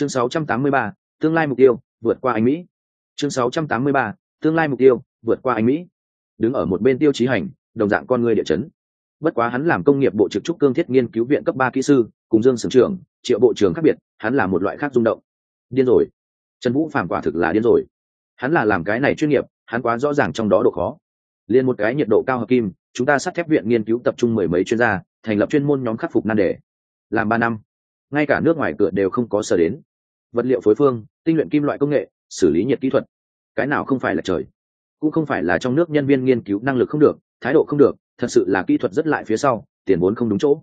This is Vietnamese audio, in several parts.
chương 683, tương lai mục tiêu vượt qua anh mỹ. Chương 683, tương lai mục tiêu vượt qua anh mỹ. Đứng ở một bên tiêu chí hành đồng dạng con người địa chấn. Bất quá hắn làm công nghiệp bộ trực trúc cương thiết nghiên cứu viện cấp ba kỹ sư cùng dương sưởng trưởng triệu bộ trưởng khác biệt hắn là một loại khác rung động. Điên rồi. Trần vũ phàm quả thực là điên rồi. Hắn là làm cái này chuyên nghiệp hắn quá rõ ràng trong đó độ khó. Liền một cái nhiệt độ cao hợp kim chúng ta sắt thép viện nghiên cứu tập trung mười mấy chuyên gia thành lập chuyên môn nhóm khắc phục nan đề. Làm ba năm ngay cả nước ngoài cửa đều không có sở đến vật liệu phối phương, tinh luyện kim loại công nghệ, xử lý nhiệt kỹ thuật. Cái nào không phải là trời, cũng không phải là trong nước nhân viên nghiên cứu năng lực không được, thái độ không được, thật sự là kỹ thuật rất lại phía sau, tiền vốn không đúng chỗ.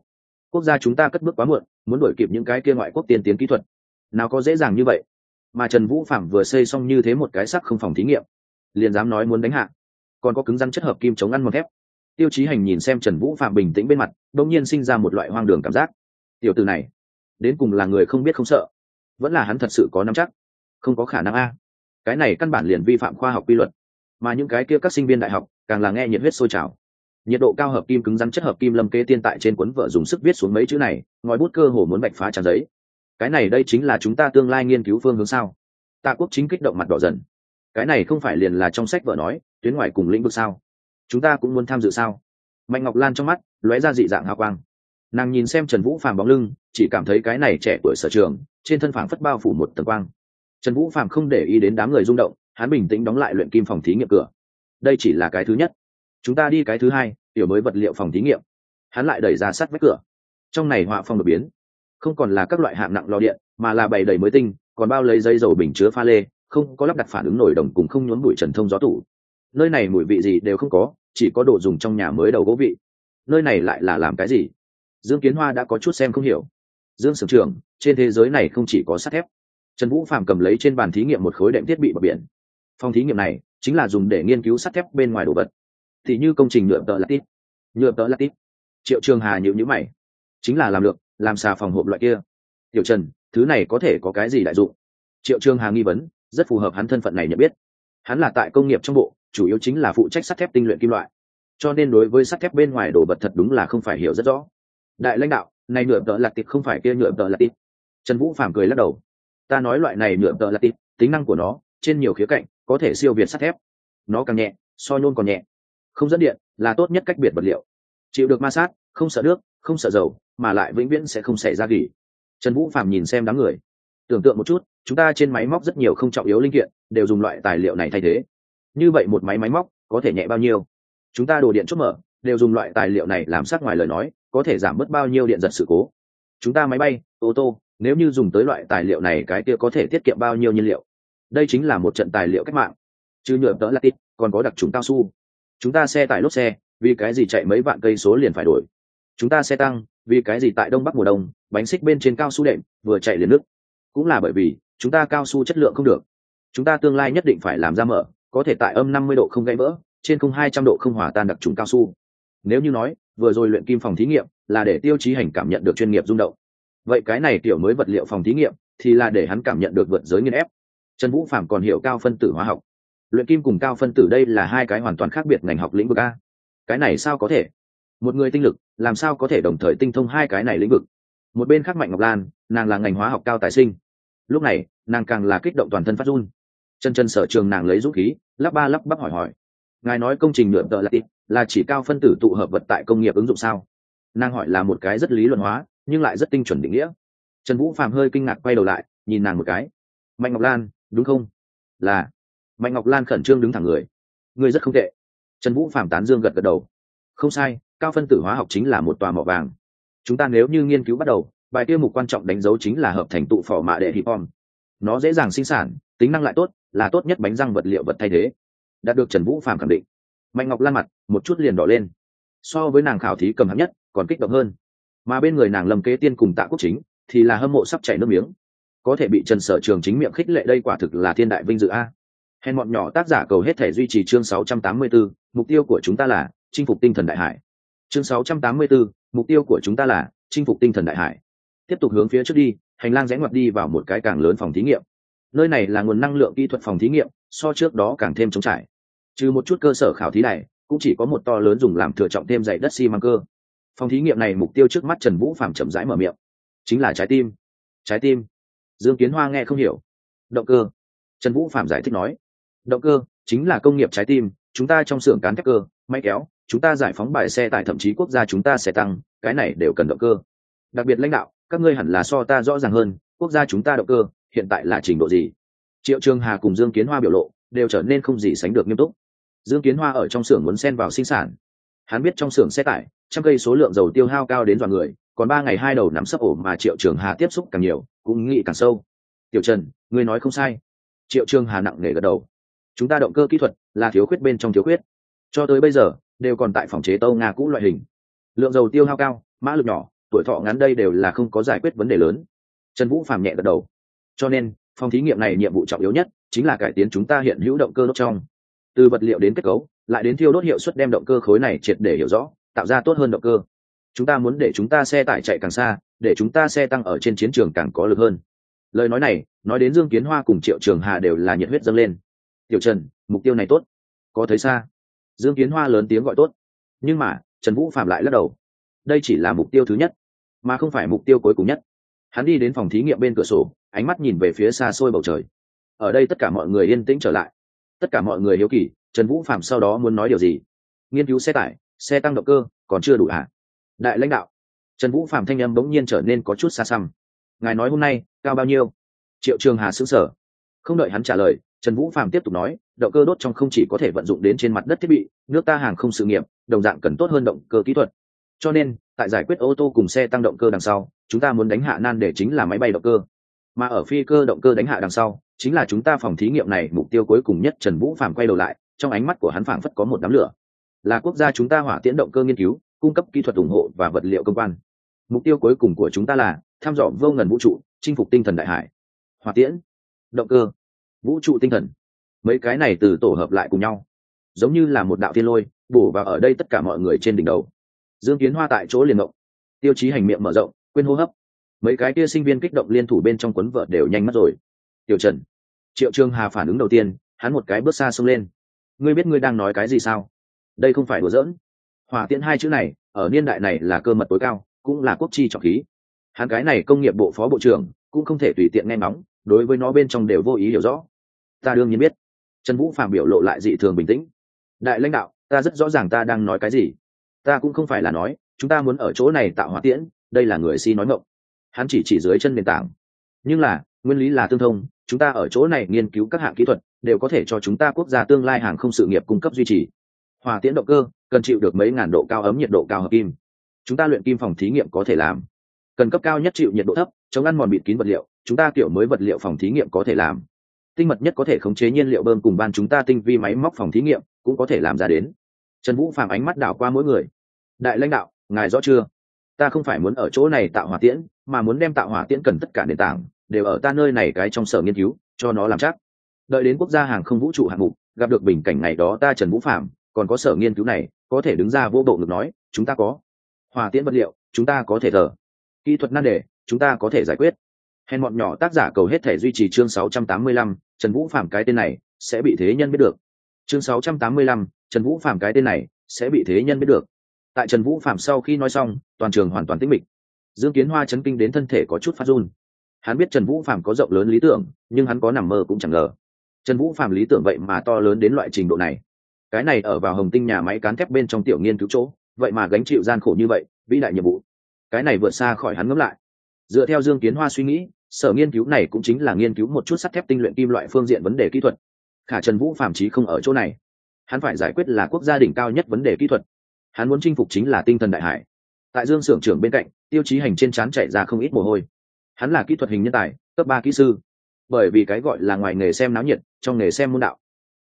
Quốc gia chúng ta cất bước quá muộn, muốn đổi kịp những cái kia ngoại quốc tiên tiến kỹ thuật. Nào có dễ dàng như vậy. Mà trần vũ phạm vừa xây xong như thế một cái sắc không phòng thí nghiệm, liền dám nói muốn đánh hạ. Còn có cứng rắn chất hợp kim chống ăn mòn thép. Tiêu chí hành nhìn xem trần vũ phạm bình tĩnh bên mặt, đột nhiên sinh ra một loại hoang đường cảm giác. Tiểu từ này, đến cùng là người không biết không sợ vẫn là hắn thật sự có nắm chắc. Không có khả năng a. Cái này căn bản liền vi phạm khoa học quy luật. Mà những cái kia các sinh viên đại học, càng là nghe nhiệt huyết sôi trào. Nhiệt độ cao hợp kim cứng rắn chất hợp kim lâm kê tiên tại trên cuốn vợ dùng sức viết xuống mấy chữ này, ngòi bút cơ hồ muốn bạch phá trang giấy. Cái này đây chính là chúng ta tương lai nghiên cứu phương hướng sao? Tạ quốc chính kích động mặt đỏ dần. Cái này không phải liền là trong sách vợ nói, tuyến ngoài cùng lĩnh vực sao? Chúng ta cũng muốn tham dự sao? Mạnh ngọc lan trong mắt, lóe ra dị dạng hào quang. Nàng nhìn xem trần vũ phàm bóng lưng, chỉ cảm thấy cái này trẻ tuổi sở trường trên thân phảng phất bao phủ một tầng quang. Trần vũ phàm không để ý đến đám người rung động, hắn bình tĩnh đóng lại luyện kim phòng thí nghiệm cửa. Đây chỉ là cái thứ nhất. Chúng ta đi cái thứ hai, tiểu mới vật liệu phòng thí nghiệm. Hắn lại đẩy ra sắt vách cửa. Trong này họa phòng đột biến. Không còn là các loại hạng nặng lò điện, mà là bày đầy mới tinh, còn bao lấy dây dầu bình chứa pha lê, không có lắp đặt phản ứng nổi đồng cùng không nhốn bụi trần thông gió tủ. Nơi này mùi vị gì đều không có, chỉ có đồ dùng trong nhà mới đầu gỗ vị. Nơi này lại là làm cái gì? Dương kiến hoa đã có chút xem không hiểu. Dương sưởng trường trên thế giới này không chỉ có sắt thép. Trần vũ phạm cầm lấy trên bàn thí nghiệm một khối đệm thiết bị bờ biển. Phòng thí nghiệm này chính là dùng để nghiên cứu sắt thép bên ngoài đồ vật. Thì như công trình nhựa tợ là tít. Nhựa tợ là tít. Triệu trường hà nhịu nhữ mày. Chính là làm lượng làm xà phòng hộp loại kia. Tiểu trần, thứ này có thể có cái gì đại dụng? Triệu trường hà nghi vấn, rất phù hợp hắn thân phận này nhận biết. Hắn là tại công nghiệp trong bộ, chủ yếu chính là phụ trách sắt thép tinh luyện kim loại. Cho nên đối với sắt thép bên ngoài đồ vật thật đúng là không phải hiểu rất rõ. Đại lãnh đạo, này nhựa tợ là tít không phải kia nhựa tợ là tít trần vũ phàm cười lắc đầu. Ta nói loại này nhựa tợ là tít tính năng của nó, trên nhiều khía cạnh, có thể siêu việt sắt thép. Nó càng nhẹ, so nhôn còn nhẹ. Không dẫn điện là tốt nhất cách biệt vật liệu. Chịu được ma sát, không sợ nước, không sợ dầu, mà lại vĩnh viễn sẽ không xảy ra gỉ. Trần vũ phạm nhìn xem đám người. Tưởng tượng một chút, chúng ta trên máy móc rất nhiều không trọng yếu linh kiện, đều dùng loại tài liệu này thay thế. Như vậy một máy máy móc, có thể nhẹ bao nhiêu? Chúng ta đồ điện chốt mở, đều dùng loại tài liệu này làm sát ngoài lời nói, có thể giảm bớt bao nhiêu điện giật sự cố. Chúng ta máy bay, ô tô nếu như dùng tới loại tài liệu này, cái kia có thể tiết kiệm bao nhiêu nhiên liệu? Đây chính là một trận tài liệu cách mạng. Chứ nhựa tớ là tít còn có đặc trùng cao su. Chúng ta xe tải lốp xe, vì cái gì chạy mấy vạn cây số liền phải đổi? Chúng ta xe tăng, vì cái gì tại đông bắc mùa đông, bánh xích bên trên cao su đệm, vừa chạy liền nước cũng là bởi vì, chúng ta cao su chất lượng không được. Chúng ta tương lai nhất định phải làm ra mở, có thể tại âm năm mươi độ không gãy vỡ, trên không hai trăm độ không hòa tan đặc trùng cao su. Nếu như nói, vừa rồi luyện kim phòng thí nghiệm, là để tiêu chí hành cảm nhận được chuyên nghiệp rung động vậy cái này kiểu mới vật liệu phòng thí nghiệm thì là để hắn cảm nhận được vượt giới nghiên ép. Trần vũ phạm còn hiểu cao phân tử hóa học. Luyện kim cùng cao phân tử đây là hai cái hoàn toàn khác biệt ngành học lĩnh vực a. Cái này sao có thể? Một người tinh lực, làm sao có thể đồng thời tinh thông hai cái này lĩnh vực? Một bên khác mạnh ngọc lan, nàng là ngành hóa học cao tài sinh. Lúc này, nàng càng là kích động toàn thân phát run. Chân chân sở trường nàng lấy dũng khí, lắp ba lắp bắp hỏi hỏi. Ngài nói công trình nượm tợ là tít là chỉ cao phân tử tụ hợp vật tại công nghiệp ứng dụng sao? Nàng hỏi là một cái rất lý luận hóa nhưng lại rất tinh chuẩn định nghĩa. Trần vũ Phạm hơi kinh ngạc quay đầu lại, nhìn nàng một cái. Mạnh ngọc lan, đúng không? Là. Mạnh ngọc lan khẩn trương đứng thẳng người. Người rất không tệ. Trần vũ phạm tán dương gật gật đầu. Không sai, cao phân tử hóa học chính là một tòa mỏ vàng. Chúng ta nếu như nghiên cứu bắt đầu, bài tiêu mục quan trọng đánh dấu chính là hợp thành tụ phỏ mạ đệ hip hom nó dễ dàng sinh sản, tính năng lại tốt, là tốt nhất bánh răng vật liệu vật thay thế. Đã được trần vũ phạm khẳng định. Mạnh ngọc lan mặt, một chút liền đỏ lên. So với nàng khảo thí cầm hạng nhất, còn kích động hơn mà bên người nàng lâm kế tiên cùng tạ quốc chính thì là hâm mộ sắp chảy nước miếng. Có thể bị trần sở trường chính miệng khích lệ đây quả thực là thiên đại vinh dự a. Hèn bọn nhỏ tác giả cầu hết thể duy trì chương 684, mục tiêu của chúng ta là chinh phục tinh thần đại hải. Chương 684, mục tiêu của chúng ta là chinh phục tinh thần đại hải. Tiếp tục hướng phía trước đi hành lang rẽ ngoặt đi vào một cái càng lớn phòng thí nghiệm. Nơi này là nguồn năng lượng kỹ thuật phòng thí nghiệm so trước đó càng thêm trống trải. Trừ một chút cơ sở khảo thí này cũng chỉ có một to lớn dùng làm thừa trọng thêm dày đất xi măng cơ phòng thí nghiệm này mục tiêu trước mắt trần vũ phạm chậm rãi mở miệng. Chính là trái tim. Trái tim. Dương kiến hoa nghe không hiểu. Động cơ. Trần vũ phạm giải thích nói. Động cơ, chính là công nghiệp trái tim, chúng ta trong xưởng cán thép cơ, máy kéo, chúng ta giải phóng bài xe tải thậm chí quốc gia chúng ta sẽ tăng, cái này đều cần động cơ. Đặc biệt lãnh đạo, các ngươi hẳn là so ta rõ ràng hơn, quốc gia chúng ta động cơ, hiện tại là trình độ gì? Triệu trường hà cùng dương kiến hoa biểu lộ, đều trở nên không gì sánh được nghiêm túc. Dương kiến hoa ở trong xưởng muốn xen vào sinh sản hắn biết trong xưởng xe tải, trăm cây số lượng dầu tiêu hao cao đến dọa người, còn ba ngày hai đầu nắm sấp ổ mà triệu trường hà tiếp xúc càng nhiều, cũng nghĩ càng sâu. Tiểu trần, ngươi nói không sai. Triệu trường hà nặng nề gật đầu. Chúng ta động cơ kỹ thuật là thiếu khuyết bên trong thiếu khuyết. Cho tới bây giờ, đều còn tại phòng chế tâu nga cũ loại hình. Lượng dầu tiêu hao cao, mã lực nhỏ, tuổi thọ ngắn đây đều là không có giải quyết vấn đề lớn. Trần vũ phàm nhẹ gật đầu. Cho nên, phòng thí nghiệm này nhiệm vụ trọng yếu nhất chính là cải tiến chúng ta hiện hữu động cơ đốt trong. Từ vật liệu đến kết cấu lại đến thiêu đốt hiệu suất đem động cơ khối này triệt để hiểu rõ, tạo ra tốt hơn động cơ. Chúng ta muốn để chúng ta xe tải chạy càng xa, để chúng ta xe tăng ở trên chiến trường càng có lực hơn. Lời nói này, nói đến dương kiến hoa cùng triệu trường hà đều là nhiệt huyết dâng lên. Tiểu trần, mục tiêu này tốt. Có thấy xa? Dương kiến hoa lớn tiếng gọi tốt. Nhưng mà, trần vũ phạm lại lắc đầu. Đây chỉ là mục tiêu thứ nhất, mà không phải mục tiêu cuối cùng nhất. Hắn đi đến phòng thí nghiệm bên cửa sổ, ánh mắt nhìn về phía xa xôi bầu trời. Ở đây tất cả mọi người yên tĩnh trở lại. Tất cả mọi người hiếu kỳ trần vũ phạm sau đó muốn nói điều gì? Nghiên cứu xe tải, xe tăng động cơ, còn chưa đủ hả? Đại lãnh đạo. Trần vũ phạm thanh âm bỗng nhiên trở nên có chút xa xăm. Ngài nói hôm nay, cao bao nhiêu? Triệu trường hà xứng sở không đợi hắn trả lời, trần vũ phạm tiếp tục nói, động cơ đốt trong không chỉ có thể vận dụng đến trên mặt đất thiết bị, nước ta hàng không sự nghiệp, đồng dạng cần tốt hơn động cơ kỹ thuật. Cho nên, tại giải quyết ô tô cùng xe tăng động cơ đằng sau, chúng ta muốn đánh hạ nan để chính là máy bay động cơ. Mà ở phi cơ động cơ đánh hạ đằng sau, chính là chúng ta phòng thí nghiệm này mục tiêu cuối cùng nhất, trần vũ phạm quay đầu lại trong ánh mắt của hắn phảng phất có một đám lửa. Là quốc gia chúng ta hỏa tiễn động cơ nghiên cứu, cung cấp kỹ thuật ủng hộ và vật liệu công quan. Mục tiêu cuối cùng của chúng ta là tham dò vô ngần vũ trụ, chinh phục tinh thần đại hải. Hỏa tiễn, động cơ, vũ trụ tinh thần. Mấy cái này từ tổ hợp lại cùng nhau, giống như là một đạo thiên lôi, bổ vào ở đây tất cả mọi người trên đỉnh đầu. Dương kiến hoa tại chỗ liền động. Tiêu chí hành miệng mở rộng, quên hô hấp. Mấy cái kia sinh viên kích động liên thủ bên trong quấn vợ đều nhanh mất rồi. Tiểu trần, triệu trương hà phản ứng đầu tiên, hắn một cái bước xa xông lên ngươi biết ngươi đang nói cái gì sao? Đây không phải đùa giỡn. Hỏa tiễn hai chữ này, ở niên đại này là cơ mật tối cao, cũng là quốc chi trọng khí. Hắn cái này công nghiệp bộ phó bộ trưởng, cũng không thể tùy tiện nghe ngóng, đối với nó bên trong đều vô ý hiểu rõ. Ta đương nhiên biết. Trần vũ phạm biểu lộ lại dị thường bình tĩnh. Đại lãnh đạo, ta rất rõ ràng ta đang nói cái gì. Ta cũng không phải là nói, chúng ta muốn ở chỗ này tạo hỏa tiễn, đây là người si nói mộng. Hắn chỉ chỉ dưới chân nền tảng. Nhưng là, nguyên lý là tương thông, chúng ta ở chỗ này nghiên cứu các hạng kỹ thuật đều có thể cho chúng ta quốc gia tương lai hàng không sự nghiệp cung cấp duy trì. Hỏa tiễn động cơ, cần chịu được mấy ngàn độ cao ấm nhiệt độ cao hợp kim. Chúng ta luyện kim phòng thí nghiệm có thể làm. Cần cấp cao nhất chịu nhiệt độ thấp, chống ăn mòn bịt kín vật liệu, chúng ta kiểu mới vật liệu phòng thí nghiệm có thể làm. Tinh mật nhất có thể khống chế nhiên liệu bơm cùng ban chúng ta tinh vi máy móc phòng thí nghiệm, cũng có thể làm ra đến. Trần vũ phàm ánh mắt đảo qua mỗi người. Đại lãnh đạo, ngài rõ chưa? Ta không phải muốn ở chỗ này tạo hỏa tiễn, mà muốn đem tạo hỏa tiễn cần tất cả nền tảng đều ở ta nơi này cái trong sở nghiên cứu, cho nó làm chắc đợi đến quốc gia hàng không vũ trụ hạng mục gặp được bình cảnh ngày đó ta trần vũ phạm còn có sở nghiên cứu này có thể đứng ra vô bộ ngực nói chúng ta có hòa tiễn vật liệu chúng ta có thể thở kỹ thuật nan đề chúng ta có thể giải quyết. Hèn bọn nhỏ tác giả cầu hết thể duy trì chương 685, trần vũ phạm cái tên này sẽ bị thế nhân biết được. Chương 685, trần vũ phạm cái tên này sẽ bị thế nhân biết được. Tại trần vũ phạm sau khi nói xong toàn trường hoàn toàn tĩnh mịch. Dương kiến hoa chấn kinh đến thân thể có chút phát run. Hắn biết trần vũ phạm có rộng lớn lý tưởng nhưng hắn có nằm mơ cũng chẳng ngờ trần vũ phạm lý tưởng vậy mà to lớn đến loại trình độ này. Cái này ở vào hồng tinh nhà máy cán thép bên trong tiểu nghiên cứu chỗ, vậy mà gánh chịu gian khổ như vậy, vĩ đại nhiệm vụ. Cái này vượt xa khỏi hắn ngẫm lại. Dựa theo dương kiến hoa suy nghĩ, sở nghiên cứu này cũng chính là nghiên cứu một chút sắt thép tinh luyện kim loại phương diện vấn đề kỹ thuật. Khả trần vũ phạm trí không ở chỗ này. Hắn phải giải quyết là quốc gia đỉnh cao nhất vấn đề kỹ thuật. Hắn muốn chinh phục chính là tinh thần đại hải. Tại dương xưởng trưởng bên cạnh, tiêu chí hành trên trán chạy ra không ít mồ hôi. Hắn là kỹ thuật hình nhân tài, cấp ba kỹ sư bởi vì cái gọi là ngoài nghề xem náo nhiệt, trong nghề xem môn đạo.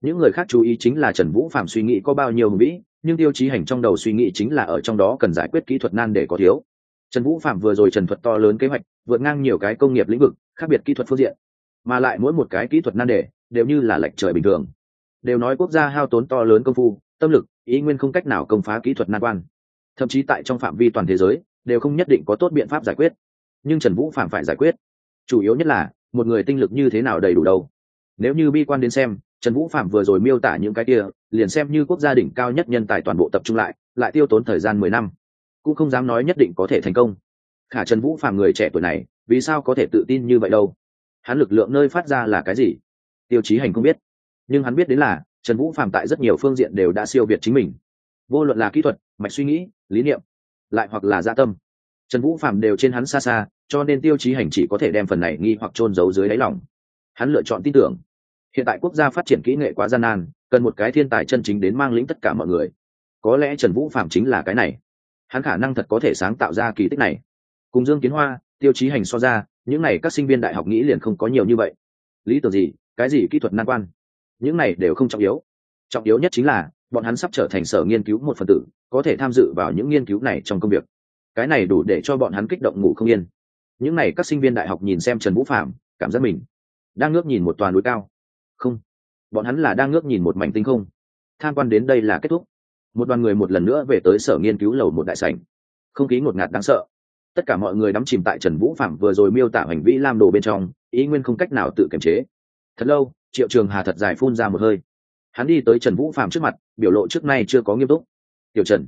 Những người khác chú ý chính là trần vũ phạm suy nghĩ có bao nhiêu hùng vĩ, nhưng tiêu chí hành trong đầu suy nghĩ chính là ở trong đó cần giải quyết kỹ thuật nan để có thiếu. Trần vũ phạm vừa rồi trần thuật to lớn kế hoạch, vượt ngang nhiều cái công nghiệp lĩnh vực, khác biệt kỹ thuật phương diện. Mà lại mỗi một cái kỹ thuật nan đề đều như là lệch trời bình thường. Đều nói quốc gia hao tốn to lớn công phu, tâm lực, ý nguyên không cách nào công phá kỹ thuật nan quan. Thậm chí tại trong phạm vi toàn thế giới, đều không nhất định có tốt biện pháp giải quyết. Nhưng trần vũ phạm phải giải quyết. Chủ yếu nhất là một người tinh lực như thế nào đầy đủ đâu. Nếu như bi quan đến xem, trần vũ phạm vừa rồi miêu tả những cái kia, liền xem như quốc gia đỉnh cao nhất nhân tài toàn bộ tập trung lại lại tiêu tốn thời gian mười năm, cũng không dám nói nhất định có thể thành công. Khả trần vũ phạm người trẻ tuổi này, vì sao có thể tự tin như vậy đâu? Hắn lực lượng nơi phát ra là cái gì? Tiêu chí hành không biết. Nhưng hắn biết đến là, trần vũ phạm tại rất nhiều phương diện đều đã siêu việt chính mình. Vô luận là kỹ thuật, mạch suy nghĩ, lý niệm, lại hoặc là gia dạ tâm, trần vũ phạm đều trên hắn xa xa cho nên tiêu chí hành chỉ có thể đem phần này nghi hoặc trôn giấu dưới đáy lòng. Hắn lựa chọn tin tưởng. Hiện tại quốc gia phát triển kỹ nghệ quá gian nan, cần một cái thiên tài chân chính đến mang lĩnh tất cả mọi người. Có lẽ trần vũ phạm chính là cái này. Hắn khả năng thật có thể sáng tạo ra kỳ tích này. Cùng dương kiến hoa, tiêu chí hành so ra, những này các sinh viên đại học nghĩ liền không có nhiều như vậy. Lý tưởng gì, cái gì kỹ thuật nan quan? Những này đều không trọng yếu. Trọng yếu nhất chính là, bọn hắn sắp trở thành sở nghiên cứu một phần tử, có thể tham dự vào những nghiên cứu này trong công việc. Cái này đủ để cho bọn hắn kích động ngủ không yên những này các sinh viên đại học nhìn xem trần vũ phạm cảm giác mình đang ngước nhìn một toàn núi cao. Không, bọn hắn là đang ngước nhìn một mảnh tinh không. Tham quan đến đây là kết thúc. Một đoàn người một lần nữa về tới sở nghiên cứu lầu một đại sảnh. Không khí ngột ngạt đáng sợ. Tất cả mọi người đắm chìm tại trần vũ phạm vừa rồi miêu tả hành vi lam đồ bên trong, ý nguyên không cách nào tự kiềm chế. Thật lâu, triệu trường hà thật dài phun ra một hơi. Hắn đi tới trần vũ phạm trước mặt, biểu lộ trước nay chưa có nghiêm túc. Tiểu trần,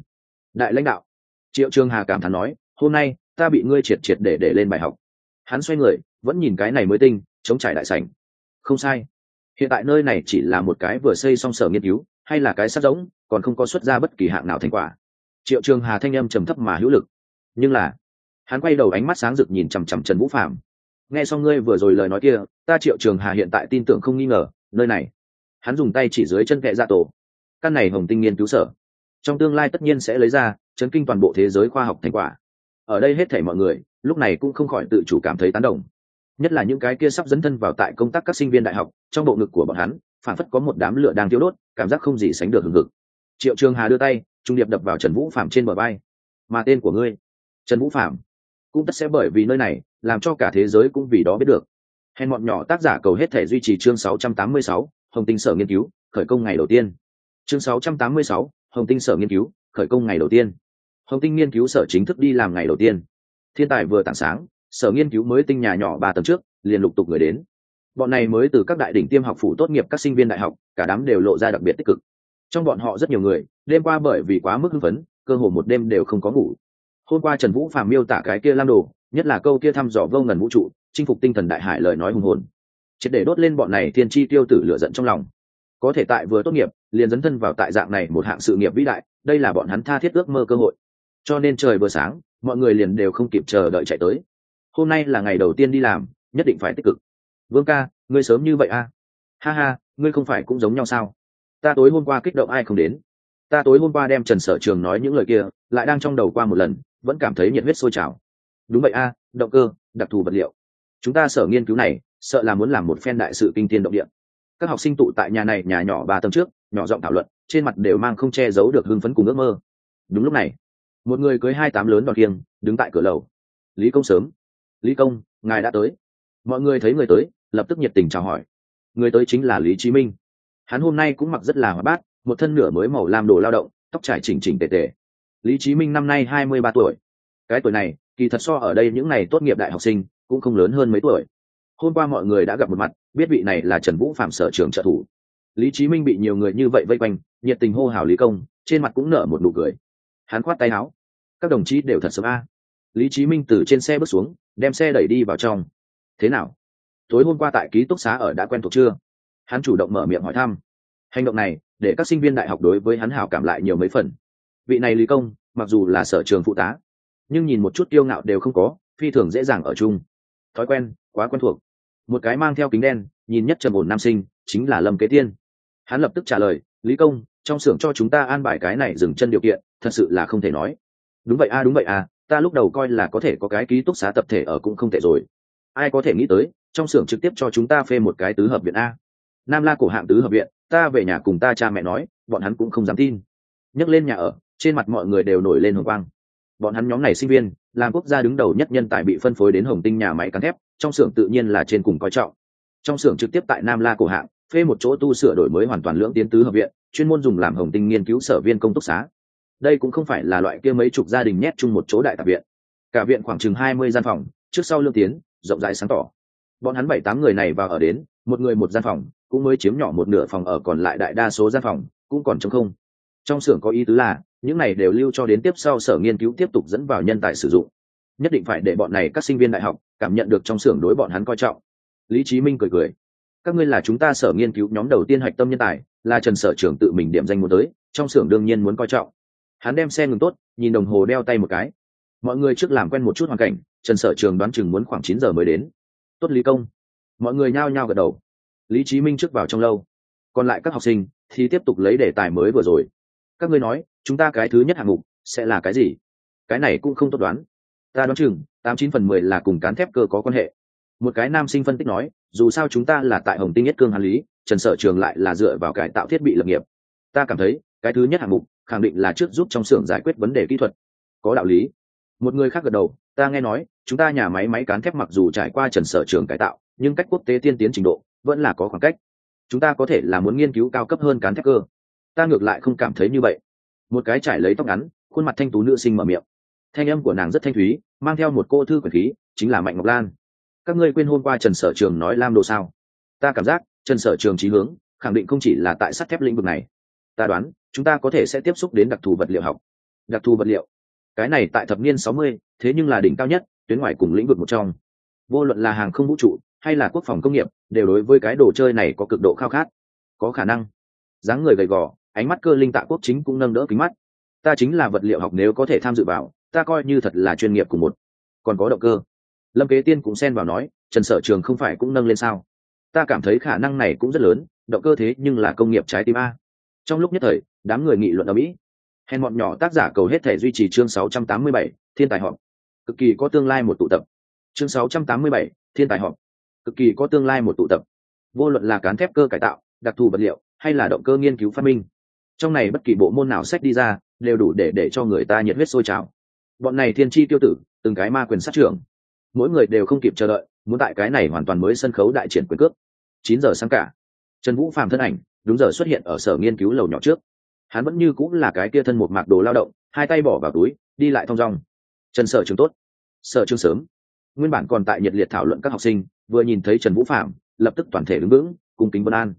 đại lãnh đạo. Triệu trường hà cảm thán nói, hôm nay ta bị ngươi triệt triệt để để lên bài học. Hắn xoay người, vẫn nhìn cái này mới tinh, chống trải đại sảnh. Không sai. Hiện tại nơi này chỉ là một cái vừa xây xong sở nghiên cứu, hay là cái sắt giống, còn không có xuất ra bất kỳ hạng nào thành quả. Triệu trường hà thanh âm trầm thấp mà hữu lực. Nhưng là, hắn quay đầu ánh mắt sáng rực nhìn chằm chằm trần vũ phạm nghe xong ngươi vừa rồi lời nói kia, ta triệu trường hà hiện tại tin tưởng không nghi ngờ, nơi này. Hắn dùng tay chỉ dưới chân kệ ra dạ tổ. Căn này hồng tinh nghiên cứu sở. Trong tương lai tất nhiên sẽ lấy ra, chấn kinh toàn bộ thế giới khoa học thành quả ở đây hết thảy mọi người lúc này cũng không khỏi tự chủ cảm thấy tán đồng. Nhất là những cái kia sắp dấn thân vào tại công tác các sinh viên đại học trong bộ ngực của bọn hắn phản phất có một đám lửa đang thiếu đốt cảm giác không gì sánh được hừng hực. Triệu trường hà đưa tay trung điệp đập vào trần vũ phạm trên bờ bay mà tên của ngươi? Trần vũ phạm cũng tất sẽ bởi vì nơi này làm cho cả thế giới cũng vì đó biết được. Hèn bọn nhỏ tác giả cầu hết thể duy trì chương 686, hồng tinh sở nghiên cứu khởi công ngày đầu tiên. Chương 686, hồng tinh sở nghiên cứu khởi công ngày đầu tiên hồng tinh nghiên cứu sở chính thức đi làm ngày đầu tiên. Thiên tài vừa tảng sáng, sở nghiên cứu mới tinh nhà nhỏ ba tầng trước, liền lục tục người đến. Bọn này mới từ các đại đỉnh tiêm học phủ tốt nghiệp các sinh viên đại học, cả đám đều lộ ra đặc biệt tích cực. Trong bọn họ rất nhiều người, đêm qua bởi vì quá mức hưng phấn, cơ hồ một đêm đều không có ngủ. Hôm qua trần vũ phàm miêu tả cái kia lam đồ, nhất là câu kia thăm dò vô ngần vũ trụ, chinh phục tinh thần đại hải lời nói hùng hồn. Triệt để đốt lên bọn này thiên chi tiêu tử lửa giận trong lòng. Có thể tại vừa tốt nghiệp, liền dấn thân vào tại dạng này một hạng sự nghiệp vĩ đại, đây là bọn hắn tha thiết ước mơ cơ hội cho nên trời vừa sáng, mọi người liền đều không kịp chờ đợi chạy tới. Hôm nay là ngày đầu tiên đi làm, nhất định phải tích cực. Vương ca, ngươi sớm như vậy a à? ha ha, ngươi không phải cũng giống nhau sao? Ta tối hôm qua kích động ai không đến? Ta tối hôm qua đem trần sở trường nói những lời kia, lại đang trong đầu qua một lần, vẫn cảm thấy nhiệt huyết sôi trào. Đúng vậy a, động cơ, đặc thù vật liệu. Chúng ta sở nghiên cứu này, sợ là muốn làm một phen đại sự kinh tiên động địa. Các học sinh tụ tại nhà này, nhà nhỏ ba tầng trước, nhỏ giọng thảo luận, trên mặt đều mang không che giấu được hưng phấn cùng ước mơ. Đúng lúc này một người cưới hai tám lớn đòn kiêng, đứng tại cửa lầu. Lý công sớm. Lý công, ngài đã tới. Mọi người thấy người tới, lập tức nhiệt tình chào hỏi. Người tới chính là lý chí minh. Hắn hôm nay cũng mặc rất là hoạt bát, một thân nửa mới màu lam đồ lao động, tóc trải chỉnh chỉnh tề tề. Lý chí minh năm nay hai mươi ba tuổi. Cái tuổi này, kỳ thật so ở đây những ngày tốt nghiệp đại học sinh, cũng không lớn hơn mấy tuổi. Hôm qua mọi người đã gặp một mặt, biết vị này là trần vũ phạm sở trường trợ thủ. Lý chí minh bị nhiều người như vậy vây quanh, nhiệt tình hô hào lý công, trên mặt cũng nở một nụ cười. Hắn khoát tay áo các đồng chí đều thật sớm a. Lý chí minh từ trên xe bước xuống, đem xe đẩy đi vào trong. Thế nào? Tối hôm qua tại ký túc xá ở đã quen thuộc chưa? Hắn chủ động mở miệng hỏi thăm. Hành động này, để các sinh viên đại học đối với hắn hảo cảm lại nhiều mấy phần. Vị này lý công, mặc dù là sở trường phụ tá, nhưng nhìn một chút kiêu ngạo đều không có, phi thường dễ dàng ở chung. Thói quen, quá quen thuộc. Một cái mang theo kính đen, nhìn nhất trầm ổn nam sinh, chính là lâm kế tiên. Hắn lập tức trả lời, lý công, trong xưởng cho chúng ta an bài cái này dừng chân điều kiện, thật sự là không thể nói đúng vậy a, đúng vậy a, ta lúc đầu coi là có thể có cái ký túc xá tập thể ở cũng không tệ rồi. Ai có thể nghĩ tới, trong xưởng trực tiếp cho chúng ta phê một cái tứ hợp viện a. Nam la cổ hạng tứ hợp viện, ta về nhà cùng ta cha mẹ nói, bọn hắn cũng không dám tin. Nhấc lên nhà ở, trên mặt mọi người đều nổi lên hồng quang. Bọn hắn nhóm này sinh viên, làm quốc gia đứng đầu nhất nhân tài bị phân phối đến hồng tinh nhà máy cắn thép, trong xưởng tự nhiên là trên cùng coi trọng. Trong xưởng trực tiếp tại nam la cổ hạng, phê một chỗ tu sửa đổi mới hoàn toàn lưỡng tiến tứ hợp viện, chuyên môn dùng làm hồng tinh nghiên cứu sở viên công túc xá đây cũng không phải là loại kia mấy chục gia đình nhét chung một chỗ đại tạp viện. Cả viện khoảng chừng hai mươi gian phòng, trước sau lương tiến, rộng rãi sáng tỏ. Bọn hắn bảy tám người này vào ở đến, một người một gian phòng, cũng mới chiếm nhỏ một nửa phòng ở còn lại đại đa số gian phòng, cũng còn trống không. Trong xưởng có ý tứ là, những này đều lưu cho đến tiếp sau sở nghiên cứu tiếp tục dẫn vào nhân tài sử dụng. Nhất định phải để bọn này các sinh viên đại học cảm nhận được trong xưởng đối bọn hắn coi trọng. Lý trí minh cười cười. Các ngươi là chúng ta sở nghiên cứu nhóm đầu tiên hạch tâm nhân tài, là trần sở trưởng tự mình điểm danh muốn tới, trong xưởng đương nhiên muốn coi trọng hắn đem xe ngừng tốt, nhìn đồng hồ đeo tay một cái. Mọi người trước làm quen một chút hoàn cảnh, trần sở trường đoán chừng muốn khoảng chín giờ mới đến. Tốt, lý công. Mọi người nhao nhao gật đầu. Lý trí minh trước vào trong lâu. Còn lại các học sinh thì tiếp tục lấy đề tài mới vừa rồi. Các ngươi nói, chúng ta cái thứ nhất hạng mục sẽ là cái gì? Cái này cũng không tốt đoán. Ta đoán chừng tám chín phần mười là cùng cán thép cơ có quan hệ. Một cái nam sinh phân tích nói, dù sao chúng ta là tại hồng tinh nhất cương hàn lý, trần sở trường lại là dựa vào cải tạo thiết bị lập nghiệp. Ta cảm thấy, cái thứ nhất hạng mục khẳng định là trước giúp trong xưởng giải quyết vấn đề kỹ thuật. Có đạo lý. Một người khác gật đầu, ta nghe nói, chúng ta nhà máy máy cán thép mặc dù trải qua trần sở trường cải tạo, nhưng cách quốc tế tiên tiến trình độ vẫn là có khoảng cách. Chúng ta có thể là muốn nghiên cứu cao cấp hơn cán thép cơ. Ta ngược lại không cảm thấy như vậy. Một cái trải lấy tóc ngắn, khuôn mặt thanh tú nữ sinh mở miệng. Thanh âm của nàng rất thanh thúy, mang theo một cô thư quyền khí, chính là mạnh ngọc lan. Các ngươi quên hôm qua trần sở trường nói lam đồ sao? Ta cảm giác trần sở trường trí hướng, khẳng định không chỉ là tại sắt thép lĩnh vực này. Ta đoán chúng ta có thể sẽ tiếp xúc đến đặc thù vật liệu học. Đặc thù vật liệu. Cái này tại thập niên sáu mươi, thế nhưng là đỉnh cao nhất, tuyến ngoài cùng lĩnh vực một trong. Vô luận là hàng không vũ trụ, hay là quốc phòng công nghiệp, đều đối với cái đồ chơi này có cực độ khao khát. Có khả năng. Dáng người gầy gò, ánh mắt cơ linh tạ quốc chính cũng nâng đỡ kính mắt. Ta chính là vật liệu học nếu có thể tham dự vào, ta coi như thật là chuyên nghiệp của một. Còn có động cơ. Lâm kế tiên cũng xen vào nói, trần sở trường không phải cũng nâng lên sao? Ta cảm thấy khả năng này cũng rất lớn, động cơ thế nhưng là công nghiệp trái tim a. Trong lúc nhất thời đám người nghị luận ở mỹ. Hèn bọn nhỏ tác giả cầu hết thể duy trì chương 687, thiên tài họp. Cực kỳ có tương lai một tụ tập. Chương 687, thiên tài họp. Cực kỳ có tương lai một tụ tập. Vô luận là cán thép cơ cải tạo đặc thù vật liệu hay là động cơ nghiên cứu phát minh trong này bất kỳ bộ môn nào sách đi ra đều đủ để để cho người ta nhiệt huyết sôi trào. Bọn này thiên tri tiêu tử từng cái ma quyền sát trưởng. Mỗi người đều không kịp chờ đợi muốn tại cái này hoàn toàn mới sân khấu đại triển quyền cước. Chín giờ sáng cả. Trần vũ phàm thân ảnh đúng giờ xuất hiện ở sở nghiên cứu lầu nhỏ trước hắn vẫn như cũng là cái kia thân một mạc đồ lao động, hai tay bỏ vào túi, đi lại thong dong. Trần sở trường tốt. Sở trường sớm. Nguyên bản còn tại nhiệt liệt thảo luận các học sinh, vừa nhìn thấy trần vũ phạm, lập tức toàn thể đứng vững, cung kính vân an.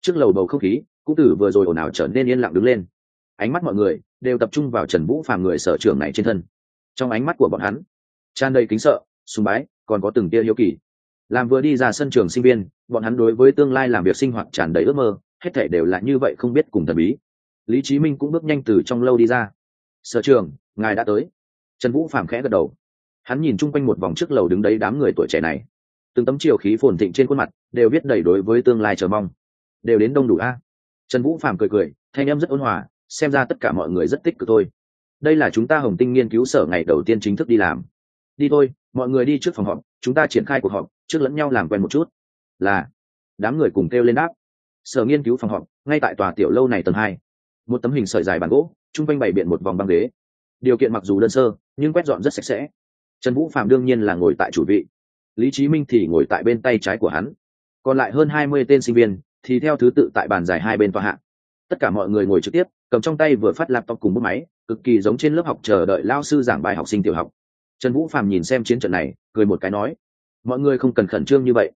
Trước lầu bầu không khí, cũng từ vừa rồi ồn ào trở nên yên lặng đứng lên. Ánh mắt mọi người đều tập trung vào trần vũ phạm người sở trường này trên thân. Trong ánh mắt của bọn hắn, tràn đầy kính sợ, sùng bái, còn có từng tia hiếu kỳ. Làm vừa đi ra sân trường sinh viên, bọn hắn đối với tương lai làm việc sinh hoạt tràn đầy ước mơ, hết thể đều là như vậy không biết cùng thần bí lý chí minh cũng bước nhanh từ trong lâu đi ra. Sở trường ngài đã tới. Trần vũ phàm khẽ gật đầu. Hắn nhìn chung quanh một vòng trước lầu đứng đấy đám người tuổi trẻ này. Từng tấm chiều khí phồn thịnh trên khuôn mặt đều biết đầy đối với tương lai chờ mong. Đều đến đông đủ a. Trần vũ phàm cười cười, thanh em rất ôn hòa, xem ra tất cả mọi người rất tích cực thôi. Đây là chúng ta hồng tinh nghiên cứu sở ngày đầu tiên chính thức đi làm. Đi thôi, mọi người đi trước phòng họp, chúng ta triển khai cuộc họp, trước lẫn nhau làm quen một chút. Là, đám người cùng kêu lên đáp. Sở nghiên cứu phòng họp, ngay tại tòa tiểu lâu này tầng hai một tấm hình sợi dài bàn gỗ, chung quanh bày biện một vòng băng ghế. Điều kiện mặc dù đơn sơ, nhưng quét dọn rất sạch sẽ. Trần vũ phạm đương nhiên là ngồi tại chủ vị. Lý trí minh thì ngồi tại bên tay trái của hắn. Còn lại hơn hai mươi tên sinh viên thì theo thứ tự tại bàn dài hai bên tòa hạng tất cả mọi người ngồi trực tiếp, cầm trong tay vừa phát laptop cùng bút máy, cực kỳ giống trên lớp học chờ đợi lao sư giảng bài học sinh tiểu học. Trần vũ phạm nhìn xem chiến trận này, cười một cái nói, mọi người không cần khẩn trương như vậy.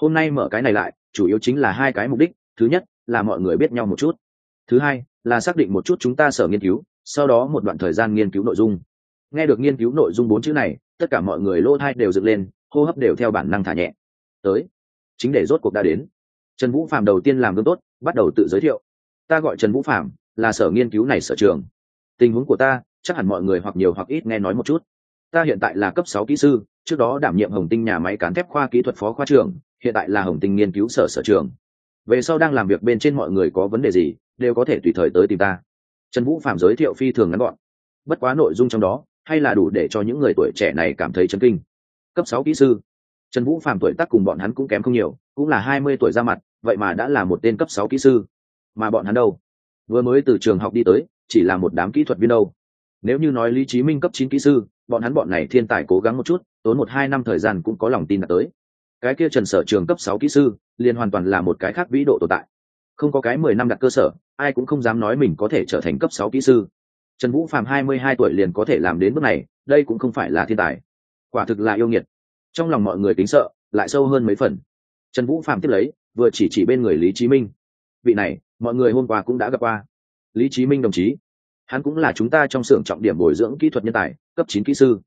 Hôm nay mở cái này lại, chủ yếu chính là hai cái mục đích. Thứ nhất là mọi người biết nhau một chút thứ hai, là xác định một chút chúng ta sở nghiên cứu, sau đó một đoạn thời gian nghiên cứu nội dung. Nghe được nghiên cứu nội dung bốn chữ này, tất cả mọi người lỗ thai đều dựng lên, hô hấp đều theo bản năng thả nhẹ. Tới, chính để rốt cuộc đã đến. Trần vũ phạm đầu tiên làm gương tốt, bắt đầu tự giới thiệu. Ta gọi trần vũ phạm là sở nghiên cứu này sở trường. Tình huống của ta, chắc hẳn mọi người hoặc nhiều hoặc ít nghe nói một chút. Ta hiện tại là cấp sáu kỹ sư, trước đó đảm nhiệm hồng tinh nhà máy cán thép khoa kỹ thuật phó khoa trưởng, hiện tại là hồng tinh nghiên cứu sở sở trường. Về sau đang làm việc bên trên mọi người có vấn đề gì đều có thể tùy thời tới tìm ta. Trần vũ phạm giới thiệu phi thường ngắn gọn. Bất quá nội dung trong đó, hay là đủ để cho những người tuổi trẻ này cảm thấy chấn kinh. Cấp sáu kỹ sư. Trần vũ phạm tuổi tác cùng bọn hắn cũng kém không nhiều, cũng là hai mươi tuổi ra mặt, vậy mà đã là một tên cấp sáu kỹ sư. Mà bọn hắn đâu? Vừa mới từ trường học đi tới, chỉ là một đám kỹ thuật viên đâu. Nếu như nói lý trí minh cấp chín kỹ sư, bọn hắn bọn này thiên tài cố gắng một chút, tốn một hai năm thời gian cũng có lòng tin đạt tới. Cái kia trần sở trường cấp sáu kỹ sư, liền hoàn toàn là một cái khác vĩ độ tồn tại không có cái mười năm đặt cơ sở, ai cũng không dám nói mình có thể trở thành cấp sáu kỹ sư. Trần vũ phạm hai mươi hai tuổi liền có thể làm đến bước này, đây cũng không phải là thiên tài. Quả thực là yêu nghiệt. Trong lòng mọi người kính sợ, lại sâu hơn mấy phần. Trần vũ phạm tiếp lấy, vừa chỉ chỉ bên người lý chí minh. Vị này, mọi người hôm qua cũng đã gặp qua. Lý chí minh đồng chí, hắn cũng là chúng ta trong xưởng trọng điểm bồi dưỡng kỹ thuật nhân tài, cấp chín kỹ sư.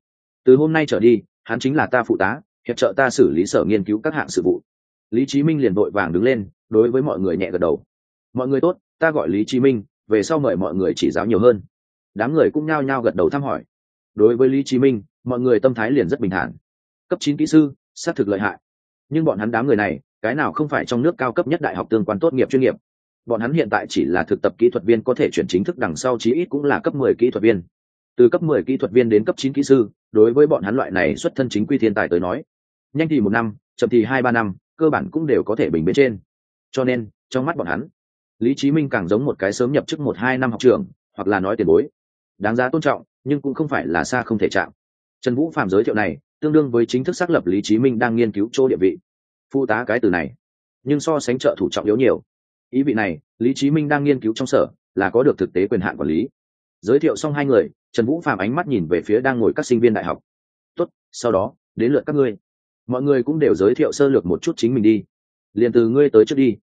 Từ hôm nay trở đi, hắn chính là ta phụ tá, hiệp trợ ta xử lý sở nghiên cứu các hạng sự vụ. Lý chí minh liền vội vàng đứng lên đối với mọi người nhẹ gật đầu. Mọi người tốt, ta gọi lý chí minh, về sau mời mọi người chỉ giáo nhiều hơn. Đám người cũng nhao nhao gật đầu thăm hỏi. Đối với lý chí minh, mọi người tâm thái liền rất bình thản. Cấp chín kỹ sư, xác thực lợi hại. Nhưng bọn hắn đám người này, cái nào không phải trong nước cao cấp nhất đại học tương quan tốt nghiệp chuyên nghiệp. Bọn hắn hiện tại chỉ là thực tập kỹ thuật viên có thể chuyển chính thức đằng sau chí ít cũng là cấp mười kỹ thuật viên. Từ cấp mười kỹ thuật viên đến cấp chín kỹ sư, đối với bọn hắn loại này xuất thân chính quy thiên tài tới nói, nhanh thì một năm, chậm thì hai ba năm, cơ bản cũng đều có thể bình bên trên cho nên, trong mắt bọn hắn, lý chí minh càng giống một cái sớm nhập chức một hai năm học trường, hoặc là nói tiền bối. Đáng giá tôn trọng, nhưng cũng không phải là xa không thể chạm. Trần vũ phạm giới thiệu này, tương đương với chính thức xác lập lý chí minh đang nghiên cứu chỗ địa vị. Phụ tá cái từ này, nhưng so sánh trợ thủ trọng yếu nhiều. Ý vị này, lý chí minh đang nghiên cứu trong sở, là có được thực tế quyền hạn quản lý. Giới thiệu xong hai người, trần vũ phạm ánh mắt nhìn về phía đang ngồi các sinh viên đại học. Tốt, sau đó, đến lượt các ngươi. Mọi người cũng đều giới thiệu sơ lược một chút chính mình đi liền từ ngươi tới trước đi.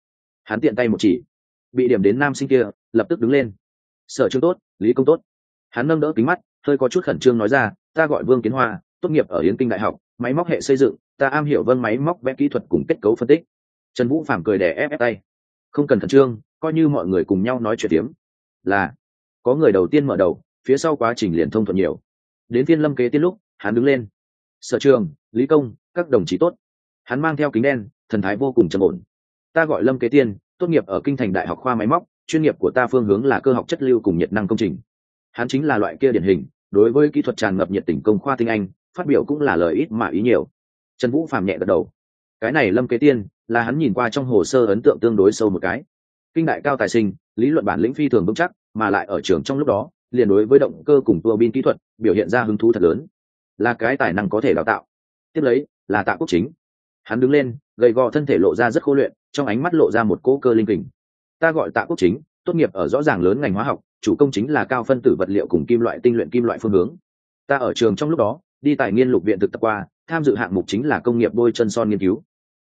Hắn tiện tay một chỉ, bị điểm đến nam sinh kia, lập tức đứng lên. Sở trường tốt, lý công tốt. Hắn nâng đỡ kính mắt, hơi có chút khẩn trương nói ra, ta gọi vương kiến hoa, tốt nghiệp ở yến kinh đại học, máy móc hệ xây dựng, ta am hiểu vân máy móc vẽ kỹ thuật cùng kết cấu phân tích. Trần vũ phàm cười đẻ ép ép tay. Không cần khẩn trương, coi như mọi người cùng nhau nói chuyện tiếm là, có người đầu tiên mở đầu, phía sau quá trình liền thông thuận nhiều. Đến tiên lâm kế tiên lúc, hắn đứng lên. Sở trường, lý công, các đồng chí tốt. Hắn mang theo kính đen thần thái vô cùng trầm ổn. Ta gọi lâm kế tiên, tốt nghiệp ở kinh thành đại học khoa máy móc, chuyên nghiệp của ta phương hướng là cơ học chất lưu cùng nhiệt năng công trình. Hắn chính là loại kia điển hình, đối với kỹ thuật tràn ngập nhiệt tình công khoa tinh anh, phát biểu cũng là lời ít mà ý nhiều. Trần vũ phàm nhẹ gật đầu. Cái này lâm kế tiên, là hắn nhìn qua trong hồ sơ ấn tượng tương đối sâu một cái. Kinh đại cao tài sinh, lý luận bản lĩnh phi thường vững chắc, mà lại ở trường trong lúc đó, liền đối với động cơ cùng tua bin kỹ thuật, biểu hiện ra hứng thú thật lớn. Là cái tài năng có thể đào tạo. Tiếp lấy, là tạ quốc chính. Hắn đứng lên gầy gò thân thể lộ ra rất khô luyện, trong ánh mắt lộ ra một cỗ cơ linh kình. Ta gọi tạ quốc chính, tốt nghiệp ở rõ ràng lớn ngành hóa học, chủ công chính là cao phân tử vật liệu cùng kim loại tinh luyện kim loại phương hướng. Ta ở trường trong lúc đó, đi tại nghiên lục viện thực tập qua, tham dự hạng mục chính là công nghiệp bôi chân son nghiên cứu.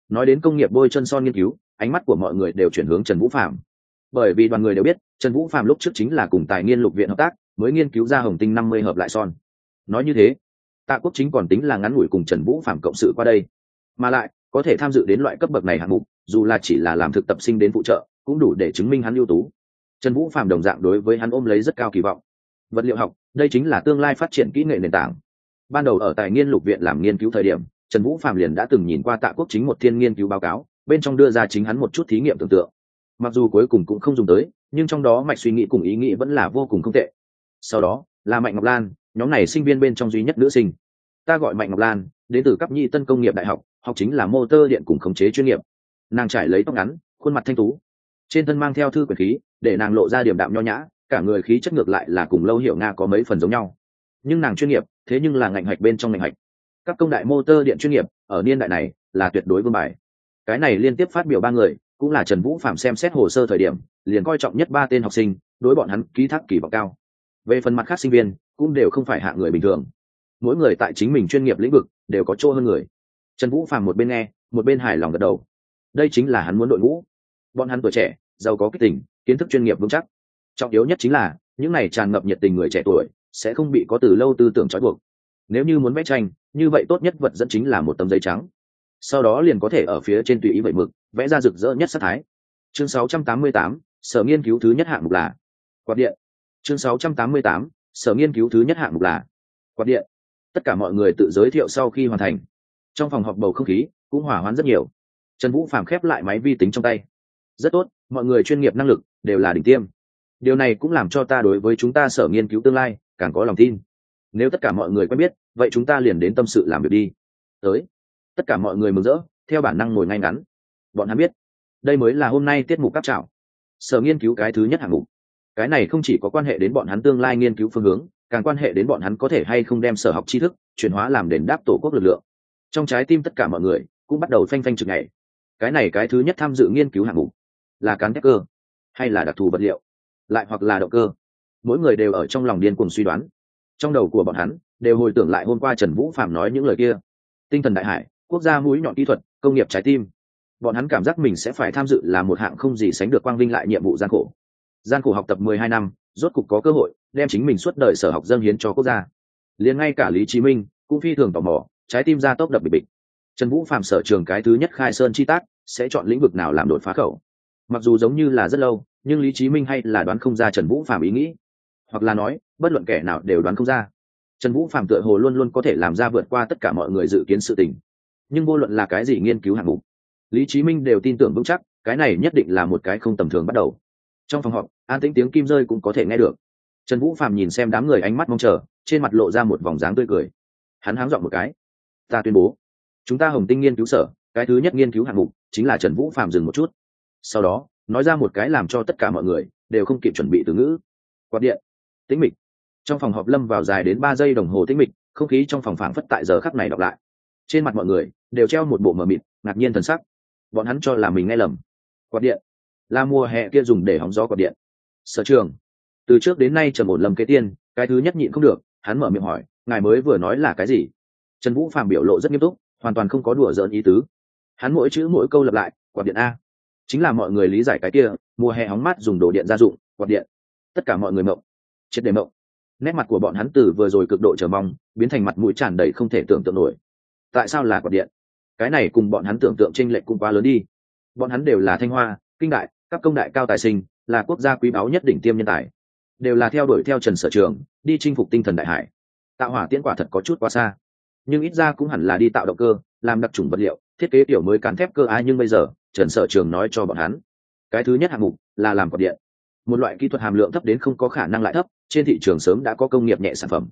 Nói đến công nghiệp bôi chân son nghiên cứu, ánh mắt của mọi người đều chuyển hướng trần vũ phạm bởi vì đoàn người đều biết, trần vũ phạm lúc trước chính là cùng tài nghiên lục viện hợp tác, mới nghiên cứu ra hồng tinh năm mươi hợp lại son. Nói như thế, tạ quốc chính còn tính là ngắn ngủi cùng trần vũ phạm cộng sự qua đây. Mà lại có thể tham dự đến loại cấp bậc này hạng mục, dù là chỉ là làm thực tập sinh đến phụ trợ, cũng đủ để chứng minh hắn ưu tú. Trần vũ phạm đồng dạng đối với hắn ôm lấy rất cao kỳ vọng. Vật liệu học, đây chính là tương lai phát triển kỹ nghệ nền tảng. Ban đầu ở tài nghiên lục viện làm nghiên cứu thời điểm, trần vũ phạm liền đã từng nhìn qua tạ quốc chính một thiên nghiên cứu báo cáo, bên trong đưa ra chính hắn một chút thí nghiệm tưởng tượng. Mặc dù cuối cùng cũng không dùng tới, nhưng trong đó mạch suy nghĩ cùng ý nghĩ vẫn là vô cùng không tệ. Sau đó, là mạnh ngọc lan, nhóm này sinh viên bên trong duy nhất nữ sinh. Ta gọi mạnh ngọc lan, đến từ cấp nhi tân công nghiệp đại học học chính là motor điện cùng khống chế chuyên nghiệp. Nàng trải lấy tóc ngắn, khuôn mặt thanh tú. Trên thân mang theo thư quyền khí, để nàng lộ ra điểm đạm nho nhã, cả người khí chất ngược lại là cùng lâu hiểu nga có mấy phần giống nhau. Nhưng nàng chuyên nghiệp, thế nhưng là ngành hạch bên trong ngành hạch các công đại motor điện chuyên nghiệp, ở niên đại này, là tuyệt đối vương bài. Cái này liên tiếp phát biểu ba người, cũng là trần vũ phạm xem xét hồ sơ thời điểm, liền coi trọng nhất ba tên học sinh, đối bọn hắn ký thác kỳ vọng cao. Về phần mặt khác sinh viên, cũng đều không phải hạ người bình thường. Mỗi người tại chính mình chuyên nghiệp lĩnh vực, đều có chỗ hơn người trần vũ phàm một bên nghe một bên hài lòng gật đầu. Đây chính là hắn muốn đội ngũ. Bọn hắn tuổi trẻ giàu có kích tình kiến thức chuyên nghiệp vững chắc. Trọng yếu nhất chính là những này tràn ngập nhiệt tình người trẻ tuổi sẽ không bị có từ lâu tư tưởng trói buộc. Nếu như muốn vẽ tranh như vậy tốt nhất vật dẫn chính là một tấm giấy trắng. Sau đó liền có thể ở phía trên tùy ý vậy mực vẽ ra rực rỡ nhất sắc thái. Chương 688, sở nghiên cứu thứ nhất hạng mục là quạt điện. Chương 688, sở nghiên cứu thứ nhất hạng mục là quạt điện. Tất cả mọi người tự giới thiệu sau khi hoàn thành trong phòng họp bầu không khí cũng hỏa hoãn rất nhiều. Trần vũ phàm khép lại máy vi tính trong tay. Rất tốt, mọi người chuyên nghiệp năng lực đều là đỉnh tiêm. Điều này cũng làm cho ta đối với chúng ta sở nghiên cứu tương lai càng có lòng tin. Nếu tất cả mọi người quen biết, vậy chúng ta liền đến tâm sự làm việc đi. Tới. Tất cả mọi người mừng rỡ, theo bản năng ngồi ngay ngắn. Bọn hắn biết, đây mới là hôm nay tiết mục cáp trào sở nghiên cứu cái thứ nhất hạng mục. Cái này không chỉ có quan hệ đến bọn hắn tương lai nghiên cứu phương hướng, càng quan hệ đến bọn hắn có thể hay không đem sở học tri thức chuyển hóa làm đền đáp tổ quốc lực lượng trong trái tim tất cả mọi người cũng bắt đầu phanh phanh chừng ngày cái này cái thứ nhất tham dự nghiên cứu hạng mục là cán thép cơ, hay là đặc thù vật liệu, lại hoặc là động cơ. Mỗi người đều ở trong lòng điên cùng suy đoán. Trong đầu của bọn hắn đều hồi tưởng lại hôm qua trần vũ phạm nói những lời kia. Tinh thần đại hải, quốc gia mũi nhọn kỹ thuật, công nghiệp trái tim. Bọn hắn cảm giác mình sẽ phải tham dự là một hạng không gì sánh được quang vinh lại nhiệm vụ gian khổ. Gian khổ học tập mười hai năm, rốt cục có cơ hội đem chính mình suốt đời sở học dân hiến cho quốc gia. Liền ngay cả lý chí minh cũng phi thường tò mò trái tim ra tốc đập bịch bịch. Trần vũ phạm sở trường cái thứ nhất khai sơn chi tác, sẽ chọn lĩnh vực nào làm đột phá khẩu? Mặc dù giống như là rất lâu, nhưng lý chí minh hay là đoán không ra trần vũ phạm ý nghĩ. Hoặc là nói, bất luận kẻ nào đều đoán không ra. Trần vũ phạm tựa hồ luôn luôn có thể làm ra vượt qua tất cả mọi người dự kiến sự tình. Nhưng vô luận là cái gì nghiên cứu hạng mục, lý chí minh đều tin tưởng vững chắc, cái này nhất định là một cái không tầm thường bắt đầu. Trong phòng họp, an tĩnh tiếng kim rơi cũng có thể nghe được. Trần vũ phạm nhìn xem đám người ánh mắt mong chờ, trên mặt lộ ra một vòng dáng tươi cười. Hắn háng dọn một cái ta tuyên bố. Chúng ta hồng tinh nghiên cứu sở, cái thứ nhất nghiên cứu hạng mục chính là trần vũ phạm dừng một chút. Sau đó, nói ra một cái làm cho tất cả mọi người đều không kịp chuẩn bị từ ngữ. Quạt điện. Tĩnh mịch. Trong phòng họp lâm vào dài đến ba giây đồng hồ tĩnh mịch, không khí trong phòng phảng phất tại giờ khắc này đọc lại. Trên mặt mọi người đều treo một bộ mờ mịt, ngạc nhiên thần sắc. Bọn hắn cho là mình nghe lầm. Quạt điện. Là mùa hè kia dùng để hóng gió quạt điện. Sở trường. Từ trước đến nay trần một lầm kế tiên, cái thứ nhất nhịn không được, hắn mở miệng hỏi, ngài mới vừa nói là cái gì? Trần vũ phàm biểu lộ rất nghiêm túc, hoàn toàn không có đùa giỡn ý tứ. Hắn mỗi chữ mỗi câu lặp lại, quạt điện a. Chính là mọi người lý giải cái kia, mùa hè hóng mát dùng đồ điện gia dụng, quạt điện. Tất cả mọi người mộng. Triệt đề mộng. Nét mặt của bọn hắn từ vừa rồi cực độ chờ mong, biến thành mặt mũi tràn đầy không thể tưởng tượng nổi. Tại sao là quạt điện? Cái này cùng bọn hắn tưởng tượng tranh lệch cũng quá lớn đi. Bọn hắn đều là thanh hoa, kinh đại, các công đại cao tài sinh, là quốc gia quý báu nhất đỉnh tiêm nhân tài. Đều là theo đuổi theo trần sở trường, đi chinh phục tinh thần đại hải. Tạo hỏa tiễn quả thật có chút quá xa nhưng ít ra cũng hẳn là đi tạo động cơ, làm đặc trùng vật liệu, thiết kế tiểu mới cán thép cơ ai, nhưng bây giờ, trần sở trường nói cho bọn hắn, cái thứ nhất hạng mục là làm cọt điện. Một loại kỹ thuật hàm lượng thấp đến không có khả năng lại thấp, trên thị trường sớm đã có công nghiệp nhẹ sản phẩm.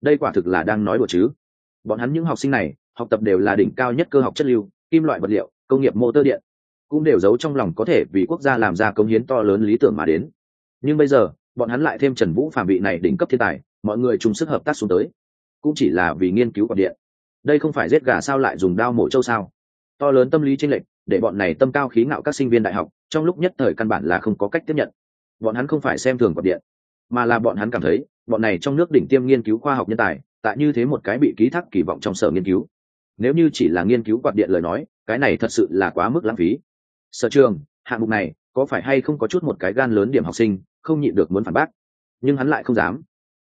Đây quả thực là đang nói đùa chứ. Bọn hắn những học sinh này, học tập đều là đỉnh cao nhất cơ học chất lưu, kim loại vật liệu, công nghiệp mô tơ điện, cũng đều giấu trong lòng có thể vì quốc gia làm ra công hiến to lớn lý tưởng mà đến. Nhưng bây giờ, bọn hắn lại thêm trần vũ phạm vị này đỉnh cấp thiên tài, mọi người chung sức hợp tác xuống tới cũng chỉ là vì nghiên cứu quạt điện. Đây không phải giết gà sao lại dùng đao mổ trâu sao? To lớn tâm lý tranh lệch, để bọn này tâm cao khí ngạo các sinh viên đại học, trong lúc nhất thời căn bản là không có cách tiếp nhận. Bọn hắn không phải xem thường quạt điện, mà là bọn hắn cảm thấy, bọn này trong nước đỉnh tiêm nghiên cứu khoa học nhân tài, tại như thế một cái bị ký thác kỳ vọng trong sở nghiên cứu. Nếu như chỉ là nghiên cứu quạt điện lời nói, cái này thật sự là quá mức lãng phí. Sở trường, hạng mục này, có phải hay không có chút một cái gan lớn điểm học sinh, không nhịn được muốn phản bác. Nhưng hắn lại không dám.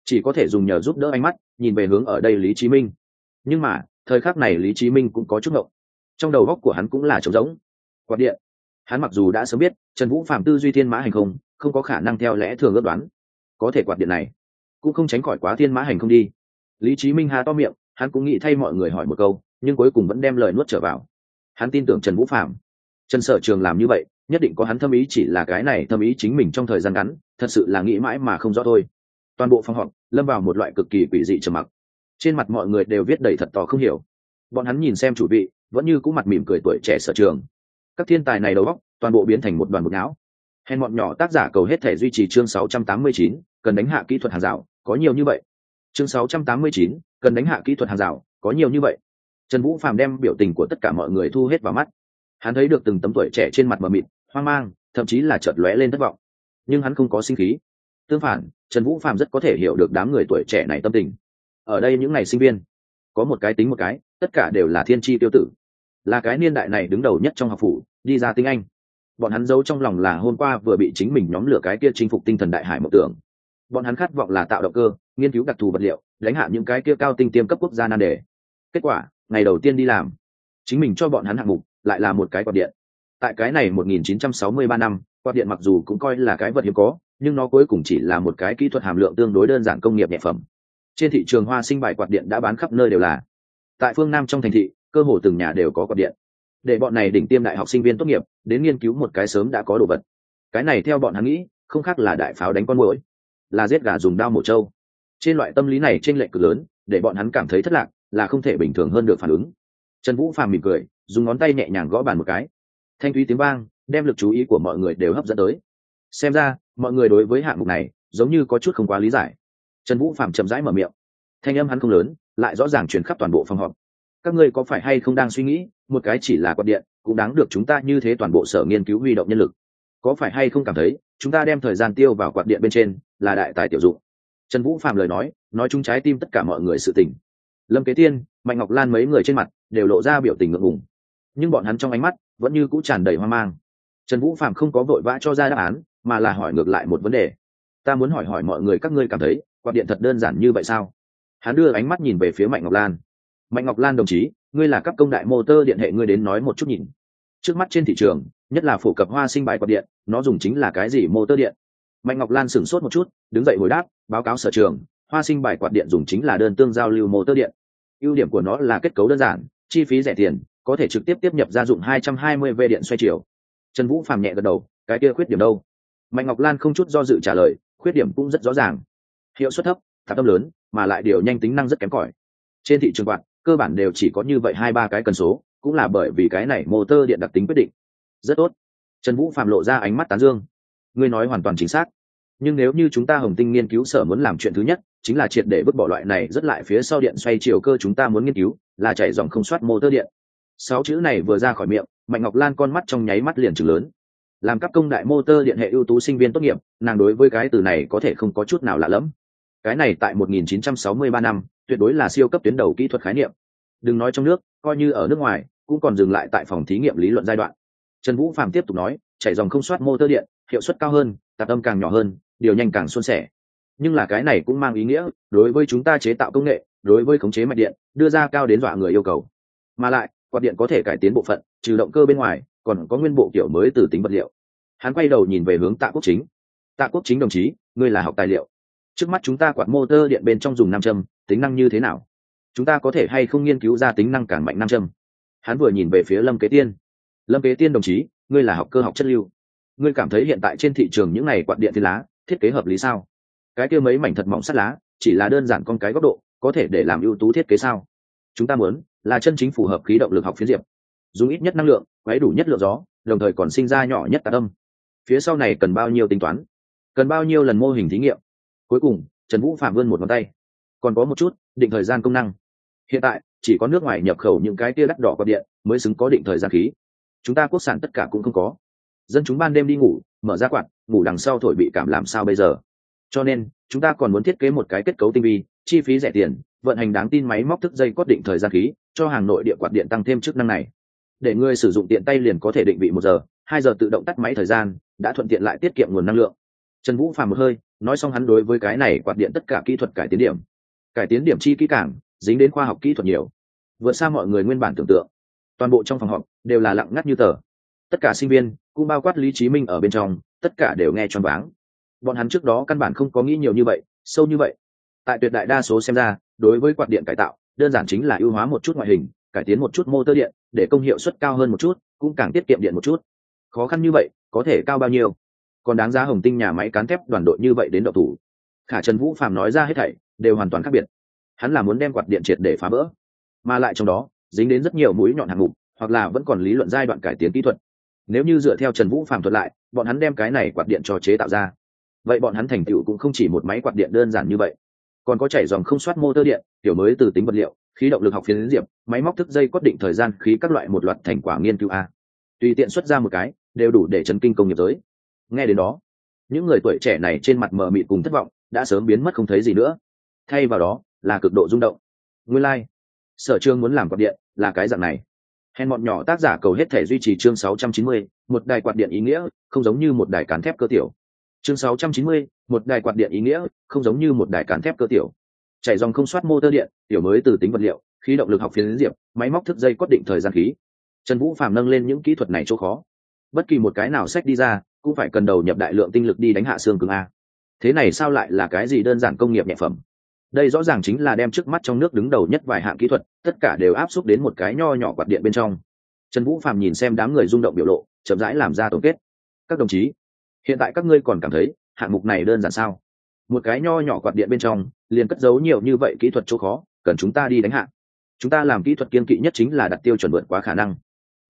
Chỉ có thể dùng nhờ giúp đỡ ánh mắt nhìn về hướng ở đây lý chí minh. Nhưng mà, thời khắc này lý chí minh cũng có chút ngộng. Trong đầu góc của hắn cũng là trống rỗng. Quạt điện. Hắn mặc dù đã sớm biết, trần vũ phạm tư duy thiên mã hành không không có khả năng theo lẽ thường ước đoán. Có thể quạt điện này, cũng không tránh khỏi quá thiên mã hành không đi. Lý chí minh hà to miệng, hắn cũng nghĩ thay mọi người hỏi một câu, nhưng cuối cùng vẫn đem lời nuốt trở vào. Hắn tin tưởng trần vũ phạm trần sở trường làm như vậy, nhất định có hắn thâm ý chỉ là cái này thâm ý chính mình trong thời gian ngắn, thật sự là nghĩ mãi mà không rõ thôi toàn bộ phòng họp lâm vào một loại cực kỳ quỷ dị trầm mặc. Trên mặt mọi người đều viết đầy thật tò không hiểu. Bọn hắn nhìn xem chủ vị vẫn như cũ mặt mỉm cười tuổi trẻ sở trường. Các thiên tài này đầu óc toàn bộ biến thành một đoàn một não. Hèn bọn nhỏ tác giả cầu hết thể duy trì chương 689, cần đánh hạ kỹ thuật hàng rào có nhiều như vậy. Chương 689, cần đánh hạ kỹ thuật hàng rào có nhiều như vậy. Trần vũ phàm đem biểu tình của tất cả mọi người thu hết vào mắt. Hắn thấy được từng tấm tuổi trẻ trên mặt mờ mịt hoang mang thậm chí là chợt lóe lên thất vọng. Nhưng hắn không có sinh khí. Tương phản trần vũ phạm rất có thể hiểu được đám người tuổi trẻ này tâm tình. Ở đây những ngày sinh viên, có một cái tính một cái, tất cả đều là thiên tri tiêu tử. Là cái niên đại này đứng đầu nhất trong học phủ, đi ra tiếng anh. Bọn hắn giấu trong lòng là hôm qua vừa bị chính mình nhóm lửa cái kia chinh phục tinh thần đại hải mộng tưởng. Bọn hắn khát vọng là tạo động cơ, nghiên cứu đặc thù vật liệu, đánh hạ những cái kia cao tinh tiêm cấp quốc gia nan đề. Kết quả, ngày đầu tiên đi làm, chính mình cho bọn hắn hạng mục, lại là một cái quạt điện. Tại cái này 1963 năm, quạt điện mặc dù cũng coi là cái vật hiếm có nhưng nó cuối cùng chỉ là một cái kỹ thuật hàm lượng tương đối đơn giản công nghiệp nhẹ phẩm. Trên thị trường hoa sinh bài quạt điện đã bán khắp nơi đều là. Tại phương nam trong thành thị, cơ hồ từng nhà đều có quạt điện. Để bọn này đỉnh tiêm đại học sinh viên tốt nghiệp, đến nghiên cứu một cái sớm đã có đồ vật. Cái này theo bọn hắn nghĩ, không khác là đại pháo đánh con mũi là giết gà dùng đao mổ trâu. Trên loại tâm lý này trên lệch cực lớn, để bọn hắn cảm thấy thất lạc, là không thể bình thường hơn được phản ứng. Trần vũ phàm mỉm cười, dùng ngón tay nhẹ nhàng gõ bàn một cái. Thanh thúy tiếng vang, đem lực chú ý của mọi người đều hấp dẫn tới xem ra, mọi người đối với hạng mục này, giống như có chút không quá lý giải. Trần vũ phạm chậm rãi mở miệng. Thanh âm hắn không lớn, lại rõ ràng chuyển khắp toàn bộ phòng họp. Các ngươi có phải hay không đang suy nghĩ, một cái chỉ là quạt điện, cũng đáng được chúng ta như thế toàn bộ sở nghiên cứu huy động nhân lực. Có phải hay không cảm thấy, chúng ta đem thời gian tiêu vào quạt điện bên trên, là đại tài tiểu dụng? Trần vũ phạm lời nói nói chung trái tim tất cả mọi người sự tình. Lâm kế tiên, mạnh ngọc lan mấy người trên mặt, đều lộ ra biểu tình ngượng ngùng. Nhưng bọn hắn trong ánh mắt, vẫn như cũ tràn đầy hoang mang. Trần vũ phạm không có vội vã cho ra đáp án mà là hỏi ngược lại một vấn đề. Ta muốn hỏi hỏi mọi người các ngươi cảm thấy, quạt điện thật đơn giản như vậy sao? Hắn đưa ánh mắt nhìn về phía mạnh ngọc lan. Mạnh ngọc lan đồng chí, ngươi là các công đại mô tơ điện hệ ngươi đến nói một chút nhìn. Trước mắt trên thị trường, nhất là phổ cập hoa sinh bài quạt điện, nó dùng chính là cái gì motor điện? Mạnh ngọc lan sửng sốt một chút, đứng dậy hồi đáp, báo cáo sở trường, hoa sinh bài quạt điện dùng chính là đơn tương giao lưu motor điện. Ưu điểm của nó là kết cấu đơn giản, chi phí rẻ tiền, có thể trực tiếp tiếp nhập gia dụng 220 v điện xoay chiều. Trần vũ phàm nhẹ gật đầu, cái kia khuyết điểm đâu? Mạnh ngọc lan không chút do dự trả lời, khuyết điểm cũng rất rõ ràng. Hiệu suất thấp tạp tâm lớn, mà lại điều nhanh tính năng rất kém cỏi. Trên thị trường quạt, cơ bản đều chỉ có như vậy hai ba cái cần số, cũng là bởi vì cái này mô tơ điện đặc tính quyết định. Rất tốt. Trần vũ phạm lộ ra ánh mắt tán dương. Ngươi nói hoàn toàn chính xác. Nhưng nếu như chúng ta hồng tinh nghiên cứu sở muốn làm chuyện thứ nhất, chính là triệt để vứt bỏ loại này rất lại phía sau điện xoay chiều cơ chúng ta muốn nghiên cứu, là chạy dòng không soát tơ điện. Sáu chữ này vừa ra khỏi miệng, mạnh ngọc lan con mắt trong nháy mắt liền chừng lớn làm các công đại motor điện hệ ưu tú sinh viên tốt nghiệp, nàng đối với cái từ này có thể không có chút nào lạ lẫm. Cái này tại 1963 năm, tuyệt đối là siêu cấp tuyến đầu kỹ thuật khái niệm. Đừng nói trong nước, coi như ở nước ngoài, cũng còn dừng lại tại phòng thí nghiệm lý luận giai đoạn. Trần vũ phạm tiếp tục nói, chảy dòng không soát motor điện, hiệu suất cao hơn, tạp âm càng nhỏ hơn, điều nhanh càng suôn sẻ. Nhưng là cái này cũng mang ý nghĩa, đối với chúng ta chế tạo công nghệ, đối với khống chế mạch điện, đưa ra cao đến dọa người yêu cầu. Mà lại quạt điện có thể cải tiến bộ phận, trừ động cơ bên ngoài, còn có nguyên bộ kiểu mới từ tính vật liệu. Hắn quay đầu nhìn về hướng tạ quốc chính. Tạ quốc chính đồng chí, ngươi là học tài liệu. Trước mắt chúng ta quạt motor điện bên trong dùng nam châm, tính năng như thế nào? Chúng ta có thể hay không nghiên cứu ra tính năng càng mạnh nam châm? Hắn vừa nhìn về phía lâm kế tiên. Lâm kế tiên đồng chí, ngươi là học cơ học chất lưu. Ngươi cảm thấy hiện tại trên thị trường những này quạt điện thiên lá, thiết kế hợp lý sao? Cái kia mấy mảnh thật mỏng sắt lá, chỉ là đơn giản con cái góc độ, có thể để làm ưu tú thiết kế sao? Chúng ta muốn là chân chính phù hợp khí động lực học phiến diệp. Dùng ít nhất năng lượng, quấy đủ nhất lượng gió, đồng thời còn sinh ra nhỏ nhất tà tâm. Phía sau này cần bao nhiêu tính toán? Cần bao nhiêu lần mô hình thí nghiệm? Cuối cùng, trần vũ phạm vươn một ngón tay. Còn có một chút, định thời gian công năng. Hiện tại, chỉ có nước ngoài nhập khẩu những cái tia đắt đỏ quạt điện, mới xứng có định thời gian khí. Chúng ta quốc sản tất cả cũng không có. Dân chúng ban đêm đi ngủ, mở ra quạt, ngủ đằng sau thổi bị cảm làm sao bây giờ? Cho nên, chúng ta còn muốn thiết kế một cái kết cấu tinh vi, chi phí rẻ tiền, vận hành đáng tin máy móc thức dây cốt định thời gian khí cho hàng nội địa quạt điện tăng thêm chức năng này. Để người sử dụng tiện tay liền có thể định vị một giờ, hai giờ tự động tắt máy thời gian, đã thuận tiện lại tiết kiệm nguồn năng lượng. Trần vũ phàm một hơi, nói xong hắn đối với cái này quạt điện tất cả kỹ thuật cải tiến điểm. Cải tiến điểm chi kỹ cảng dính đến khoa học kỹ thuật nhiều. Vượt xa mọi người nguyên bản tưởng tượng. Toàn bộ trong phòng họp đều là lặng ngắt như tờ. Tất cả sinh viên, cũng bao quát lý trí minh ở bên trong, tất cả đều nghe choáng váng. Bọn hắn trước đó căn bản không có nghĩ nhiều như vậy, sâu như vậy. Tại tuyệt đại đa số xem ra, đối với quạt điện cải tạo đơn giản chính là ưu hóa một chút ngoại hình, cải tiến một chút mô tơ điện, để công hiệu suất cao hơn một chút, cũng càng tiết kiệm điện một chút. Khó khăn như vậy, có thể cao bao nhiêu? Còn đáng giá hồng tinh nhà máy cán thép đoàn đội như vậy đến độc thủ. Khả trần vũ phạm nói ra hết thảy, đều hoàn toàn khác biệt. Hắn là muốn đem quạt điện triệt để phá vỡ, mà lại trong đó, dính đến rất nhiều mũi nhọn hạng mục, hoặc là vẫn còn lý luận giai đoạn cải tiến kỹ thuật. Nếu như dựa theo trần vũ phạm thuật lại, bọn hắn đem cái này quạt điện cho chế tạo ra. Vậy bọn hắn thành tựu cũng không chỉ một máy quạt điện đơn giản như vậy còn có chảy dòng không soát motor điện tiểu mới từ tính vật liệu khí động lực học phiến diệp máy móc thức dây quyết định thời gian khí các loại một loạt thành quả nghiên cứu a. Tùy tiện xuất ra một cái đều đủ để chấn kinh công nghiệp giới. Nghe đến đó những người tuổi trẻ này trên mặt mờ mịt cùng thất vọng đã sớm biến mất không thấy gì nữa. Thay vào đó là cực độ rung động. Nguyên lai、like. sở trương muốn làm quạt điện là cái dạng này. Hèn bọn nhỏ tác giả cầu hết thể duy trì chương 690, một đài quạt điện ý nghĩa không giống như một đài cán thép cơ tiểu chương 690, một đài quạt điện ý nghĩa không giống như một đài cán thép cơ tiểu. Chạy dòng không soát motor điện tiểu mới từ tính vật liệu khí động lực học phiến diệp máy móc thức dây quyết định thời gian khí. Trần vũ phàm nâng lên những kỹ thuật này chỗ khó. Bất kỳ một cái nào sách đi ra cũng phải cần đầu nhập đại lượng tinh lực đi đánh hạ xương cứng a. Thế này sao lại là cái gì đơn giản công nghiệp nhẹ phẩm? Đây rõ ràng chính là đem trước mắt trong nước đứng đầu nhất vài hạng kỹ thuật tất cả đều áp xúc đến một cái nho nhỏ quạt điện bên trong. Trần vũ phàm nhìn xem đám người rung động biểu lộ chậm rãi làm ra tổng kết. Các đồng chí hiện tại các ngươi còn cảm thấy, hạng mục này đơn giản sao? Một cái nho nhỏ quạt điện bên trong, liền cất giấu nhiều như vậy kỹ thuật chỗ khó, cần chúng ta đi đánh hạng. chúng ta làm kỹ thuật kiên kỵ nhất chính là đặt tiêu chuẩn vượt quá khả năng.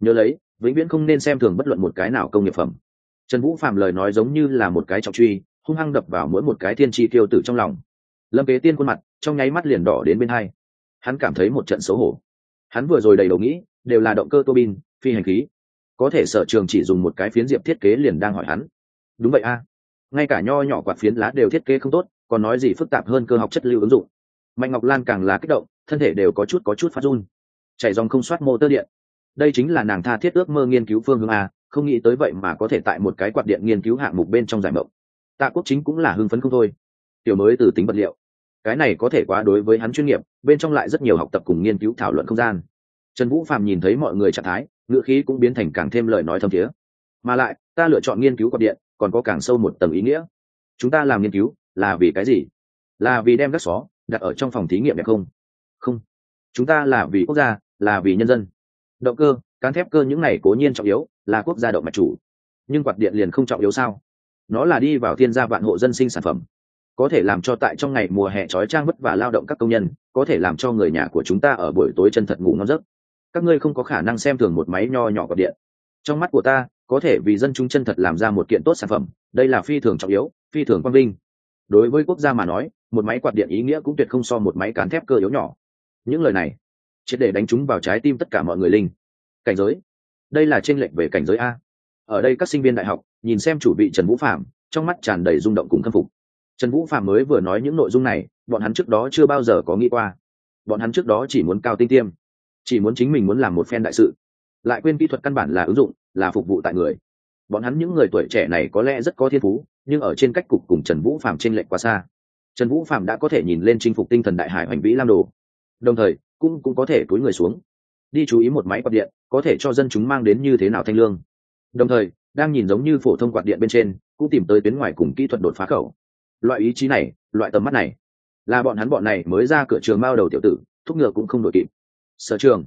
Nhớ lấy, vĩnh viễn không nên xem thường bất luận một cái nào công nghiệp phẩm. Trần vũ phạm lời nói giống như là một cái trọng truy, hung hăng đập vào mỗi một cái thiên tri tiêu tử trong lòng. Lâm kế tiên khuôn mặt, trong nháy mắt liền đỏ đến bên hai. Hắn cảm thấy một trận xấu hổ. Hắn vừa rồi đầy đầu nghĩ, đều là động cơ tô bin, phi hành khí. Có thể sở trường chỉ dùng một cái phiến diệp thiết kế liền đang hỏi hắn đúng vậy a. Ngay cả nho nhỏ quạt phiến lá đều thiết kế không tốt, còn nói gì phức tạp hơn cơ học chất lưu ứng dụng. Mạnh ngọc lan càng là kích động, thân thể đều có chút có chút phát run. Chảy dòng không soát mô tơ điện. Đây chính là nàng tha thiết ước mơ nghiên cứu phương hướng a, không nghĩ tới vậy mà có thể tại một cái quạt điện nghiên cứu hạng mục bên trong giải mộng. Tạ quốc chính cũng là hưng phấn không thôi. Tiểu mới từ tính vật liệu. Cái này có thể quá đối với hắn chuyên nghiệp, bên trong lại rất nhiều học tập cùng nghiên cứu thảo luận không gian. Trần vũ phạm nhìn thấy mọi người trạng thái, ngữ khí cũng biến thành càng thêm lời nói thâm thiế. Mà lại, ta lựa chọn nghiên cứu quạt điện còn có càng sâu một tầng ý nghĩa. Chúng ta làm nghiên cứu là vì cái gì? Là vì đem các xó đặt ở trong phòng thí nghiệm đẹp không? Không. Chúng ta là vì quốc gia, là vì nhân dân. Động cơ, cán thép cơ những này cố nhiên trọng yếu, là quốc gia động mạch chủ. Nhưng quạt điện liền không trọng yếu sao? Nó là đi vào thiên gia vạn hộ dân sinh sản phẩm. Có thể làm cho tại trong ngày mùa hè trói trang vất và lao động các công nhân, có thể làm cho người nhà của chúng ta ở buổi tối chân thật ngủ ngon giấc. Các ngươi không có khả năng xem thường một máy nho nhỏ quạt điện. Trong mắt của ta có thể vì dân chúng chân thật làm ra một kiện tốt sản phẩm, đây là phi thường trọng yếu, phi thường quang vinh. Đối với quốc gia mà nói, một máy quạt điện ý nghĩa cũng tuyệt không so một máy cán thép cơ yếu nhỏ. Những lời này, triệt để đánh trúng vào trái tim tất cả mọi người linh. Cảnh giới. Đây là tranh lệch về cảnh giới a. Ở đây các sinh viên đại học, nhìn xem chủ vị trần vũ phạm trong mắt tràn đầy rung động cùng khâm phục. Trần vũ phạm mới vừa nói những nội dung này, bọn hắn trước đó chưa bao giờ có nghĩ qua. Bọn hắn trước đó chỉ muốn cao tinh tiêm, chỉ muốn chính mình muốn làm một phen đại sự lại quên kỹ thuật căn bản là ứng dụng, là phục vụ tại người. Bọn hắn những người tuổi trẻ này có lẽ rất có thiên phú, nhưng ở trên cách cục cùng trần vũ phạm trên lệnh quá xa. Trần vũ phạm đã có thể nhìn lên chinh phục tinh thần đại hải hoành vĩ lam đồ. Đồng thời, cũng cũng có thể túi người xuống. Đi chú ý một máy quạt điện, có thể cho dân chúng mang đến như thế nào thanh lương. Đồng thời, đang nhìn giống như phổ thông quạt điện bên trên, cũng tìm tới tuyến ngoài cùng kỹ thuật đột phá khẩu. Loại ý chí này, loại tầm mắt này, là bọn hắn bọn này mới ra cửa trường mao đầu tiểu tử, thúc ngựa cũng không đội kịp. Sở trường.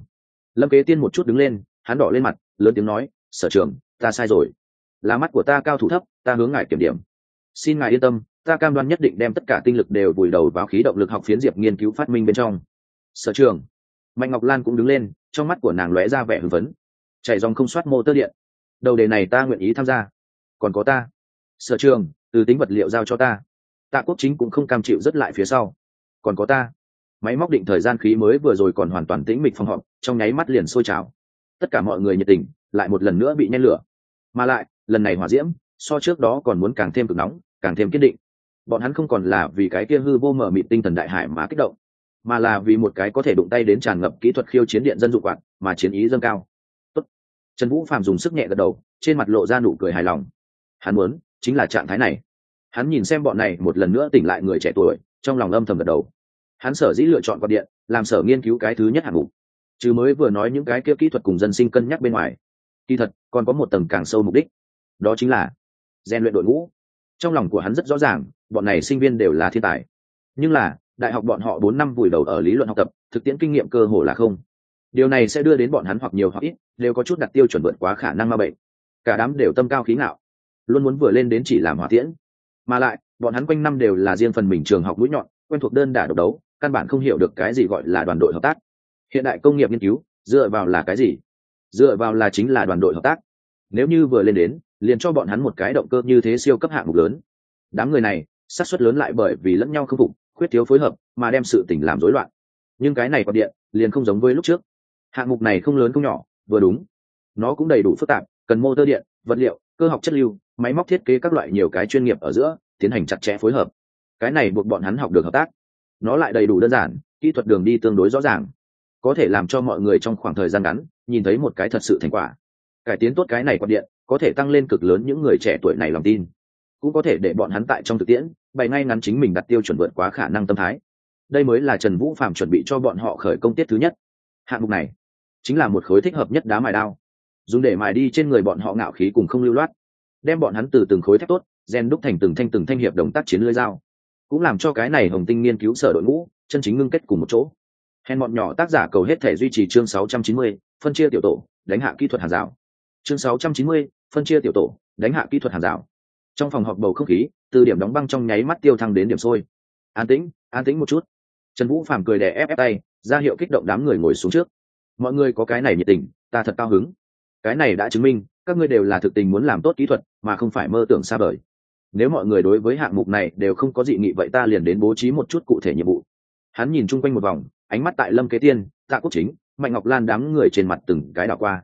Lâm kế tiên một chút đứng lên hắn đỏ lên mặt, lớn tiếng nói, sở trường ta sai rồi. Là mắt của ta cao thủ thấp, ta hướng ngài kiểm điểm. Xin ngài yên tâm, ta cam đoan nhất định đem tất cả tinh lực đều vùi đầu vào khí động lực học phiến diệp nghiên cứu phát minh bên trong. Sở trường mạnh ngọc lan cũng đứng lên, trong mắt của nàng lóe ra vẻ hưng phấn. Chảy dòng không soát mô tơ điện. Đầu đề này ta nguyện ý tham gia. Còn có ta. Sở trường từ tính vật liệu giao cho ta. Tạ quốc chính cũng không cam chịu rất lại phía sau. Còn có ta. Máy móc định thời gian khí mới vừa rồi còn hoàn toàn tĩnh mịch phòng họp, trong nháy mắt liền sôi trào tất cả mọi người nhiệt tình, lại một lần nữa bị nhen lửa. Mà lại, lần này hỏa diễm, so trước đó còn muốn càng thêm cực nóng, càng thêm kiên định. Bọn hắn không còn là vì cái kia hư vô mở mịt tinh thần đại hải mà kích động, mà là vì một cái có thể đụng tay đến tràn ngập kỹ thuật khiêu chiến điện dân dụng quạt mà chiến ý dâng cao. Tốt. trần vũ phạm dùng sức nhẹ gật đầu, trên mặt lộ ra nụ cười hài lòng. Hắn muốn chính là trạng thái này. Hắn nhìn xem bọn này một lần nữa tỉnh lại người trẻ tuổi, trong lòng âm thầm gật đầu. Hắn sở dĩ lựa chọn quạt điện, làm sở nghiên cứu cái thứ nhất hạng mục chứ mới vừa nói những cái kia kỹ thuật cùng dân sinh cân nhắc bên ngoài. Kỳ thật, còn có một tầng càng sâu mục đích. Đó chính là rèn luyện đội ngũ. Trong lòng của hắn rất rõ ràng, bọn này sinh viên đều là thiên tài. Nhưng là, đại học bọn họ bốn năm vùi đầu ở lý luận học tập, thực tiễn kinh nghiệm cơ hồ là không. Điều này sẽ đưa đến bọn hắn hoặc nhiều hoặc ít, đều có chút đặt tiêu chuẩn vượt quá khả năng ma bệnh. Cả đám đều tâm cao khí ngạo, luôn muốn vừa lên đến chỉ làm hỏa tiễn. Mà lại, bọn hắn quanh năm đều là riêng phần mình trường học mũi nhọn, quen thuộc đơn đả độc đấu, căn bản không hiểu được cái gì gọi là đoàn đội hợp tác hiện đại công nghiệp nghiên cứu, dựa vào là cái gì? Dựa vào là chính là đoàn đội hợp tác. Nếu như vừa lên đến, liền cho bọn hắn một cái động cơ như thế siêu cấp hạng mục lớn. Đám người này sát suất lớn lại bởi vì lẫn nhau không phục, khuyết thiếu phối hợp, mà đem sự tình làm rối loạn. Nhưng cái này còn điện, liền không giống với lúc trước. Hạng mục này không lớn không nhỏ, vừa đúng. Nó cũng đầy đủ phức tạp, cần mô điện, vật liệu, cơ học chất lưu, máy móc thiết kế các loại nhiều cái chuyên nghiệp ở giữa, tiến hành chặt chẽ phối hợp. Cái này buộc bọn hắn học được hợp tác. Nó lại đầy đủ đơn giản, kỹ thuật đường đi tương đối rõ ràng có thể làm cho mọi người trong khoảng thời gian ngắn nhìn thấy một cái thật sự thành quả. Cải tiến tốt cái này quạt điện, có thể tăng lên cực lớn những người trẻ tuổi này lòng tin. Cũng có thể để bọn hắn tại trong thực tiễn, bày ngay ngắn chính mình đặt tiêu chuẩn vượt quá khả năng tâm thái. Đây mới là trần vũ phạm chuẩn bị cho bọn họ khởi công tiết thứ nhất. Hạng mục này chính là một khối thích hợp nhất đá mài đao. Dùng để mài đi trên người bọn họ ngạo khí cùng không lưu loát. Đem bọn hắn từ từng khối thép tốt, gen đúc thành từng thanh từng thanh hiệp đồng tác chiến lưới dao. Cũng làm cho cái này hồng tinh nghiên cứu sở đội ngũ, chân chính ngưng kết cùng một chỗ hèn bọn nhỏ tác giả cầu hết thể duy trì chương 690, phân chia tiểu tổ đánh hạ kỹ thuật hàng rào. Chương 690, phân chia tiểu tổ đánh hạ kỹ thuật hàng rào. Trong phòng họp bầu không khí từ điểm đóng băng trong nháy mắt tiêu thăng đến điểm sôi. An tĩnh an tĩnh một chút. Trần vũ phàm cười đè ép ép tay ra hiệu kích động đám người ngồi xuống trước. Mọi người có cái này nhiệt tình ta thật cao hứng. Cái này đã chứng minh các ngươi đều là thực tình muốn làm tốt kỹ thuật mà không phải mơ tưởng xa vời. Nếu mọi người đối với hạng mục này đều không có dị nghị vậy ta liền đến bố trí một chút cụ thể nhiệm vụ. Hắn nhìn chung quanh một vòng ánh mắt tại lâm kế tiên, tạ quốc chính, mạnh ngọc lan đám người trên mặt từng cái đảo qua.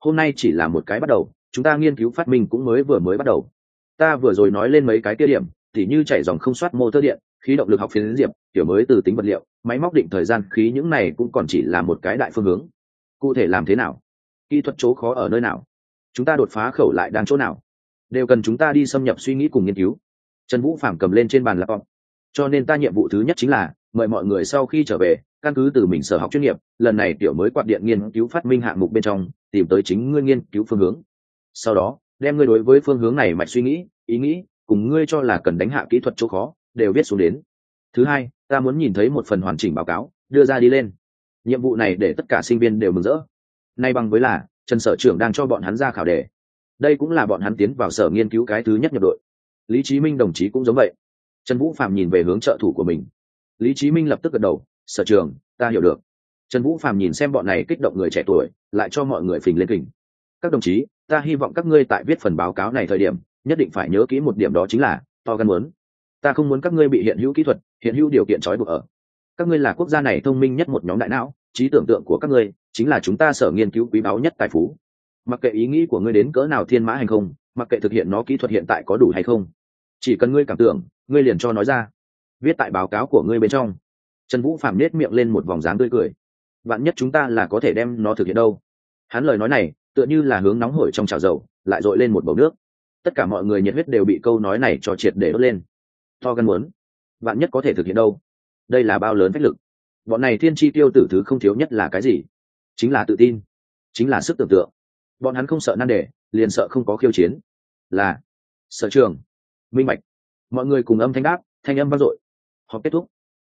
Hôm nay chỉ là một cái bắt đầu, chúng ta nghiên cứu phát minh cũng mới vừa mới bắt đầu. Ta vừa rồi nói lên mấy cái tiêu điểm thì như chảy dòng không soát mô tơ điện, khí động lực học phiến diệp, kiểu mới từ tính vật liệu, máy móc định thời gian, khí những này cũng còn chỉ là một cái đại phương hướng. Cụ thể làm thế nào? Kỹ thuật chỗ khó ở nơi nào? Chúng ta đột phá khẩu lại đang chỗ nào? Đều cần chúng ta đi xâm nhập suy nghĩ cùng nghiên cứu. Trần vũ phạm cầm lên trên bàn laptop. Cho nên ta nhiệm vụ thứ nhất chính là mời mọi người sau khi trở về, căn cứ từ mình sở học chuyên nghiệp, lần này tiểu mới quạt điện nghiên cứu phát minh hạng mục bên trong, tìm tới chính ngươi nghiên cứu phương hướng. Sau đó, đem ngươi đối với phương hướng này mạch suy nghĩ, ý nghĩ, cùng ngươi cho là cần đánh hạ kỹ thuật chỗ khó, đều viết xuống đến. Thứ hai, ta muốn nhìn thấy một phần hoàn chỉnh báo cáo, đưa ra đi lên. Nhiệm vụ này để tất cả sinh viên đều mừng rỡ. Nay bằng với là, trần sở trưởng đang cho bọn hắn ra khảo đề. Đây cũng là bọn hắn tiến vào sở nghiên cứu cái thứ nhất nhập đội. Lý chí minh đồng chí cũng giống vậy. Trần vũ phạm nhìn về hướng trợ thủ của mình lý chí minh lập tức gật đầu, sở trường, ta hiểu được. Trần vũ phạm nhìn xem bọn này kích động người trẻ tuổi, lại cho mọi người phình lên kình. Các đồng chí, ta hy vọng các ngươi tại viết phần báo cáo này thời điểm, nhất định phải nhớ kỹ một điểm đó chính là, to gan muốn. Ta không muốn các ngươi bị hiện hữu kỹ thuật, hiện hữu điều kiện trói buộc ở. Các ngươi là quốc gia này thông minh nhất một nhóm đại não, trí tưởng tượng của các ngươi chính là chúng ta sở nghiên cứu quý báu nhất tài phú. Mặc kệ ý nghĩ của ngươi đến cỡ nào thiên mã hành không, mặc kệ thực hiện nó kỹ thuật hiện tại có đủ hay không, chỉ cần ngươi cảm tưởng, ngươi liền cho nói ra viết tại báo cáo của ngươi bên trong. Trần vũ phạm nết miệng lên một vòng dáng tươi cười. Vạn nhất chúng ta là có thể đem nó thực hiện đâu? Hắn lời nói này, tựa như là hướng nóng hổi trong chảo dầu, lại dội lên một bầu nước. Tất cả mọi người nhiệt huyết đều bị câu nói này cho triệt để đốt lên. To gan muốn. Vạn nhất có thể thực hiện đâu? Đây là bao lớn phách lực. Bọn này thiên chi tiêu tử thứ không thiếu nhất là cái gì? Chính là tự tin. Chính là sức tưởng tượng. Bọn hắn không sợ nan đề, liền sợ không có khiêu chiến. Là, sở trường. Minh mạch. mọi người cùng âm thanh đáp, thanh âm vang dội họ kết thúc.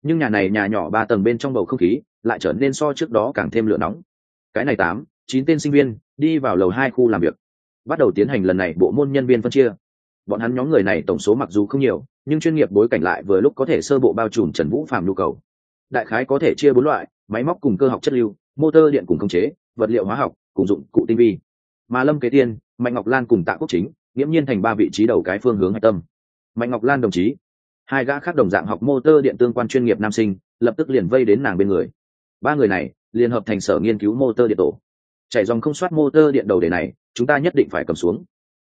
Nhưng nhà này nhà nhỏ ba tầng bên trong bầu không khí lại trở nên so trước đó càng thêm lửa nóng. Cái này tám, chín tên sinh viên đi vào lầu hai khu làm việc. Bắt đầu tiến hành lần này bộ môn nhân viên phân chia. Bọn hắn nhóm người này tổng số mặc dù không nhiều, nhưng chuyên nghiệp bối cảnh lại vừa lúc có thể sơ bộ bao trùm trần vũ phạm nhu cầu. Đại khái có thể chia bốn loại, máy móc cùng cơ học chất lưu, motor điện cùng công chế, vật liệu hóa học, cùng dụng cụ tinh vi. Mà lâm kế tiên, mạnh ngọc lan cùng tạ quốc chính, nghiễm nhiên thành ba vị trí đầu cái phương hướng hạch tâm. Mạnh ngọc lan đồng chí hai gã khác đồng dạng học motor điện tương quan chuyên nghiệp nam sinh, lập tức liền vây đến nàng bên người. Ba người này, liền hợp thành sở nghiên cứu motor điện tổ. Chạy dòng không soát motor điện đầu đề này, chúng ta nhất định phải cầm xuống.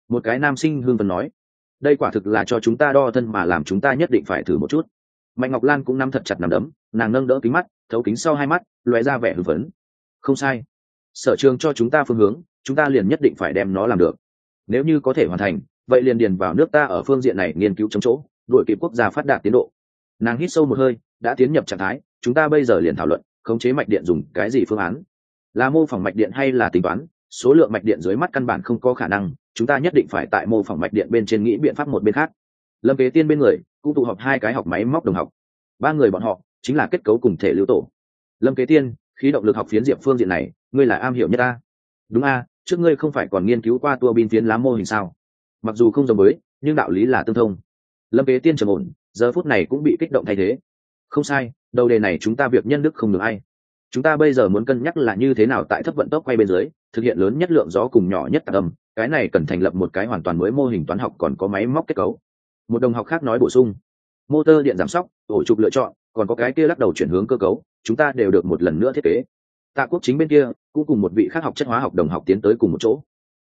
Một cái nam sinh hương vân nói, đây quả thực là cho chúng ta đo thân mà làm chúng ta nhất định phải thử một chút. Mạnh ngọc lan cũng nắm thật chặt nằm đấm, nàng nâng đỡ kính mắt, thấu kính sau hai mắt loé ra vẻ hưng phấn. Không sai. Sở trường cho chúng ta phương hướng, chúng ta liền nhất định phải đem nó làm được. Nếu như có thể hoàn thành, vậy liền điền vào nước ta ở phương diện này nghiên cứu chống chỗ đuổi kịp quốc gia phát đạt tiến độ. Nàng hít sâu một hơi, đã tiến nhập trạng thái, chúng ta bây giờ liền thảo luận, khống chế mạch điện dùng cái gì phương án. Là mô phỏng mạch điện hay là tính toán, số lượng mạch điện dưới mắt căn bản không có khả năng, chúng ta nhất định phải tại mô phỏng mạch điện bên trên nghĩ biện pháp một bên khác. Lâm kế tiên bên người, cũng tụ họp hai cái học máy móc đồng học. Ba người bọn họ, chính là kết cấu cùng thể lưu tổ. Lâm kế tiên, khí động lực học phiến diệp phương diện này, ngươi là am hiểu nhất ta. Đúng a, trước ngươi không phải còn nghiên cứu qua tua bin phiến lá mô hình sao? Mặc dù không giống mới, nhưng đạo lý là tương thông lâm kế tiên trầm ổn, giờ phút này cũng bị kích động thay thế. Không sai, đầu đề này chúng ta việc nhân đức không được ai. Chúng ta bây giờ muốn cân nhắc là như thế nào tại thấp vận tốc quay bên dưới, thực hiện lớn nhất lượng gió cùng nhỏ nhất tạc âm, cái này cần thành lập một cái hoàn toàn mới mô hình toán học còn có máy móc kết cấu. Một đồng học khác nói bổ sung, motor điện giảm sóc, ổ trục lựa chọn, còn có cái kia lắc đầu chuyển hướng cơ cấu, chúng ta đều được một lần nữa thiết kế. Tạ quốc chính bên kia, cũng cùng một vị khác học chất hóa học đồng học tiến tới cùng một chỗ.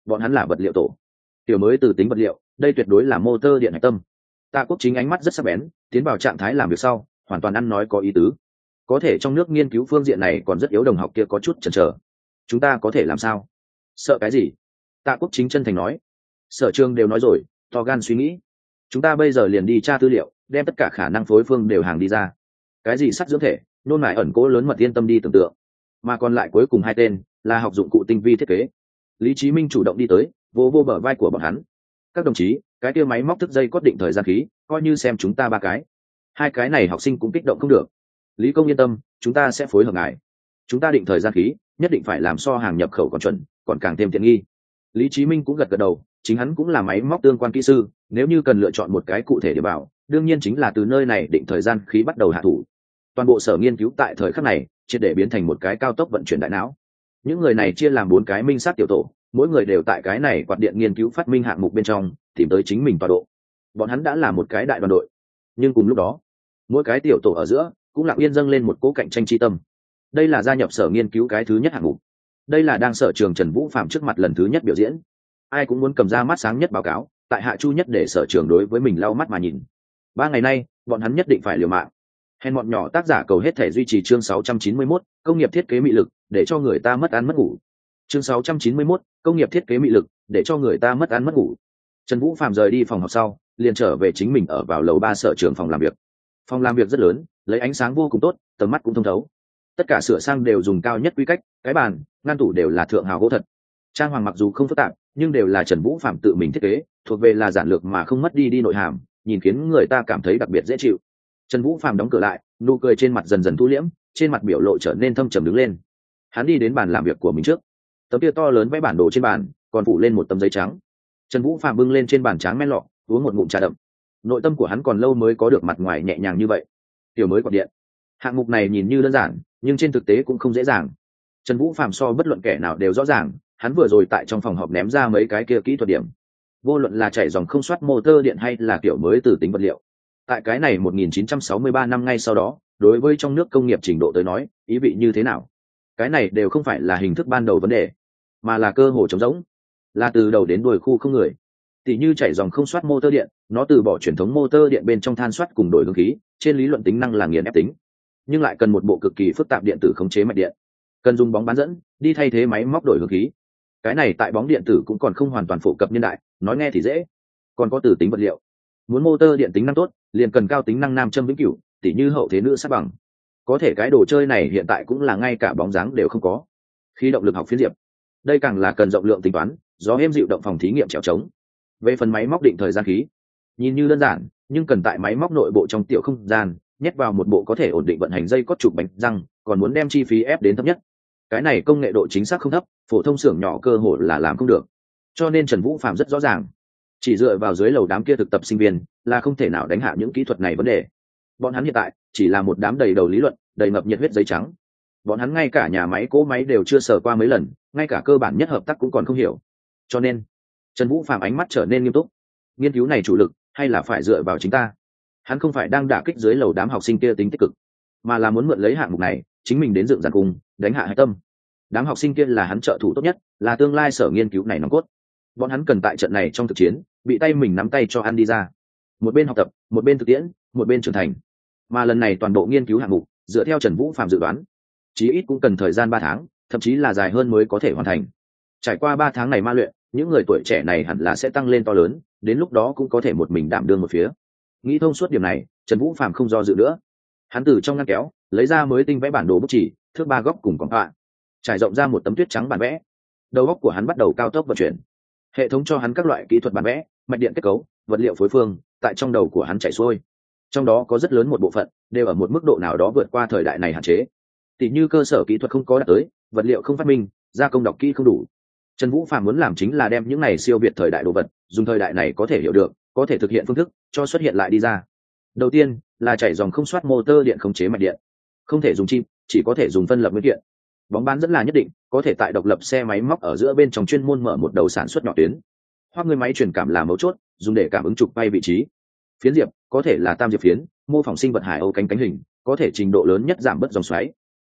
Bọn hắn là vật liệu tổ. Tiểu mới từ tính vật liệu, đây tuyệt đối là motor điện hạch tâm tạ quốc chính ánh mắt rất sắc bén, tiến vào trạng thái làm việc sau, hoàn toàn ăn nói có ý tứ. Có thể trong nước nghiên cứu phương diện này còn rất yếu đồng học kia có chút chần chờ. Chúng ta có thể làm sao? Sợ cái gì? Tạ quốc chính chân thành nói. Sở trương đều nói rồi, to gan suy nghĩ. Chúng ta bây giờ liền đi tra tư liệu, đem tất cả khả năng phối phương đều hàng đi ra. Cái gì sắt dưỡng thể, nôn mại ẩn cố lớn mật yên tâm đi tưởng tượng. Mà còn lại cuối cùng hai tên, là học dụng cụ tinh vi thiết kế. Lý trí minh chủ động đi tới vô vô bờ vai của bọn hắn. Các đồng chí cái kia máy móc thức dây cốt định thời gian khí, coi như xem chúng ta ba cái. Hai cái này học sinh cũng kích động không được. Lý công yên tâm, chúng ta sẽ phối hợp ngài. Chúng ta định thời gian khí, nhất định phải làm so hàng nhập khẩu còn chuẩn, còn càng thêm tiện nghi. Lý chí minh cũng gật gật đầu, chính hắn cũng là máy móc tương quan kỹ sư, nếu như cần lựa chọn một cái cụ thể để bảo, đương nhiên chính là từ nơi này định thời gian khí bắt đầu hạ thủ. Toàn bộ sở nghiên cứu tại thời khắc này, triệt để biến thành một cái cao tốc vận chuyển đại não. Những người này chia làm bốn cái minh sát tiểu tổ, mỗi người đều tại cái này quạt điện nghiên cứu phát minh hạng mục bên trong tìm tới chính mình tọa độ. Bọn hắn đã là một cái đại đoàn đội. Nhưng cùng lúc đó mỗi cái tiểu tổ ở giữa cũng lặng yên dâng lên một cố cạnh tranh tri tâm. Đây là gia nhập sở nghiên cứu cái thứ nhất hạng mục. Đây là đang sở trường trần vũ phạm trước mặt lần thứ nhất biểu diễn. Ai cũng muốn cầm ra mắt sáng nhất báo cáo tại hạ chu nhất để sở trường đối với mình lau mắt mà nhìn. Ba ngày nay bọn hắn nhất định phải liều mạng. Hèn bọn nhỏ tác giả cầu hết thể duy trì chương 691, công nghiệp thiết kế mị lực để cho người ta mất ăn mất ngủ. Chương 691, công nghiệp thiết kế mị lực để cho người ta mất ăn mất ngủ trần vũ phạm rời đi phòng học sau, liền trở về chính mình ở vào lầu ba sở trường phòng làm việc. Phòng làm việc rất lớn, lấy ánh sáng vô cùng tốt, tầm mắt cũng thông thấu. Tất cả sửa sang đều dùng cao nhất quy cách, cái bàn, ngăn tủ đều là thượng hào gỗ thật. Trang hoàng mặc dù không phức tạp, nhưng đều là trần vũ phạm tự mình thiết kế, thuộc về là giản lược mà không mất đi đi nội hàm, nhìn khiến người ta cảm thấy đặc biệt dễ chịu. Trần vũ phạm đóng cửa lại, nụ cười trên mặt dần dần thu liễm, trên mặt biểu lộ trở nên thâm trầm đứng lên. Hắn đi đến bàn làm việc của mình trước. Tấm kia to lớn vẽ bản đồ trên bàn, còn phủ lên một tấm giấy trắng trần vũ phạm bưng lên trên bàn tráng men lọ, uống một ngụm trà đậm. Nội tâm của hắn còn lâu mới có được mặt ngoài nhẹ nhàng như vậy. Tiểu mới gọi điện. Hạng mục này nhìn như đơn giản, nhưng trên thực tế cũng không dễ dàng. Trần vũ phạm so bất luận kẻ nào đều rõ ràng, hắn vừa rồi tại trong phòng họp ném ra mấy cái kia kỹ thuật điểm. Vô luận là chạy dòng không soát motor điện hay là kiểu mới từ tính vật liệu. Tại cái này 1963 năm ngay sau đó, đối với trong nước công nghiệp trình độ tới nói, ý vị như thế nào? Cái này đều không phải là hình thức ban đầu vấn đề, mà là cơ hội trống rỗng là từ đầu đến đuôi khu không người. Tỷ như chảy dòng không soát motor điện, nó từ bỏ truyền thống motor điện bên trong than soát cùng đổi hương khí, trên lý luận tính năng là nghiền ép tính. Nhưng lại cần một bộ cực kỳ phức tạp điện tử khống chế mạch điện. Cần dùng bóng bán dẫn, đi thay thế máy móc đổi hương khí. Cái này tại bóng điện tử cũng còn không hoàn toàn phổ cập nhân đại, nói nghe thì dễ. Còn có từ tính vật liệu. Muốn motor điện tính năng tốt, liền cần cao tính năng nam châm vĩnh cửu, tỉ như hậu thế nữ sát bằng. Có thể cái đồ chơi này hiện tại cũng là ngay cả bóng dáng đều không có. Khi động lực học phiến diệp. Đây càng là cần rộng lượng tính toán do êm dịu động phòng thí nghiệm trèo trống. Về phần máy móc định thời gian khí, nhìn như đơn giản, nhưng cần tại máy móc nội bộ trong tiểu không gian, nhét vào một bộ có thể ổn định vận hành dây cót chụp bánh răng, còn muốn đem chi phí ép đến thấp nhất. Cái này công nghệ độ chính xác không thấp, phổ thông xưởng nhỏ cơ hội là làm không được. Cho nên trần vũ phạm rất rõ ràng, chỉ dựa vào dưới lầu đám kia thực tập sinh viên là không thể nào đánh hạ những kỹ thuật này vấn đề. Bọn hắn hiện tại chỉ là một đám đầy đầu lý luận, đầy ngập nhiệt huyết giấy trắng. Bọn hắn ngay cả nhà máy, cỗ máy đều chưa sờ qua mấy lần, ngay cả cơ bản nhất hợp tác cũng còn không hiểu cho nên, trần vũ phạm ánh mắt trở nên nghiêm túc. Nghiên cứu này chủ lực, hay là phải dựa vào chính ta? Hắn không phải đang đả kích dưới lầu đám học sinh kia tính tích cực, mà là muốn mượn lấy hạng mục này, chính mình đến dựng giàn cùng, đánh hạ hạch tâm. Đám học sinh kia là hắn trợ thủ tốt nhất, là tương lai sở nghiên cứu này nòng cốt. Bọn hắn cần tại trận này trong thực chiến, bị tay mình nắm tay cho hắn đi ra. Một bên học tập, một bên thực tiễn, một bên trưởng thành. Mà lần này toàn bộ nghiên cứu hạng mục, dựa theo trần vũ phạm dự đoán, chí ít cũng cần thời gian ba tháng, thậm chí là dài hơn mới có thể hoàn thành trải qua ba tháng này ma luyện, những người tuổi trẻ này hẳn là sẽ tăng lên to lớn, đến lúc đó cũng có thể một mình đảm đương một phía. Nghĩ thông suốt điểm này, trần vũ phạm không do dự nữa. Hắn từ trong ngăn kéo, lấy ra mới tinh vẽ bản đồ bút chỉ thước ba góc cùng còng họa, trải rộng ra một tấm tuyết trắng bản vẽ. Đầu góc của hắn bắt đầu cao tốc vận chuyển. Hệ thống cho hắn các loại kỹ thuật bản vẽ, mạch điện kết cấu, vật liệu phối phương, tại trong đầu của hắn chảy xuôi. Trong đó có rất lớn một bộ phận, đều ở một mức độ nào đó vượt qua thời đại này hạn chế. Tỷ như cơ sở kỹ thuật không có đạt tới, vật liệu không phát minh, gia công đọc kỹ không đủ trần vũ phạm muốn làm chính là đem những này siêu việt thời đại đồ vật, dùng thời đại này có thể hiểu được, có thể thực hiện phương thức, cho xuất hiện lại đi ra. Đầu tiên, là chạy dòng không soát motor điện khống chế mạch điện. Không thể dùng chim chỉ có thể dùng phân lập nguyên kiện. Bóng bán dẫn là nhất định, có thể tại độc lập xe máy móc ở giữa bên trong chuyên môn mở một đầu sản xuất nhỏ tuyến. Hoặc người máy truyền cảm là mấu chốt, dùng để cảm ứng trục bay vị trí. Phiến diệp, có thể là tam diệp phiến, mô phỏng sinh vật hải âu cánh cánh hình, có thể trình độ lớn nhất giảm bớt dòng xoáy.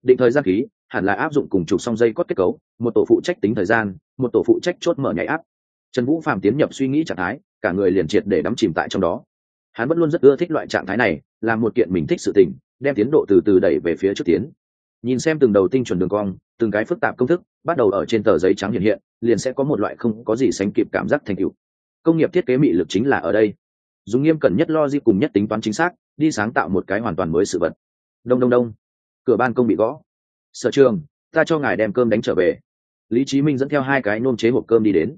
Định thời gian khí hẳn là áp dụng cùng trục song dây cót kết cấu, một tổ phụ trách tính thời gian, một tổ phụ trách chốt mở nhảy áp. Trần vũ phạm tiến nhập suy nghĩ trạng thái, cả người liền triệt để đắm chìm tại trong đó. Hắn vẫn luôn rất ưa thích loại trạng thái này, là một kiện mình thích sự tình, đem tiến độ từ từ đẩy về phía trước tiến. Nhìn xem từng đầu tinh chuẩn đường cong, từng cái phức tạp công thức, bắt đầu ở trên tờ giấy trắng hiện hiện, liền sẽ có một loại không có gì sánh kịp cảm giác thành tựu. Công nghiệp thiết kế mị lực chính là ở đây. Dùng nghiêm cẩn nhất lo di cùng nhất tính toán chính xác, đi sáng tạo một cái hoàn toàn mới sự vật. Đông đông đông. Cửa ban công bị gõ sở trường, ta cho ngài đem cơm đánh trở về. Lý trí minh dẫn theo hai cái nôm chế hộp cơm đi đến.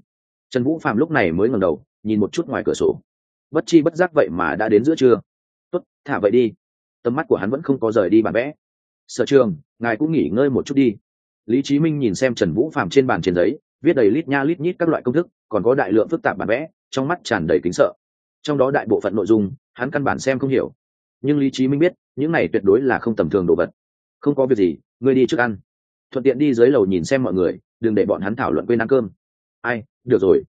Trần vũ phạm lúc này mới ngẩng đầu, nhìn một chút ngoài cửa sổ. Bất chi bất giác vậy mà đã đến giữa trưa. Tuất thả vậy đi. Tầm mắt của hắn vẫn không có rời đi bản vẽ. Sở trường, ngài cũng nghỉ ngơi một chút đi. Lý trí minh nhìn xem trần vũ phạm trên bàn trên giấy, viết đầy lít nha lít nhít các loại công thức, còn có đại lượng phức tạp bản vẽ, trong mắt tràn đầy kính sợ. Trong đó đại bộ phận nội dung, hắn căn bản xem không hiểu. Nhưng lý trí minh biết, những này tuyệt đối là không tầm thường đồ vật. Không có việc gì ngươi đi trước ăn. Thuận tiện đi dưới lầu nhìn xem mọi người, đừng để bọn hắn thảo luận quên ăn cơm. Ai, được rồi.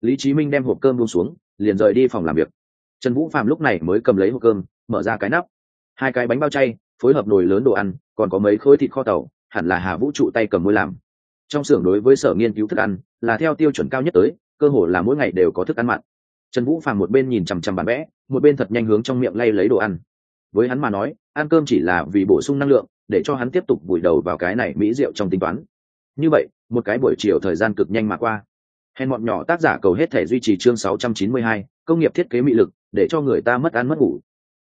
Lý trí minh đem hộp cơm buông xuống, liền rời đi phòng làm việc. Trần vũ phạm lúc này mới cầm lấy hộp cơm, mở ra cái nắp. Hai cái bánh bao chay, phối hợp nồi lớn đồ ăn, còn có mấy khối thịt kho tàu, hẳn là hà vũ trụ tay cầm môi làm. Trong xưởng đối với sở nghiên cứu thức ăn, là theo tiêu chuẩn cao nhất tới, cơ hồ là mỗi ngày đều có thức ăn mặn. Trần vũ phàm một bên nhìn chằm chằm bản vẽ một bên thật nhanh hướng trong miệng lay lấy đồ ăn với hắn mà nói ăn cơm chỉ là vì bổ sung năng lượng để cho hắn tiếp tục vùi đầu vào cái này mỹ rượu trong tính toán. Như vậy một cái buổi chiều thời gian cực nhanh mà qua. Hèn mọn nhỏ tác giả cầu hết thể duy trì chương 692, công nghiệp thiết kế mị lực để cho người ta mất ăn mất ngủ.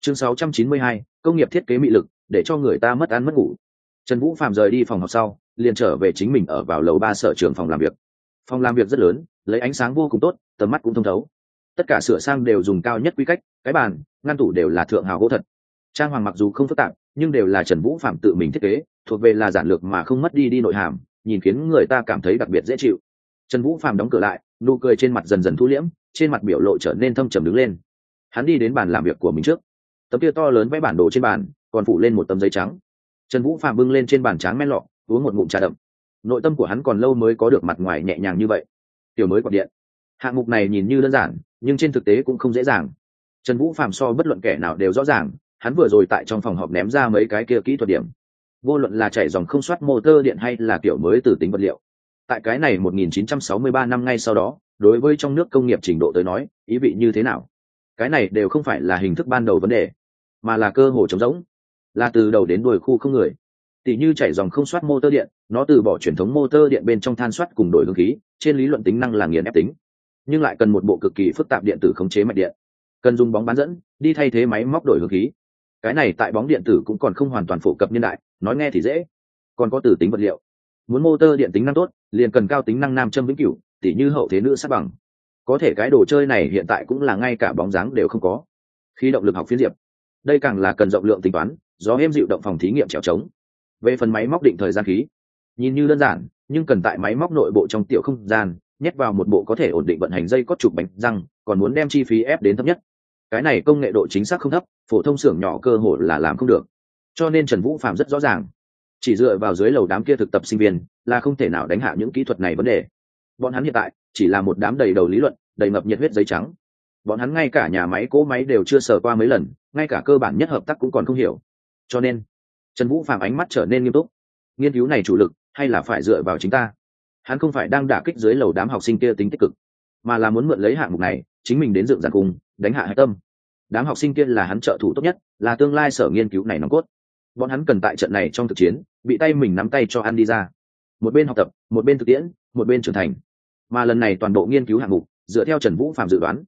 Chương 692, công nghiệp thiết kế mị lực để cho người ta mất ăn mất ngủ. Trần vũ phạm rời đi phòng học sau liền trở về chính mình ở vào lầu ba sở trường phòng làm việc. Phòng làm việc rất lớn lấy ánh sáng vô cùng tốt tầm mắt cũng thông thấu. Tất cả sửa sang đều dùng cao nhất quy cách cái bàn ngăn tủ đều là thượng hào gỗ thật trang hoàng mặc dù không phức tạp, nhưng đều là trần vũ phạm tự mình thiết kế, thuộc về là giản lược mà không mất đi đi nội hàm, nhìn khiến người ta cảm thấy đặc biệt dễ chịu. Trần vũ phạm đóng cửa lại, nụ cười trên mặt dần dần thu liễm, trên mặt biểu lộ trở nên thâm trầm đứng lên. Hắn đi đến bàn làm việc của mình trước. Tấm kia to lớn vẽ bản đồ trên bàn, còn phủ lên một tấm giấy trắng. Trần vũ phạm bưng lên trên bàn tráng men lọ, uống một ngụm trà đậm. Nội tâm của hắn còn lâu mới có được mặt ngoài nhẹ nhàng như vậy. Tiểu mới quạt điện. Hạng mục này nhìn như đơn giản, nhưng trên thực tế cũng không dễ dàng. Trần vũ phạm so bất luận kẻ nào đều rõ ràng hắn vừa rồi tại trong phòng họp ném ra mấy cái kia kỹ thuật điểm. Vô luận là chạy dòng không soát motor điện hay là kiểu mới từ tính vật liệu. Tại cái này 1963 năm ngay sau đó, đối với trong nước công nghiệp trình độ tới nói, ý vị như thế nào? Cái này đều không phải là hình thức ban đầu vấn đề, mà là cơ hồ trống rỗng. Là từ đầu đến đuôi khu không người. Tỷ như chạy dòng không soát motor điện, nó từ bỏ truyền thống motor điện bên trong than soát cùng đổi hướng khí, trên lý luận tính năng là nghiền ép tính. Nhưng lại cần một bộ cực kỳ phức tạp điện tử khống chế mạch điện. Cần dùng bóng bán dẫn, đi thay thế máy móc đổi hướng khí cái này tại bóng điện tử cũng còn không hoàn toàn phổ cập nhân đại, nói nghe thì dễ. Còn có từ tính vật liệu. Muốn motor điện tính năng tốt, liền cần cao tính năng nam châm vĩnh cửu, tỉ như hậu thế nữ sát bằng. Có thể cái đồ chơi này hiện tại cũng là ngay cả bóng dáng đều không có. Khi động lực học phiến diệp. Đây càng là cần rộng lượng tính toán do em dịu động phòng thí nghiệm trèo trống. Về phần máy móc định thời gian khí, nhìn như đơn giản, nhưng cần tại máy móc nội bộ trong tiểu không gian, nhét vào một bộ có thể ổn định vận hành dây cót trục bánh răng, còn muốn đem chi phí ép đến thấp nhất cái này công nghệ độ chính xác không thấp, phổ thông xưởng nhỏ cơ hội là làm không được. Cho nên trần vũ phạm rất rõ ràng. Chỉ dựa vào dưới lầu đám kia thực tập sinh viên là không thể nào đánh hạ những kỹ thuật này vấn đề. Bọn hắn hiện tại chỉ là một đám đầy đầu lý luận, đầy ngập nhiệt huyết giấy trắng. Bọn hắn ngay cả nhà máy, cỗ máy đều chưa sờ qua mấy lần, ngay cả cơ bản nhất hợp tác cũng còn không hiểu. Cho nên, trần vũ phạm ánh mắt trở nên nghiêm túc. Nghiên cứu này chủ lực hay là phải dựa vào chính ta? Hắn không phải đang đả kích dưới lầu đám học sinh kia tính tích cực, mà là muốn mượn lấy hạng mục này chính mình đến dựng giàn cùng đánh hạ hạch tâm. Đám học sinh kia là hắn trợ thủ tốt nhất, là tương lai sở nghiên cứu này nòng cốt. Bọn hắn cần tại trận này trong thực chiến, bị tay mình nắm tay cho ăn đi ra. Một bên học tập, một bên thực tiễn, một bên trưởng thành. Mà lần này toàn bộ nghiên cứu hạng mục, dựa theo trần vũ phạm dự đoán,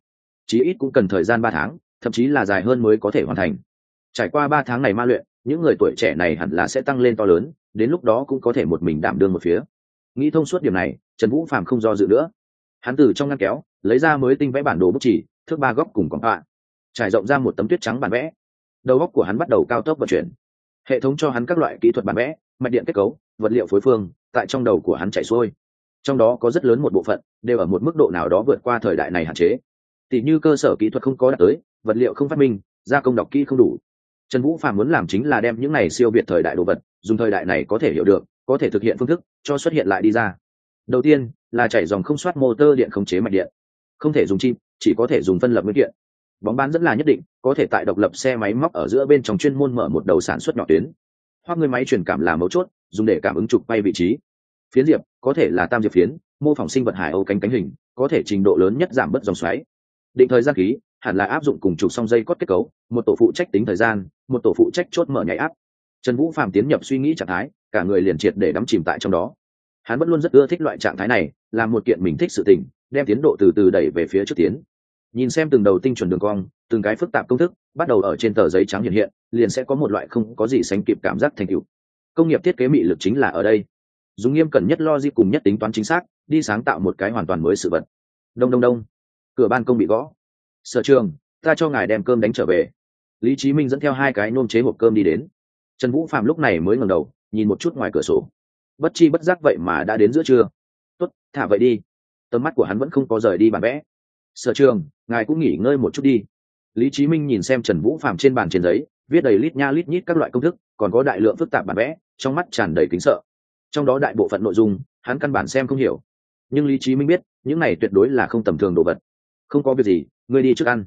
chí ít cũng cần thời gian ba tháng, thậm chí là dài hơn mới có thể hoàn thành. Trải qua ba tháng này ma luyện, những người tuổi trẻ này hẳn là sẽ tăng lên to lớn, đến lúc đó cũng có thể một mình đảm đương một phía. Nghĩ thông suốt điểm này, trần vũ phạm không do dự nữa. Hắn từ trong ngăn kéo lấy ra mới tinh vẽ bản đồ bút chỉ, thước ba góc cùng quảng tọa trải rộng ra một tấm tuyết trắng bản vẽ. Đầu góc của hắn bắt đầu cao tốc vận chuyển. Hệ thống cho hắn các loại kỹ thuật bản vẽ, mạch điện kết cấu, vật liệu phối phương, tại trong đầu của hắn chảy xuôi. Trong đó có rất lớn một bộ phận, đều ở một mức độ nào đó vượt qua thời đại này hạn chế. Tỷ như cơ sở kỹ thuật không có đạt tới, vật liệu không phát minh, gia công đọc kỹ không đủ. Trần vũ phạm muốn làm chính là đem những này siêu việt thời đại đồ vật, dùng thời đại này có thể hiểu được, có thể thực hiện phương thức, cho xuất hiện lại đi ra. Đầu tiên, là chảy dòng không soát motor điện khống chế mạch điện không thể dùng chip chỉ có thể dùng phân lập nguyên kiện. Bóng bán dẫn là nhất định, có thể tại độc lập xe máy móc ở giữa bên trong chuyên môn mở một đầu sản xuất nhỏ tuyến. Hoặc người máy truyền cảm là mấu chốt, dùng để cảm ứng trục bay vị trí. Phiến diệp, có thể là tam diệp phiến, mô phỏng sinh vật hải âu cánh cánh hình, có thể trình độ lớn nhất giảm bớt dòng xoáy. Định thời gian khí hẳn là áp dụng cùng trục song dây cốt kết cấu, một tổ phụ trách tính thời gian, một tổ phụ trách chốt mở nhảy áp. Trần vũ phạm tiến nhập suy nghĩ trạng thái, cả người liền triệt để đắm chìm tại trong đó. Hắn vẫn luôn rất ưa thích loại trạng thái này, là một kiện mình thích sự tình đem tiến độ từ từ đẩy về phía trước tiến. Nhìn xem từng đầu tinh chuẩn đường cong từng cái phức tạp công thức bắt đầu ở trên tờ giấy trắng hiện hiện liền sẽ có một loại không có gì sánh kịp cảm giác thành tựu. Công nghiệp thiết kế mị lực chính là ở đây. Dùng nghiêm cẩn nhất lo di cùng nhất tính toán chính xác đi sáng tạo một cái hoàn toàn mới sự vật. Đông đông đông. Cửa ban công bị gõ. Sở trường ta cho ngài đem cơm đánh trở về. Lý trí minh dẫn theo hai cái nôm chế hộp cơm đi đến. Trần vũ phạm lúc này mới ngẩng đầu nhìn một chút ngoài cửa sổ. Bất chi bất giác vậy mà đã đến giữa trưa. Tuất, thả vậy đi tầm mắt của hắn vẫn không có rời đi bản vẽ. Sở trường, ngài cũng nghỉ ngơi một chút đi. Lý trí minh nhìn xem trần vũ phạm trên bàn trên giấy, viết đầy lít nha lít nhít các loại công thức, còn có đại lượng phức tạp bản vẽ, trong mắt tràn đầy kính sợ. Trong đó đại bộ phận nội dung, hắn căn bản xem không hiểu. Nhưng lý trí minh biết, những này tuyệt đối là không tầm thường đồ vật. Không có việc gì, ngươi đi trước ăn.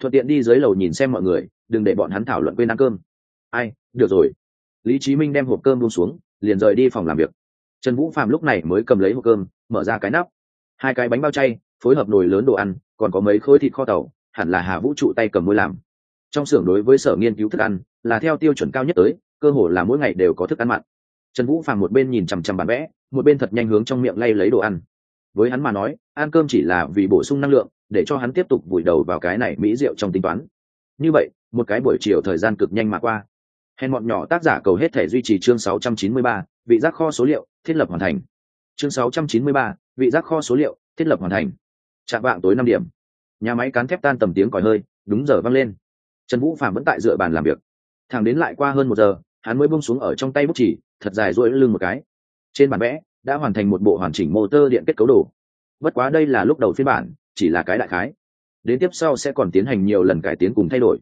Thuận tiện đi dưới lầu nhìn xem mọi người, đừng để bọn hắn thảo luận quên ăn cơm. Ai, được rồi. Lý trí minh đem hộp cơm buông xuống, liền rời đi phòng làm việc. Trần vũ phạm lúc này mới cầm lấy hộp cơm, mở ra cái nắp hai cái bánh bao chay phối hợp nồi lớn đồ ăn còn có mấy khối thịt kho tàu hẳn là hà vũ trụ tay cầm môi làm. Trong xưởng đối với sở nghiên cứu thức ăn là theo tiêu chuẩn cao nhất tới cơ hồ là mỗi ngày đều có thức ăn mặn. Trần vũ phàm một bên nhìn chằm chằm bán vẽ một bên thật nhanh hướng trong miệng lay lấy đồ ăn. Với hắn mà nói ăn cơm chỉ là vì bổ sung năng lượng để cho hắn tiếp tục vùi đầu vào cái này mỹ rượu trong tính toán. Như vậy một cái buổi chiều thời gian cực nhanh mà qua. Hèn bọn nhỏ tác giả cầu hết thể duy trì chương 693, vị giác kho số liệu thiết lập hoàn thành. Chương 693, vị giác kho số liệu, thiết lập hoàn thành. Chạm vạng tối năm điểm. Nhà máy cán thép tan tầm tiếng còi hơi, đúng giờ vang lên. Trần vũ phạm vẫn tại dựa bàn làm việc. Thẳng đến lại qua hơn một giờ, hắn mới bông xuống ở trong tay bút chỉ thật dài rỗi lưng một cái. Trên bản vẽ, đã hoàn thành một bộ hoàn chỉnh motor điện kết cấu đồ. Bất quá đây là lúc đầu phiên bản, chỉ là cái đại khái. Đến tiếp sau sẽ còn tiến hành nhiều lần cải tiến cùng thay đổi.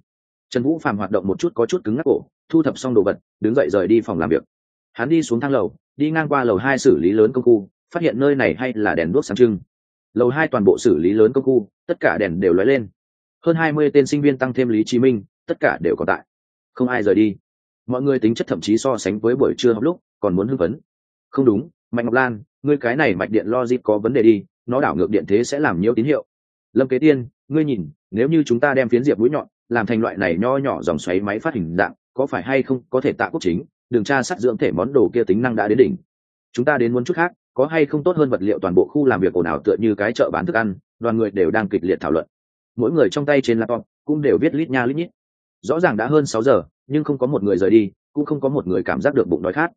Trần vũ phạm hoạt động một chút có chút cứng ngắc cổ, thu thập xong đồ vật, đứng dậy rời đi phòng làm việc. Hắn đi xuống thang lầu, đi ngang qua lầu hai xử lý lớn công khu phát hiện nơi này hay là đèn đuốc sáng trưng. Lầu hai toàn bộ xử lý lớn công khu, tất cả đèn đều lóe lên. Hơn hai mươi tên sinh viên tăng thêm lý chí minh, tất cả đều có tại. Không ai rời đi. Mọi người tính chất thậm chí so sánh với buổi trưa học lúc, còn muốn hưng phấn. Không đúng, mạnh ngọc lan, ngươi cái này mạch điện logic có vấn đề đi, nó đảo ngược điện thế sẽ làm nhiễu tín hiệu. Lâm kế tiên, ngươi nhìn, nếu như chúng ta đem phiến diệp mũi nhọn, làm thành loại này nho nhỏ dòng xoáy máy phát hình dạng, có phải hay không có thể tạ quốc chính? Đường tra sát dưỡng thể món đồ kia tính năng đã đến đỉnh. Chúng ta đến muốn chút khác có hay không tốt hơn vật liệu toàn bộ khu làm việc ồn ào tựa như cái chợ bán thức ăn, đoàn người đều đang kịch liệt thảo luận. Mỗi người trong tay trên laptop cũng đều viết lít nha lít nhít. Rõ ràng đã hơn sáu giờ, nhưng không có một người rời đi, cũng không có một người cảm giác được bụng đói khát.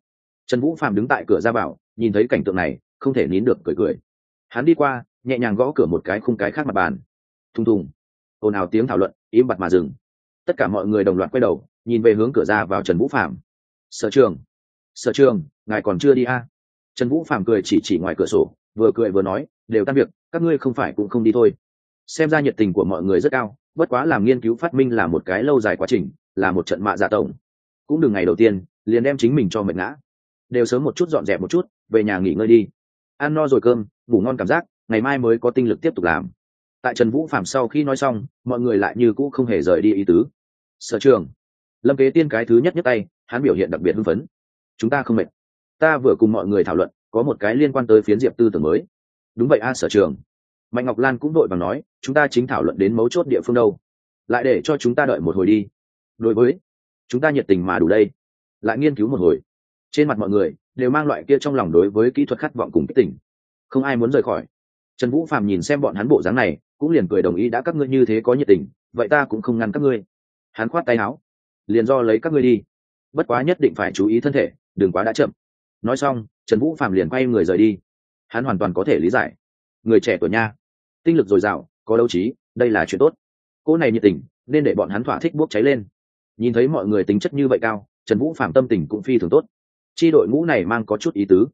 Trần vũ phạm đứng tại cửa ra bảo nhìn thấy cảnh tượng này, không thể nín được cười cười. Hắn đi qua, nhẹ nhàng gõ cửa một cái khung cái khác mặt bàn. Thùng thùng. Ồn ào tiếng thảo luận, im bặt mà dừng. Tất cả mọi người đồng loạt quay đầu, nhìn về hướng cửa ra vào trần vũ phạm sở trường sở trường, ngài còn chưa đi a? à? Trần vũ phạm cười chỉ chỉ ngoài cửa sổ, vừa cười vừa nói, đều tan việc, các ngươi không phải cũng không đi thôi. Xem ra nhiệt tình của mọi người rất cao, bất quá làm nghiên cứu phát minh là một cái lâu dài quá trình, là một trận mạ dạ tổng. Cũng đừng ngày đầu tiên, liền đem chính mình cho mệt ngã. Đều sớm một chút dọn dẹp một chút, về nhà nghỉ ngơi đi. Ăn no rồi cơm, ngủ ngon cảm giác, ngày mai mới có tinh lực tiếp tục làm. Tại trần vũ phạm sau khi nói xong, mọi người lại như cũ không hề rời đi ý tứ. Sở trường. Lâm kế tiên cái thứ nhất nhất tay, hắn biểu hiện đặc biệt hưng phấn. Chúng ta không mệt ta vừa cùng mọi người thảo luận, có một cái liên quan tới phiến diệp tư tưởng mới. Đúng vậy a, sở trường. Mạnh ngọc lan cũng đội và nói, chúng ta chính thảo luận đến mấu chốt địa phương đâu. Lại để cho chúng ta đợi một hồi đi. Đối với, chúng ta nhiệt tình mà đủ đây. Lại nghiên cứu một hồi. Trên mặt mọi người đều mang loại kia trong lòng đối với kỹ thuật khát vọng cùng kích tỉnh không ai muốn rời khỏi. Trần vũ phàm nhìn xem bọn hắn bộ dáng này, cũng liền cười đồng ý đã các ngươi như thế có nhiệt tình, vậy ta cũng không ngăn các ngươi. Hắn khoát tay áo, liền do lấy các ngươi đi. Bất quá nhất định phải chú ý thân thể, đừng quá đã chậm nói xong, trần vũ phạm liền quay người rời đi. Hắn hoàn toàn có thể lý giải. Người trẻ tuổi nha. Tinh lực dồi dào, có đấu trí, đây là chuyện tốt. Cô này nhiệt tình, nên để bọn hắn thỏa thích bốc cháy lên. Nhìn thấy mọi người tính chất như vậy cao, trần vũ phạm tâm tình cũng phi thường tốt. Chi đội ngũ này mang có chút ý tứ.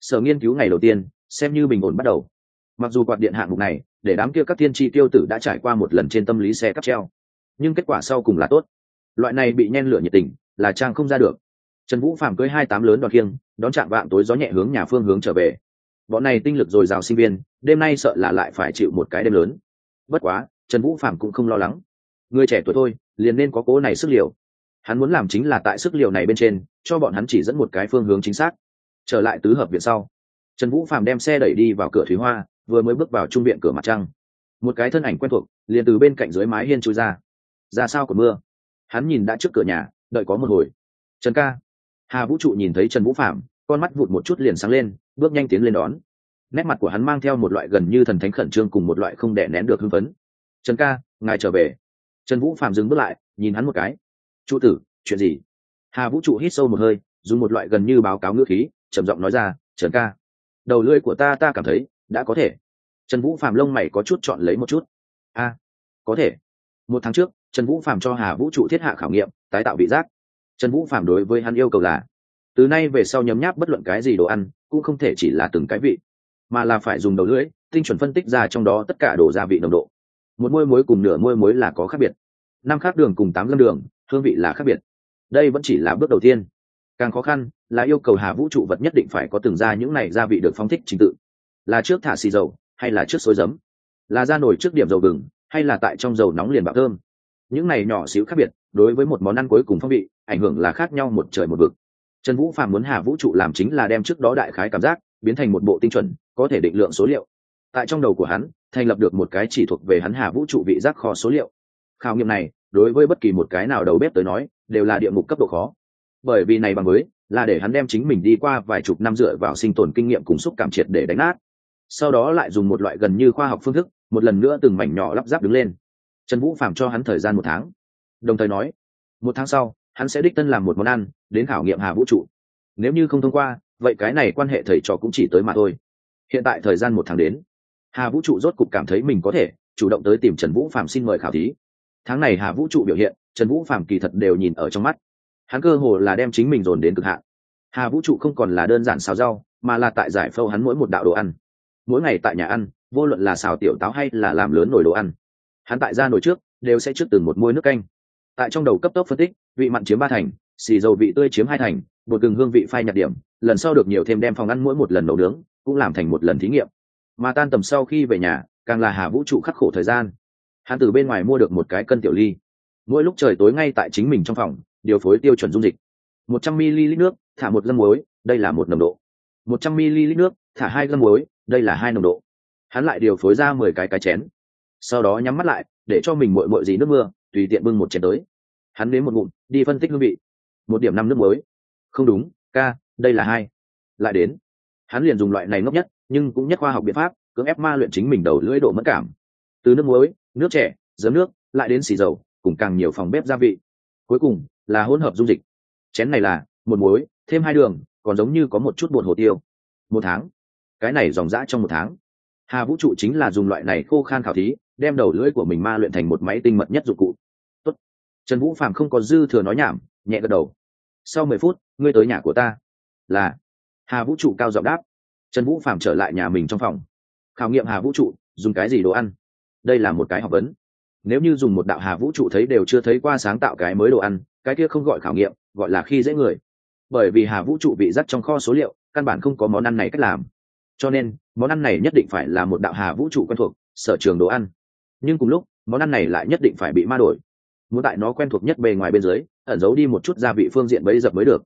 Sở nghiên cứu ngày đầu tiên, xem như bình ổn bắt đầu. Mặc dù quạt điện hạng mục này, để đám kia các tiên tri tiêu tử đã trải qua một lần trên tâm lý xe cắp treo, nhưng kết quả sau cùng là tốt. Loại này bị nhen lửa nhiệt tình, là trang không ra được. Trần vũ phạm cưới hai tám lớn đoạt kiêng đón chạm vạng tối gió nhẹ hướng nhà phương hướng trở về. Bọn này tinh lực dồi dào sinh viên, đêm nay sợ là lại phải chịu một cái đêm lớn. Bất quá, trần vũ phạm cũng không lo lắng. Người trẻ tuổi thôi, liền nên có cố này sức liều. Hắn muốn làm chính là tại sức liều này bên trên, cho bọn hắn chỉ dẫn một cái phương hướng chính xác. Trở lại tứ hợp viện sau, trần vũ phạm đem xe đẩy đi vào cửa thúy hoa, vừa mới bước vào trung viện cửa mặt trăng. Một cái thân ảnh quen thuộc, liền từ bên cạnh dưới mái hiên trôi ra. Ra sao của mưa? Hắn nhìn đã trước cửa nhà, đợi có một hồi. Trần ca. Hà vũ trụ nhìn thấy trần vũ phạm con mắt vụt một chút liền sáng lên, bước nhanh tiến lên đón. Nét mặt của hắn mang theo một loại gần như thần thánh khẩn trương cùng một loại không đẻ nén được hưng phấn. Trần ca, ngài trở về. Trần vũ phạm dừng bước lại, nhìn hắn một cái. Trụ tử, chuyện gì? Hà vũ trụ hít sâu một hơi, dùng một loại gần như báo cáo ngữ khí, trầm giọng nói ra, trần ca, đầu lưỡi của ta ta cảm thấy đã có thể. Trần vũ phạm lông mày có chút chọn lấy một chút. A, có thể. Một tháng trước, trần vũ phạm cho hà vũ trụ thiết hạ khảo nghiệm, tái tạo vị giác. Trần vũ phạm đối với hắn yêu cầu là từ nay về sau nhấm nháp bất luận cái gì đồ ăn, cũng không thể chỉ là từng cái vị, mà là phải dùng đầu lưỡi, tinh chuẩn phân tích ra trong đó tất cả đồ gia vị nồng độ. Một môi muối cùng nửa môi muối là có khác biệt. Năm khác đường cùng tám lâm đường, hương vị là khác biệt. Đây vẫn chỉ là bước đầu tiên. Càng khó khăn là yêu cầu hà vũ trụ vật nhất định phải có từng ra những này gia vị được phóng thích trình tự. Là trước thả xì dầu, hay là trước xối giấm? Là ra nổi trước điểm dầu gừng, hay là tại trong dầu nóng liền bạo thơm? Những này nhỏ xíu khác biệt, đối với một món ăn cuối cùng phong vị, ảnh hưởng là khác nhau một trời một vực trần vũ phạm muốn hà vũ trụ làm chính là đem trước đó đại khái cảm giác biến thành một bộ tinh chuẩn, có thể định lượng số liệu. Tại trong đầu của hắn, thành lập được một cái chỉ thuộc về hắn hà vũ trụ vị giác kho số liệu. Khảo nghiệm này, đối với bất kỳ một cái nào đầu bếp tới nói, đều là địa ngục cấp độ khó. Bởi vì này bằng với, là để hắn đem chính mình đi qua vài chục năm dựa vào sinh tồn kinh nghiệm cùng xúc cảm triệt để đánh nát. Sau đó lại dùng một loại gần như khoa học phương thức, một lần nữa từng mảnh nhỏ lắp ráp đứng lên. Trần vũ phạm cho hắn thời gian một tháng. Đồng thời nói, một tháng sau hắn sẽ đích thân làm một món ăn, đến khảo nghiệm hà vũ trụ. Nếu như không thông qua, vậy cái này quan hệ thầy trò cũng chỉ tới mà thôi. Hiện tại thời gian một tháng đến. Hà vũ trụ rốt cục cảm thấy mình có thể chủ động tới tìm trần vũ phạm xin mời khảo thí. Tháng này hà vũ trụ biểu hiện, trần vũ phạm kỳ thật đều nhìn ở trong mắt. Hắn cơ hồ là đem chính mình dồn đến cực hạn. Hà vũ trụ không còn là đơn giản xào rau, mà là tại giải phâu hắn mỗi một đạo đồ ăn. Mỗi ngày tại nhà ăn, vô luận là xào tiểu táo hay là làm lớn nồi đồ ăn, hắn tại ra nồi trước, đều sẽ trước từng một môi nước canh. Tại trong đầu cấp tốc phân tích vị mặn chiếm ba thành, xì dầu vị tươi chiếm hai thành, bột gừng hương vị phai nhạt điểm, lần sau được nhiều thêm đem phòng ăn mỗi một lần nấu nướng, cũng làm thành một lần thí nghiệm. Mà tan tầm sau khi về nhà, càng là hà vũ trụ khắc khổ thời gian. Hắn từ bên ngoài mua được một cái cân tiểu ly. Mỗi lúc trời tối ngay tại chính mình trong phòng, điều phối tiêu chuẩn dung dịch. Một trăm ml nước, thả một gân muối, đây là một nồng độ. Một trăm ml nước, thả hai gân muối, đây là hai nồng độ. Hắn lại điều phối ra mười cái cái chén. Sau đó nhắm mắt lại, để cho mình mội mội gì nước mưa, tùy tiện bưng một chén tới hắn đến một ngụm, đi phân tích hương vị. Một điểm năm nước muối. Không đúng, ca, đây là hai. Lại đến. Hắn liền dùng loại này ngốc nhất, nhưng cũng nhất khoa học biện pháp, cưỡng ép ma luyện chính mình đầu lưỡi độ mất cảm. Từ nước muối, nước trẻ giấm nước, lại đến xì dầu, cùng càng nhiều phòng bếp gia vị. Cuối cùng, là hỗn hợp dung dịch. Chén này là, một muối, thêm hai đường, còn giống như có một chút bột hồ tiêu. Một tháng. Cái này dòng dã trong một tháng. Hà vũ trụ chính là dùng loại này khô khan khảo thí, đem đầu lưỡi của mình ma luyện thành một máy tinh mật nhất dụng cụ trần vũ phạm không có dư thừa nói nhảm, nhẹ gật đầu. Sau mười phút, ngươi tới nhà của ta. Là. Hà vũ trụ cao giọng đáp. Trần vũ phạm trở lại nhà mình trong phòng. Khảo nghiệm hà vũ trụ, dùng cái gì đồ ăn? Đây là một cái học vấn. Nếu như dùng một đạo hà vũ trụ thấy đều chưa thấy qua sáng tạo cái mới đồ ăn, cái kia không gọi khảo nghiệm, gọi là khi dễ người. Bởi vì hà vũ trụ bị dắt trong kho số liệu, căn bản không có món ăn này cách làm. Cho nên, món ăn này nhất định phải là một đạo hà vũ trụ quen thuộc, sở trường đồ ăn. Nhưng cùng lúc, món ăn này lại nhất định phải bị ma đổi muốn tại nó quen thuộc nhất bề ngoài bên dưới, ẩn giấu đi một chút gia vị phương diện bấy dập mới được.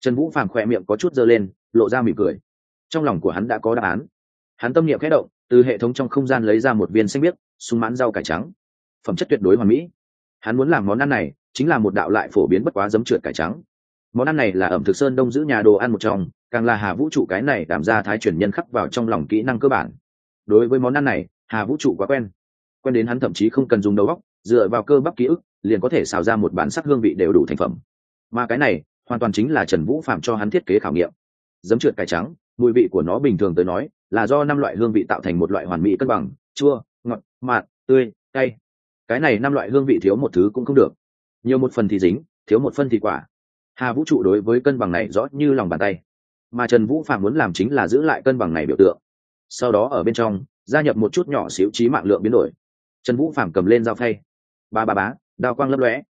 Trần vũ phàm khỏe miệng có chút dơ lên, lộ ra mỉm cười. Trong lòng của hắn đã có đáp án. Hắn tâm niệm khẽ động, từ hệ thống trong không gian lấy ra một viên xanh biếc, súng mãn rau cải trắng. Phẩm chất tuyệt đối hoàn mỹ. Hắn muốn làm món ăn này, chính là một đạo lại phổ biến bất quá giấm trượt cải trắng. Món ăn này là ẩm thực sơn đông giữ nhà đồ ăn một trong, càng là hà vũ trụ cái này đảm ra thái chuyển nhân khắc vào trong lòng kỹ năng cơ bản. Đối với món ăn này, hà vũ trụ quá quen. Quen đến hắn thậm chí không cần dùng đầu óc, dựa vào cơ bắp ký ức liền có thể xào ra một bản sắc hương vị đều đủ thành phẩm. Mà cái này, hoàn toàn chính là trần vũ phạm cho hắn thiết kế khảo nghiệm. Giấm trượt cải trắng, mùi vị của nó bình thường tới nói, là do năm loại hương vị tạo thành một loại hoàn mỹ cân bằng, chua, ngọt, mạt, tươi, cay. Cái này năm loại hương vị thiếu một thứ cũng không được. Nhiều một phần thì dính, thiếu một phân thì quả. Hà vũ trụ đối với cân bằng này rõ như lòng bàn tay. Mà trần vũ phạm muốn làm chính là giữ lại cân bằng này biểu tượng. Sau đó ở bên trong, gia nhập một chút nhỏ xíu trí mạng lượng biến đổi. Trần vũ phạm cầm lên dao thay ba ba bá đao quang lấp lóe.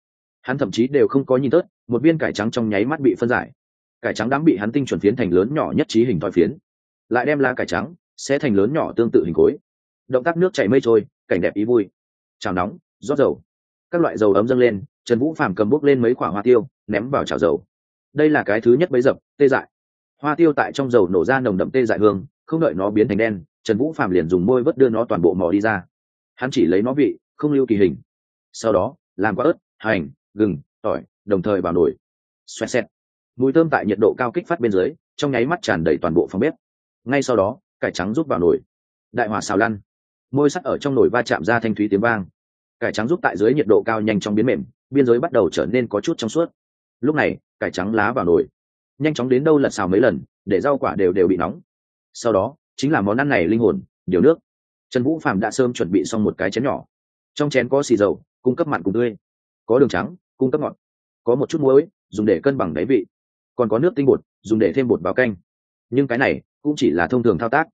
Hắn thậm chí đều không có nhìn tớt, một viên cải trắng trong nháy mắt bị phân giải. Cải trắng đám bị hắn tinh chuẩn phiến thành lớn nhỏ nhất trí hình thoi phiến. Lại đem lá cải trắng sẽ thành lớn nhỏ tương tự hình khối. Động tác nước chảy mây trôi, cảnh đẹp ý vui. Chảo nóng, rót dầu. Các loại dầu ấm dâng lên, trần vũ phàm cầm bốc lên mấy quả hoa tiêu, ném vào chảo dầu. Đây là cái thứ nhất bấy dập, tê dại. Hoa tiêu tại trong dầu nổ ra nồng đậm tê dại hương, không đợi nó biến thành đen, trần vũ phàm liền dùng môi vớt đưa nó toàn bộ mò đi ra. Hắn chỉ lấy nó vị, không lưu kỳ hình. Sau đó làm qua ớt, hành, gừng, tỏi, đồng thời vào nồi. Xoẹt xẹt. Mùi thơm tại nhiệt độ cao kích phát bên dưới, trong nháy mắt tràn đầy toàn bộ phòng bếp. Ngay sau đó, cải trắng rút vào nồi. Đại hỏa xào lăn. Môi sắt ở trong nồi va chạm ra thanh thúy tiếng vang. Cải trắng rút tại dưới nhiệt độ cao nhanh chóng biến mềm, biên giới bắt đầu trở nên có chút trong suốt. Lúc này, cải trắng lá vào nồi. Nhanh chóng đến đâu lật xào mấy lần, để rau quả đều đều bị nóng. Sau đó, chính là món ăn này linh hồn, điều nước. Trần vũ phạm đã sớm chuẩn bị xong một cái chén nhỏ. Trong chén có xì dầu cung cấp mặn cùng tươi. Có đường trắng, cung cấp ngọt. Có một chút muối, dùng để cân bằng đáy vị. Còn có nước tinh bột, dùng để thêm bột vào canh. Nhưng cái này cũng chỉ là thông thường thao tác.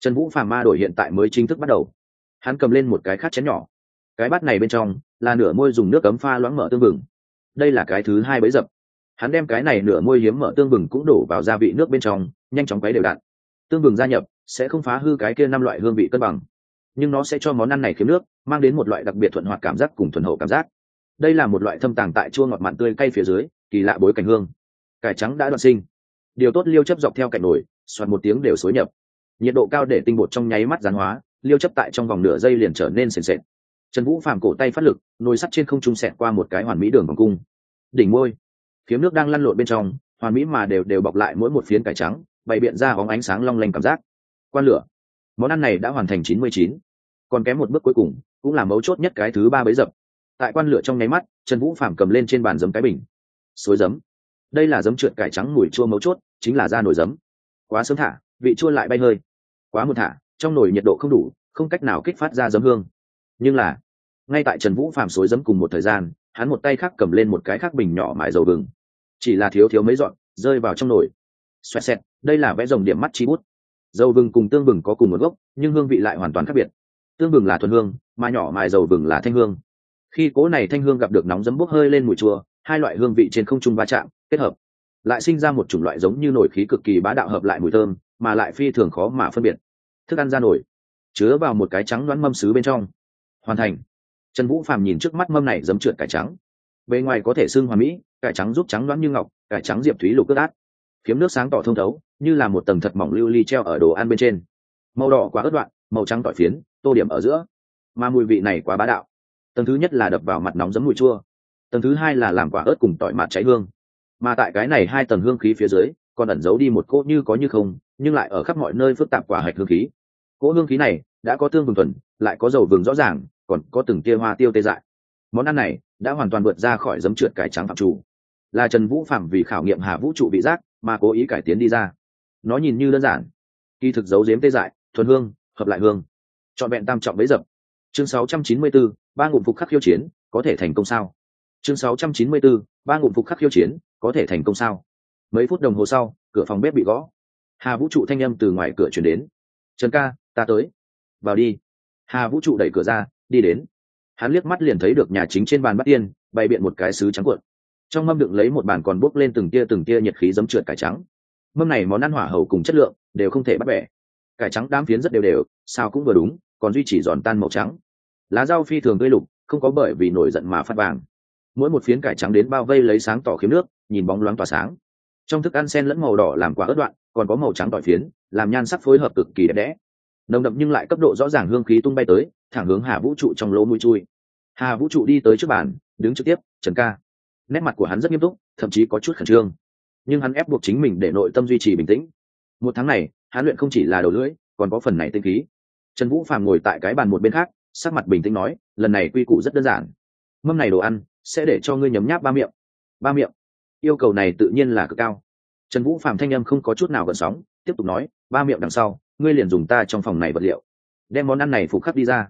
Trần vũ phàm ma đổi hiện tại mới chính thức bắt đầu. Hắn cầm lên một cái khát chén nhỏ. Cái bát này bên trong là nửa môi dùng nước cấm pha loãng mở tương vừng. Đây là cái thứ hai bấy dập. Hắn đem cái này nửa môi hiếm mở tương vừng cũng đổ vào gia vị nước bên trong, nhanh chóng quấy đều đặn. Tương vừng gia nhập sẽ không phá hư cái kia năm loại hương vị cân bằng nhưng nó sẽ cho món ăn này khiếm nước, mang đến một loại đặc biệt thuận hoạt cảm giác cùng thuần hậu cảm giác. Đây là một loại thâm tàng tại chua ngọt mặn tươi cay phía dưới, kỳ lạ bối cảnh hương. Cải trắng đã đoạn sinh. Điều tốt liêu chấp dọc theo cạnh nồi xoạt một tiếng đều xối nhập. Nhiệt độ cao để tinh bột trong nháy mắt gián hóa, liêu chấp tại trong vòng nửa giây liền trở nên sền sệt. Trần vũ phàm cổ tay phát lực, nồi sắt trên không trung sẹt qua một cái hoàn mỹ đường vòng cung. Đỉnh môi. Phiếm nước đang lăn lộn bên trong, hoàn mỹ mà đều đều bọc lại mỗi một phiến cải trắng, bày biện ra hóng ánh sáng long lanh cảm giác. Quan lửa món ăn này đã hoàn thành chín mươi chín. Còn kém một bước cuối cùng, cũng là mấu chốt nhất cái thứ ba bấy dập. Tại quan lửa trong nháy mắt, trần vũ phạm cầm lên trên bàn giấm cái bình. Xối giấm. Đây là giấm trượt cải trắng mùi chua mấu chốt, chính là da nổi giấm. Quá sớm thả, vị chua lại bay hơi. Quá một thả, trong nồi nhiệt độ không đủ, không cách nào kích phát ra giấm hương. Nhưng là, ngay tại trần vũ phạm xối giấm cùng một thời gian, hắn một tay khác cầm lên một cái khác bình nhỏ mài dầu gừng. Chỉ là thiếu thiếu mấy dọn, rơi vào trong nồi. Xoẹt xẹt, đây là vẽ rồng điểm mắt chi bút dầu vừng cùng tương vừng có cùng một gốc, nhưng hương vị lại hoàn toàn khác biệt. Tương vừng là thuần hương, mà nhỏ mài dầu vừng là thanh hương. Khi cố này thanh hương gặp được nóng dấm bốc hơi lên mùi chua, hai loại hương vị trên không trung va chạm, kết hợp. Lại sinh ra một chủng loại giống như nổi khí cực kỳ bá đạo hợp lại mùi thơm, mà lại phi thường khó mà phân biệt. Thức ăn ra nổi chứa vào một cái trắng đoán mâm xứ bên trong. Hoàn thành. Trần vũ phàm nhìn trước mắt mâm này dấm trượt cải trắng. Bề ngoài có thể xương hoàn mỹ, cải trắng giúp trắng đoán như ngọc, cải trắng diệp thúy lục cất át phiếm nước sáng tỏ thông thấu, như là một tầng thật mỏng lưu ly treo ở đồ ăn bên trên. Màu đỏ quá ớt đoạn, màu trắng tỏi phiến, tô điểm ở giữa. Mà mùi vị này quá bá đạo. Tầng thứ nhất là đập vào mặt nóng giấm mùi chua. Tầng thứ hai là làm quả ớt cùng tỏi mặt cháy hương. Mà tại cái này hai tầng hương khí phía dưới, còn ẩn giấu đi một cỗ như có như không, nhưng lại ở khắp mọi nơi phức tạp quả hạch hương khí. Cỗ hương khí này đã có tương vừng thuần, lại có dầu vừng rõ ràng, còn có từng tia hoa tiêu tê dại. Món ăn này đã hoàn toàn vượt ra khỏi giấm trượt cải trắng phạm chủ là trần vũ phạm vì khảo nghiệm hà vũ trụ vị giác mà cố ý cải tiến đi ra. Nó nhìn như đơn giản. Kỳ thực giấu giếm tê dại thuần hương hợp lại hương. Trọn vẹn tam trọng bấy dập. Chương 694, ba ngụm phục khắc khiêu chiến có thể thành công sao? Chương 694, ba ngụm phục khắc khiêu chiến có thể thành công sao? Mấy phút đồng hồ sau cửa phòng bếp bị gõ. Hà vũ trụ thanh â m từ ngoài cửa chuyển đến. Trần ca ta tới. Vào đi. Hà vũ trụ đẩy cửa ra đi đến. Hắn liếc mắt liền thấy được nhà chính trên bàn bắt tiên bày biện một cái xứ trắng cuộn trong mâm đựng lấy một bàn còn bốc lên từng tia từng tia nhiệt khí dấm trượt cải trắng. Mâm này món ăn hỏa hầu cùng chất lượng đều không thể bắt bẻ. Cải trắng đám phiến rất đều đều, sao cũng vừa đúng, còn duy trì giòn tan màu trắng. Lá rau phi thường gây lục, không có bởi vì nổi giận mà phát vàng. Mỗi một phiến cải trắng đến bao vây lấy sáng tỏ khiếm nước, nhìn bóng loáng tỏa sáng. Trong thức ăn sen lẫn màu đỏ làm quả ớt đoạn, còn có màu trắng tỏi phiến, làm nhan sắc phối hợp cực kỳ đẹp đẽ. Nồng đậm nhưng lại cấp độ rõ ràng hương khí tung bay tới, thẳng hướng hà vũ trụ trong lỗ mũi chui. Hà vũ trụ đi tới trước bàn, đứng trực tiếp, trần ca nét mặt của hắn rất nghiêm túc, thậm chí có chút khẩn trương. Nhưng hắn ép buộc chính mình để nội tâm duy trì bình tĩnh. Một tháng này, hắn luyện không chỉ là đầu lưỡi, còn có phần này tinh khí. Trần vũ phàm ngồi tại cái bàn một bên khác, sắc mặt bình tĩnh nói, lần này quy củ rất đơn giản. Mâm này đồ ăn sẽ để cho ngươi nhấm nháp ba miệng. Ba miệng? Yêu cầu này tự nhiên là cực cao. Trần vũ phạm thanh â m không có chút nào gợn sóng, tiếp tục nói, ba miệng đằng sau, ngươi liền dùng ta trong phòng này vật liệu. Đem món ăn này phục khắc đi ra.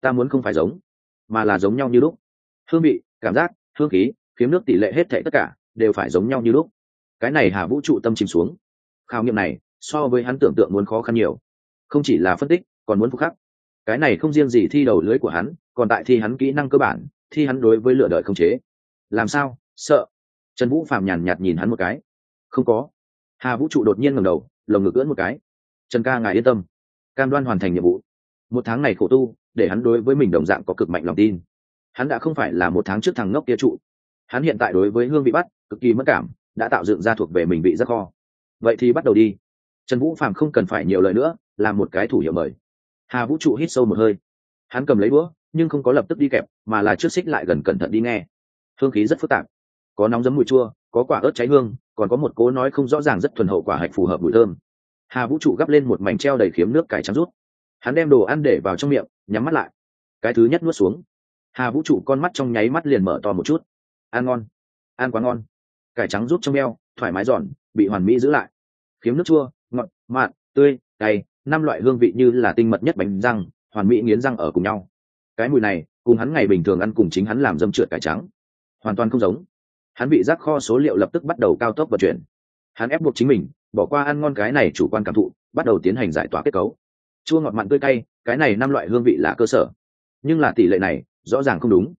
Ta muốn không phải giống, mà là giống nhau như lúc. Hương vị, cảm giác, hương khí kiếm nước tỷ lệ hết thệ tất cả, đều phải giống nhau như lúc. Cái này hà vũ trụ tâm chìm xuống. Khảo nghiệm này, so với hắn tưởng tượng muốn khó khăn nhiều. Không chỉ là phân tích, còn muốn phục khắc. Cái này không riêng gì thi đầu lưới của hắn, còn tại thi hắn kỹ năng cơ bản, thi hắn đối với lựa đợi không chế. Làm sao? Sợ. Trần vũ phạm nhàn nhạt nhìn hắn một cái. Không có. Hà vũ trụ đột nhiên ngầm đầu, lồng ngực ưỡn một cái. Trần ca ngài yên tâm. Cam đoan hoàn thành nhiệm vụ. Một tháng này khổ tu, để hắn đối với mình đồng dạng có cực mạnh lòng tin. Hắn đã không phải là một tháng trước thằng ngốc kia trụ hắn hiện tại đối với hương vị bắt cực kỳ mất cảm, đã tạo dựng ra thuộc về mình bị rất kho. Vậy thì bắt đầu đi. Trần vũ phạm không cần phải nhiều lời nữa, làm một cái thủ hiệu mời. Hà vũ trụ hít sâu một hơi. Hắn cầm lấy đũa, nhưng không có lập tức đi kẹp, mà là trước xích lại gần cẩn thận đi nghe. Hương khí rất phức tạp. Có nóng giấm mùi chua, có quả ớt cháy hương, còn có một cố nói không rõ ràng rất thuần hậu quả hạch phù hợp mùi thơm. Hà vũ trụ gắp lên một mảnh treo đầy khiếm nước cải trắng rút. Hắn đem đồ ăn để vào trong miệng, nhắm mắt lại. Cái thứ nhất nuốt xuống. Hà vũ trụ con mắt trong nháy mắt liền mở to một chút ăn ngon, ăn quá ngon. Cải trắng rút trong eo, thoải mái giòn, bị hoàn mỹ giữ lại. Khiếm nước chua, ngọt mặn tươi, cay, năm loại hương vị như là tinh mật nhất bánh răng, hoàn mỹ nghiến răng ở cùng nhau. Cái mùi này, cùng hắn ngày bình thường ăn cùng chính hắn làm dâm trượt cải trắng, hoàn toàn không giống. Hắn bị rác kho số liệu lập tức bắt đầu cao tốc vận chuyển. Hắn ép buộc chính mình, bỏ qua ăn ngon cái này chủ quan cảm thụ, bắt đầu tiến hành giải tỏa kết cấu. Chua ngọt mặn tươi cay, cái này năm loại hương vị là cơ sở. Nhưng là tỷ lệ này, rõ ràng không đúng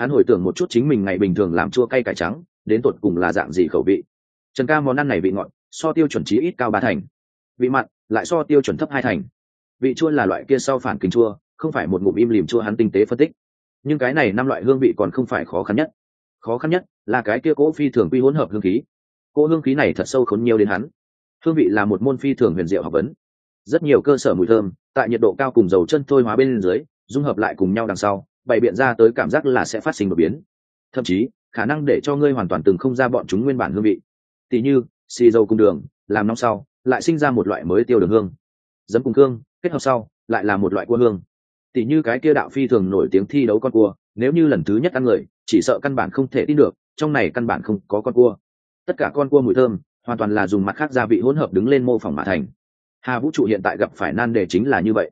hắn hồi tưởng một chút chính mình ngày bình thường làm chua cay cải trắng, đến tột cùng là dạng gì khẩu vị. Trần ca món ăn này vị ngọt, so tiêu chuẩn chí ít cao ba thành. Vị mặn, lại so tiêu chuẩn thấp hai thành. Vị chua là loại kia sau phản kính chua, không phải một ngụm im lìm chua hắn tinh tế phân tích. Nhưng cái này năm loại hương vị còn không phải khó khăn nhất. Khó khăn nhất là cái kia cỗ phi thường quy hỗn hợp hương khí. Cỗ hương khí này thật sâu khốn nhiều đến hắn. Hương vị là một môn phi thường huyền diệu học vấn. Rất nhiều cơ sở mùi thơm, tại nhiệt độ cao cùng dầu chân thôi hóa bên dưới, dung hợp lại cùng nhau đằng sau bày biện ra tới cảm giác là sẽ phát sinh đột biến. Thậm chí, khả năng để cho ngươi hoàn toàn từng không ra bọn chúng nguyên bản hương vị. Tỉ như, xì dầu cùng đường, làm nóng sau, lại sinh ra một loại mới tiêu đường hương. Giấm cùng cương, kết hợp sau, lại là một loại cua hương. Tỷ như cái kia đạo phi thường nổi tiếng thi đấu con cua, nếu như lần thứ nhất ăn người, chỉ sợ căn bản không thể tin được, trong này căn bản không có con cua. Tất cả con cua mùi thơm, hoàn toàn là dùng mặt khác gia vị hỗn hợp đứng lên mô phỏng mà thành. Hà vũ trụ hiện tại gặp phải nan đề chính là như vậy.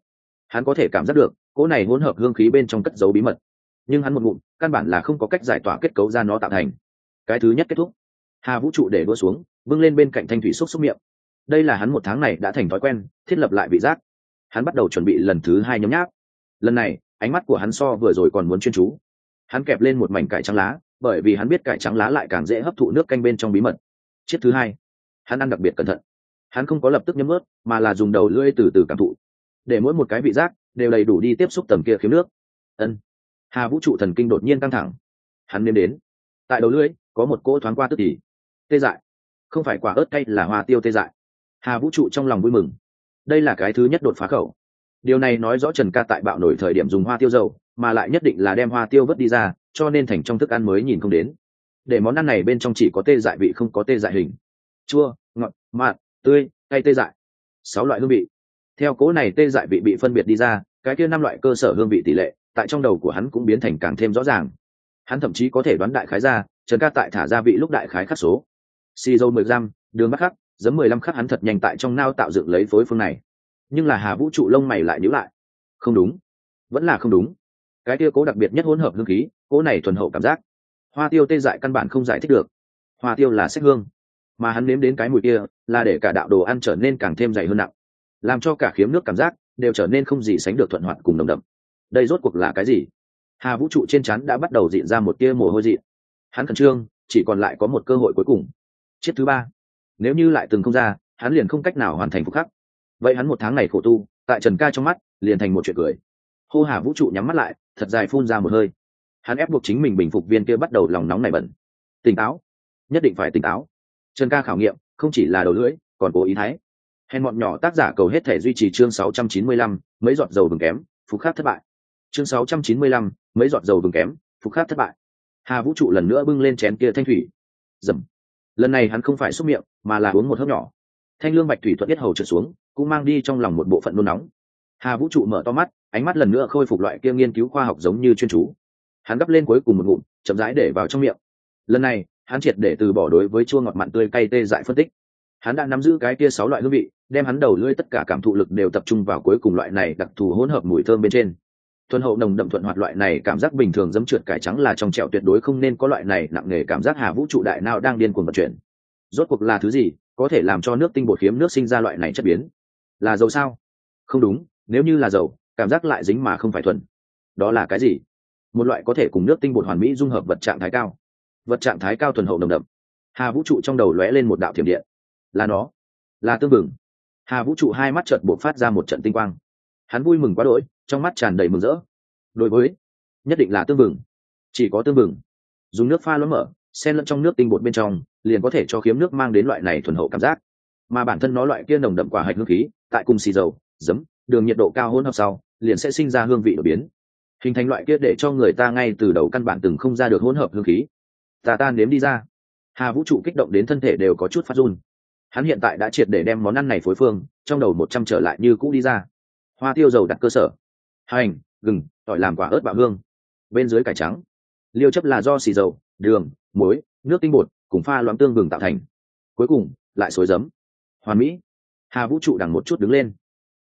Hắn có thể cảm giác được cỗ này hỗn hợp hương khí bên trong cất dấu bí mật. Nhưng hắn một ngụm, căn bản là không có cách giải tỏa kết cấu ra nó tạo thành. Cái thứ nhất kết thúc. Hà vũ trụ để đua xuống vâng lên bên cạnh thanh thủy xúc xúc miệng. Đây là hắn một tháng này đã thành thói quen, thiết lập lại vị giác. Hắn bắt đầu chuẩn bị lần thứ hai nhấm nháp. Lần này, ánh mắt của hắn so vừa rồi còn muốn chuyên chú. Hắn kẹp lên một mảnh cải trắng lá, bởi vì hắn biết cải trắng lá lại càng dễ hấp thụ nước canh bên trong bí mật. Chiếc thứ hai. Hắn ăn đặc biệt cẩn thận. Hắn không có lập tức nhấm ướt, mà là dùng đầu lưỡi từ từ cảm thụ. Để mỗi một cái vị giác đều đầy đủ đi tiếp xúc tầm kia khiếm nước. Ân. Hà vũ trụ thần kinh đột nhiên căng thẳng. Hắn nếm đến. Tại đầu lưỡi, có một cỗ thoáng qua tức thì. Tê dại. Không phải quả ớt cay là hoa tiêu tê dại. Hà vũ trụ trong lòng vui mừng. Đây là cái thứ nhất đột phá khẩu. Điều này nói rõ trần ca tại bạo nổi thời điểm dùng hoa tiêu dầu, mà lại nhất định là đem hoa tiêu vớt đi ra, cho nên thành trong thức ăn mới nhìn không đến. Để món ăn này bên trong chỉ có tê dại vị không có tê dại hình. Chua, ngọt mặn tươi, cay tê dại. Sáu loại hương vị. Theo cố này tê dại vị bị phân biệt đi ra cái kia năm loại cơ sở hương vị tỷ lệ, tại trong đầu của hắn cũng biến thành càng thêm rõ ràng. Hắn thậm chí có thể đoán đại khái ra, trần ca tại thả gia vị lúc đại khái khắc số. Xì dâu mười gram, đường bắc khắc, giấm mười lăm khắc hắn thật nhanh tại trong nao tạo dựng lấy phối phương này. Nhưng là hà vũ trụ lông mày lại nhíu lại. Không đúng. Vẫn là không đúng. Cái kia cố đặc biệt nhất hỗn hợp hương khí, cố này thuần hậu cảm giác. Hoa tiêu tê dại căn bản không giải thích được. Hoa tiêu là sách hương. Mà hắn nếm đến cái mùi kia, là để cả đạo đồ ăn trở nên càng thêm dày hơn nặng. Làm cho cả khiếm nước cảm giác đều trở nên không gì sánh được thuận hoạt cùng nồng đậm. Đây rốt cuộc là cái gì? Hà vũ trụ trên chắn đã bắt đầu diện ra một tia mồ hôi dịn hắn khẩn trương, chỉ còn lại có một cơ hội cuối cùng. Chiếc thứ ba. Nếu như lại từng không ra, hắn liền không cách nào hoàn thành phục khắc. Vậy hắn một tháng này khổ tu, tại trần ca trong mắt, liền thành một chuyện cười. Hô hà vũ trụ nhắm mắt lại, thật dài phun ra một hơi. Hắn ép buộc chính mình bình phục viên kia bắt đầu lòng nóng này bẩn. Tỉnh táo. Nhất định phải tỉnh táo. Trần ca khảo nghiệm, không chỉ là đầu lưỡi, còn cố ý thái hèn bọn nhỏ tác giả cầu hết thể duy trì chương 695, mấy giọt dầu vừng kém phục khắc thất bại. Chương 695, mấy giọt dầu vừng kém phục khắc thất bại. Hà vũ trụ lần nữa bưng lên chén kia thanh thủy. Dầm. Lần này hắn không phải xúc miệng mà là uống một hớp nhỏ. Thanh lương bạch thủy thuận biết hầu trượt xuống cũng mang đi trong lòng một bộ phận nôn nóng. Hà vũ trụ mở to mắt ánh mắt lần nữa khôi phục loại kia nghiên cứu khoa học giống như chuyên chú. Hắn gấp lên cuối cùng một ngụm chậm rãi để vào trong miệng. Lần này hắn triệt để từ bỏ đối với chua ngọt mặn tươi cay tê dại phân tích. Hắn đã nắm giữ cái kia sáu loại hương vị đem hắn đầu lưỡi tất cả cảm thụ lực đều tập trung vào cuối cùng loại này đặc thù hỗn hợp mùi thơm bên trên. Thuần hậu nồng đậm thuận hoạt loại này cảm giác bình thường dấm trượt cải trắng là trong trẹo tuyệt đối không nên có loại này nặng nề cảm giác hà vũ trụ đại nào đang điên cuồng vận chuyển. Rốt cuộc là thứ gì có thể làm cho nước tinh bột khiếm nước sinh ra loại này chất biến? Là dầu sao? Không đúng, nếu như là dầu, cảm giác lại dính mà không phải thuần. Đó là cái gì? Một loại có thể cùng nước tinh bột hoàn mỹ dung hợp vật trạng thái cao. Vật trạng thái cao thuần hậu nồng đậm. Hà vũ trụ trong đầu lóe lên một đạo thiểm điện. Là nó. Là tương vừng hà vũ trụ hai mắt trợt buộc phát ra một trận tinh quang. Hắn vui mừng quá đỗi, trong mắt tràn đầy mừng rỡ. Đối với, nhất định là tương vừng. Chỉ có tương vừng. Dùng nước pha lẫn mở, xen lẫn trong nước tinh bột bên trong, liền có thể cho khiếm nước mang đến loại này thuần hậu cảm giác. Mà bản thân nó loại kia nồng đậm quả hạch hương khí, tại cùng xì dầu, giấm, đường nhiệt độ cao hỗn hợp sau, liền sẽ sinh ra hương vị đột biến. Hình thành loại kia để cho người ta ngay từ đầu căn bản từng không ra được hỗn hợp hương khí. Ta tan nếm đi ra. Hà vũ trụ kích động đến thân thể đều có chút phát run hắn hiện tại đã triệt để đem món ăn này phối phương, trong đầu một trăm trở lại như cũ đi ra. Hoa tiêu dầu đặt cơ sở. Hành, gừng, tỏi làm quả ớt bạo hương. Bên dưới cải trắng. Liêu chấp là do xì dầu, đường, muối, nước tinh bột, cùng pha loãng tương gừng tạo thành. Cuối cùng, lại xối giấm. Hoàn mỹ. Hà vũ trụ đằng một chút đứng lên.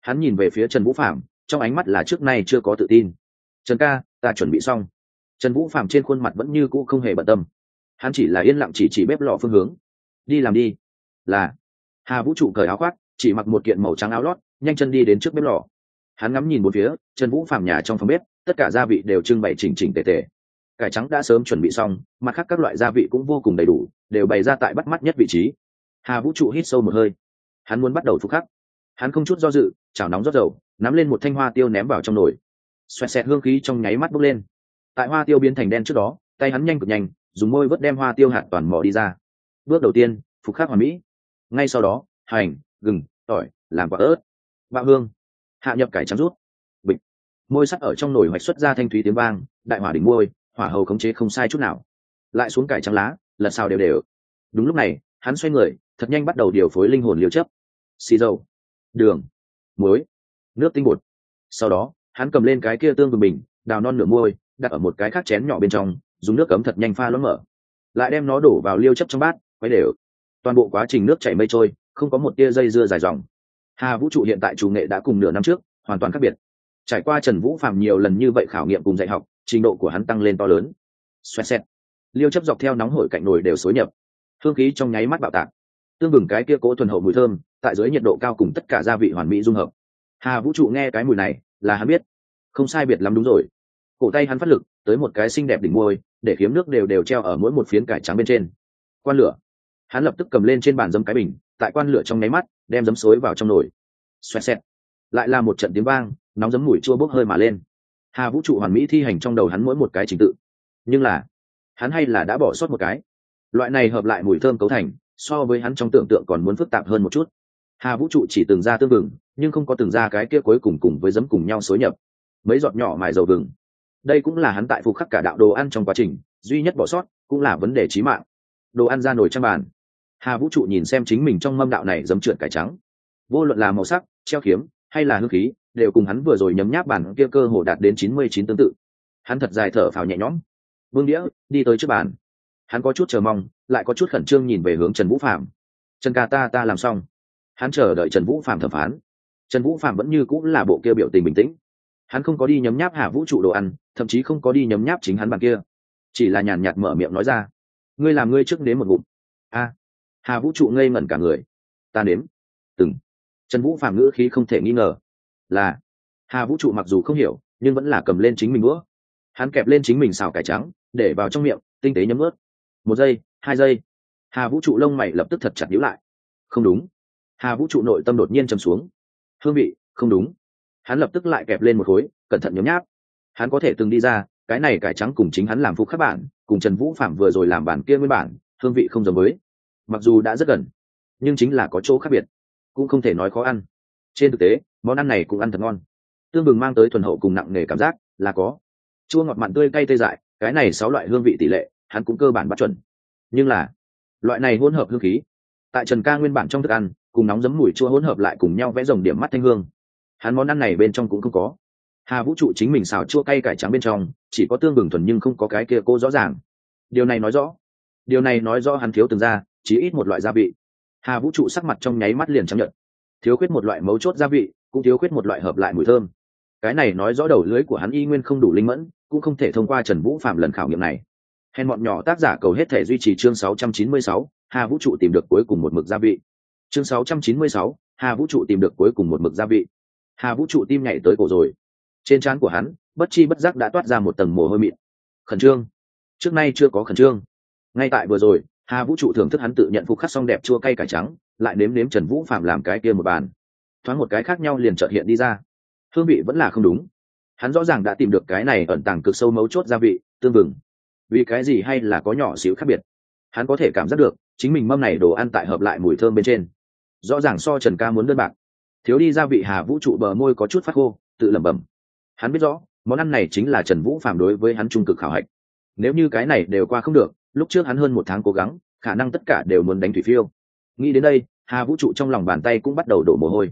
Hắn nhìn về phía trần vũ phạm trong ánh mắt là trước nay chưa có tự tin. Trần ca, ta chuẩn bị xong. Trần vũ phạm trên khuôn mặt vẫn như cũ không hề bận tâm. Hắn chỉ là yên lặng chỉ chỉ bếp lò phương hướng. Đi làm đi là hà vũ trụ cởi áo khoác, chỉ mặc một kiện màu trắng áo lót, nhanh chân đi đến trước bếp lò. Hắn ngắm nhìn một phía, trần vũ phạm nhà trong phòng bếp, tất cả gia vị đều trưng bày chỉnh chỉnh tề tề. Cải trắng đã sớm chuẩn bị xong, mặt khác các loại gia vị cũng vô cùng đầy đủ, đều bày ra tại bắt mắt nhất vị trí. Hà vũ trụ hít sâu một hơi. Hắn muốn bắt đầu phục khắc. Hắn không chút do dự, chảo nóng rót dầu, nắm lên một thanh hoa tiêu ném vào trong nồi. Xoẹt xẹt hương khí trong nháy mắt bốc lên. Tại hoa tiêu biến thành đen trước đó, tay hắn nhanh cực nhanh, dùng môi vớt đem hoa tiêu hạt toàn mỏ đi ra. Bước đầu tiên, phục khắc hoàn mỹ ngay sau đó, hành, gừng, tỏi, làm quả ớt bạo hương, hạ nhập cải trắng rút, bịch. Môi sắt ở trong nồi hoạch xuất ra thanh thúy tiếng vang, đại hỏa đỉnh môi, hỏa hầu khống chế không sai chút nào. Lại xuống cải trắng lá, lật xào đều đều. Đúng lúc này, hắn xoay người, thật nhanh bắt đầu điều phối linh hồn liều chấp xì dầu, đường, muối, nước tinh bột. Sau đó, hắn cầm lên cái kia tương vừng bình, đào non nửa môi đặt ở một cái khác chén nhỏ bên trong, dùng nước cấm thật nhanh pha loãng mở. Lại đem nó đổ vào liêu chấp trong bát quay đều toàn bộ quá trình nước chảy mây trôi, không có một tia dây dưa dài dòng. Hà vũ trụ hiện tại chủ nghệ đã cùng nửa năm trước, hoàn toàn khác biệt. Trải qua trần vũ phạm nhiều lần như vậy khảo nghiệm cùng dạy học, trình độ của hắn tăng lên to lớn. Xoẹt xẹt. Liêu chấp dọc theo nóng hổi cạnh nồi đều xối nhập. Hương khí trong nháy mắt bạo tạc. Tương bừng cái kia cố thuần hậu mùi thơm, tại dưới nhiệt độ cao cùng tất cả gia vị hoàn mỹ dung hợp. Hà vũ trụ nghe cái mùi này, là hắn biết. Không sai biệt lắm đúng rồi. Cổ tay hắn phát lực, tới một cái xinh đẹp đỉnh môi, để kiếm nước đều đều treo ở mỗi một phiến cải trắng bên trên. Quan lửa hắn lập tức cầm lên trên bàn dấm cái bình, tại quan lửa trong nháy mắt, đem dấm xối vào trong nồi. Xoẹt xẹt. Lại là một trận tiếng vang, nóng dấm mùi chua bốc hơi mà lên. Hà vũ trụ hoàn mỹ thi hành trong đầu hắn mỗi một cái trình tự. Nhưng là, hắn hay là đã bỏ sót một cái. Loại này hợp lại mùi thơm cấu thành, so với hắn trong tưởng tượng còn muốn phức tạp hơn một chút. Hà vũ trụ chỉ từng ra tương vừng, nhưng không có từng ra cái kia cuối cùng cùng với dấm cùng nhau xối nhập. Mấy giọt nhỏ mài dầu vừng. Đây cũng là hắn tại phục khắc cả đạo đồ ăn trong quá trình, duy nhất bỏ sót cũng là vấn đề trí mạng. Đồ ăn ra nồi trong bàn hà vũ trụ nhìn xem chính mình trong mâm đạo này dấm trượt cải trắng. Vô luận là màu sắc, treo kiếm, hay là hương khí, đều cùng hắn vừa rồi nhấm nháp bản kia cơ hồ đạt đến chín mươi chín tương tự. Hắn thật dài thở phào nhẹ nhõm. Vương đĩa đi tới trước bàn. Hắn có chút chờ mong, lại có chút khẩn trương nhìn về hướng trần vũ phạm trần ca ta ta làm xong. Hắn chờ đợi trần vũ phạm thẩm phán. Trần vũ phạm vẫn như cũng là bộ kia biểu tình bình tĩnh. Hắn không có đi nhấm nháp hà vũ trụ đồ ăn, thậm chí không có đi nhấm nháp chính hắn bàn kia. Chỉ là nhàn nhạt mở miệng nói ra. Ngươi làm ngươi trước đến một ngụm. A hà vũ trụ ngây ngẩn cả người. Ta nếm từng. Trần vũ phạm ngữ khí không thể nghi ngờ là, hà vũ trụ mặc dù không hiểu, nhưng vẫn là cầm lên chính mình đũa. Hắn kẹp lên chính mình xào cải trắng, để vào trong miệng, tinh tế nhấm ướt. Một giây, hai giây. Hà vũ trụ lông mày lập tức thật chặt nhíu lại. Không đúng. Hà vũ trụ nội tâm đột nhiên chầm xuống. Hương vị, không đúng. Hắn lập tức lại kẹp lên một khối, cẩn thận nhấm nháp. Hắn có thể từng đi ra, cái này cải trắng cùng chính hắn làm phục các bạn cùng trần vũ phạm vừa rồi làm bản kia nguyên bản, hương vị không giống với mặc dù đã rất gần, nhưng chính là có chỗ khác biệt, cũng không thể nói khó ăn. Trên thực tế, món ăn này cũng ăn thật ngon. Tương bừng mang tới thuần hậu cùng nặng nề cảm giác là có. Chua ngọt mặn tươi cay tê dại, cái này sáu loại hương vị tỷ lệ, hắn cũng cơ bản bắt chuẩn. Nhưng là, loại này hỗn hợp hương khí, tại trần ca nguyên bản trong thức ăn, cùng nóng giấm mùi chua hỗn hợp lại cùng nhau vẽ dòng điểm mắt thanh hương. Hắn món ăn này bên trong cũng không có. Hà vũ trụ chính mình xào chua cay cải trắng bên trong, chỉ có tương bừng thuần nhưng không có cái kia cô rõ ràng. Điều này nói rõ. Điều này nói rõ hắn thiếu từng ra chí ít một loại gia vị. Hà vũ trụ sắc mặt trong nháy mắt liền chấp nhận thiếu khuyết một loại mấu chốt gia vị cũng thiếu khuyết một loại hợp lại mùi thơm. Cái này nói rõ đầu lưới của hắn y nguyên không đủ linh mẫn cũng không thể thông qua trần vũ phạm lần khảo nghiệm này. Hèn bọn nhỏ tác giả cầu hết thể duy trì chương 696, hà vũ trụ tìm được cuối cùng một mực gia vị. Chương 696, hà vũ trụ tìm được cuối cùng một mực gia vị. Hà vũ trụ tim nhảy tới cổ rồi. Trên trán của hắn bất chi bất giác đã toát ra một tầng mồ hôi mịn. Khẩn trương. Trước nay chưa có khẩn trương. Ngay tại vừa rồi hà vũ trụ thưởng thức hắn tự nhận phục khắc xong đẹp chua cay cải trắng, lại nếm nếm trần vũ phạm làm cái kia một bàn. Thoáng một cái khác nhau liền trợt hiện đi ra. Hương vị vẫn là không đúng. Hắn rõ ràng đã tìm được cái này ẩn tàng cực sâu mấu chốt gia vị, tương vừng. Vì cái gì hay là có nhỏ xíu khác biệt? Hắn có thể cảm giác được, chính mình mâm này đồ ăn tại hợp lại mùi thơm bên trên. Rõ ràng so trần ca muốn đơn bạc. Thiếu đi gia vị hà vũ trụ bờ môi có chút phát khô, tự lẩm bẩm. Hắn biết rõ, món ăn này chính là trần vũ phàm đối với hắn trung cực khảo hạch. Nếu như cái này đều qua không được lúc trước hắn hơn một tháng cố gắng, khả năng tất cả đều muốn đánh thủy phiêu. Nghĩ đến đây, hà vũ trụ trong lòng bàn tay cũng bắt đầu đổ mồ hôi.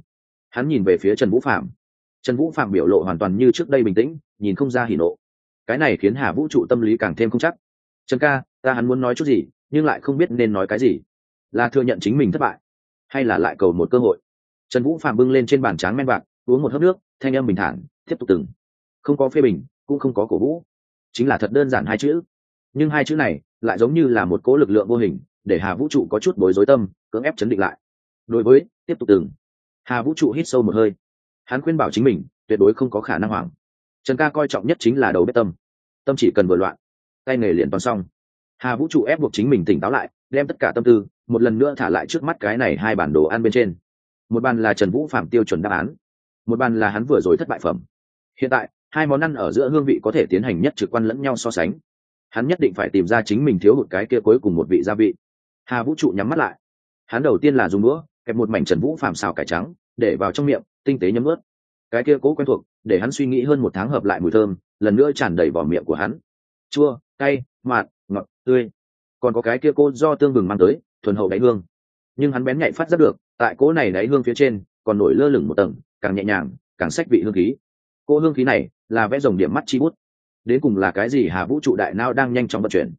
Hắn nhìn về phía trần vũ phạm. Trần vũ phạm biểu lộ hoàn toàn như trước đây bình tĩnh, nhìn không ra hỉ nộ. Cái này khiến hà vũ trụ tâm lý càng thêm không chắc. Trần ca, ta hắn muốn nói chút gì, nhưng lại không biết nên nói cái gì. Là thừa nhận chính mình thất bại, hay là lại cầu một cơ hội? Trần vũ phạm bưng lên trên bàn tráng men bạc, uống một hớp nước, thanh âm bình thản, tiếp tục từng. Không có phê bình, cũng không có cổ vũ. Chính là thật đơn giản hai chữ nhưng hai chữ này lại giống như là một cỗ lực lượng vô hình, để hà vũ trụ có chút bối rối tâm, cưỡng ép chấn định lại. Đối với, tiếp tục từng. Hà vũ trụ hít sâu một hơi. Hắn khuyên bảo chính mình, tuyệt đối không có khả năng hoảng. Trần ca coi trọng nhất chính là đầu bếp tâm. Tâm chỉ cần vừa loạn, tay nghề liền toàn xong. Hà vũ trụ ép buộc chính mình tỉnh táo lại, đem tất cả tâm tư, một lần nữa thả lại trước mắt cái này hai bản đồ ăn bên trên. Một bàn là trần vũ phạm tiêu chuẩn đáp án. Một bàn là hắn vừa rồi thất bại phẩm. Hiện tại, hai món ăn ở giữa hương vị có thể tiến hành nhất trực quan lẫn nhau so sánh hắn nhất định phải tìm ra chính mình thiếu hụt cái kia cuối cùng một vị gia vị. Hà vũ trụ nhắm mắt lại. Hắn đầu tiên là dùng đũa kẹp một mảnh trần vũ phàm xào cải trắng, để vào trong miệng, tinh tế nhấm ướt. Cái kia cố quen thuộc, để hắn suy nghĩ hơn một tháng hợp lại mùi thơm, lần nữa tràn đầy vỏ miệng của hắn. Chua, cay, mạt, ngọt, tươi. Còn có cái kia cô do tương bừng mang tới, thuần hậu đáy hương. Nhưng hắn bén nhạy phát giác được, tại cỗ này đáy hương phía trên, còn nổi lơ lửng một tầng, càng nhẹ nhàng, càng sách vị hương khí. Cô hương khí này là vẽ dòng điểm mắt chi bút đến cùng là cái gì hà vũ trụ đại nao đang nhanh chóng vận chuyển.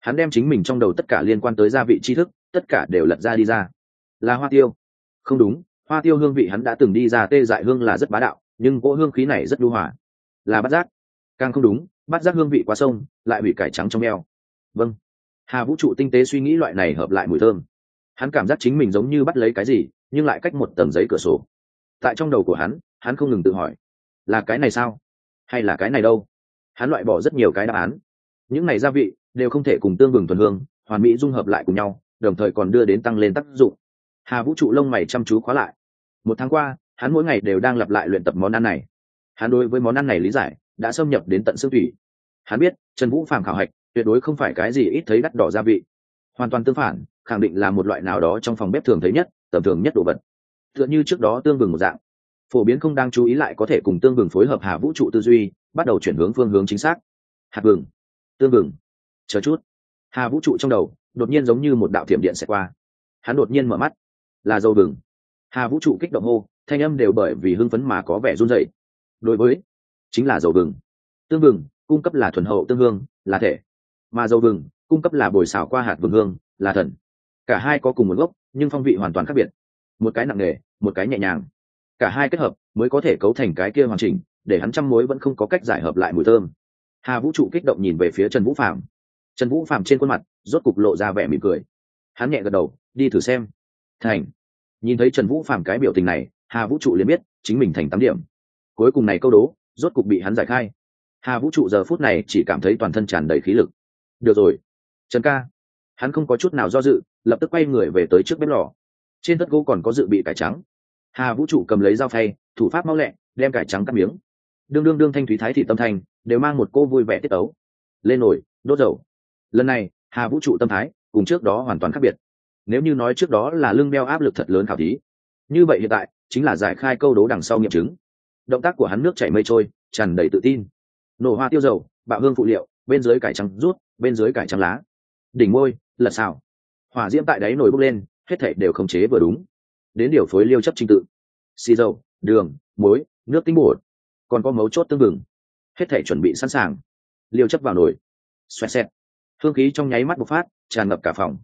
Hắn đem chính mình trong đầu tất cả liên quan tới gia vị tri thức, tất cả đều lật ra đi ra. Là hoa tiêu. Không đúng, hoa tiêu hương vị hắn đã từng đi ra tê dại hương là rất bá đạo, nhưng cỗ hương khí này rất lưu hòa. Là bát giác. Càng không đúng, bát giác hương vị quá sông, lại bị cải trắng trong eo. Vâng. Hà vũ trụ tinh tế suy nghĩ loại này hợp lại mùi thơm. Hắn cảm giác chính mình giống như bắt lấy cái gì, nhưng lại cách một tầng giấy cửa sổ. Tại trong đầu của hắn hắn không ngừng tự hỏi, là cái này sao? Hay là cái này đâu? Hắn loại bỏ rất nhiều cái đáp án. Những này gia vị đều không thể cùng tương bừng thuần hương, hoàn mỹ dung hợp lại cùng nhau, đồng thời còn đưa đến tăng lên tác dụng. Hà vũ trụ lông mày chăm chú khóa lại. Một tháng qua, hắn mỗi ngày đều đang lặp lại luyện tập món ăn này. Hắn đối với món ăn này lý giải đã xâm nhập đến tận xương thủy. Hắn biết, trần vũ phàm khảo hạch tuyệt đối không phải cái gì ít thấy đắt đỏ gia vị. Hoàn toàn tương phản, khẳng định là một loại nào đó trong phòng bếp thường thấy nhất, tầm thường nhất đồ vật. Tựa như trước đó tương bừng một dạng. Phổ biến không đang chú ý lại có thể cùng tương bừng phối hợp hà vũ trụ tư duy bắt đầu chuyển hướng phương hướng chính xác. Hạt vừng tương vừng chờ chút. Hà vũ trụ trong đầu, đột nhiên giống như một đạo thiểm điện sẽ qua. Hắn đột nhiên mở mắt. Là dầu vừng hà vũ trụ kích động hô, thanh âm đều bởi vì hưng phấn mà có vẻ run dậy đối với, chính là dầu vừng tương vừng cung cấp là thuần hậu tương hương, là thể. Mà dầu vừng cung cấp là bồi xào qua hạt vừng hương, là thần. Cả hai có cùng một gốc, nhưng phong vị hoàn toàn khác biệt. Một cái nặng nề, một cái nhẹ nhàng. Cả hai kết hợp, mới có thể cấu thành cái kia hoàn chỉnh để hắn trăm mối vẫn không có cách giải hợp lại mùi thơm. Hà vũ trụ kích động nhìn về phía trần vũ phạm trần vũ phạm trên khuôn mặt rốt cục lộ ra vẻ mỉm cười. Hắn nhẹ gật đầu, đi thử xem. Thành. Nhìn thấy trần vũ phạm cái biểu tình này, hà vũ trụ liền biết chính mình thành tám điểm. Cuối cùng này câu đố rốt cục bị hắn giải khai. Hà vũ trụ giờ phút này chỉ cảm thấy toàn thân tràn đầy khí lực. Được rồi, trần ca. Hắn không có chút nào do dự, lập tức quay người về tới trước bếp lò. Trên tất gỗ còn có dự bị cải trắng. Hà vũ trụ cầm lấy dao phay, thủ pháp mau lẹ, đem cải trắng cắt miếng đương đương đương thanh thúy thái thị tâm thành, đều mang một cô vui vẻ tiết ấu lên nổi đốt dầu. Lần này, hà vũ trụ tâm thái cùng trước đó hoàn toàn khác biệt. Nếu như nói trước đó là lưng đeo áp lực thật lớn khảo thí, như vậy hiện tại chính là giải khai câu đố đằng sau nghiệm chứng. Động tác của hắn nước chảy mây trôi, tràn đầy tự tin. Nổ hoa tiêu dầu, bạo hương phụ liệu, bên dưới cải trắng rút, bên dưới cải trắng lá. Đỉnh môi, lật xào. Hỏa diễm tại đáy nổi bốc lên, hết thảy đều khống chế vừa đúng. Đến điều phối liêu chấp trình tự. Xì dầu, đường, muối, nước tinh bột còn có mấu chốt tương bừng, hết thảy chuẩn bị sẵn sàng. Liêu chấp vào nồi. Xoẹt xẹt. Hương khí trong nháy mắt bộc phát tràn ngập cả phòng.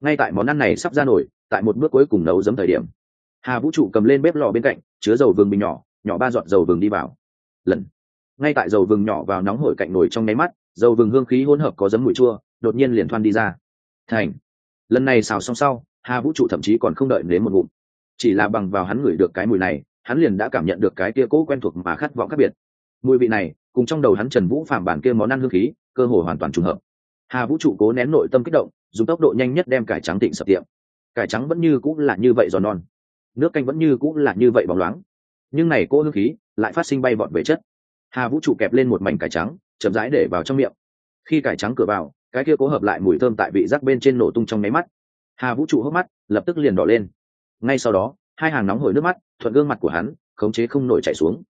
Ngay tại món ăn này sắp ra nổi tại một bước cuối cùng nấu giấm thời điểm hà vũ trụ cầm lên bếp lò bên cạnh chứa dầu vừng bình nhỏ nhỏ ba giọt dầu vừng đi vào. Lần. Ngay tại dầu vừng nhỏ vào nóng hổi cạnh nồi trong nháy mắt dầu vừng hương khí hỗn hợp có giấm mùi chua đột nhiên liền thoan đi ra. Thành. Lần này xào xong sau hà vũ trụ thậm chí còn không đợi đến một ngụm. Chỉ là bằng vào hắn ngửi được cái mùi này hắn liền đã cảm nhận được cái kia cố quen thuộc mà khát vọng khác biệt. Mùi vị này, cùng trong đầu hắn trần vũ phàm bản kia món ăn hương khí, cơ hồ hoàn toàn trùng hợp. Hà vũ trụ cố nén nội tâm kích động, dùng tốc độ nhanh nhất đem cải trắng tịnh sập tiệm. Cải trắng vẫn như cũng là như vậy giòn non. Nước canh vẫn như cũng là như vậy bóng loáng. Nhưng này cô hương khí, lại phát sinh bay vọt về chất. Hà vũ trụ kẹp lên một mảnh cải trắng, chậm rãi để vào trong miệng. Khi cải trắng cửa vào, cái kia cố hợp lại mùi thơm tại vị giác bên trên nổ tung trong máy mắt. Hà vũ trụ hốc mắt, lập tức liền đỏ lên. Ngay sau đó hai hàng nóng hổi nước mắt, thuận gương mặt của hắn, khống chế không nổi chảy xuống.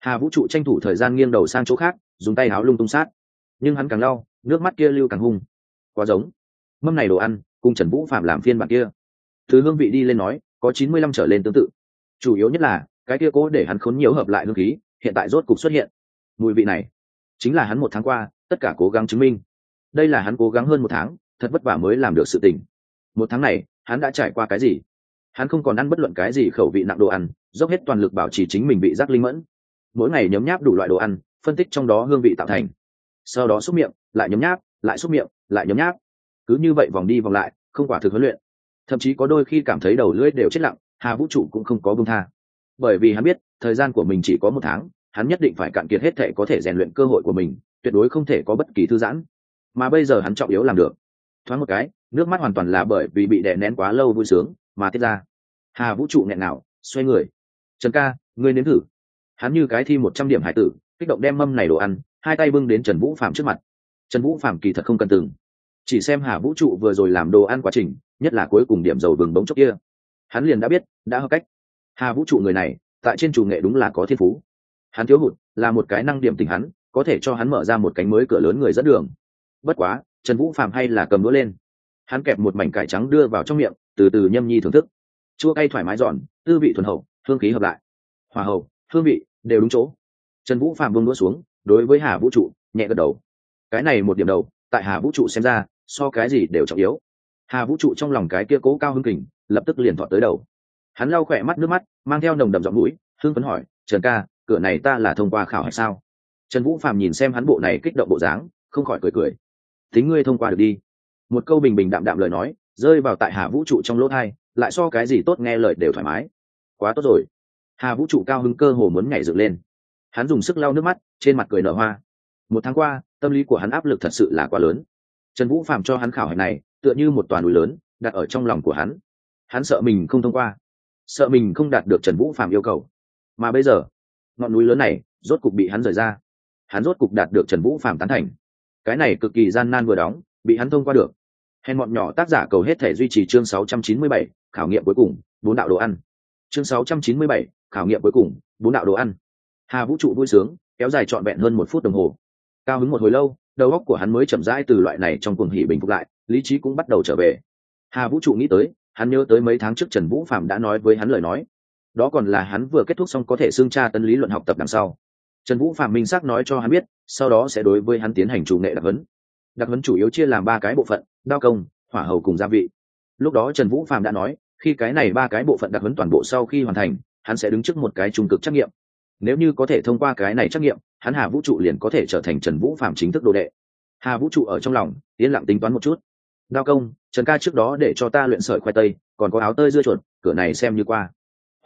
Hà vũ trụ tranh thủ thời gian nghiêng đầu sang chỗ khác, dùng tay áo lung tung sát. Nhưng hắn càng lau, nước mắt kia lưu càng hung. Quá giống. Mâm này đồ ăn, cùng trần vũ phạm làm phiên bản kia. Thứ hương vị đi lên nói, có chín mươi lăm trở lên tương tự. Chủ yếu nhất là, cái kia cố để hắn khốn nhiều hợp lại hương khí, hiện tại rốt cục xuất hiện. Mùi vị này, chính là hắn một tháng qua, tất cả cố gắng chứng minh. Đây là hắn cố gắng hơn một tháng, thật vất vả mới làm được sự tình. Một tháng này, hắn đã trải qua cái gì? Hắn không còn ăn bất luận cái gì khẩu vị nặng đồ ăn, dốc hết toàn lực bảo trì chính mình bị giác linh mẫn. Mỗi ngày nhấm nháp đủ loại đồ ăn, phân tích trong đó hương vị tạo thành. Sau đó xúc miệng, lại nhấm nháp, lại xúc miệng, lại nhấm nháp. Cứ như vậy vòng đi vòng lại, không quả thực huấn luyện. Thậm chí có đôi khi cảm thấy đầu lưỡi đều chết lặng, hà vũ trụ cũng không có bông tha. Bởi vì hắn biết, thời gian của mình chỉ có một tháng, hắn nhất định phải cạn kiệt hết thể có thể rèn luyện cơ hội của mình, tuyệt đối không thể có bất kỳ thư giãn. Mà bây giờ hắn trọng yếu làm được. Thoáng một cái, nước mắt hoàn toàn là bởi vì bị đè nén quá lâu vui sướng mà tiết ra. Hà vũ trụ nghẹn nào xoay người. Trần ca, ngươi nếm thử. Hắn như cái thi một trăm điểm hải tử, kích động đem mâm này đồ ăn, hai tay bưng đến trần vũ phạm trước mặt. Trần vũ phạm kỳ thật không cần từng. Chỉ xem hà vũ trụ vừa rồi làm đồ ăn quá trình, nhất là cuối cùng điểm dầu vừng bóng chốc kia. Hắn liền đã biết, đã hợp cách. Hà vũ trụ người này, tại trên chủ nghệ đúng là có thiên phú. Hắn thiếu hụt, là một cái năng điểm tình hắn, có thể cho hắn mở ra một cánh mới cửa lớn người dẫn đường. Bất quá, trần vũ phạm hay là cầm đũa lên. Hắn kẹp một mảnh cải trắng đưa vào trong miệng từ từ nhâm nhi thưởng thức. Chua cay thoải mái giòn, tư vị thuần hậu, hương khí hợp lại. Hòa hậu, hương vị đều đúng chỗ. Trần vũ phạm vương đũa xuống, đối với hà vũ trụ, nhẹ gật đầu. Cái này một điểm đầu, tại hà vũ trụ xem ra, so cái gì đều trọng yếu. Hà vũ trụ trong lòng cái kia cố cao hưng kình, lập tức liền thọ tới đầu. Hắn lau khỏe mắt nước mắt, mang theo nồng đậm giọng mũi, hưng phấn hỏi, trần ca, cửa này ta là thông qua khảo hay sao? Trần vũ phạm nhìn xem hắn bộ này kích động bộ dáng, không khỏi cười cười. Tính ngươi thông qua được đi. Một câu bình bình đạm đạm lời nói rơi vào tại hà vũ trụ trong lỗ thai, lại so cái gì tốt nghe lời đều thoải mái. Quá tốt rồi. Hà vũ trụ cao hứng cơ hồ muốn nhảy dựng lên. Hắn dùng sức lau nước mắt, trên mặt cười nở hoa. Một tháng qua, tâm lý của hắn áp lực thật sự là quá lớn. Trần vũ phạm cho hắn khảo hạch này, tựa như một toàn núi lớn, đặt ở trong lòng của hắn. Hắn sợ mình không thông qua, sợ mình không đạt được trần vũ phạm yêu cầu. Mà bây giờ, ngọn núi lớn này rốt cục bị hắn rời ra. Hắn rốt cục đạt được trần vũ phạm tán thành. Cái này cực kỳ gian nan vừa đóng, bị hắn thông qua được hèn mọn nhỏ tác giả cầu hết thể duy trì chương 697, khảo nghiệm cuối cùng bốn đạo đồ ăn. Chương 697, khảo nghiệm cuối cùng bốn đạo đồ ăn. Hà vũ trụ vui sướng kéo dài trọn vẹn hơn một phút đồng hồ. Cao hứng một hồi lâu đầu óc của hắn mới chậm rãi từ loại này trong cuồng hỉ bình phục lại lý trí cũng bắt đầu trở về. Hà vũ trụ nghĩ tới hắn nhớ tới mấy tháng trước trần vũ phạm đã nói với hắn lời nói. Đó còn là hắn vừa kết thúc xong có thể xương tra tân lý luận học tập đằng sau. Trần vũ phạm minh xác nói cho hắn biết sau đó sẽ đối với hắn tiến hành chủ nghệ đặc huấn. Đặc huấn chủ yếu chia làm ba cái bộ phận đao công, hỏa hầu cùng gia vị. Lúc đó trần vũ phạm đã nói, khi cái này ba cái bộ phận đặc huấn toàn bộ sau khi hoàn thành, hắn sẽ đứng trước một cái trung cực trắc nghiệm. Nếu như có thể thông qua cái này trắc nghiệm, hắn hà vũ trụ liền có thể trở thành trần vũ phạm chính thức đồ đệ. Hà vũ trụ ở trong lòng, yên lặng tính toán một chút. Đao công, trần ca trước đó để cho ta luyện sợi khoai tây, còn có áo tơi dưa chuột, cửa này xem như qua.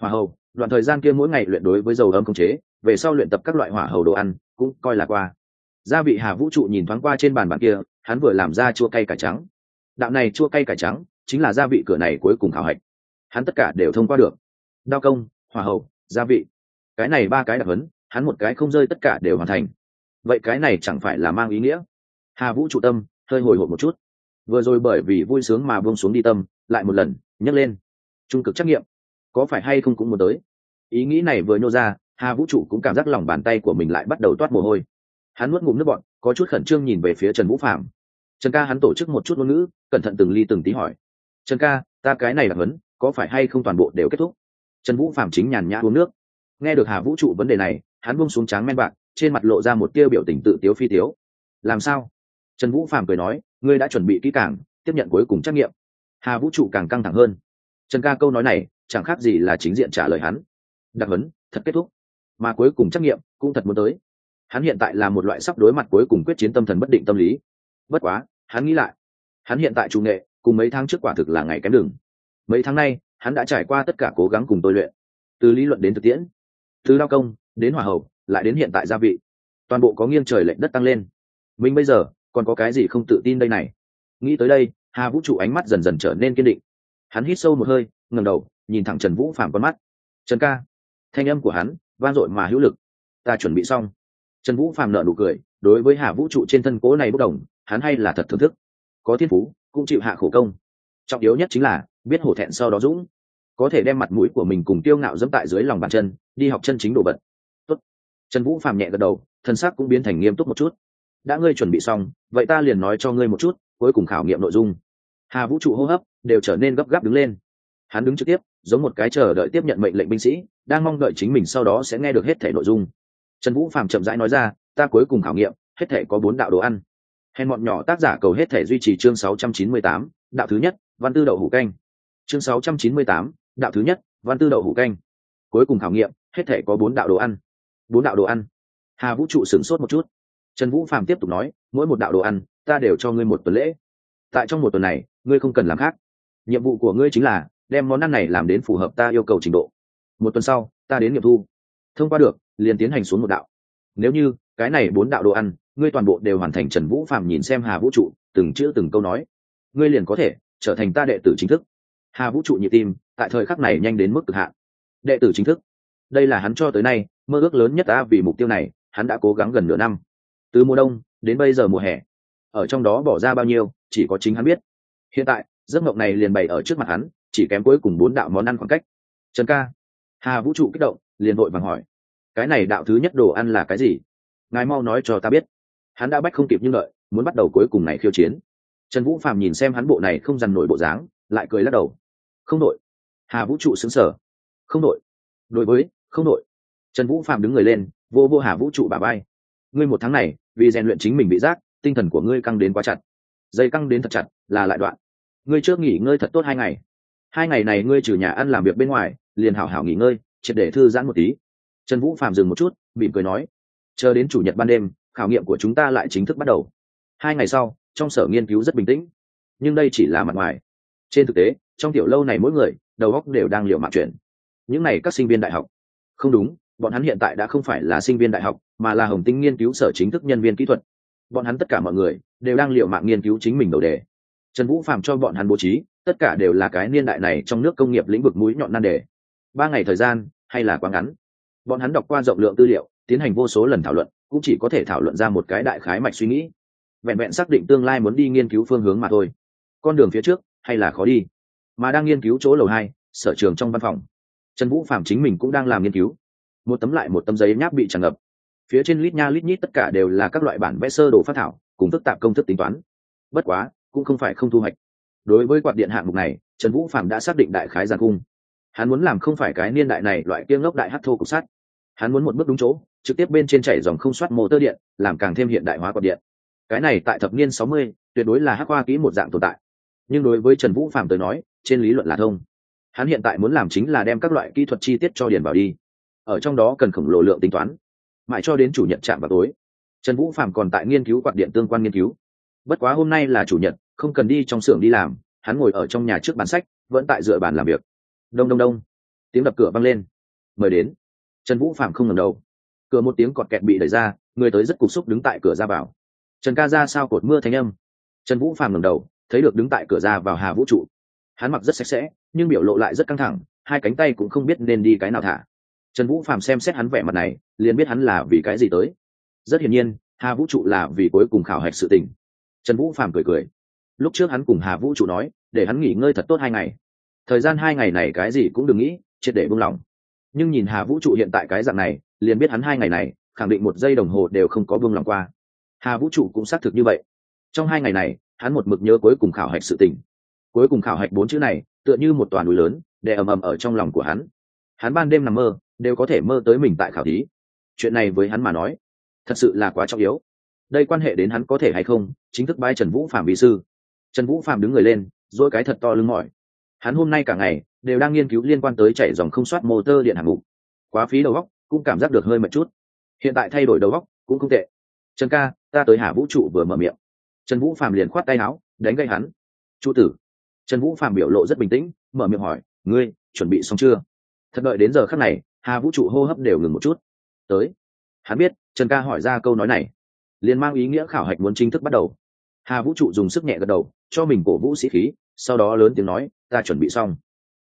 Hỏa hầu, đoạn thời gian kia mỗi ngày luyện đối với dầu âm công chế, về sau luyện tập các loại hỏa hầu đồ ăn, cũng coi là qua gia vị hà vũ trụ nhìn thoáng qua trên bàn bàn kia hắn vừa làm ra chua cay cải trắng. Đạo này chua cay cải trắng chính là gia vị cửa này cuối cùng khảo hạch. Hắn tất cả đều thông qua được. Đao công hòa hậu, gia vị. Cái này ba cái đặc hấn hắn một cái không rơi tất cả đều hoàn thành. Vậy cái này chẳng phải là mang ý nghĩa? Hà vũ trụ tâm hơi hồi hộp một chút. Vừa rồi bởi vì vui sướng mà buông xuống đi tâm lại một lần nhấc lên. Trung cực trắc nghiệm. Có phải hay không cũng muốn tới? Ý nghĩ này vừa nhô ra hà vũ trụ cũng cảm giác lòng bàn tay của mình lại bắt đầu toát mồ hôi hắn nuốt ngụm nước bọn có chút khẩn trương nhìn về phía trần vũ phạm trần ca hắn tổ chức một chút ngôn ngữ, cẩn thận từng ly từng tí hỏi. Trần ca, ta cái này là vấn, có phải hay không toàn bộ đều kết thúc? Trần vũ phạm chính nhàn nhã uống nước. Nghe được hà vũ trụ vấn đề này, hắn buông xuống tráng men bạc, trên mặt lộ ra một tiêu biểu tình tự tiếu phi tiếu. Làm sao? Trần vũ phạm cười nói, ngươi đã chuẩn bị kỹ càng, tiếp nhận cuối cùng trắc nghiệm hà vũ trụ càng căng thẳng hơn. Trần ca câu nói này, chẳng khác gì là chính diện trả lời hắn. Đặc vấn, thật kết thúc. Mà cuối cùng trắc nghiệm cũng thật muốn tới hắn hiện tại là một loại sắp đối mặt cuối cùng quyết chiến tâm thần bất định tâm lý. Bất quá, hắn nghĩ lại. Hắn hiện tại chủ nghệ, cùng mấy tháng trước quả thực là ngày kém đường. Mấy tháng nay, hắn đã trải qua tất cả cố gắng cùng tôi luyện. Từ lý luận đến thực tiễn, từ lao công, đến hỏa hậu lại đến hiện tại gia vị. Toàn bộ có nghiêng trời lệnh đất tăng lên. Mình bây giờ, còn có cái gì không tự tin đây này? Nghĩ tới đây, hà vũ trụ ánh mắt dần dần trở nên kiên định. Hắn hít sâu một hơi ngầm đầu, nhìn thẳng trần vũ phạm con mắt. Trần ca. Thanh âm của hắn vang dội mà hữu lực. Ta chuẩn bị xong trần vũ Phàm nợ nụ cười, đối với hà vũ trụ trên thân cố này bốc đồng, hắn hay là thật thưởng thức. Có thiên phú, cũng chịu hạ khổ công. Trọng yếu nhất chính là, biết hổ thẹn sau đó dũng. Có thể đem mặt mũi của mình cùng tiêu ngạo dẫm tại dưới lòng bàn chân, đi học chân chính đồ vật. Tốt. trần vũ Phàm nhẹ gật đầu, thân xác cũng biến thành nghiêm túc một chút. Đã ngươi chuẩn bị xong, vậy ta liền nói cho ngươi một chút, cuối cùng khảo nghiệm nội dung. Hà vũ trụ hô hấp đều trở nên gấp gáp đứng lên. Hắn đứng trực tiếp, giống một cái chờ đợi tiếp nhận mệnh lệnh binh sĩ, đang mong đợi chính mình sau đó sẽ nghe được hết thể nội dung trần vũ phạm chậm rãi nói ra ta cuối cùng khảo nghiệm hết thể có bốn đạo đồ ăn. Hèn bọn nhỏ tác giả cầu hết thể duy trì chương 698, đạo thứ nhất văn tư đậu hủ canh. Chương 698, đạo thứ nhất văn tư đậu hủ canh. Cuối cùng khảo nghiệm hết thể có bốn đạo đồ ăn. Bốn đạo đồ ăn. Hà vũ trụ sửng sốt một chút. Trần vũ phạm tiếp tục nói mỗi một đạo đồ ăn ta đều cho ngươi một tuần lễ. Tại trong một tuần này ngươi không cần làm khác. Nhiệm vụ của ngươi chính là đem món ăn này làm đến phù hợp ta yêu cầu trình độ. Một tuần sau ta đến nghiệm thu. Thông qua được liền tiến hành xuống một đạo. Nếu như, cái này bốn đạo đồ ăn, ngươi toàn bộ đều hoàn thành trần vũ phạm nhìn xem hà vũ trụ, từng chữ từng câu nói, ngươi liền có thể trở thành ta đệ tử chính thức. Hà vũ trụ nhịp tim, tại thời khắc này nhanh đến mức cực hạn. Đệ tử chính thức. Đây là hắn cho tới nay, mơ ước lớn nhất ta vì mục tiêu này, hắn đã cố gắng gần nửa năm. Từ mùa đông, đến bây giờ mùa hè, ở trong đó bỏ ra bao nhiêu, chỉ có chính hắn biết. Hiện tại, giấc mộng này liền bày ở trước mặt hắn, chỉ kém cuối cùng bốn đạo món ăn khoảng cách. Trần ca. Hà vũ trụ kích động, liền vội vàng hỏi cái này đạo thứ nhất đồ ăn là cái gì? Ngài mau nói cho ta biết. Hắn đã bách không kịp như lợi muốn bắt đầu cuối cùng này khiêu chiến. Trần vũ Phạm nhìn xem hắn bộ này không dằn nổi bộ dáng, lại cười lắc đầu. Không đội. Hà vũ trụ xứng sở. Không đội. Đối với, không đội. Trần vũ Phạm đứng người lên, vô vô hà vũ trụ bà bay ngươi một tháng này, vì rèn luyện chính mình bị giác, tinh thần của ngươi căng đến quá chặt. Dây căng đến thật chặt, là lại đoạn. Ngươi trước nghỉ ngơi thật tốt hai ngày. Hai ngày này ngươi trừ nhà ăn làm việc bên ngoài, liền hảo hảo nghỉ ngơi, triệt để thư giãn một tí trần vũ phạm dừng một chút, mỉm cười nói, chờ đến chủ nhật ban đêm, khảo nghiệm của chúng ta lại chính thức bắt đầu. Hai ngày sau, trong sở nghiên cứu rất bình tĩnh, nhưng đây chỉ là mặt ngoài. Trên thực tế, trong tiểu lâu này mỗi người, đầu óc đều đang liệu mạng chuyển. Những này các sinh viên đại học. Không đúng, bọn hắn hiện tại đã không phải là sinh viên đại học, mà là hồng tinh nghiên cứu sở chính thức nhân viên kỹ thuật. Bọn hắn tất cả mọi người, đều đang liệu mạng nghiên cứu chính mình đầu đề. Trần vũ phạm cho bọn hắn bố trí, tất cả đều là cái niên đại này trong nước công nghiệp lĩnh vực mũi nhọn nan đề. Ba ngày thời gian, hay là quá ngắn bọn hắn đọc qua rộng lượng tư liệu, tiến hành vô số lần thảo luận, cũng chỉ có thể thảo luận ra một cái đại khái mạch suy nghĩ. Vẹn vẹn xác định tương lai muốn đi nghiên cứu phương hướng mà thôi. Con đường phía trước, hay là khó đi? Mà đang nghiên cứu chỗ lầu hai, sở trường trong văn phòng. Trần vũ phạm chính mình cũng đang làm nghiên cứu. Một tấm lại một tấm giấy nháp bị tràn ngập. Phía trên lít nha lít nhít tất cả đều là các loại bản vẽ sơ đồ phát thảo, cùng phức tạp công thức tính toán. Bất quá, cũng không phải không thu hoạch. Đối với quạt điện hạng mục này, trần vũ phạm đã xác định đại khái giàn cung hắn muốn làm không phải cái niên đại này loại kiêng ngốc đại hát thô cục sắt. Hắn muốn một bước đúng chỗ, trực tiếp bên trên chảy dòng không soát mô tơ điện, làm càng thêm hiện đại hóa quạt điện. Cái này tại thập niên sáu mươi, tuyệt đối là hắc hoa kỹ một dạng tồn tại. Nhưng đối với trần vũ phạm tới nói, trên lý luận là thông. Hắn hiện tại muốn làm chính là đem các loại kỹ thuật chi tiết cho điền vào đi. Ở trong đó cần khổng lồ lượng tính toán. Mãi cho đến chủ nhật chạm vào tối, trần vũ phạm còn tại nghiên cứu quạt điện tương quan nghiên cứu. Bất quá hôm nay là chủ nhật, không cần đi trong xưởng đi làm, hắn ngồi ở trong nhà trước bàn sách, vẫn tại dựa bàn làm việc đông đông đông. Tiếng đập cửa vang lên. Mời đến. Trần vũ phạm không ngẩng đầu. Cửa một tiếng cọt kẹt bị đẩy ra, người tới rất cục xúc đứng tại cửa ra vào. Trần ca ra sao cột mưa thanh âm? Trần vũ phạm ngẩng đầu, thấy được đứng tại cửa ra vào hà vũ trụ. Hắn mặc rất sạch sẽ, nhưng biểu lộ lại rất căng thẳng, hai cánh tay cũng không biết nên đi cái nào thả. Trần vũ phạm xem xét hắn vẻ mặt này, liền biết hắn là vì cái gì tới. Rất hiển nhiên, hà vũ trụ là vì cuối cùng khảo hạch sự tình. Trần vũ phạm cười cười. Lúc trước hắn cùng hà vũ trụ nói, để hắn nghỉ ngơi thật tốt hai ngày thời gian hai ngày này cái gì cũng đừng nghĩ, triệt để buông lỏng. Nhưng nhìn hà vũ trụ hiện tại cái dạng này, liền biết hắn hai ngày này, khẳng định một giây đồng hồ đều không có buông lỏng qua. Hà vũ trụ cũng xác thực như vậy. Trong hai ngày này, hắn một mực nhớ cuối cùng khảo hạch sự tình. Cuối cùng khảo hạch bốn chữ này, tựa như một toàn núi lớn đè ầm ầm ở trong lòng của hắn. Hắn ban đêm nằm mơ, đều có thể mơ tới mình tại khảo thí. Chuyện này với hắn mà nói, thật sự là quá trọng yếu. Đây quan hệ đến hắn có thể hay không, chính thức bái trần vũ phạm Vị sư. Trần vũ phạm đứng người lên, dỗi cái thật to lưng mỏi hắn hôm nay cả ngày đều đang nghiên cứu liên quan tới chạy dòng không soát motor điện hạng mục. Quá phí đầu góc cũng cảm giác được hơi một chút. Hiện tại thay đổi đầu góc cũng không tệ. Trần ca, ta tới hà vũ trụ vừa mở miệng. Trần vũ phạm liền khoát tay áo, đánh gây hắn. Trụ tử. Trần vũ phạm biểu lộ rất bình tĩnh, mở miệng hỏi, ngươi chuẩn bị xong chưa? Thật đợi đến giờ khắc này, hà vũ trụ hô hấp đều ngừng một chút. Tới. Hắn biết, trần ca hỏi ra câu nói này. Liền mang ý nghĩa khảo hạch muốn chính thức bắt đầu. Hà vũ trụ dùng sức nhẹ gật đầu, cho mình cổ vũ sĩ khí, sau đó lớn tiếng nói ta chuẩn bị xong.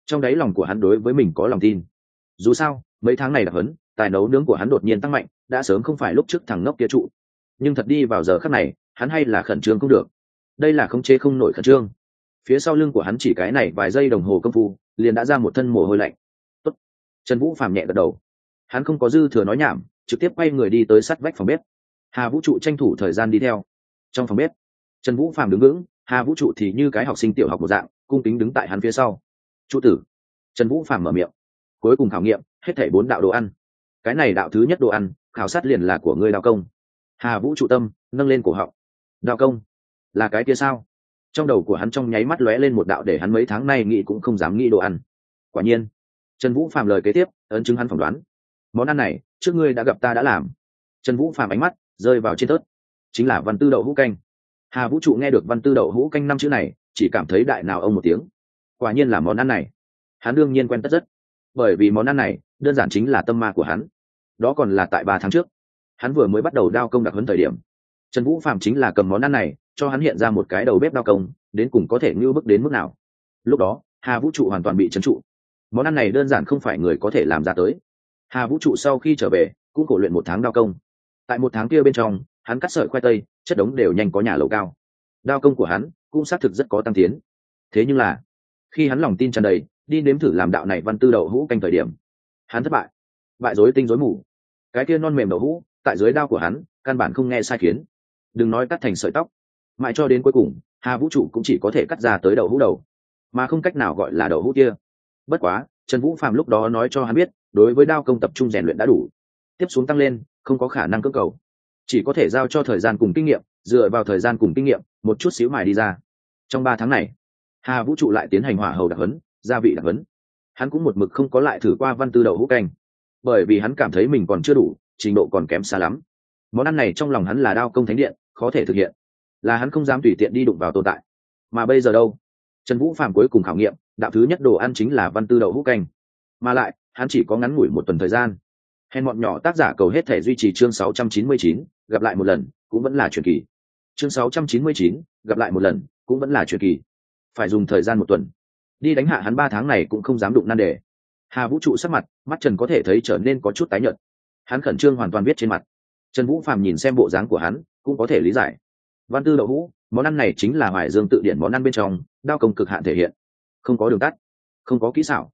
Trong đáy lòng của hắn đối với mình có lòng tin. Dù sao, mấy tháng này đặc hấn tài nấu nướng của hắn đột nhiên tăng mạnh, đã sớm không phải lúc trước thằng ngốc kia trụ. Nhưng thật đi vào giờ khắc này, hắn hay là khẩn trương không được. Đây là khống chế không nổi khẩn trương. Phía sau lưng của hắn chỉ cái này vài giây đồng hồ công phu, liền đã ra một thân mồ hôi lạnh. Tốt. trần vũ phàm nhẹ gật đầu. Hắn không có dư thừa nói nhảm, trực tiếp quay người đi tới sát vách phòng bếp. Hà vũ trụ tranh thủ thời gian đi theo. Trong phòng bếp, trần vũ phàm đứng vững, hà vũ trụ thì như cái học sinh tiểu học một dạng cung kính đứng tại hắn phía sau. Trụ tử. Trần vũ phàm mở miệng. Cuối cùng khảo nghiệm, hết thảy bốn đạo đồ ăn. Cái này đạo thứ nhất đồ ăn, khảo sát liền là của ngươi đạo công. Hà vũ trụ tâm, nâng lên cổ họng. Đạo công? Là cái kia sao? Trong đầu của hắn trong nháy mắt lóe lên một đạo để hắn mấy tháng nay nghĩ cũng không dám nghĩ đồ ăn. Quả nhiên, trần vũ phàm lời kế tiếp, ấn chứng hắn phỏng đoán. Món ăn này, trước ngươi đã gặp ta đã làm. Trần vũ phàm ánh mắt rơi vào trên tớt chính là văn tư đậu hũ canh. Hà vũ trụ nghe được văn tư đậu hũ canh năm chữ này chỉ cảm thấy đại nào ông một tiếng. Quả nhiên là món ăn này. Hắn đương nhiên quen tất rất. Bởi vì món ăn này, đơn giản chính là tâm ma của hắn. Đó còn là tại ba tháng trước. Hắn vừa mới bắt đầu đao công đặc hấn thời điểm. Trần vũ phạm chính là cầm món ăn này, cho hắn hiện ra một cái đầu bếp đao công, đến cùng có thể ngưu bức đến mức nào. Lúc đó, hà vũ trụ hoàn toàn bị trấn trụ. Món ăn này đơn giản không phải người có thể làm ra tới. Hà vũ trụ sau khi trở về, cũng cổ luyện một tháng đao công. Tại một tháng kia bên trong, hắn cắt sợi khoai tây, chất đống đều nhanh có nhà lầu cao. Đao công của hắn cũng xác thực rất có tăng tiến. Thế nhưng là, khi hắn lòng tin tràn đầy, đi nếm thử làm đạo này văn tư đậu hũ canh thời điểm, hắn thất bại. Bại rối tinh rối mù. Cái kia non mềm đậu hũ, tại dưới đao của hắn, căn bản không nghe sai khiến. Đừng nói cắt thành sợi tóc, mãi cho đến cuối cùng, hà vũ trụ cũng chỉ có thể cắt ra tới đầu hũ đầu, mà không cách nào gọi là đầu hũ kia. Bất quá, trần vũ phạm lúc đó nói cho hắn biết, đối với đao công tập trung rèn luyện đã đủ. Tiếp xuống tăng lên, không có khả năng cưỡng cầu. Chỉ có thể giao cho thời gian cùng kinh nghiệm dựa vào thời gian cùng kinh nghiệm một chút xíu mài đi ra. Trong ba tháng này hà vũ trụ lại tiến hành hỏa hầu đặc hấn gia vị đặc hấn hắn cũng một mực không có lại thử qua văn tư đậu hũ canh. Bởi vì hắn cảm thấy mình còn chưa đủ trình độ còn kém xa lắm. Món ăn này trong lòng hắn là đao công thánh điện khó thể thực hiện. Là hắn không dám tùy tiện đi đụng vào tồn tại. Mà bây giờ đâu? Trần vũ phạm cuối cùng khảo nghiệm đạo thứ nhất đồ ăn chính là văn tư đậu hũ canh. Mà lại hắn chỉ có ngắn ngủi một tuần thời gian. Hèn bọn nhỏ tác giả cầu hết thể duy trì chương 699, gặp lại một lần cũng vẫn là truyền kỳ chương 699, gặp lại một lần cũng vẫn là truyền kỳ. Phải dùng thời gian một tuần. Đi đánh hạ hắn ba tháng này cũng không dám đụng nan đề. Hà vũ trụ sắc mặt mắt trần có thể thấy trở nên có chút tái nhợt. Hắn khẩn trương hoàn toàn viết trên mặt. Trần vũ phàm nhìn xem bộ dáng của hắn cũng có thể lý giải. Văn tư đậu vũ món ăn này chính là hoài dương tự điển món ăn bên trong đao công cực hạn thể hiện. Không có đường tắt không có kỹ xảo.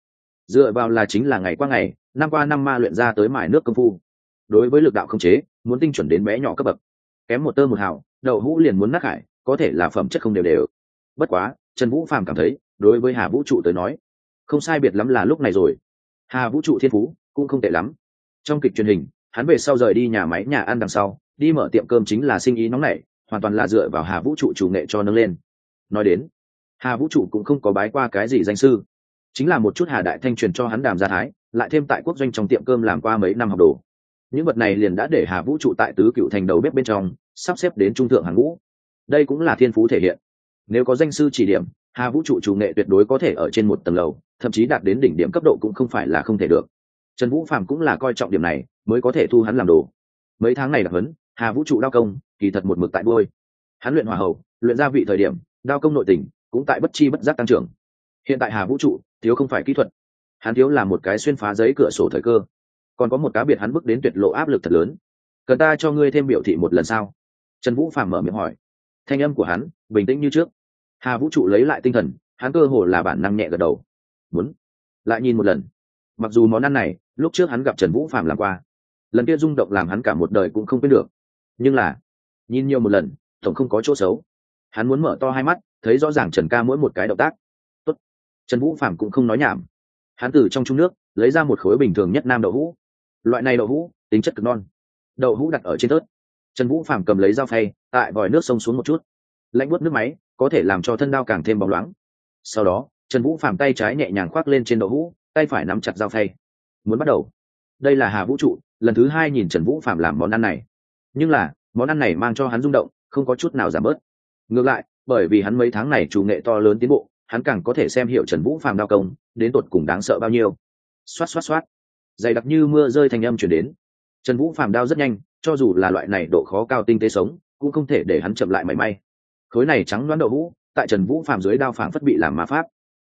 Dựa vào là chính là ngày qua ngày năm qua năm ma luyện ra tới mài nước công phu. Đối với lực đạo không chế muốn tinh chuẩn đến bé nhỏ cấp bậc. Kém một tơ một hào đậu hũ liền muốn nát hải, có thể là phẩm chất không đều đều. Bất quá, trần vũ phàm cảm thấy, đối với hà vũ trụ tới nói, không sai biệt lắm là lúc này rồi. Hà vũ trụ thiên phú cũng không tệ lắm. Trong kịch truyền hình, hắn về sau rời đi nhà máy nhà ăn đằng sau, đi mở tiệm cơm chính là sinh ý nóng nảy, hoàn toàn là dựa vào hà vũ trụ chủ nghệ cho nâng lên. Nói đến, hà vũ trụ cũng không có bái qua cái gì danh sư. Chính là một chút hà đại thanh truyền cho hắn đàm gia thái, lại thêm tại quốc doanh trong tiệm cơm làm qua mấy năm học đồ những vật này liền đã để hà vũ trụ tại tứ cựu thành đầu bếp bên trong, sắp xếp đến trung thượng hàng ngũ. Đây cũng là thiên phú thể hiện. Nếu có danh sư chỉ điểm, hà vũ trụ chủ nghệ tuyệt đối có thể ở trên một tầng lầu, thậm chí đạt đến đỉnh điểm cấp độ cũng không phải là không thể được. Trần vũ phạm cũng là coi trọng điểm này, mới có thể thu hắn làm đồ. Mấy tháng này đặc hấn hà vũ trụ đao công, kỳ thật một mực tại đôi hắn luyện hòa hậu luyện gia vị thời điểm, đao công nội tình cũng tại bất chi bất giác tăng trưởng. Hiện tại hà vũ trụ thiếu không phải kỹ thuật. Hắn thiếu là một cái xuyên phá giấy cửa sổ thời cơ còn có một cá biệt hắn bước đến tuyệt lộ áp lực thật lớn. Cần ta cho ngươi thêm biểu thị một lần sau. trần vũ phàm mở miệng hỏi. Thanh âm của hắn bình tĩnh như trước. Hà vũ trụ lấy lại tinh thần, hắn cơ hồ là bản năng nhẹ gật đầu. Muốn. Lại nhìn một lần. Mặc dù món ăn này, lúc trước hắn gặp trần vũ phàm làm qua, lần kia rung động làm hắn cả một đời cũng không quên được. Nhưng là, nhìn nhiều một lần, tổng không có chỗ xấu. Hắn muốn mở to hai mắt, thấy rõ ràng trần ca mỗi một cái động tác. Tốt. trần vũ Phàm cũng không nói nhảm. Hắn từ trong trung nước, lấy ra một khối bình thường nhất nam đậu hũ loại này đậu hũ, tính chất cực non. Đậu hũ đặt ở trên tớt. Trần vũ phạm cầm lấy dao phay, tại vòi nước sông xuống một chút. Lạnh bớt nước máy, có thể làm cho thân đao càng thêm bóng loáng. Sau đó, trần vũ phạm tay trái nhẹ nhàng khoác lên trên đậu hũ, tay phải nắm chặt dao phay. Muốn bắt đầu. Đây là hà vũ trụ, lần thứ hai nhìn trần vũ phạm làm món ăn này. Nhưng là, món ăn này mang cho hắn rung động, không có chút nào giảm bớt. Ngược lại, bởi vì hắn mấy tháng này chủ nghệ to lớn tiến bộ, hắn càng có thể xem hiệu trần vũ phàm đao công, đến tột cùng đáng sợ bao nhiêu. Xoát xoát xoát dày đặc như mưa rơi thành âm chuyển đến. Trần vũ phàm đao rất nhanh cho dù là loại này độ khó cao tinh tế sống cũng không thể để hắn chậm lại mảy may. Khối này trắng đoán đậu vũ, tại trần vũ phàm dưới đao phảng phất bị làm ma pháp.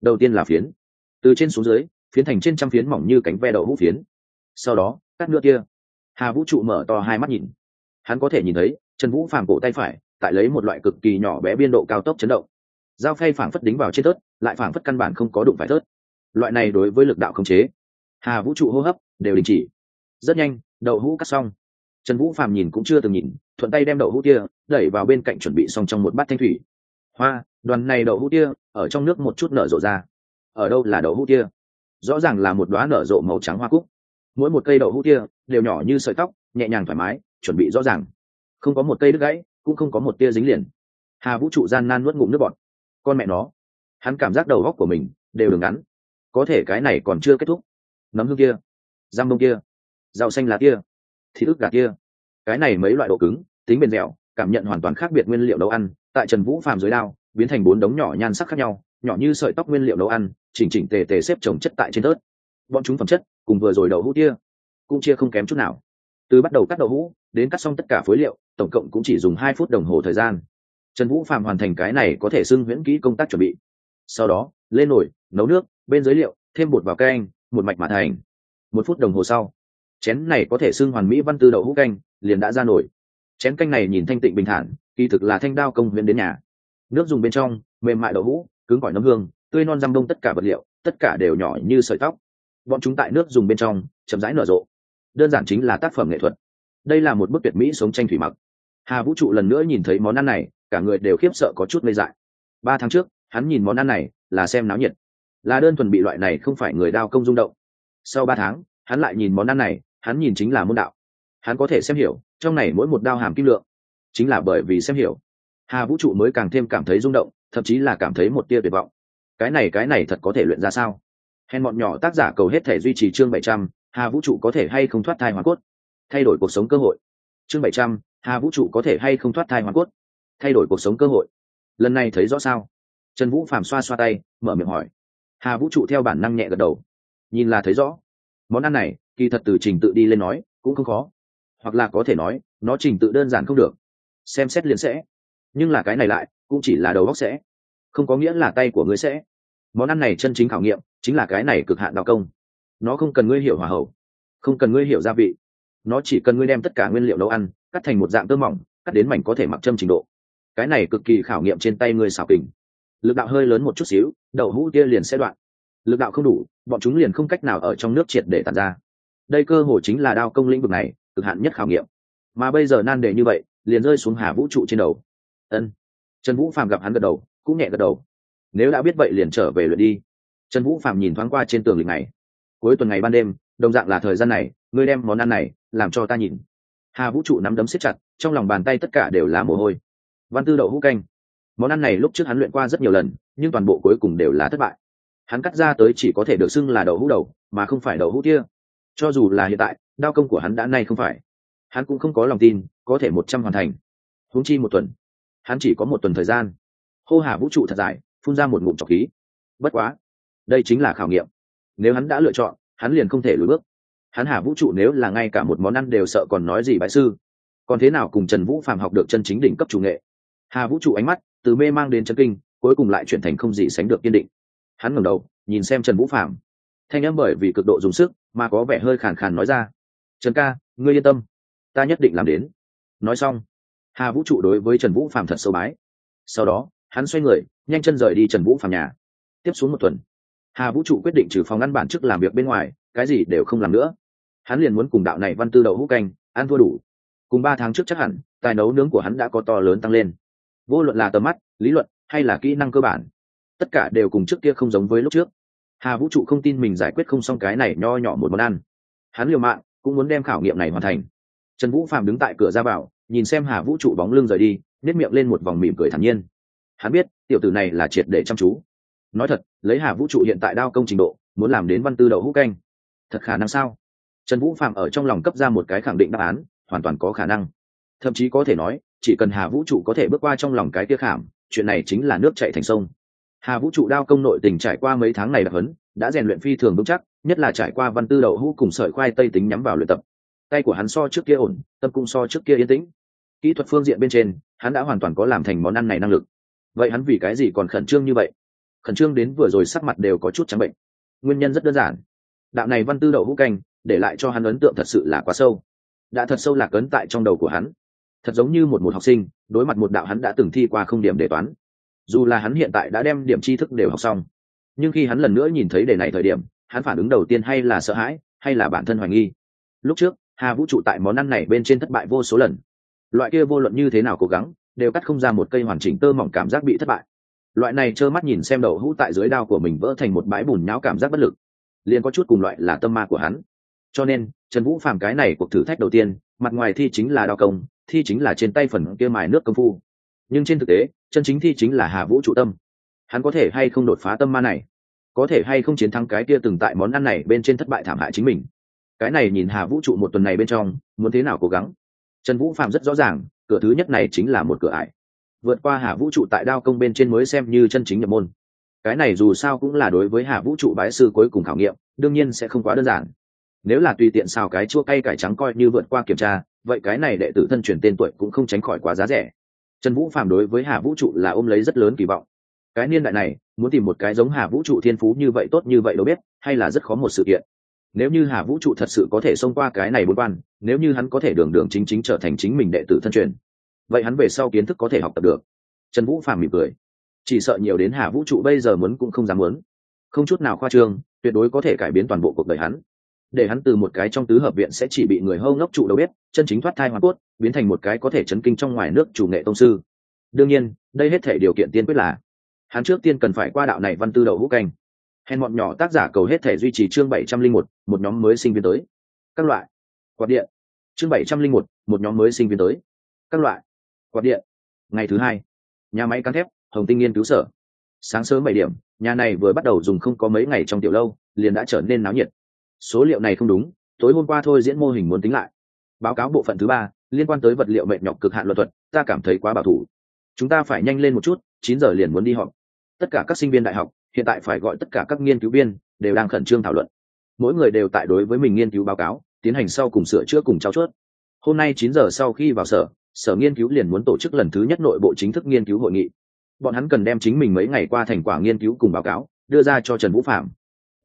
Đầu tiên là phiến. Từ trên xuống dưới phiến thành trên trăm phiến mỏng như cánh ve đậu hũ phiến. Sau đó cắt nữa kia. Hà vũ trụ mở to hai mắt nhìn. Hắn có thể nhìn thấy trần vũ phàm cổ tay phải tại lấy một loại cực kỳ nhỏ bé biên độ cao tốc chấn động. Dao phay phảng phất đính vào trên tớt lại phảng phất căn bản không có đụng phải tớt loại này đối với lực đạo khống chế hà vũ trụ hô hấp đều đình chỉ. Rất nhanh, đậu hũ cắt xong. Trần vũ phàm nhìn cũng chưa từng nhìn, thuận tay đem đậu hũ tia đẩy vào bên cạnh chuẩn bị xong trong một bát thanh thủy. Hoa, đoàn này đậu hũ tia ở trong nước một chút nở rộ ra. Ở đâu là đậu hũ tia rõ ràng là một đoá nở rộ màu trắng hoa cúc. Mỗi một cây đậu hũ tia đều nhỏ như sợi tóc, nhẹ nhàng thoải mái, chuẩn bị rõ ràng. Không có một cây đứt gãy, cũng không có một tia dính liền. Hà vũ trụ gian nan nuốt ngụm nước bọt. Con mẹ nó. Hắn cảm giác đầu góc của mình đều đường ngắn. Có thể cái này còn chưa kết thúc nấm hương kia răm bông kia rau xanh lá kia thịt ức gà kia. Cái này mấy loại độ cứng tính bền dẻo cảm nhận hoàn toàn khác biệt nguyên liệu nấu ăn. Tại trần vũ phàm dưới đao biến thành bốn đống nhỏ nhan sắc khác nhau nhỏ như sợi tóc nguyên liệu nấu ăn chỉnh chỉnh tề tề xếp trồng chất tại trên tớt. Bọn chúng phẩm chất cùng vừa rồi đậu hũ kia cũng chia không kém chút nào. Từ bắt đầu cắt đậu hũ đến cắt xong tất cả phối liệu tổng cộng cũng chỉ dùng hai phút đồng hồ thời gian. Trần vũ phạm hoàn thành cái này có thể xưng huyễn kỹ công tác chuẩn bị. Sau đó lên nổi, nấu nước bên dưới liệu thêm bột vào canh một mạch mà thành. Một phút đồng hồ sau, chén này có thể xưng hoàn mỹ văn tư đậu hũ canh, liền đã ra nổi. Chén canh này nhìn thanh tịnh bình thản, kỳ thực là thanh đao công huyễn đến nhà. Nước dùng bên trong, mềm mại đậu hũ, cứng cỏi nấm hương, tươi non răm đông tất cả vật liệu, tất cả đều nhỏ như sợi tóc. Bọn chúng tại nước dùng bên trong, chậm rãi nở rộ. Đơn giản chính là tác phẩm nghệ thuật. Đây là một bức tuyệt mỹ sống tranh thủy mặc. Hà vũ trụ lần nữa nhìn thấy món ăn này, cả người đều khiếp sợ có chút ngây dại. Ba tháng trước, hắn nhìn món ăn này là xem náo nhiệt là đơn thuần bị loại này không phải người đao công rung động. Sau ba tháng, hắn lại nhìn món ăn này, hắn nhìn chính là môn đạo. Hắn có thể xem hiểu, trong này mỗi một đao hàm kim lượng. Chính là bởi vì xem hiểu, hà vũ trụ mới càng thêm cảm thấy rung động, thậm chí là cảm thấy một tia tuyệt vọng. Cái này cái này thật có thể luyện ra sao? Hèn bọn nhỏ tác giả cầu hết thể duy trì chương bảy trăm, hà vũ trụ có thể hay không thoát thai hoa cốt? Thay đổi cuộc sống cơ hội. Chương bảy trăm, hà vũ trụ có thể hay không thoát thai hoa cốt? Thay đổi cuộc sống cơ hội. Lần này thấy rõ sao? Trần vũ phàm xoa xoa tay, mở miệng hỏi hà vũ trụ theo bản năng nhẹ gật đầu. Nhìn là thấy rõ. Món ăn này, kỳ thật từ trình tự đi lên nói, cũng không khó. Hoặc là có thể nói, nó trình tự đơn giản không được. Xem xét liền sẽ. Nhưng là cái này lại, cũng chỉ là đầu góc sẽ. Không có nghĩa là tay của ngươi sẽ. Món ăn này chân chính khảo nghiệm, chính là cái này cực hạn đào công. Nó không cần ngươi hiểu hòa hậu. Không cần ngươi hiểu gia vị. Nó chỉ cần ngươi đem tất cả nguyên liệu nấu ăn, cắt thành một dạng tơ mỏng, cắt đến mảnh có thể mặc châm trình độ. Cái này cực kỳ khảo nghiệm trên tay ngươi xảo kình lực đạo hơi lớn một chút xíu, đậu hũ kia liền sẽ đoạn. Lực đạo không đủ, bọn chúng liền không cách nào ở trong nước triệt để tàn ra. Đây cơ hồ chính là đao công lĩnh vực này, cực hạn nhất khảo nghiệm. Mà bây giờ nan đề như vậy, liền rơi xuống hà vũ trụ trên đầu. Ân. Trần vũ phàm gặp hắn gật đầu, cũng nhẹ gật đầu. Nếu đã biết vậy liền trở về luyện đi. Trần vũ phàm nhìn thoáng qua trên tường lịch này. Cuối tuần ngày ban đêm, đồng dạng là thời gian này, ngươi đem món ăn này, làm cho ta nhìn. Hà vũ trụ nắm đấm siết chặt, trong lòng bàn tay tất cả đều là mồ hôi. Văn tư đậu hũ canh món ăn này lúc trước hắn luyện qua rất nhiều lần, nhưng toàn bộ cuối cùng đều là thất bại. Hắn cắt ra tới chỉ có thể được xưng là đậu hũ đầu, mà không phải đậu hũ kia cho dù là hiện tại, đao công của hắn đã nay không phải. Hắn cũng không có lòng tin, có thể một trăm hoàn thành. Huống chi một tuần. Hắn chỉ có một tuần thời gian. Hô hà vũ trụ thật dài, phun ra một ngụm trọc khí. Bất quá, đây chính là khảo nghiệm. Nếu hắn đã lựa chọn, hắn liền không thể lùi bước. Hắn hà vũ trụ nếu là ngay cả một món ăn đều sợ còn nói gì bại sư. Còn thế nào cùng trần vũ Phạm học được chân chính đỉnh cấp chủ nghệ? Hà vũ trụ ánh mắt từ mê mang đến chân kinh, cuối cùng lại chuyển thành không gì sánh được kiên định. Hắn ngẩng đầu, nhìn xem trần vũ phạm thanh âm bởi vì cực độ dùng sức mà có vẻ hơi khàn khàn nói ra. Trần ca, ngươi yên tâm, ta nhất định làm đến. Nói xong, hà vũ trụ đối với trần vũ phạm thật sâu bái. Sau đó, hắn xoay người, nhanh chân rời đi trần vũ phạm nhà. Tiếp xuống một tuần, hà vũ trụ quyết định trừ phòng ngăn bản chức làm việc bên ngoài, cái gì đều không làm nữa. Hắn liền muốn cùng đạo này văn tư đậu hữu canh, ăn thua đủ. Cùng ba tháng trước chắc hẳn, tài nấu nướng của hắn đã có to lớn tăng lên vô luận là tầm mắt, lý luận, hay là kỹ năng cơ bản, tất cả đều cùng trước kia không giống với lúc trước. Hà vũ trụ không tin mình giải quyết không xong cái này nho nhỏ một món ăn. Hắn liều mạng, cũng muốn đem khảo nghiệm này hoàn thành. Trần vũ phạm đứng tại cửa ra vào, nhìn xem hà vũ trụ bóng lưng rời đi nếp miệng lên một vòng mỉm cười thản nhiên. Hắn biết, tiểu tử này là triệt để chăm chú. Nói thật, lấy hà vũ trụ hiện tại đao công trình độ, muốn làm đến văn tư đậu hữu canh, thật khả năng sao? Trần vũ phạm ở trong lòng cấp ra một cái khẳng định đáp án, hoàn toàn có khả năng. Thậm chí có thể nói chỉ cần hà vũ trụ có thể bước qua trong lòng cái kia khảm, chuyện này chính là nước chạy thành sông. Hà vũ trụ đao công nội tình trải qua mấy tháng này đặc hấn đã rèn luyện phi thường vững chắc, nhất là trải qua văn tư đậu hũ cùng sợi khoai tây tính nhắm vào luyện tập. Tay của hắn so trước kia ổn, tâm cung so trước kia yên tĩnh. Kỹ thuật phương diện bên trên, hắn đã hoàn toàn có làm thành món ăn này năng lực. Vậy hắn vì cái gì còn khẩn trương như vậy? Khẩn trương đến vừa rồi sắc mặt đều có chút trắng bệnh. Nguyên nhân rất đơn giản. Đạo này văn tư đậu hũ canh, để lại cho hắn ấn tượng thật sự là quá sâu. Đã thật sâu lạc ấn tại trong đầu của hắn thật giống như một một học sinh, đối mặt một đạo hắn đã từng thi qua không điểm đề toán. Dù là hắn hiện tại đã đem điểm tri thức đều học xong, nhưng khi hắn lần nữa nhìn thấy đề này thời điểm, hắn phản ứng đầu tiên hay là sợ hãi, hay là bản thân hoài nghi. Lúc trước, hà vũ trụ tại món ăn này bên trên thất bại vô số lần. Loại kia vô luận như thế nào cố gắng, đều cắt không ra một cây hoàn chỉnh tơ mỏng cảm giác bị thất bại. Loại này trơ mắt nhìn xem đầu hũ tại dưới đao của mình vỡ thành một bãi bùn nháo cảm giác bất lực, liền có chút cùng loại là tâm ma của hắn. Cho nên, trần vũ phàm cái này cuộc thử thách đầu tiên, mặt ngoài thi chính là đao công thi chính là trên tay phần kia mài nước công phu. Nhưng trên thực tế, chân chính thi chính là hà vũ trụ tâm. Hắn có thể hay không đột phá tâm ma này? Có thể hay không chiến thắng cái kia từng tại món ăn này bên trên thất bại thảm hại chính mình? Cái này nhìn hà vũ trụ một tuần này bên trong, muốn thế nào cố gắng? Trần vũ phạm rất rõ ràng, cửa thứ nhất này chính là một cửa ải. Vượt qua hà vũ trụ tại đao công bên trên mới xem như chân chính nhập môn. Cái này dù sao cũng là đối với hà vũ trụ bái sư cuối cùng khảo nghiệm, đương nhiên sẽ không quá đơn giản nếu là tùy tiện xào cái chua cay cải trắng coi như vượt qua kiểm tra, vậy cái này đệ tử thân truyền tên tuổi cũng không tránh khỏi quá giá rẻ. Trần vũ phạm đối với hà vũ trụ là ôm lấy rất lớn kỳ vọng. Cái niên đại này, muốn tìm một cái giống hà vũ trụ thiên phú như vậy tốt như vậy đâu biết, hay là rất khó một sự kiện. Nếu như hà vũ trụ thật sự có thể xông qua cái này bốn quan, nếu như hắn có thể đường đường chính chính trở thành chính mình đệ tử thân truyền, vậy hắn về sau kiến thức có thể học tập được. Trần vũ phạm mỉm cười. Chỉ sợ nhiều đến hà vũ trụ bây giờ muốn cũng không dám muốn. Không chút nào khoa trương, tuyệt đối có thể cải biến toàn bộ cuộc đời hắn để hắn từ một cái trong tứ hợp viện sẽ chỉ bị người hâu ngốc trụ đầu bếp, chân chính thoát thai hoa cốt, biến thành một cái có thể chấn kinh trong ngoài nước chủ nghệ tông sư. Đương nhiên, đây hết thể điều kiện tiên quyết là, hắn trước tiên cần phải qua đạo này văn tư đậu hữu canh. Hèn bọn nhỏ tác giả cầu hết thể duy trì chương bảy trăm linh một một nhóm mới sinh viên tới. Các loại. Quạt điện. Chương bảy trăm linh một một nhóm mới sinh viên tới. Các loại. Quạt điện. Ngày thứ hai. Nhà máy cán thép, hồng tinh nghiên cứu sở. Sáng sớm bảy điểm, nhà này vừa bắt đầu dùng không có mấy ngày trong tiểu lâu, liền đã trở nên náo nhiệt số liệu này không đúng, tối hôm qua thôi diễn mô hình muốn tính lại. Báo cáo bộ phận thứ ba, liên quan tới vật liệu mệt nhọc cực hạn luật thuật, ta cảm thấy quá bảo thủ. Chúng ta phải nhanh lên một chút, chín giờ liền muốn đi họp. Tất cả các sinh viên đại học, hiện tại phải gọi tất cả các nghiên cứu viên, đều đang khẩn trương thảo luận. Mỗi người đều tại đối với mình nghiên cứu báo cáo, tiến hành sau cùng sửa chữa cùng trao chuốt. Hôm nay chín giờ sau khi vào sở sở nghiên cứu liền muốn tổ chức lần thứ nhất nội bộ chính thức nghiên cứu hội nghị. Bọn hắn cần đem chính mình mấy ngày qua thành quả nghiên cứu cùng báo cáo, đưa ra cho trần vũ phạm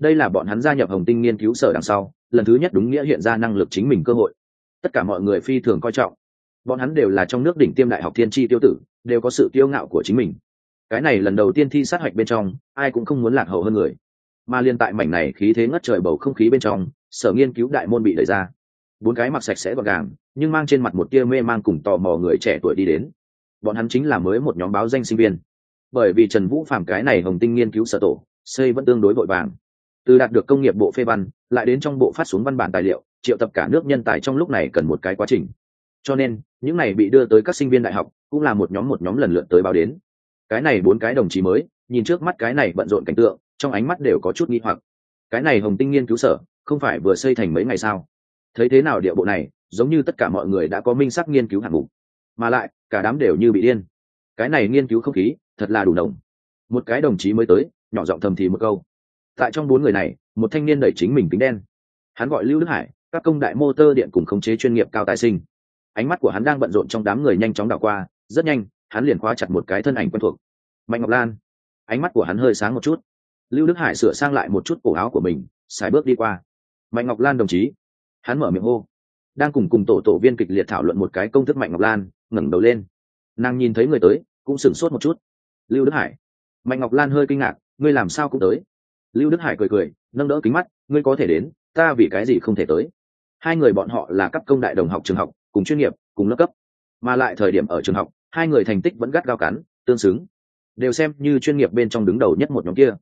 đây là bọn hắn gia nhập hồng tinh nghiên cứu sở đằng sau, lần thứ nhất đúng nghĩa hiện ra năng lực chính mình cơ hội. Tất cả mọi người phi thường coi trọng. Bọn hắn đều là trong nước đỉnh tiêm đại học thiên tri tiêu tử, đều có sự kiêu ngạo của chính mình. Cái này lần đầu tiên thi sát hạch bên trong, ai cũng không muốn lạc hậu hơn người. Mà liên tại mảnh này khí thế ngất trời bầu không khí bên trong, sở nghiên cứu đại môn bị đẩy ra. Bốn cái mặc sạch sẽ gọn gàng, nhưng mang trên mặt một tia mê mang cùng tò mò người trẻ tuổi đi đến. Bọn hắn chính là mới một nhóm báo danh sinh viên. Bởi vì trần vũ phạm cái này hồng tinh nghiên cứu sở tổ, xây vẫn tương đối vội vàng từ đạt được công nghiệp bộ phê văn, lại đến trong bộ phát xuống văn bản tài liệu, triệu tập cả nước nhân tài trong lúc này cần một cái quá trình. Cho nên, những này bị đưa tới các sinh viên đại học, cũng là một nhóm một nhóm lần lượt tới báo đến. Cái này bốn cái đồng chí mới, nhìn trước mắt cái này bận rộn cảnh tượng, trong ánh mắt đều có chút nghi hoặc. Cái này hồng tinh nghiên cứu sở, không phải vừa xây thành mấy ngày sao? Thấy thế nào địa bộ này, giống như tất cả mọi người đã có minh sắc nghiên cứu hạng mục. Mà lại, cả đám đều như bị điên. Cái này nghiên cứu không khí, thật là đủ nồng. Một cái đồng chí mới tới, nhỏ giọng thầm thì một câu tại trong bốn người này, một thanh niên đẩy chính mình tính đen. Hắn gọi lưu đức hải, các công đại motor điện cùng khống chế chuyên nghiệp cao tài sinh. Ánh mắt của hắn đang bận rộn trong đám người nhanh chóng đảo qua, rất nhanh, hắn liền khóa chặt một cái thân ảnh quen thuộc. Mạnh ngọc lan. Ánh mắt của hắn hơi sáng một chút. Lưu đức hải sửa sang lại một chút cổ áo của mình xài bước đi qua. Mạnh ngọc lan đồng chí. Hắn mở miệng hô. Đang cùng cùng tổ tổ viên kịch liệt thảo luận một cái công thức mạnh ngọc lan, ngẩng đầu lên. Nàng nhìn thấy người tới, cũng sửng sốt một chút. Lưu đức hải. Mạnh ngọc lan hơi kinh ngạc, ngươi làm sao cũng tới? Lưu đức hải cười cười, nâng đỡ kính mắt, ngươi có thể đến, ta vì cái gì không thể tới? Hai người bọn họ là cấp công đại đồng học trường học, cùng chuyên nghiệp, cùng lớp cấp. Mà lại thời điểm ở trường học, hai người thành tích vẫn gắt gao cắn tương xứng. Đều xem như chuyên nghiệp bên trong đứng đầu nhất một nhóm kia.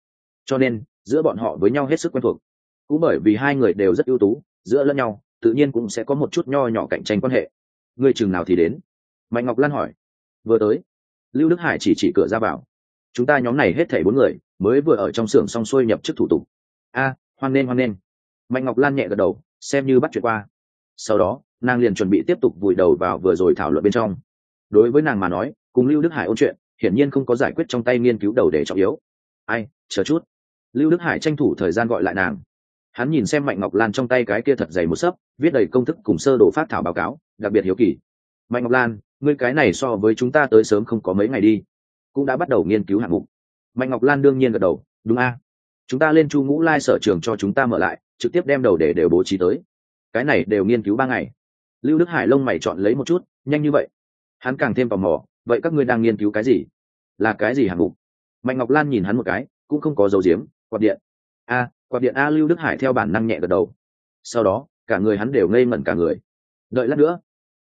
Cho nên, giữa bọn họ với nhau hết sức quen thuộc. Cũng bởi vì hai người đều rất ưu tú, giữa lẫn nhau, tự nhiên cũng sẽ có một chút nho nhỏ cạnh tranh quan hệ. Ngươi chừng nào thì đến? Mạnh ngọc lan hỏi. Vừa tới. Lưu đức hải chỉ chỉ cửa ra vào. Chúng ta nhóm này hết thảy bốn người mới vừa ở trong xưởng xong xuôi nhập chức thủ tục. A, hoan nên hoan nên mạnh ngọc lan nhẹ gật đầu, xem như bắt chuyện qua. Sau đó, nàng liền chuẩn bị tiếp tục vùi đầu vào vừa rồi thảo luận bên trong. Đối với nàng mà nói, cùng lưu đức hải ôn chuyện, hiển nhiên không có giải quyết trong tay nghiên cứu đầu để trọng yếu. Ai, chờ chút. Lưu đức hải tranh thủ thời gian gọi lại nàng. Hắn nhìn xem mạnh ngọc lan trong tay cái kia thật dày một sấp, viết đầy công thức cùng sơ đồ phát thảo báo cáo, đặc biệt hiếu kỳ. Mạnh ngọc lan, ngươi cái này so với chúng ta tới sớm không có mấy ngày đi. Cũng đã bắt đầu nghiên cứu hạng mục mạnh ngọc lan đương nhiên gật đầu, đúng a. Chúng ta lên chu ngũ lai sở trường cho chúng ta mở lại, trực tiếp đem đầu để đều bố trí tới. Cái này đều nghiên cứu ba ngày. Lưu đức hải lông mày chọn lấy một chút, nhanh như vậy. Hắn càng thêm tò mò, vậy các ngươi đang nghiên cứu cái gì? Là cái gì hạng mục? Mạnh ngọc lan nhìn hắn một cái, cũng không có dấu diếm quạt điện. A, quạt điện a. Lưu đức hải theo bản năng nhẹ gật đầu. Sau đó, cả người hắn đều ngây ngẩn cả người. Đợi lát nữa.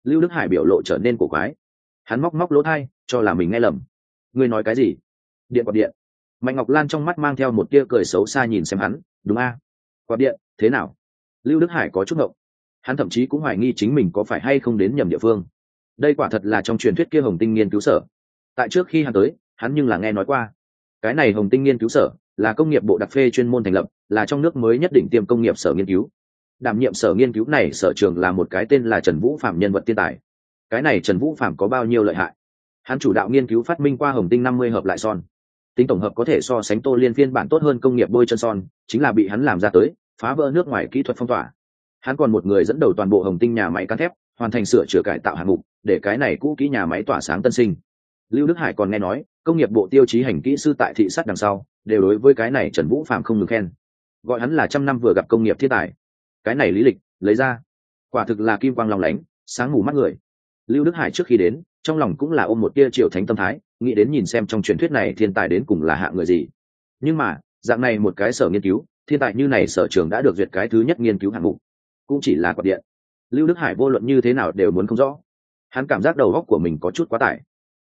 Lưu đức hải biểu lộ trở nên cổ quái. Hắn móc móc lỗ thai, cho là mình nghe lầm. Ngươi nói cái gì? Điện quạt điện mạnh ngọc lan trong mắt mang theo một tia cười xấu xa nhìn xem hắn, đúng a, quạt điện, thế nào? Lưu đức hải có chút ngộng. Hắn thậm chí cũng hoài nghi chính mình có phải hay không đến nhầm địa phương. Đây quả thật là trong truyền thuyết kia hồng tinh nghiên cứu sở. Tại trước khi hắn tới, hắn nhưng là nghe nói qua. Cái này hồng tinh nghiên cứu sở là công nghiệp bộ đặc phê chuyên môn thành lập, là trong nước mới nhất định tiêm công nghiệp sở nghiên cứu. Đảm nhiệm sở nghiên cứu này, sở trường là một cái tên là trần vũ phạm nhân vật tiên tài. Cái này trần vũ phạm có bao nhiêu lợi hại? Hắn chủ đạo nghiên cứu phát minh qua hồng tinh năm mươi hợp lại son tính tổng hợp có thể so sánh tô liên phiên bản tốt hơn công nghiệp bôi chân son, chính là bị hắn làm ra tới, phá vỡ nước ngoài kỹ thuật phong tỏa. Hắn còn một người dẫn đầu toàn bộ hồng tinh nhà máy cán thép, hoàn thành sửa chữa cải tạo hạng mục, để cái này cũ kỹ nhà máy tỏa sáng tân sinh. Lưu đức hải còn nghe nói, công nghiệp bộ tiêu chí hành kỹ sư tại thị sát đằng sau, đều đối với cái này trần vũ phạm không ngừng khen. Gọi hắn là trăm năm vừa gặp công nghiệp thiết tài. Cái này lý lịch, lấy ra. Quả thực là kim quang lòng lánh, sáng ngủ mắt người. Lưu đức hải trước khi đến, trong lòng cũng là ôm một tia triều thánh tâm thái nghĩ đến nhìn xem trong truyền thuyết này thiên tài đến cùng là hạ người gì. Nhưng mà, dạng này một cái sở nghiên cứu, thiên tài như này sở trường đã được duyệt cái thứ nhất nghiên cứu hạng mục. Cũng chỉ là quạt điện. Lưu đức hải vô luận như thế nào đều muốn không rõ. Hắn cảm giác đầu góc của mình có chút quá tải.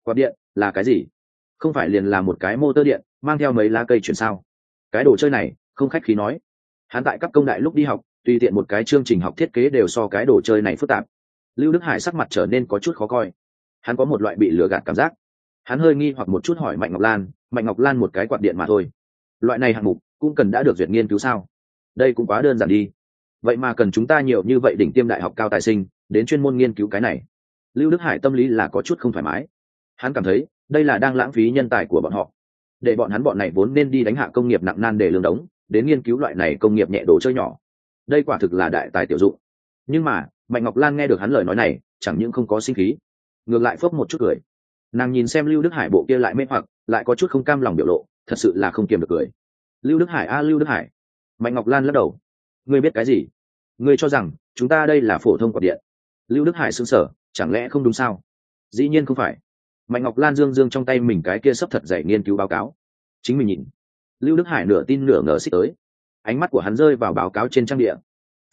Quạt điện là cái gì? Không phải liền là một cái motor điện, mang theo mấy lá cây chuyển sao? Cái đồ chơi này, không khách khí nói. Hắn tại các công đại lúc đi học, tùy tiện một cái chương trình học thiết kế đều so cái đồ chơi này phức tạp. Lưu đức hải sắc mặt trở nên có chút khó coi. Hắn có một loại bị lừa gạt cảm giác hắn hơi nghi hoặc một chút hỏi mạnh ngọc lan, mạnh ngọc lan một cái quạt điện mà thôi. Loại này hạng mục cũng cần đã được duyệt nghiên cứu sao? Đây cũng quá đơn giản đi. Vậy mà cần chúng ta nhiều như vậy đỉnh tiêm đại học cao tài sinh, đến chuyên môn nghiên cứu cái này. Lưu đức hải tâm lý là có chút không thoải mái. Hắn cảm thấy, đây là đang lãng phí nhân tài của bọn họ. Để bọn hắn bọn này vốn nên đi đánh hạ công nghiệp nặng nan để lương đống, đến nghiên cứu loại này công nghiệp nhẹ đồ chơi nhỏ. Đây quả thực là đại tài tiểu dụng. Nhưng mà, mạnh ngọc lan nghe được hắn lời nói này, chẳng những không có sinh khí, ngược lại phốc một chút cười nàng nhìn xem lưu đức hải bộ kia lại mê hoặc lại có chút không cam lòng biểu lộ thật sự là không kiềm được cười lưu đức hải a lưu đức hải mạnh ngọc lan lắc đầu ngươi biết cái gì ngươi cho rằng chúng ta đây là phổ thông quạt điện lưu đức hải xứng sở chẳng lẽ không đúng sao dĩ nhiên không phải mạnh ngọc lan dương dương trong tay mình cái kia sắp thật dạy nghiên cứu báo cáo chính mình nhìn lưu đức hải nửa tin nửa ngờ xích tới ánh mắt của hắn rơi vào báo cáo trên trang địa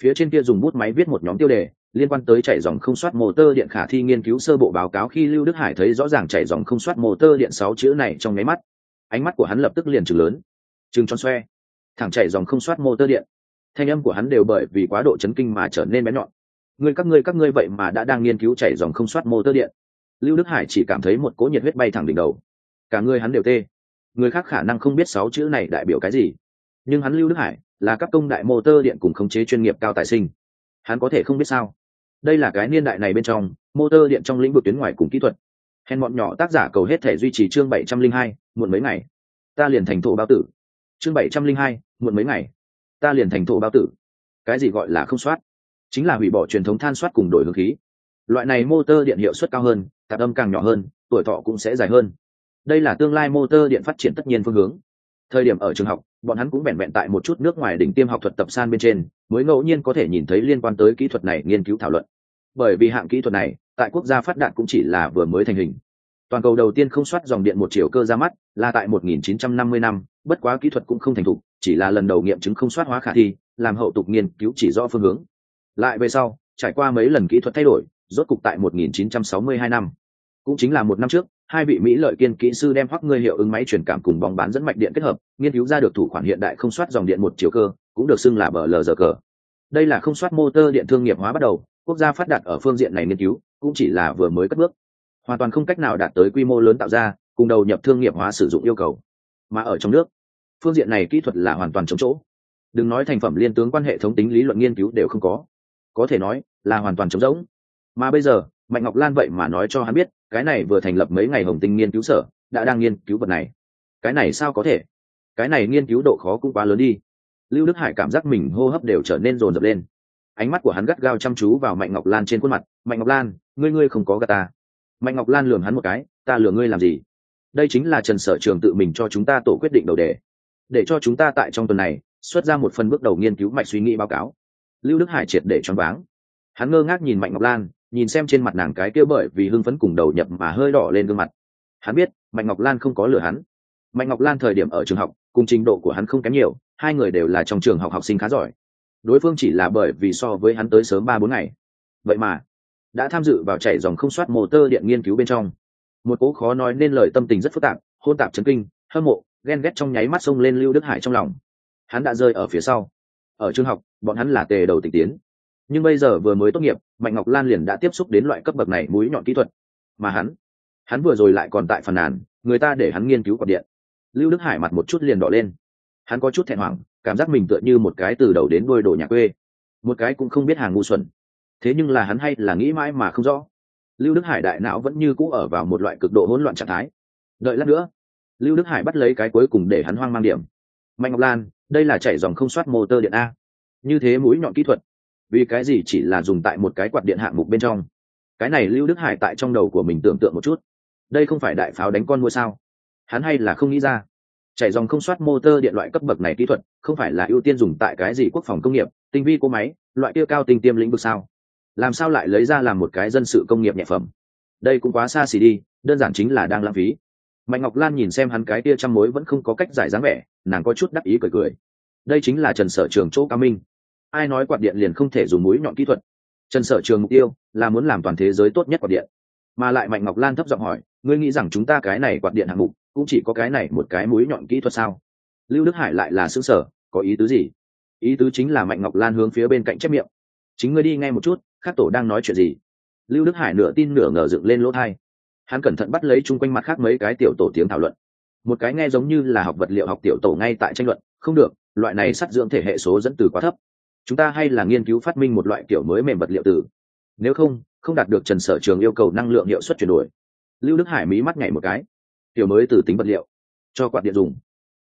phía trên kia dùng bút máy viết một nhóm tiêu đề liên quan tới chạy dòng không soát motor điện khả thi nghiên cứu sơ bộ báo cáo khi lưu đức hải thấy rõ ràng chạy dòng không soát motor điện sáu chữ này trong nháy mắt. Ánh mắt của hắn lập tức liền chừng lớn. Chừng tròn xoe. Thẳng chạy dòng không soát motor điện. Thanh âm của hắn đều bởi vì quá độ chấn kinh mà trở nên bé nhọn. Người các ngươi các ngươi vậy mà đã đang nghiên cứu chạy dòng không soát motor điện. Lưu đức hải chỉ cảm thấy một cỗ nhiệt huyết bay thẳng đỉnh đầu. Cả người hắn đều tê. Người khác khả năng không biết sáu chữ này đại biểu cái gì. Nhưng hắn lưu đức hải là các công đại motor điện cùng khống chế chuyên nghiệp cao tài sinh. Hắn có thể không biết sao? Đây là cái niên đại này bên trong, motor điện trong lĩnh vực tuyến ngoài cùng kỹ thuật. Hèn bọn nhỏ tác giả cầu hết thể duy trì chương bảy trăm linh hai, muộn mấy ngày. Ta liền thành thổ bao tử. Chương bảy trăm linh hai, muộn mấy ngày. Ta liền thành thổ bao tử. Cái gì gọi là không soát? Chính là hủy bỏ truyền thống than soát cùng đổi hướng khí. Loại này motor điện hiệu suất cao hơn, tạp âm càng nhỏ hơn, tuổi thọ cũng sẽ dài hơn. Đây là tương lai motor điện phát triển tất nhiên phương hướng. Thời điểm ở trường học, bọn hắn cũng vẹn vẹn tại một chút nước ngoài đỉnh tiêm học thuật tập san bên trên, mới ngẫu nhiên có thể nhìn thấy liên quan tới kỹ thuật này nghiên cứu thảo luận bởi vì hạng kỹ thuật này, tại quốc gia phát đạt cũng chỉ là vừa mới thành hình. Toàn cầu đầu tiên không soát dòng điện một chiều cơ ra mắt, là tại 1950 năm bất quá kỹ thuật cũng không thành thục, chỉ là lần đầu nghiệm chứng không soát hóa khả thi, làm hậu tục nghiên cứu chỉ rõ phương hướng. Lại về sau, trải qua mấy lần kỹ thuật thay đổi, rốt cục tại 1962 năm. Cũng chính là một năm trước, hai vị mỹ lợi kiên kỹ sư đem hoắc ngươi hiệu ứng máy truyền cảm cùng bóng bán dẫn mạch điện kết hợp, nghiên cứu ra được thủ khoản hiện đại không soát dòng điện một chiều cơ, cũng được xưng là bờ lờ giờ cờ. Đây là không soát motor điện thương nghiệp hóa bắt đầu quốc gia phát đạt ở phương diện này nghiên cứu, cũng chỉ là vừa mới cất bước. Hoàn toàn không cách nào đạt tới quy mô lớn tạo ra, cùng đầu nhập thương nghiệp hóa sử dụng yêu cầu. Mà ở trong nước, phương diện này kỹ thuật là hoàn toàn chống chỗ. Đừng nói thành phẩm liên tướng quan hệ thống tính lý luận nghiên cứu đều không có. Có thể nói, là hoàn toàn chống rỗng. Mà bây giờ, mạnh ngọc lan vậy mà nói cho hắn biết, cái này vừa thành lập mấy ngày hồng tinh nghiên cứu sở, đã đang nghiên cứu vật này. Cái này sao có thể? Cái này nghiên cứu độ khó cũng quá lớn đi. Lưu đức hải cảm giác mình hô hấp đều trở nên rồn rập lên ánh mắt của hắn gắt gao chăm chú vào mạnh ngọc lan trên khuôn mặt. Mạnh ngọc lan, ngươi ngươi không có gà ta. Mạnh ngọc lan lường hắn một cái. Ta lừa ngươi làm gì? Đây chính là trần sở trường tự mình cho chúng ta tổ quyết định đầu đề. Để cho chúng ta tại trong tuần này, xuất ra một phần bước đầu nghiên cứu mạch suy nghĩ báo cáo. Lưu đức hải triệt để choáng váng. Hắn ngơ ngác nhìn mạnh ngọc lan, nhìn xem trên mặt nàng cái kia bởi vì hưng phấn cùng đầu nhập mà hơi đỏ lên gương mặt. Hắn biết, mạnh ngọc lan không có lừa hắn. Mạnh ngọc lan thời điểm ở trường học, cùng trình độ của hắn không kém nhiều, hai người đều là trong trường học học sinh khá giỏi đối phương chỉ là bởi vì so với hắn tới sớm ba bốn ngày. Vậy mà, đã tham dự vào chạy dòng không soát mô tơ điện nghiên cứu bên trong. Một cố khó nói nên lời tâm tình rất phức tạp, hôn tạp chấn kinh, hâm mộ, ghen ghét trong nháy mắt xông lên lưu đức hải trong lòng. Hắn đã rơi ở phía sau. Ở trường học, bọn hắn là tề đầu tịch tiến. Nhưng bây giờ vừa mới tốt nghiệp, mạnh ngọc lan liền đã tiếp xúc đến loại cấp bậc này mũi nhọn kỹ thuật. Mà hắn hắn vừa rồi lại còn tại phần nàn, người ta để hắn nghiên cứu quạt điện. Lưu đức hải mặt một chút liền đỏ lên. Hắn có chút thẹn hoảng cảm giác mình tựa như một cái từ đầu đến đôi đồ nhà quê. Một cái cũng không biết hàng ngu xuẩn. Thế nhưng là hắn hay là nghĩ mãi mà không rõ. Lưu đức hải đại não vẫn như cũ ở vào một loại cực độ hỗn loạn trạng thái. Đợi lát nữa, lưu đức hải bắt lấy cái cuối cùng để hắn hoang mang điểm. Mạnh ngọc lan, đây là chạy dòng không soát motor điện a. Như thế mũi nhọn kỹ thuật. Vì cái gì chỉ là dùng tại một cái quạt điện hạng mục bên trong? Cái này lưu đức hải tại trong đầu của mình tưởng tượng một chút. Đây không phải đại pháo đánh con mua sao? Hắn hay là không nghĩ ra chạy dòng không soát motor điện loại cấp bậc này kỹ thuật, không phải là ưu tiên dùng tại cái gì quốc phòng công nghiệp, tinh vi cỗ máy, loại tiêu cao tinh tiêm lĩnh vực sao? Làm sao lại lấy ra làm một cái dân sự công nghiệp nhẹ phẩm? Đây cũng quá xa xỉ đi, đơn giản chính là đang lãng phí. Mạnh ngọc lan nhìn xem hắn cái tia trăm mối vẫn không có cách giải dáng vẻ, nàng có chút đắc ý cười cười. Đây chính là trần sở trường chỗ cao minh. Ai nói quạt điện liền không thể dùng mũi nhọn kỹ thuật? Trần sở trường mục tiêu là muốn làm toàn thế giới tốt nhất quạt điện. Mà lại mạnh ngọc lan thấp giọng hỏi, ngươi nghĩ rằng chúng ta cái này quạt điện hạng mục cũng chỉ có cái này một cái mũi nhọn kỹ thuật sao? Lưu đức hải lại là xứ sở có ý tứ gì? Ý tứ chính là mạnh ngọc lan hướng phía bên cạnh chép miệng. Chính ngươi đi ngay một chút, khác tổ đang nói chuyện gì? Lưu đức hải nửa tin nửa ngờ dựng lên lỗ thai hắn cẩn thận bắt lấy chung quanh mặt khác mấy cái tiểu tổ tiếng thảo luận. Một cái nghe giống như là học vật liệu học tiểu tổ ngay tại tranh luận, không được, loại này sắt dưỡng thể hệ số dẫn từ quá thấp. Chúng ta hay là nghiên cứu phát minh một loại kiểu mới mềm vật liệu từ. Nếu không không đạt được trần sở trường yêu cầu năng lượng hiệu suất chuyển đổi. Lưu đức hải mí mắt nhảy một cái tiểu mới từ tính vật liệu, cho quạt điện dùng.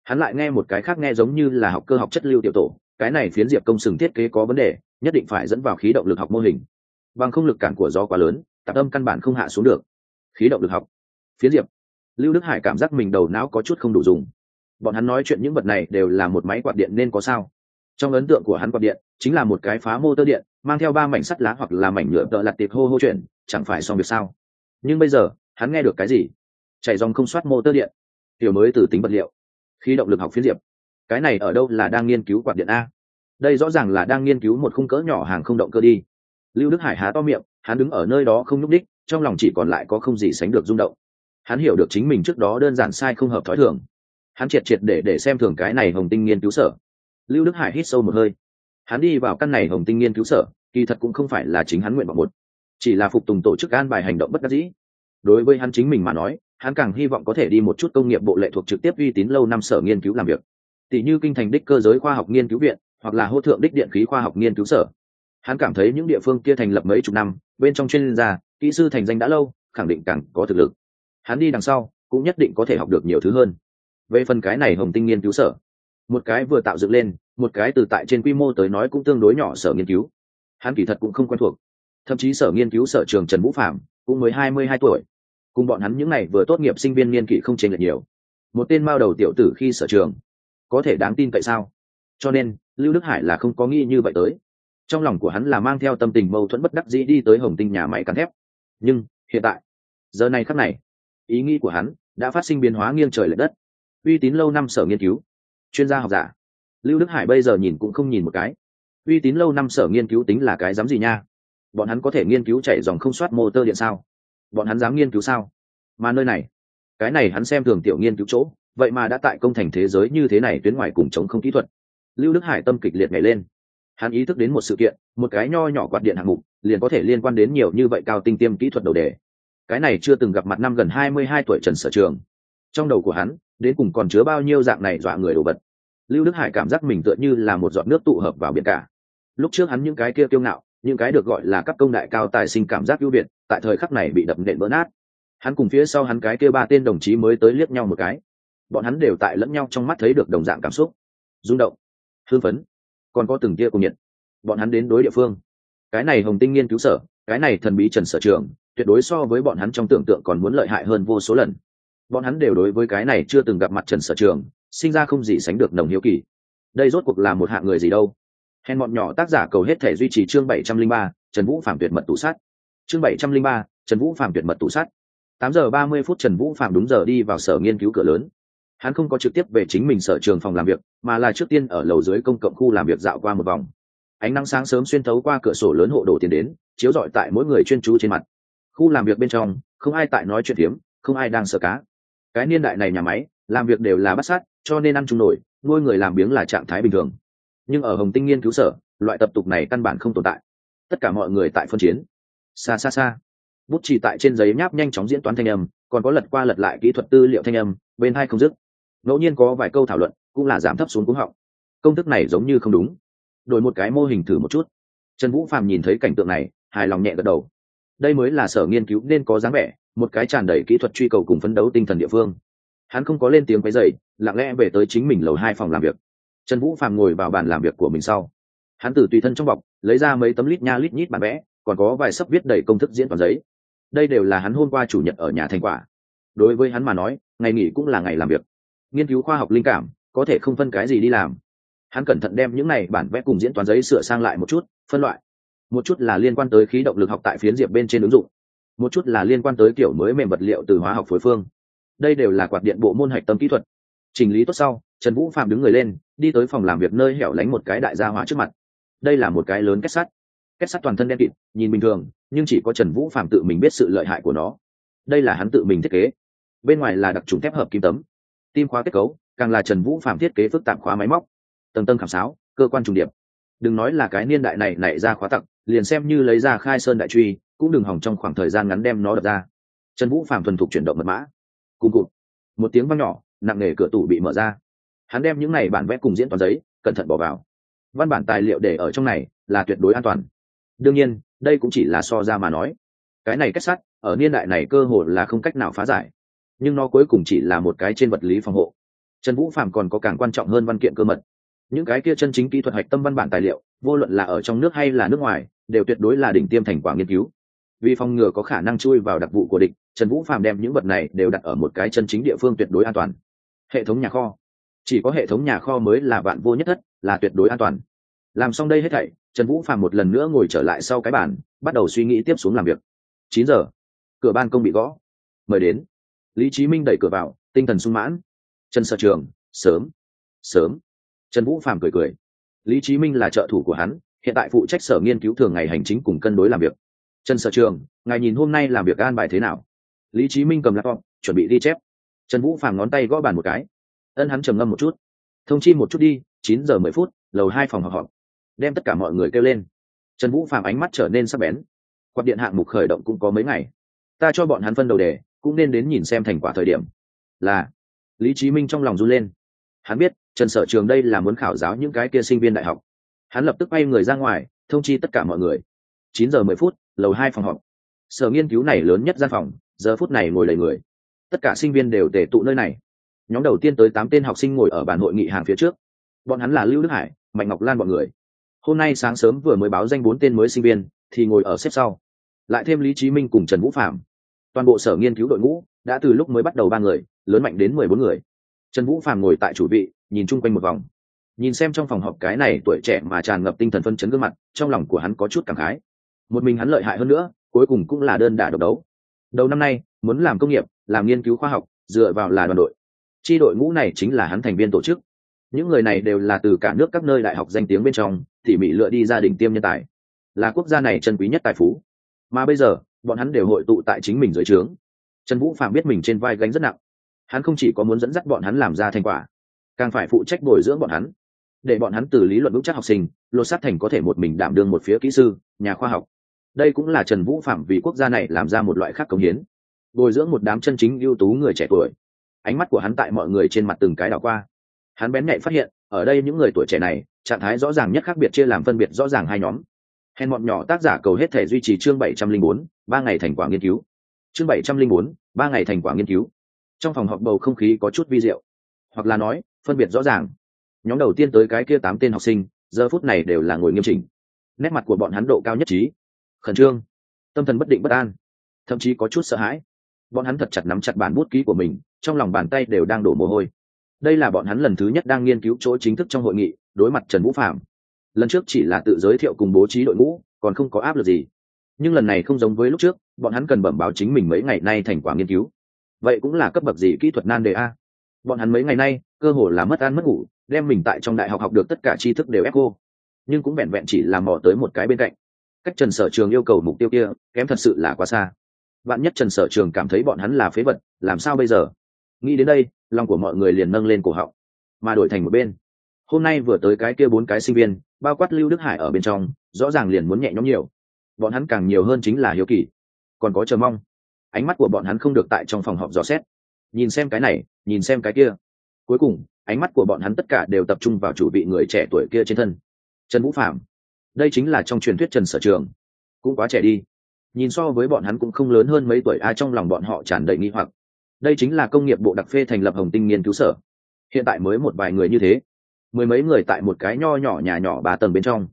Hắn lại nghe một cái khác nghe giống như là học cơ học chất lưu tiểu tổ, cái này phiến diệp công sừng thiết kế có vấn đề, nhất định phải dẫn vào khí động lực học mô hình. Bằng không lực cản của gió quá lớn, tạp âm căn bản không hạ xuống được. Khí động lực học. Phiến diệp. Lưu đức hải cảm giác mình đầu não có chút không đủ dùng. Bọn hắn nói chuyện những vật này đều là một máy quạt điện nên có sao? Trong ấn tượng của hắn quạt điện chính là một cái phá mô tơ điện, mang theo ba mảnh sắt lá hoặc là mảnh nhựa tợ lặt tiệp hô hô chuyện, chẳng phải xong việc sao? Nhưng bây giờ, hắn nghe được cái gì? Chạy dòng không soát mô tơ điện. Tiểu mới từ tính vật liệu. Khí động lực học phiến diệp. Cái này ở đâu là đang nghiên cứu quạt điện a? Đây rõ ràng là đang nghiên cứu một khung cỡ nhỏ hàng không động cơ đi. Lưu đức hải há to miệng, hắn đứng ở nơi đó không nhúc đích trong lòng chỉ còn lại có không gì sánh được rung động. Hắn hiểu được chính mình trước đó đơn giản sai không hợp thói thường. Hắn triệt triệt để để xem thường cái này hồng tinh nghiên cứu sở. Lưu đức hải hít sâu một hơi. Hắn đi vào căn này hồng tinh nghiên cứu sở, kỳ thật cũng không phải là chính hắn nguyện vọng một. Chỉ là phục tùng tổ chức an bài hành động bất đắc dĩ. Đối với hắn chính mình mà nói hắn càng hy vọng có thể đi một chút công nghiệp bộ lệ thuộc trực tiếp uy tín lâu năm sở nghiên cứu làm việc. Tỷ như kinh thành đích cơ giới khoa học nghiên cứu viện, hoặc là hô thượng đích điện khí khoa học nghiên cứu sở. Hắn cảm thấy những địa phương kia thành lập mấy chục năm, bên trong chuyên gia, kỹ sư thành danh đã lâu, khẳng định càng có thực lực. Hắn đi đằng sau, cũng nhất định có thể học được nhiều thứ hơn. Về phần cái này hồng tinh nghiên cứu sở, một cái vừa tạo dựng lên, một cái từ tại trên quy mô tới nói cũng tương đối nhỏ sở nghiên cứu. Hắn kỳ thật cũng không quen thuộc. Thậm chí sở nghiên cứu sở trường trần vũ phạm cũng mới hai mươi hai tuổi cùng bọn hắn những này vừa tốt nghiệp sinh viên niên kỷ không chênh lệch nhiều. Một tên mao đầu tiểu tử khi sở trường, có thể đáng tin cậy sao? Cho nên, lưu đức hải là không có nghĩ như vậy tới. Trong lòng của hắn là mang theo tâm tình mâu thuẫn bất đắc dĩ đi tới hồng tinh nhà máy cắn thép. Nhưng, hiện tại, giờ này khắc này, ý nghĩ của hắn đã phát sinh biến hóa nghiêng trời lệch đất. Uy tín lâu năm sở nghiên cứu, chuyên gia học giả. Lưu đức hải bây giờ nhìn cũng không nhìn một cái. Uy tín lâu năm sở nghiên cứu tính là cái dám gì nha? Bọn hắn có thể nghiên cứu chạy dòng không soát motor điện sao? Bọn hắn dám nghiên cứu sao? Mà nơi này, cái này hắn xem thường tiểu nghiên cứu chỗ, vậy mà đã tại công thành thế giới như thế này tuyến ngoài cùng chống không kỹ thuật. Lưu đức hải tâm kịch liệt nhảy lên. Hắn ý thức đến một sự kiện, một cái nho nhỏ quạt điện hạng mục, liền có thể liên quan đến nhiều như vậy cao tinh tiêm kỹ thuật đầu đề. Cái này chưa từng gặp mặt năm gần hai mươi hai tuổi trần sở trường. Trong đầu của hắn, đến cùng còn chứa bao nhiêu dạng này dọa người đồ vật? Lưu đức hải cảm giác mình tựa như là một giọt nước tụ hợp vào biển cả. Lúc trước hắn những cái kia kiêu ngạo những cái được gọi là các công đại cao tài sinh cảm giác ưu việt, tại thời khắc này bị đập nện vỡ nát. Hắn cùng phía sau hắn cái kia ba tên đồng chí mới tới liếc nhau một cái. Bọn hắn đều tại lẫn nhau trong mắt thấy được đồng dạng cảm xúc. Rung động hương phấn, còn có từng tia cùng nhiệt. Bọn hắn đến đối địa phương. Cái này hồng tinh nghiên cứu sở, cái này thần bí trần sở trường, tuyệt đối so với bọn hắn trong tưởng tượng còn muốn lợi hại hơn vô số lần. Bọn hắn đều đối với cái này chưa từng gặp mặt trần sở trường, sinh ra không gì sánh được nồng hiếu kỳ. Đây rốt cuộc là một hạng người gì đâu? Hèn bọn nhỏ tác giả cầu hết thể duy trì chương bảy trăm linh ba, trần vũ phạm tuyệt mật tủ sát. Chương bảy trăm linh ba, trần vũ phạm tuyệt mật tủ sát. Tám giờ ba mươi phút trần vũ phạm đúng giờ đi vào sở nghiên cứu cửa lớn. Hắn không có trực tiếp về chính mình sở trường phòng làm việc, mà là trước tiên ở lầu dưới công cộng khu làm việc dạo qua một vòng. Ánh nắng sáng sớm xuyên thấu qua cửa sổ lớn hộ đổ tiền đến, chiếu rọi tại mỗi người chuyên chú trên mặt. Khu làm việc bên trong, không ai tại nói chuyện hiếm không ai đang sợ cá. Cái niên đại này nhà máy, làm việc đều là bắt sát, cho nên ăn chung nổi, nuôi người làm biếng là trạng thái bình thường nhưng ở hồng tinh nghiên cứu sở, loại tập tục này căn bản không tồn tại. Tất cả mọi người tại phân chiến. Xa xa xa bút chỉ tại trên giấy nháp nhanh chóng diễn toán thanh âm, còn có lật qua lật lại kỹ thuật tư liệu thanh âm, bên hai không dứt. Ngẫu nhiên có vài câu thảo luận, cũng là giảm thấp xuống cúng họng. Công thức này giống như không đúng. Đổi một cái mô hình thử một chút. Trần vũ phạm nhìn thấy cảnh tượng này, hài lòng nhẹ gật đầu. Đây mới là sở nghiên cứu nên có dáng vẻ, một cái tràn đầy kỹ thuật truy cầu cùng phấn đấu tinh thần địa phương. Hắn không có lên tiếng quấy dày lặng lẽ về tới chính mình lầu hai phòng làm việc trần vũ phạm ngồi vào bàn làm việc của mình sau. Hắn từ tùy thân trong bọc, lấy ra mấy tấm lít nha lít nhít bản vẽ, còn có vài sấp viết đầy công thức diễn toàn giấy. Đây đều là hắn hôm qua chủ nhật ở nhà thành quả. Đối với hắn mà nói, ngày nghỉ cũng là ngày làm việc. Nghiên cứu khoa học linh cảm, có thể không phân cái gì đi làm. Hắn cẩn thận đem những này bản vẽ cùng diễn toàn giấy sửa sang lại một chút, phân loại. Một chút là liên quan tới khí động lực học tại phiến diệp bên trên ứng dụng. Một chút là liên quan tới kiểu mới mềm vật liệu từ hóa học phối phương. Đây đều là quạt điện bộ môn hạch tâm kỹ thuật. Chỉnh lý tốt sau, trần vũ phạm đứng người lên đi tới phòng làm việc nơi hẻo lánh một cái đại gia hỏa trước mặt. Đây là một cái lớn kết sắt. Kết sắt toàn thân đen kịt, nhìn bình thường, nhưng chỉ có trần vũ phạm tự mình biết sự lợi hại của nó. Đây là hắn tự mình thiết kế. Bên ngoài là đặc trùng thép hợp kim tấm. Tim khóa kết cấu, càng là trần vũ phạm thiết kế phức tạp khóa máy móc. Tầng tầng khảm sáo, cơ quan trùng điệp. Đừng nói là cái niên đại này nảy ra khóa tặc, liền xem như lấy ra khai sơn đại truy, cũng đừng hỏng trong khoảng thời gian ngắn đem nó đập ra. Trần vũ phạm thuần thục chuyển động mật mã. Cùng cụt. Một tiếng văng nhỏ, nặng nề cửa tủ bị mở ra hắn đem những này bản vẽ cùng diễn toàn giấy, cẩn thận bỏ vào. Văn bản tài liệu để ở trong này là tuyệt đối an toàn. Đương nhiên, đây cũng chỉ là so ra mà nói. Cái này kết sắt, ở niên đại này cơ hội là không cách nào phá giải. Nhưng nó cuối cùng chỉ là một cái trên vật lý phòng hộ. Trần vũ phạm còn có càng quan trọng hơn văn kiện cơ mật. Những cái kia chân chính kỹ thuật hạch tâm văn bản tài liệu, vô luận là ở trong nước hay là nước ngoài, đều tuyệt đối là đỉnh tiêm thành quả nghiên cứu. Vì phòng ngừa có khả năng chui vào đặc vụ của địch, trần vũ phạm đem những vật này đều đặt ở một cái chân chính địa phương tuyệt đối an toàn. Hệ thống nhà kho chỉ có hệ thống nhà kho mới là vạn vô nhất thất, là tuyệt đối an toàn. Làm xong đây hết thảy, trần vũ Phàm một lần nữa ngồi trở lại sau cái bàn, bắt đầu suy nghĩ tiếp xuống làm việc. Chín giờ, cửa ban công bị gõ. Mời đến. Lý trí minh đẩy cửa vào, tinh thần sung mãn. Trần sở trường, sớm sớm. Trần vũ Phàm cười cười. Lý trí minh là trợ thủ của hắn, hiện tại phụ trách sở nghiên cứu thường ngày hành chính cùng cân đối làm việc. Trần sở trường, ngài nhìn hôm nay làm việc an bài thế nào? Lý trí minh cầm laptop, chuẩn bị ghi chép. Trần vũ phàm ngón tay gõ bàn một cái ân hắn trầm ngâm một chút. Thông chi một chút đi, chín giờ mười phút, lầu hai phòng họp họp. Đem tất cả mọi người kêu lên. Trần vũ Phạm ánh mắt trở nên sắc bén. Quạt điện hạng mục khởi động cũng có mấy ngày. Ta cho bọn hắn phân đầu đề, cũng nên đến nhìn xem thành quả thời điểm. Là. Lý trí minh trong lòng run lên. Hắn biết, trần sở trường đây là muốn khảo giáo những cái kia sinh viên đại học. Hắn lập tức bay người ra ngoài, thông chi tất cả mọi người. Chín giờ mười phút, lầu hai phòng họp. Sở nghiên cứu này lớn nhất gian phòng, giờ phút này ngồi đầy người. Tất cả sinh viên đều tề tụ nơi này nhóm đầu tiên tới tám tên học sinh ngồi ở bàn hội nghị hàng phía trước. Bọn hắn là lưu đức hải, mạnh ngọc lan bọn người. Hôm nay sáng sớm vừa mới báo danh bốn tên mới sinh viên, thì ngồi ở xếp sau. Lại thêm lý Chí minh cùng trần vũ phạm. Toàn bộ sở nghiên cứu đội ngũ đã từ lúc mới bắt đầu ba người, lớn mạnh đến mười bốn người. Trần vũ phạm ngồi tại chủ vị, nhìn chung quanh một vòng. Nhìn xem trong phòng họp cái này tuổi trẻ mà tràn ngập tinh thần phân chấn gương mặt, trong lòng của hắn có chút cảm khái. Một mình hắn lợi hại hơn nữa, cuối cùng cũng là đơn đả độc đấu. Đầu năm nay, muốn làm công nghiệp, làm nghiên cứu khoa học, dựa vào là đoàn đội chi đội ngũ này chính là hắn thành viên tổ chức. Những người này đều là từ cả nước các nơi đại học danh tiếng bên trong, tỉ mỉ lựa đi gia đình tiêm nhân tài. Là quốc gia này chân quý nhất tài phú. Mà bây giờ, bọn hắn đều hội tụ tại chính mình dưới trướng. Trần vũ phạm biết mình trên vai gánh rất nặng. Hắn không chỉ có muốn dẫn dắt bọn hắn làm ra thành quả, càng phải phụ trách bồi dưỡng bọn hắn. Để bọn hắn từ lý luận vững chắc học sinh, lột sát thành có thể một mình đảm đương một phía kỹ sư, nhà khoa học. Đây cũng là trần vũ phạm vì quốc gia này làm ra một loại khác công hiến. Bồi dưỡng một đám chân chính ưu tú người trẻ tuổi ánh mắt của hắn tại mọi người trên mặt từng cái đảo qua. Hắn bén nhạy phát hiện, ở đây những người tuổi trẻ này, trạng thái rõ ràng nhất khác biệt chia làm phân biệt rõ ràng hai nhóm. Hèn bọn nhỏ tác giả cầu hết thể duy trì chương bảy trăm linh bốn, ba ngày thành quả nghiên cứu. Chương bảy trăm linh bốn, ba ngày thành quả nghiên cứu. Trong phòng họp bầu không khí có chút vi diệu. Hoặc là nói, phân biệt rõ ràng. Nhóm đầu tiên tới cái kia tám tên học sinh, giờ phút này đều là ngồi nghiêm chỉnh. Nét mặt của bọn hắn độ cao nhất trí. Khẩn trương. Tâm thần bất định bất an. Thậm chí có chút sợ hãi bọn hắn thật chặt nắm chặt bản bút ký của mình, trong lòng bàn tay đều đang đổ mồ hôi. Đây là bọn hắn lần thứ nhất đang nghiên cứu chỗ chính thức trong hội nghị, đối mặt trần vũ phạm lần trước chỉ là tự giới thiệu cùng bố trí đội ngũ, còn không có áp lực gì. Nhưng lần này không giống với lúc trước, bọn hắn cần bẩm báo chính mình mấy ngày nay thành quả nghiên cứu. Vậy cũng là cấp bậc gì kỹ thuật nan đề a? Bọn hắn mấy ngày nay, cơ hồ là mất ăn mất ngủ, đem mình tại trong đại học học được tất cả tri thức đều ép cô. Nhưng cũng vẹn vẹn chỉ làm mò tới một cái bên cạnh. Cách trần sở trường yêu cầu mục tiêu kia, kém thật sự là quá xa bạn nhất trần sở trường cảm thấy bọn hắn là phế vật, làm sao bây giờ? Nghĩ đến đây, lòng của mọi người liền nâng lên cổ họng, mà đổi thành một bên. Hôm nay vừa tới cái kia bốn cái sinh viên, bao quát lưu đức hải ở bên trong, rõ ràng liền muốn nhẹ nhõm nhiều. Bọn hắn càng nhiều hơn chính là hiếu kỳ. Còn có chờ mong. Ánh mắt của bọn hắn không được tại trong phòng họp dò xét. Nhìn xem cái này, nhìn xem cái kia. Cuối cùng, ánh mắt của bọn hắn tất cả đều tập trung vào chủ vị người trẻ tuổi kia trên thân. Trần vũ phạm đây chính là trong truyền thuyết trần sở trường. Cũng quá trẻ đi nhìn so với bọn hắn cũng không lớn hơn mấy tuổi, ai trong lòng bọn họ tràn đầy nghi hoặc. Đây chính là công nghiệp bộ đặc phê thành lập hồng tinh nghiên cứu sở. Hiện tại mới một vài người như thế. Mười mấy người tại một cái nho nhỏ nhà nhỏ ba tầng bên trong.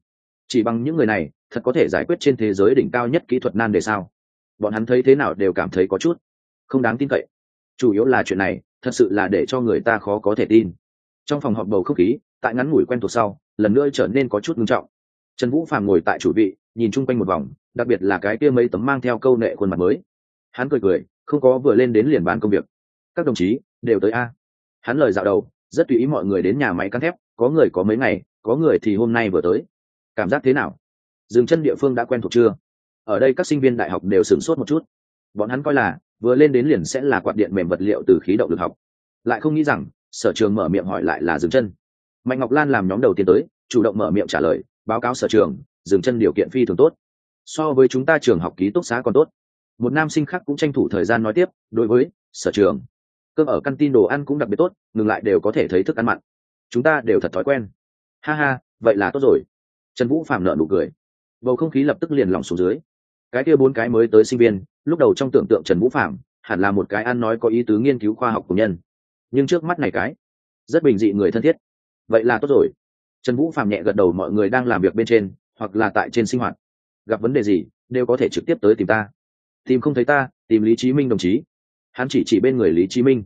Chỉ bằng những người này, thật có thể giải quyết trên thế giới đỉnh cao nhất kỹ thuật nan đề sao? Bọn hắn thấy thế nào đều cảm thấy có chút không đáng tin cậy. Chủ yếu là chuyện này, thật sự là để cho người ta khó có thể tin. Trong phòng họp bầu không khí, tại ngắn ngủi quen thuộc sau, lần nữa trở nên có chút ngưng trọng trần vũ phàm ngồi tại chủ vị, nhìn chung quanh một vòng, đặc biệt là cái kia mấy tấm mang theo câu nệ khuôn mặt mới. Hắn cười cười, không có vừa lên đến liền bán công việc. Các đồng chí, đều tới a. Hắn lời dạo đầu, rất tùy ý mọi người đến nhà máy cán thép, có người có mấy ngày, có người thì hôm nay vừa tới. Cảm giác thế nào? Dừng chân địa phương đã quen thuộc chưa? Ở đây các sinh viên đại học đều sửng sốt một chút. Bọn hắn coi là, vừa lên đến liền sẽ là quạt điện mềm vật liệu từ khí động lực học. Lại không nghĩ rằng, sở trường mở miệng hỏi lại là dừng chân. Mạnh ngọc lan làm nhóm đầu tiên tới, chủ động mở miệng trả lời báo cáo sở trường, dừng chân điều kiện phi thường tốt. So với chúng ta trường học ký túc xá còn tốt. Một nam sinh khác cũng tranh thủ thời gian nói tiếp, đối với sở trường, cơm ở căn tin đồ ăn cũng đặc biệt tốt, ngừng lại đều có thể thấy thức ăn mặn. Chúng ta đều thật thói quen. Ha ha, vậy là tốt rồi. Trần vũ phạm nợ nụ cười. Bầu không khí lập tức liền lỏng xuống dưới. Cái kia bốn cái mới tới sinh viên, lúc đầu trong tưởng tượng trần vũ phạm hẳn là một cái ăn nói có ý tứ nghiên cứu khoa học của nhân. Nhưng trước mắt này cái, rất bình dị người thân thiết. Vậy là tốt rồi trần vũ phạm nhẹ gật đầu mọi người đang làm việc bên trên, hoặc là tại trên sinh hoạt. Gặp vấn đề gì, đều có thể trực tiếp tới tìm ta. Tìm không thấy ta, tìm lý chí minh đồng chí. Hắn chỉ chỉ bên người lý chí minh.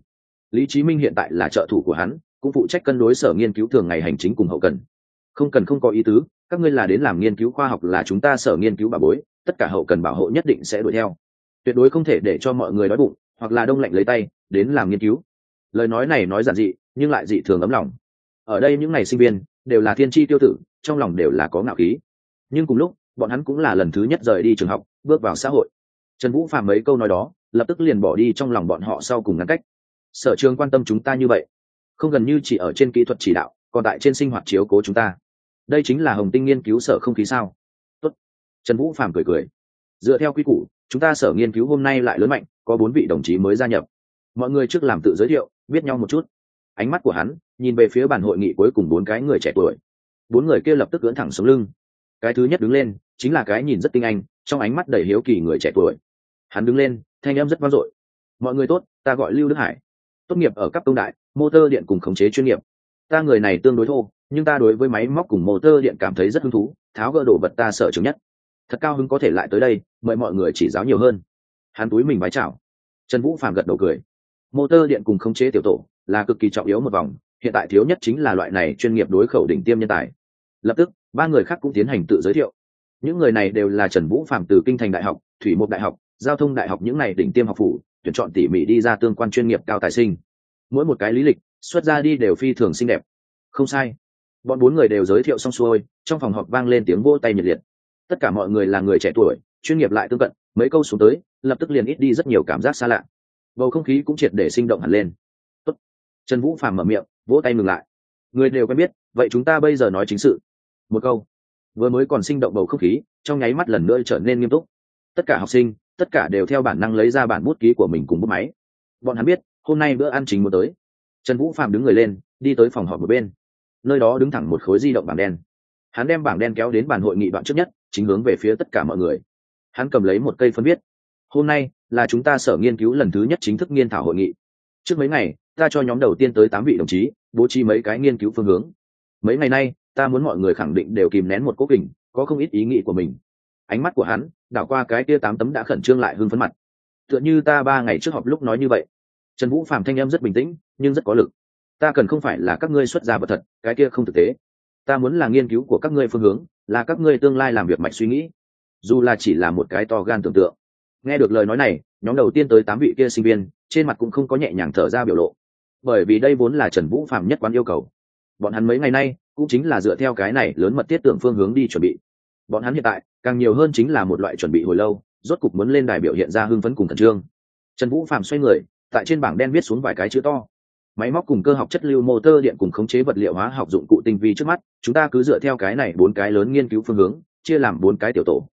Lý chí minh hiện tại là trợ thủ của hắn, cũng phụ trách cân đối sở nghiên cứu thường ngày hành chính cùng hậu cần. Không cần không có ý tứ, các ngươi là đến làm nghiên cứu khoa học là chúng ta sở nghiên cứu bà bối, tất cả hậu cần bảo hộ nhất định sẽ đuổi theo. Tuyệt đối không thể để cho mọi người đói bụng, hoặc là đông lạnh lấy tay, đến làm nghiên cứu. Lời nói này nói giản dị, nhưng lại dị thường ấm lòng. Ở đây những ngày sinh viên đều là thiên tri tiêu tử, trong lòng đều là có ngạo khí. Nhưng cùng lúc, bọn hắn cũng là lần thứ nhất rời đi trường học, bước vào xã hội. Trần vũ phàm mấy câu nói đó, lập tức liền bỏ đi trong lòng bọn họ sau cùng ngắn cách. Sở trường quan tâm chúng ta như vậy, không gần như chỉ ở trên kỹ thuật chỉ đạo, còn tại trên sinh hoạt chiếu cố chúng ta. Đây chính là hồng tinh nghiên cứu sở không khí sao? Tốt. trần vũ phàm cười cười. Dựa theo quy củ, chúng ta sở nghiên cứu hôm nay lại lớn mạnh, có bốn vị đồng chí mới gia nhập. Mọi người trước làm tự giới thiệu, biết nhau một chút. Ánh mắt của hắn nhìn về phía bàn hội nghị cuối cùng bốn cái người trẻ tuổi. Bốn người kia lập tức cưỡn thẳng sống lưng. Cái thứ nhất đứng lên, chính là cái nhìn rất tinh anh, trong ánh mắt đầy hiếu kỳ người trẻ tuổi. Hắn đứng lên, thanh em rất vang dội. Mọi người tốt, ta gọi lưu đức hải. Tốt nghiệp ở cấp công đại, motor điện cùng khống chế chuyên nghiệp. Ta người này tương đối thô, nhưng ta đối với máy móc cùng motor điện cảm thấy rất hứng thú, tháo gỡ đồ vật ta sợ chứng nhất. Thật cao hứng có thể lại tới đây, mời mọi người chỉ giáo nhiều hơn. Hắn túi mình vái chào. Trần vũ phàm gật đầu cười. Motor điện cùng khống chế tiểu tổ là cực kỳ trọng yếu một vòng hiện tại thiếu nhất chính là loại này chuyên nghiệp đối khẩu đỉnh tiêm nhân tài. Lập tức, ba người khác cũng tiến hành tự giới thiệu. Những người này đều là trần vũ phạm từ kinh thành đại học, thủy mục đại học, giao thông đại học những này đỉnh tiêm học phủ, tuyển chọn tỉ mỉ đi ra tương quan chuyên nghiệp cao tài sinh. Mỗi một cái lý lịch, xuất ra đi đều phi thường xinh đẹp. Không sai. Bọn bốn người đều giới thiệu xong xuôi, trong phòng họp vang lên tiếng vỗ tay nhiệt liệt. Tất cả mọi người là người trẻ tuổi, chuyên nghiệp lại tương cận, mấy câu xuống tới, lập tức liền ít đi rất nhiều cảm giác xa lạ. Bầu không khí cũng triệt để sinh động hẳn lên. Tốt. trần vũ phàm mở miệng vỗ tay ngừng lại. Người đều quen biết, vậy chúng ta bây giờ nói chính sự. Một câu. Vừa mới còn sinh động bầu không khí, trong nháy mắt lần nữa trở nên nghiêm túc. Tất cả học sinh, tất cả đều theo bản năng lấy ra bản bút ký của mình cùng bút máy. Bọn hắn biết, hôm nay bữa ăn chính muốn tới. Trần vũ phạm đứng người lên, đi tới phòng họp một bên. Nơi đó đứng thẳng một khối di động bảng đen. Hắn đem bảng đen kéo đến bàn hội nghị đoạn trước nhất, chính hướng về phía tất cả mọi người. Hắn cầm lấy một cây phân viết. Hôm nay là chúng ta sở nghiên cứu lần thứ nhất chính thức nghiên thảo hội nghị. Trước mấy ngày, ta cho nhóm đầu tiên tới tám vị đồng chí bố trí mấy cái nghiên cứu phương hướng. Mấy ngày nay, ta muốn mọi người khẳng định đều kìm nén một cố kình, có không ít ý nghĩ của mình. Ánh mắt của hắn, đảo qua cái kia tám tấm đã khẩn trương lại hưng phấn mặt. Tựa như ta ba ngày trước họp lúc nói như vậy. Trần vũ phạm thanh em rất bình tĩnh, nhưng rất có lực. Ta cần không phải là các ngươi xuất gia vật thật, cái kia không thực tế. Ta muốn là nghiên cứu của các ngươi phương hướng, là các ngươi tương lai làm việc mạch suy nghĩ. Dù là chỉ là một cái to gan tưởng tượng. Nghe được lời nói này, nhóm đầu tiên tới tám vị kia sinh viên, trên mặt cũng không có nhẹ nhàng thở ra biểu lộ bởi vì đây vốn là trần vũ phạm nhất quán yêu cầu. Bọn hắn mấy ngày nay cũng chính là dựa theo cái này lớn mật tiết tưởng phương hướng đi chuẩn bị. Bọn hắn hiện tại càng nhiều hơn chính là một loại chuẩn bị hồi lâu, rốt cục muốn lên đài biểu hiện ra hưng phấn cùng thần trương. Trần vũ phạm xoay người, tại trên bảng đen viết xuống vài cái chữ to. Máy móc cùng cơ học chất lưu motor điện cùng khống chế vật liệu hóa học dụng cụ tinh vi trước mắt, chúng ta cứ dựa theo cái này bốn cái lớn nghiên cứu phương hướng, chia làm bốn cái tiểu tổ.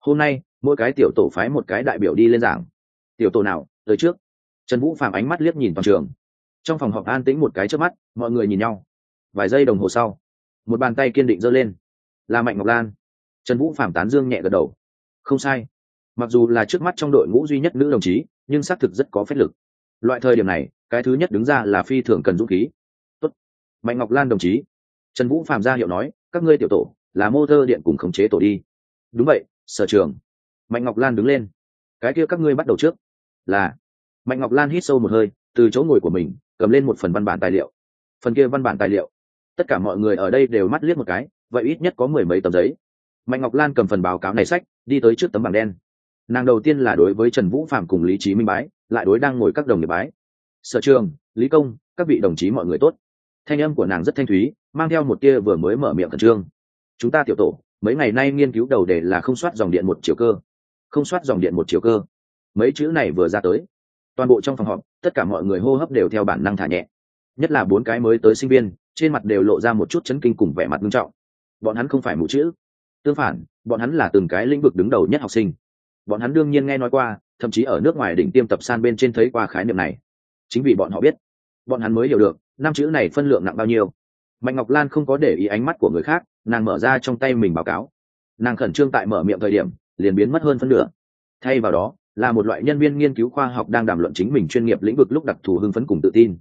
Hôm nay, mỗi cái tiểu tổ phái một cái đại biểu đi lên giảng. Tiểu tổ nào, tới trước. Trần vũ phạm ánh mắt liếc nhìn toàn trường trong phòng họp an tĩnh một cái trước mắt, mọi người nhìn nhau. Vài giây đồng hồ sau, một bàn tay kiên định giơ lên. Là mạnh ngọc lan, trần vũ phạm tán dương nhẹ gật đầu. Không sai. Mặc dù là trước mắt trong đội ngũ duy nhất nữ đồng chí, nhưng xác thực rất có phép lực. Loại thời điểm này, cái thứ nhất đứng ra là phi thường cần dũng khí. Tốt. mạnh ngọc lan đồng chí. Trần vũ phạm ra hiệu nói, các ngươi tiểu tổ, là mô tơ điện cùng khống chế tổ đi. Đúng vậy, sở trường. Mạnh ngọc lan đứng lên. Cái kia các ngươi bắt đầu trước. Là. Mạnh ngọc lan hít sâu một hơi, từ chỗ ngồi của mình cầm lên một phần văn bản tài liệu. Phần kia văn bản tài liệu, tất cả mọi người ở đây đều mắt liếc một cái, vậy ít nhất có mười mấy tấm giấy. Mạnh ngọc lan cầm phần báo cáo này sách, đi tới trước tấm bảng đen. Nàng đầu tiên là đối với trần vũ phạm cùng lý trí minh bái, lại đối đang ngồi các đồng nghiệp bái. Sở trường, lý công, các vị đồng chí mọi người tốt. Thanh âm của nàng rất thanh thúy, mang theo một tia vừa mới mở miệng khẩn trương. Chúng ta tiểu tổ, mấy ngày nay nghiên cứu đầu đề là không soát dòng điện một chiều cơ. Không soát dòng điện một chiều cơ. Mấy chữ này vừa ra tới, toàn bộ trong phòng họp tất cả mọi người hô hấp đều theo bản năng thả nhẹ. Nhất là bốn cái mới tới sinh viên, trên mặt đều lộ ra một chút chấn kinh cùng vẻ mặt nghiêm trọng. Bọn hắn không phải mù chữ. Tương phản, bọn hắn là từng cái lĩnh vực đứng đầu nhất học sinh. Bọn hắn đương nhiên nghe nói qua, thậm chí ở nước ngoài đỉnh tiêm tập san bên trên thấy qua khái niệm này. Chính vì bọn họ biết, bọn hắn mới hiểu được, năm chữ này phân lượng nặng bao nhiêu. Mạnh ngọc lan không có để ý ánh mắt của người khác, nàng mở ra trong tay mình báo cáo. Nàng khẩn trương tại mở miệng thời điểm, liền biến mất hơn phân nửa. Thay vào đó là một loại nhân viên nghiên cứu khoa học đang đàm luận chính mình chuyên nghiệp lĩnh vực lúc đặc thù hưng phấn cùng tự tin.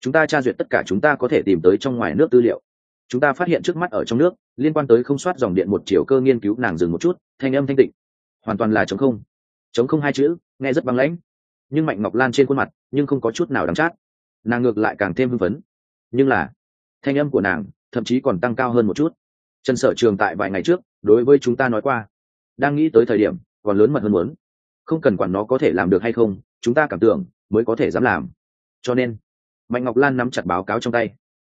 Chúng ta tra duyệt tất cả chúng ta có thể tìm tới trong ngoài nước tư liệu. Chúng ta phát hiện trước mắt ở trong nước, liên quan tới không soát dòng điện một chiều cơ nghiên cứu, nàng dừng một chút, thanh âm thanh tịnh. Hoàn toàn là chống không. Chống không hai chữ, nghe rất băng lãnh. Nhưng mạnh ngọc lan trên khuôn mặt, nhưng không có chút nào đắng chát. Nàng ngược lại càng thêm hưng phấn. Nhưng là, thanh âm của nàng, thậm chí còn tăng cao hơn một chút. Trần sở trường tại vài ngày trước, đối với chúng ta nói qua, đang nghĩ tới thời điểm, còn lớn mật hơn muốn không cần quản nó có thể làm được hay không, chúng ta cảm tưởng mới có thể dám làm. Cho nên, mạnh ngọc lan nắm chặt báo cáo trong tay.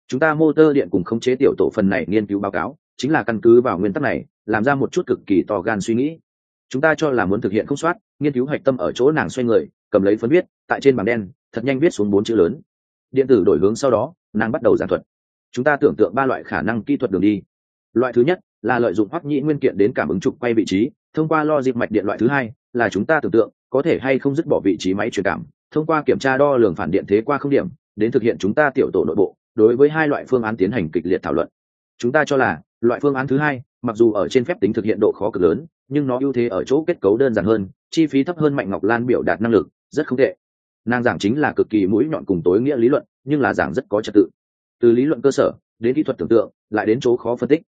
Chúng ta motor điện cùng khống chế tiểu tổ phần này nghiên cứu báo cáo, chính là căn cứ vào nguyên tắc này, làm ra một chút cực kỳ to gan suy nghĩ. Chúng ta cho là muốn thực hiện không soát, nghiên cứu hạch tâm ở chỗ nàng xoay người, cầm lấy phấn viết, tại trên bảng đen, thật nhanh viết xuống bốn chữ lớn. Điện tử đổi hướng sau đó, nàng bắt đầu giảng thuật. Chúng ta tưởng tượng ba loại khả năng kỹ thuật đường đi. Loại thứ nhất là lợi dụng hoắc nhĩ nguyên kiện đến cảm ứng trục quay vị trí, thông qua lo dịp mạch điện loại thứ hai là chúng ta tưởng tượng, có thể hay không dứt bỏ vị trí máy truyền cảm, thông qua kiểm tra đo lường phản điện thế qua không điểm, đến thực hiện chúng ta tiểu tổ nội bộ, đối với hai loại phương án tiến hành kịch liệt thảo luận. Chúng ta cho là, loại phương án thứ hai, mặc dù ở trên phép tính thực hiện độ khó cực lớn, nhưng nó ưu thế ở chỗ kết cấu đơn giản hơn, chi phí thấp hơn mạnh ngọc lan biểu đạt năng lực, rất không tệ. Nàng giảng chính là cực kỳ mũi nhọn cùng tối nghĩa lý luận, nhưng là giảng rất có trật tự. Từ lý luận cơ sở, đến kỹ thuật tưởng tượng, lại đến chỗ khó phân tích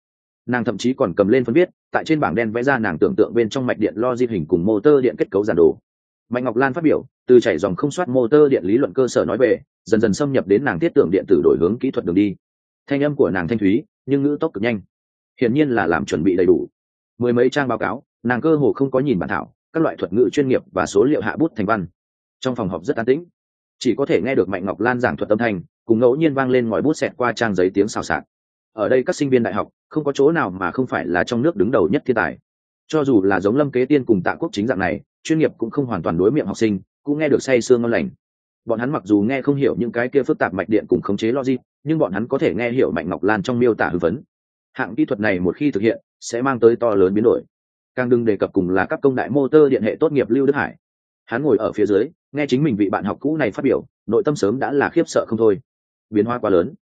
nàng thậm chí còn cầm lên phân viết, tại trên bảng đen vẽ ra nàng tưởng tượng bên trong mạch điện lo di hình cùng motor điện kết cấu giản đồ. Mạnh ngọc lan phát biểu, từ chảy dòng không soát motor điện lý luận cơ sở nói về, dần dần xâm nhập đến nàng thiết tưởng điện tử đổi hướng kỹ thuật đường đi. Thanh âm của nàng thanh thúy, nhưng ngữ tốc cực nhanh. Hiển nhiên là làm chuẩn bị đầy đủ. Mười mấy trang báo cáo, nàng cơ hồ không có nhìn bản thảo, các loại thuật ngữ chuyên nghiệp và số liệu hạ bút thành văn. Trong phòng họp rất an tĩnh. Chỉ có thể nghe được mạnh ngọc lan giảng thuật âm thanh, cùng ngẫu nhiên vang lên ngòi bút xẹt qua trang giấy tiếng xào xạc ở đây các sinh viên đại học, không có chỗ nào mà không phải là trong nước đứng đầu nhất thiên tài. Cho dù là giống lâm kế tiên cùng tạ quốc chính dạng này, chuyên nghiệp cũng không hoàn toàn đối miệng học sinh, cũng nghe được say sương ngon lành. Bọn hắn mặc dù nghe không hiểu những cái kia phức tạp mạch điện cùng khống chế logic, nhưng bọn hắn có thể nghe hiểu mạnh ngọc lan trong miêu tả hư vấn. Hạng kỹ thuật này một khi thực hiện, sẽ mang tới to lớn biến đổi. Càng đừng đề cập cùng là các công đại motor điện hệ tốt nghiệp lưu đức hải. Hắn ngồi ở phía dưới, nghe chính mình vị bạn học cũ này phát biểu, nội tâm sớm đã là khiếp sợ không thôi. Biến hóa quá lớn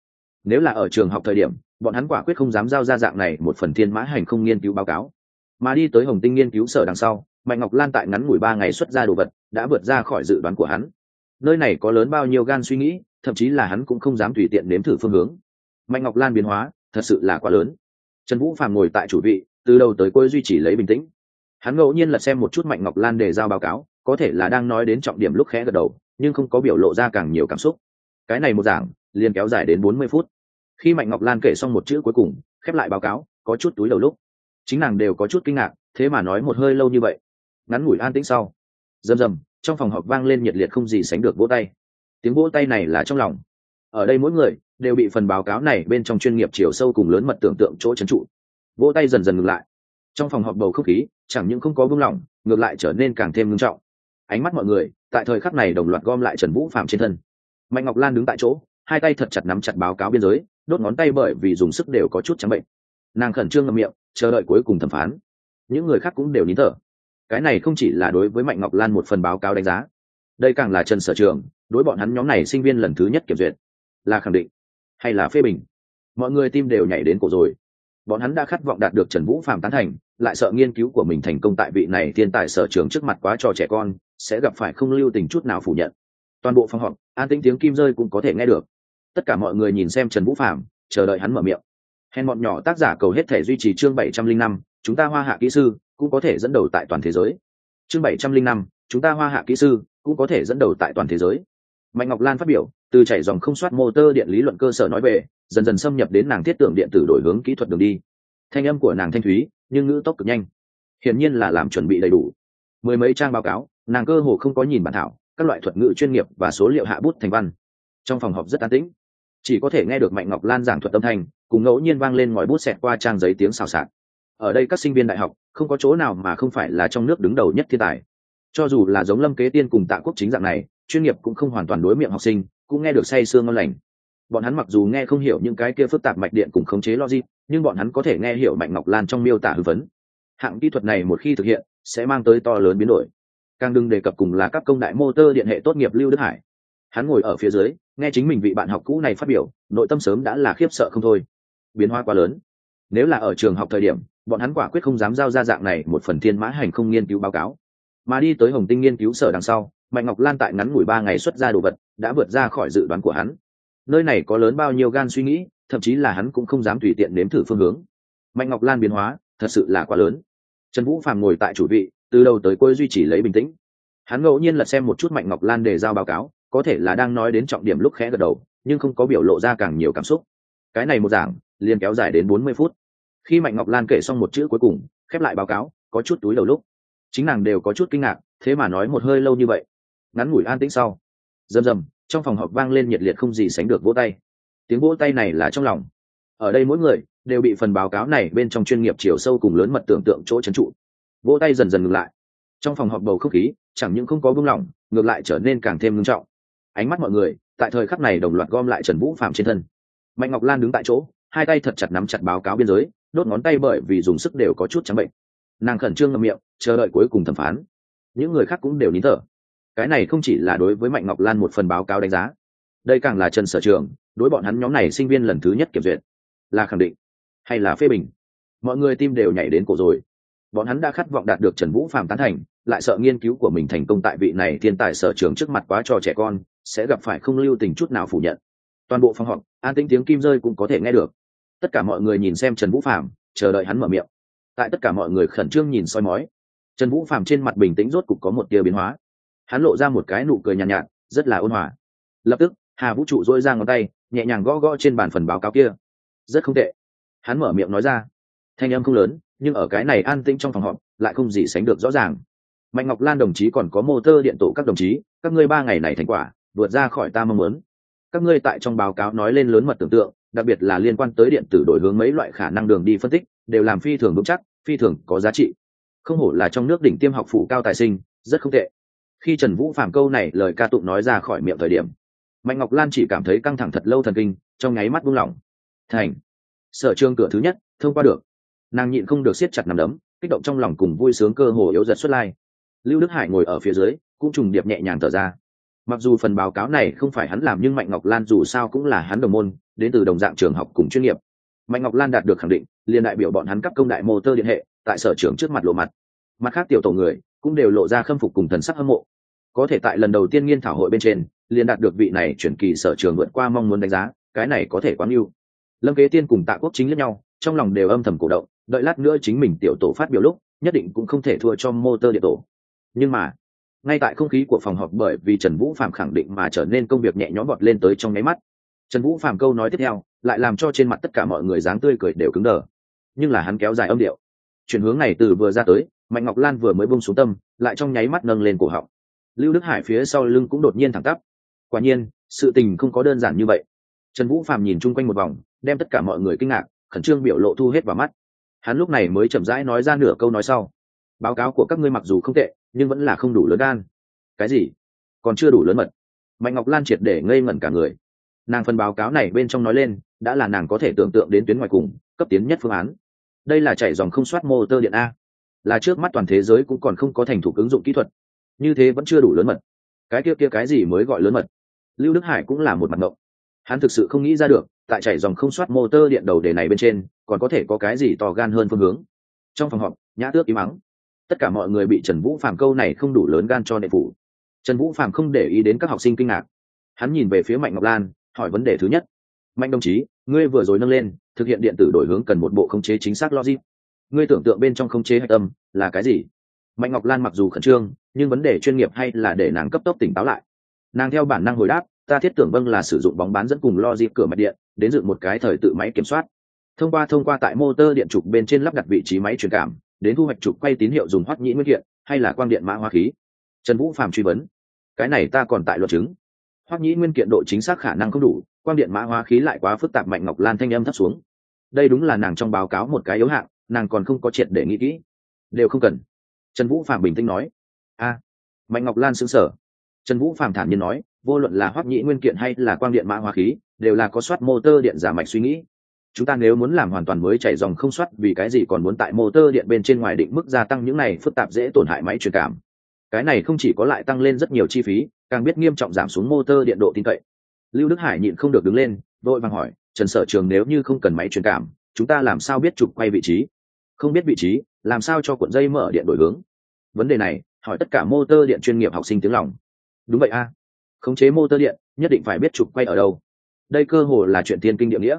nếu là ở trường học thời điểm, bọn hắn quả quyết không dám giao ra dạng này một phần thiên mã hành không nghiên cứu báo cáo. Mà đi tới hồng tinh nghiên cứu sở đằng sau, mạnh ngọc lan tại ngắn ngủi ba ngày xuất ra đồ vật, đã vượt ra khỏi dự đoán của hắn. Nơi này có lớn bao nhiêu gan suy nghĩ, thậm chí là hắn cũng không dám tùy tiện nếm thử phương hướng. Mạnh ngọc lan biến hóa, thật sự là quá lớn. Trần vũ phàm ngồi tại chủ vị, từ đầu tới cuối duy trì lấy bình tĩnh. Hắn ngẫu nhiên lật xem một chút mạnh ngọc lan để giao báo cáo, có thể là đang nói đến trọng điểm lúc khẽ gật đầu, nhưng không có biểu lộ ra càng nhiều cảm xúc. Cái này một giảng, liền kéo dài đến bốn mươi phút khi mạnh ngọc lan kể xong một chữ cuối cùng, khép lại báo cáo, có chút túi đầu lúc, chính nàng đều có chút kinh ngạc, thế mà nói một hơi lâu như vậy. Ngắn ngủi an tĩnh sau, rầm rầm, trong phòng họp vang lên nhiệt liệt không gì sánh được vỗ tay. Tiếng vỗ tay này là trong lòng. Ở đây mỗi người đều bị phần báo cáo này bên trong chuyên nghiệp chiều sâu cùng lớn mật tưởng tượng chỗ trấn trụ. Vỗ tay dần dần ngừng lại. Trong phòng họp bầu không khí, chẳng những không có vương lòng ngược lại trở nên càng thêm ngưng trọng. Ánh mắt mọi người, tại thời khắc này đồng loạt gom lại trần vũ phạm trên thân. Mạnh ngọc lan đứng tại chỗ, hai tay thật chặt nắm chặt báo cáo biên giới đốt ngón tay bởi vì dùng sức đều có chút trắng bệnh. Nàng khẩn trương ngậm miệng, chờ đợi cuối cùng thẩm phán. Những người khác cũng đều nín thở. Cái này không chỉ là đối với mạnh ngọc lan một phần báo cáo đánh giá. Đây càng là trần sở trường, đối bọn hắn nhóm này sinh viên lần thứ nhất kiểm duyệt. Là khẳng định, hay là phê bình? Mọi người tim đều nhảy đến cổ rồi. Bọn hắn đã khát vọng đạt được trần vũ phạm tán thành, lại sợ nghiên cứu của mình thành công tại vị này thiên tài sở trường trước mặt quá trò trẻ con, sẽ gặp phải không lưu tình chút nào phủ nhận. Toàn bộ phòng họp, an tĩnh tiếng kim rơi cũng có thể nghe được tất cả mọi người nhìn xem trần vũ phạm chờ đợi hắn mở miệng. Hèn bọn nhỏ tác giả cầu hết thể duy trì chương bảy trăm linh năm, chúng ta hoa hạ kỹ sư cũng có thể dẫn đầu tại toàn thế giới. Chương bảy trăm linh năm, chúng ta hoa hạ kỹ sư cũng có thể dẫn đầu tại toàn thế giới. Mạnh ngọc lan phát biểu, từ chảy dòng không soát motor điện lý luận cơ sở nói về, dần dần xâm nhập đến nàng thiết tưởng điện tử đổi hướng kỹ thuật đường đi. Thanh âm của nàng thanh thúy, nhưng ngữ tốc cực nhanh. Hiển nhiên là làm chuẩn bị đầy đủ. Mười mấy trang báo cáo, nàng cơ hồ không có nhìn bản thảo, các loại thuật ngữ chuyên nghiệp và số liệu hạ bút thành văn. Trong phòng họp rất an tĩnh chỉ có thể nghe được mạnh ngọc lan giảng thuật âm thanh, cùng ngẫu nhiên vang lên ngòi bút xẹt qua trang giấy tiếng xào xạc. Ở đây các sinh viên đại học, không có chỗ nào mà không phải là trong nước đứng đầu nhất thiên tài. Cho dù là giống lâm kế tiên cùng tạ quốc chính dạng này, chuyên nghiệp cũng không hoàn toàn đối miệng học sinh, cũng nghe được say sương ngon lành. Bọn hắn mặc dù nghe không hiểu những cái kia phức tạp mạch điện cùng khống chế logic, nhưng bọn hắn có thể nghe hiểu mạnh ngọc lan trong miêu tả hư vấn. Hạng kỹ thuật này một khi thực hiện, sẽ mang tới to lớn biến đổi. Càng đừng đề cập cùng là các công đại motor điện hệ tốt nghiệp lưu đức hải hắn ngồi ở phía dưới, nghe chính mình vị bạn học cũ này phát biểu, nội tâm sớm đã là khiếp sợ không thôi. Biến hóa quá lớn. Nếu là ở trường học thời điểm, bọn hắn quả quyết không dám giao ra dạng này một phần thiên mã hành không nghiên cứu báo cáo. Mà đi tới hồng tinh nghiên cứu sở đằng sau, mạnh ngọc lan tại ngắn ngủi ba ngày xuất ra đồ vật, đã vượt ra khỏi dự đoán của hắn. Nơi này có lớn bao nhiêu gan suy nghĩ, thậm chí là hắn cũng không dám tùy tiện nếm thử phương hướng. Mạnh ngọc lan biến hóa, thật sự là quá lớn. Trần vũ phàm ngồi tại chủ vị, từ đầu tới cuối duy trì lấy bình tĩnh. Hắn ngẫu nhiên lật xem một chút mạnh ngọc lan để giao báo cáo có thể là đang nói đến trọng điểm lúc khẽ gật đầu, nhưng không có biểu lộ ra càng nhiều cảm xúc. Cái này một giảng, liền kéo dài đến bốn mươi phút. Khi mạnh ngọc lan kể xong một chữ cuối cùng, khép lại báo cáo, có chút túi đầu lúc. Chính nàng đều có chút kinh ngạc, thế mà nói một hơi lâu như vậy. Ngắn ngủi an tĩnh sau, rầm rầm, trong phòng họp vang lên nhiệt liệt không gì sánh được vỗ tay. Tiếng vỗ tay này là trong lòng. Ở đây mỗi người đều bị phần báo cáo này bên trong chuyên nghiệp chiều sâu cùng lớn mật tưởng tượng chỗ trấn trụ. Vỗ tay dần dần ngừng lại. Trong phòng họp bầu không khí, chẳng những không có vương lòng ngược lại trở nên càng thêm ngưng trọng ánh mắt mọi người, tại thời khắc này đồng loạt gom lại trần vũ phạm trên thân. Mạnh ngọc lan đứng tại chỗ, hai tay thật chặt nắm chặt báo cáo biên giới, đốt ngón tay bởi vì dùng sức đều có chút trắng bệnh. Nàng khẩn trương ngậm miệng, chờ đợi cuối cùng thẩm phán. Những người khác cũng đều nín thở. Cái này không chỉ là đối với mạnh ngọc lan một phần báo cáo đánh giá, đây càng là trần sở trường, đối bọn hắn nhóm này sinh viên lần thứ nhất kiểm duyệt. Là khẳng định, hay là phê bình? Mọi người tim đều nhảy đến cổ rồi. Bọn hắn đã khát vọng đạt được trần vũ phạm tán thành, lại sợ nghiên cứu của mình thành công tại vị này thiên tài sở trường trước mặt quá cho trẻ con sẽ gặp phải không lưu tình chút nào phủ nhận. Toàn bộ phòng họp an tĩnh tiếng kim rơi cũng có thể nghe được. Tất cả mọi người nhìn xem trần vũ phạm chờ đợi hắn mở miệng. Tại tất cả mọi người khẩn trương nhìn soi mói trần vũ phạm trên mặt bình tĩnh rốt cục có một tia biến hóa. Hắn lộ ra một cái nụ cười nhàn nhạt, nhạt rất là ôn hòa. Lập tức hà vũ trụ dỗi ra ngón tay nhẹ nhàng gõ gõ trên bàn phần báo cáo kia. Rất không tệ. Hắn mở miệng nói ra. Thanh âm không lớn nhưng ở cái này an tĩnh trong phòng họp lại không gì sánh được rõ ràng. Mạnh ngọc lan đồng chí còn có mô tơ điện tổ các đồng chí các ngươi ba ngày này thành quả vượt ra khỏi ta mong muốn. Các ngươi tại trong báo cáo nói lên lớn mật tưởng tượng, đặc biệt là liên quan tới điện tử đổi hướng mấy loại khả năng đường đi phân tích, đều làm phi thường vững chắc, phi thường có giá trị. Không hổ là trong nước đỉnh tiêm học phủ cao tài sinh, rất không tệ. Khi trần vũ phàm câu này lời ca tụng nói ra khỏi miệng thời điểm, mạnh ngọc lan chỉ cảm thấy căng thẳng thật lâu thần kinh, trong nháy mắt buông lỏng. Thành. Sở trường cửa thứ nhất, thông qua được. Nàng nhịn không được siết chặt nằm đấm, kích động trong lòng cùng vui sướng cơ hồ yếu giật xuất lai. Lưu đức hải ngồi ở phía dưới, cũng trùng điệp nhẹ nhàng thở ra mặc dù phần báo cáo này không phải hắn làm nhưng mạnh ngọc lan dù sao cũng là hắn đồng môn, đến từ đồng dạng trường học cùng chuyên nghiệp. Mạnh ngọc lan đạt được khẳng định, liền đại biểu bọn hắn cấp công đại mô tơ điện hệ, tại sở trường trước mặt lộ mặt. Mặt khác tiểu tổ người, cũng đều lộ ra khâm phục cùng thần sắc hâm mộ. Có thể tại lần đầu tiên nghiên thảo hội bên trên, liền đạt được vị này chuyển kỳ sở trường vượt qua mong muốn đánh giá, cái này có thể quá mưu lâm kế tiên cùng tạ quốc chính lẫn nhau, trong lòng đều âm thầm cổ động, đợi lát nữa chính mình tiểu tổ phát biểu lúc, nhất định cũng không thể thua cho motor điện tổ. Nhưng mà ngay tại không khí của phòng họp bởi vì trần vũ phạm khẳng định mà trở nên công việc nhẹ nhõm bọt lên tới trong nháy mắt. Trần vũ phạm câu nói tiếp theo lại làm cho trên mặt tất cả mọi người dáng tươi cười đều cứng đờ. Nhưng là hắn kéo dài âm điệu. Chuyển hướng này từ vừa ra tới, mạnh ngọc lan vừa mới bông xuống tâm, lại trong nháy mắt nâng lên cổ họng. Lưu đức hải phía sau lưng cũng đột nhiên thẳng tắp. Quả nhiên, sự tình không có đơn giản như vậy. Trần vũ phạm nhìn chung quanh một vòng, đem tất cả mọi người kinh ngạc, khẩn trương biểu lộ thu hết vào mắt. Hắn lúc này mới chậm rãi nói ra nửa câu nói sau. Báo cáo của các ngươi mặc dù không tệ nhưng vẫn là không đủ lớn gan. Cái gì? Còn chưa đủ lớn mật. Mạnh ngọc lan triệt để ngây ngẩn cả người. Nàng phần báo cáo này bên trong nói lên, đã là nàng có thể tưởng tượng đến tuyến ngoài cùng, cấp tiến nhất phương án. Đây là chạy dòng không soát motor điện a. Là trước mắt toàn thế giới cũng còn không có thành thục ứng dụng kỹ thuật. Như thế vẫn chưa đủ lớn mật. Cái kia kia cái gì mới gọi lớn mật? Lưu đức hải cũng là một mặt ngộng. Hắn thực sự không nghĩ ra được, tại chạy dòng không soát motor điện đầu đề này bên trên, còn có thể có cái gì to gan hơn phương hướng. Trong phòng họp, nhã tước im mắng tất cả mọi người bị trần vũ phạm câu này không đủ lớn gan cho đệ phủ trần vũ phạm không để ý đến các học sinh kinh ngạc. Hắn nhìn về phía mạnh ngọc lan, hỏi vấn đề thứ nhất. Mạnh đồng chí, ngươi vừa rồi nâng lên, thực hiện điện tử đổi hướng cần một bộ khống chế chính xác logic. Ngươi tưởng tượng bên trong khống chế hạch tâm là cái gì? Mạnh ngọc lan mặc dù khẩn trương, nhưng vấn đề chuyên nghiệp hay là để nàng cấp tốc tỉnh táo lại. Nàng theo bản năng hồi đáp, ta thiết tưởng vâng là sử dụng bóng bán dẫn cùng logic cửa mạch điện, đến dựng một cái thời tự máy kiểm soát. Thông qua thông qua tại motor điện trục bên trên lắp đặt vị trí máy truyền cảm đến thu hoạch chụp quay tín hiệu dùng hoắc nhĩ nguyên kiện, hay là quang điện mã hóa khí. Trần vũ phạm truy vấn, cái này ta còn tại luật chứng. Hoắc nhĩ nguyên kiện độ chính xác khả năng không đủ, quang điện mã hóa khí lại quá phức tạp mạnh ngọc lan thanh âm thấp xuống. Đây đúng là nàng trong báo cáo một cái yếu hạng, nàng còn không có triệt để nghĩ kỹ. Đều không cần. Trần vũ phạm bình tĩnh nói. A, mạnh ngọc lan xứng sở trần vũ phạm thản nhiên nói, vô luận là hoắc nhĩ nguyên kiện hay là quang điện mã hóa khí, đều là có soát motor điện giả mạch suy nghĩ chúng ta nếu muốn làm hoàn toàn mới chạy dòng không soát vì cái gì còn muốn tại motor điện bên trên ngoài định mức gia tăng những này phức tạp dễ tổn hại máy truyền cảm. Cái này không chỉ có lại tăng lên rất nhiều chi phí, càng biết nghiêm trọng giảm xuống motor điện độ tin cậy. Lưu đức hải nhịn không được đứng lên, vội vàng hỏi, trần sở trường nếu như không cần máy truyền cảm, chúng ta làm sao biết trục quay vị trí? Không biết vị trí, làm sao cho cuộn dây mở điện đổi hướng? Vấn đề này, hỏi tất cả motor điện chuyên nghiệp học sinh tiếng lòng. Đúng vậy a, khống chế motor điện, nhất định phải biết trục quay ở đâu. Đây cơ hồ là chuyện tiên kinh địa nghĩa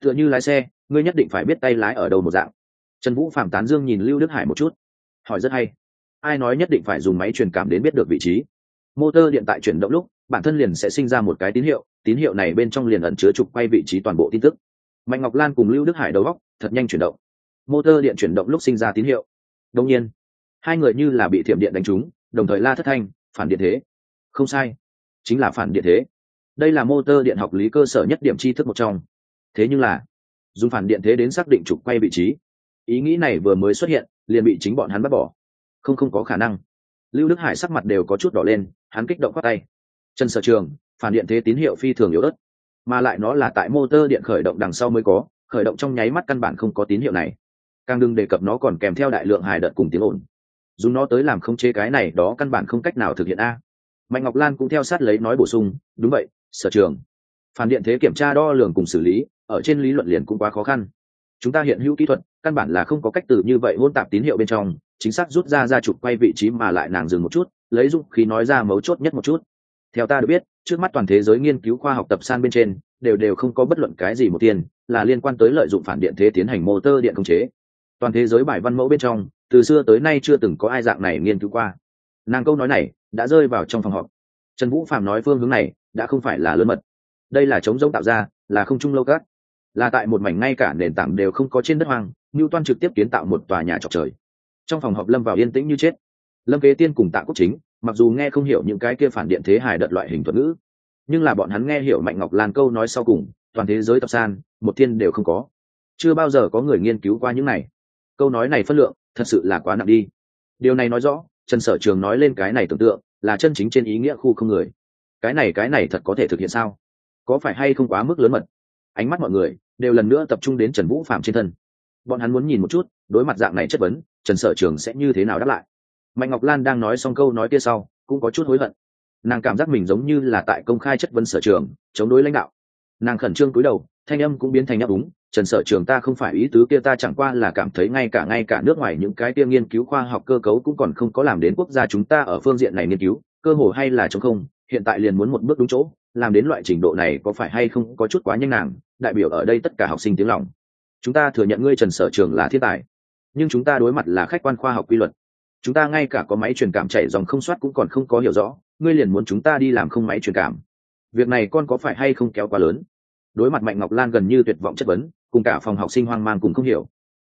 tựa như lái xe, ngươi nhất định phải biết tay lái ở đâu một dạng. Trần vũ phạm tán dương nhìn lưu đức hải một chút. Hỏi rất hay. Ai nói nhất định phải dùng máy truyền cảm đến biết được vị trí? Motor điện tại chuyển động lúc, bản thân liền sẽ sinh ra một cái tín hiệu tín hiệu này bên trong liền ẩn chứa trục quay vị trí toàn bộ tin tức. Mạnh ngọc lan cùng lưu đức hải đầu góc thật nhanh chuyển động. Motor điện chuyển động lúc sinh ra tín hiệu. Đông nhiên, hai người như là bị thiểm điện đánh trúng, đồng thời la thất thanh, phản điện thế. Không sai, chính là phản điện thế. Đây là motor điện học lý cơ sở nhất điểm tri thức một trong thế nhưng là, dùng phản điện thế đến xác định trục quay vị trí, ý nghĩ này vừa mới xuất hiện, liền bị chính bọn hắn bắt bỏ. Không không có khả năng. Lưu đức hải sắc mặt đều có chút đỏ lên, hắn kích động khoác tay. Trần sở trường, phản điện thế tín hiệu phi thường yếu ớt, mà lại nó là tại motor điện khởi động đằng sau mới có, khởi động trong nháy mắt căn bản không có tín hiệu này. Càng đừng đề cập nó còn kèm theo đại lượng hài đợt cùng tiếng ồn. Dùng nó tới làm không chế cái này đó căn bản không cách nào thực hiện a. Mạnh ngọc lan cũng theo sát lấy nói bổ sung, đúng vậy, sở trường. Phản điện thế kiểm tra đo lường cùng xử lý ở trên lý luận liền cũng quá khó khăn. Chúng ta hiện hữu kỹ thuật, căn bản là không có cách từ như vậy hôn tạp tín hiệu bên trong, chính xác rút ra ra chụp quay vị trí mà lại nàng dừng một chút, lấy dụng khí nói ra mấu chốt nhất một chút. Theo ta được biết, trước mắt toàn thế giới nghiên cứu khoa học tập san bên trên, đều đều không có bất luận cái gì một tiền, là liên quan tới lợi dụng phản điện thế tiến hành motor điện công chế. Toàn thế giới bài văn mẫu bên trong, từ xưa tới nay chưa từng có ai dạng này nghiên cứu qua. Nàng câu nói này, đã rơi vào trong phòng họp. Trần vũ phạm nói phương hướng này, đã không phải là lớn mật. Đây là chống giống tạo ra, là không chung lâu cát là tại một mảnh ngay cả nền tảng đều không có trên đất hoang ngưu toan trực tiếp kiến tạo một tòa nhà trọc trời. Trong phòng họp lâm vào yên tĩnh như chết. Lâm kế tiên cùng tạ quốc chính, mặc dù nghe không hiểu những cái kia phản điện thế hài đợt loại hình thuật ngữ, nhưng là bọn hắn nghe hiểu mạnh ngọc lan câu nói sau cùng, toàn thế giới tập san, một thiên đều không có. Chưa bao giờ có người nghiên cứu qua những này. Câu nói này phân lượng, thật sự là quá nặng đi. Điều này nói rõ, trần sở trường nói lên cái này tưởng tượng, là chân chính trên ý nghĩa khu không người. Cái này cái này thật có thể thực hiện sao? Có phải hay không quá mức lớn mật? Ánh mắt mọi người đều lần nữa tập trung đến trần vũ phạm trên thân. Bọn hắn muốn nhìn một chút, đối mặt dạng này chất vấn, trần sở trường sẽ như thế nào đáp lại. Mạnh ngọc lan đang nói xong câu nói kia sau, cũng có chút hối hận. Nàng cảm giác mình giống như là tại công khai chất vấn sở trường, chống đối lãnh đạo. Nàng khẩn trương cúi đầu, thanh âm cũng biến thành ấp úng, trần sở trường, ta không phải ý tứ kia, ta chẳng qua là cảm thấy ngay cả ngay cả nước ngoài những cái kia nghiên cứu khoa học cơ cấu cũng còn không có làm đến quốc gia chúng ta ở phương diện này nghiên cứu, cơ hồ hay là chống không, hiện tại liền muốn một bước đúng chỗ làm đến loại trình độ này có phải hay không có chút quá nhanh nàng, đại biểu ở đây tất cả học sinh tiếng lòng. Chúng ta thừa nhận ngươi trần sở trường là thiên tài, nhưng chúng ta đối mặt là khách quan khoa học quy luật. Chúng ta ngay cả có máy truyền cảm chạy dòng không soát cũng còn không có hiểu rõ, ngươi liền muốn chúng ta đi làm không máy truyền cảm. Việc này con có phải hay không kéo quá lớn? Đối mặt mạnh ngọc lan gần như tuyệt vọng chất vấn, cùng cả phòng học sinh hoang mang cùng không hiểu.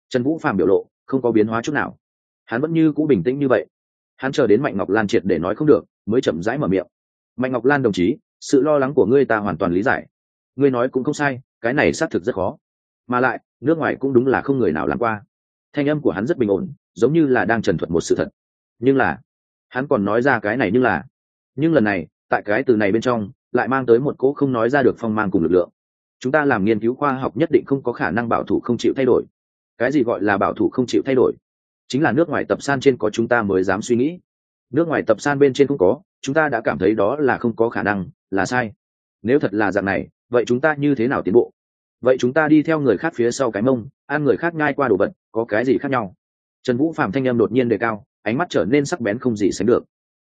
Trần vũ phạm biểu lộ, không có biến hóa chút nào. Hắn vẫn như cũ bình tĩnh như vậy. Hắn chờ đến mạnh ngọc lan triệt để nói không được, mới chậm rãi mở miệng. Mạnh ngọc lan đồng chí sự lo lắng của ngươi ta hoàn toàn lý giải. Ngươi nói cũng không sai, cái này xác thực rất khó. Mà lại, nước ngoài cũng đúng là không người nào làm qua. Thanh âm của hắn rất bình ổn, giống như là đang trần thuật một sự thật. Nhưng là, hắn còn nói ra cái này nhưng là, nhưng lần này, tại cái từ này bên trong, lại mang tới một cỗ không nói ra được phong mang cùng lực lượng. Chúng ta làm nghiên cứu khoa học nhất định không có khả năng bảo thủ không chịu thay đổi. Cái gì gọi là bảo thủ không chịu thay đổi? Chính là nước ngoài tập san trên có chúng ta mới dám suy nghĩ nước ngoài tập san bên trên không có, chúng ta đã cảm thấy đó là không có khả năng, là sai. Nếu thật là dạng này, vậy chúng ta như thế nào tiến bộ? Vậy chúng ta đi theo người khác phía sau cái mông, ăn người khác ngai qua đồ vật, có cái gì khác nhau? Trần vũ phạm thanh em đột nhiên đề cao, ánh mắt trở nên sắc bén không gì sánh được.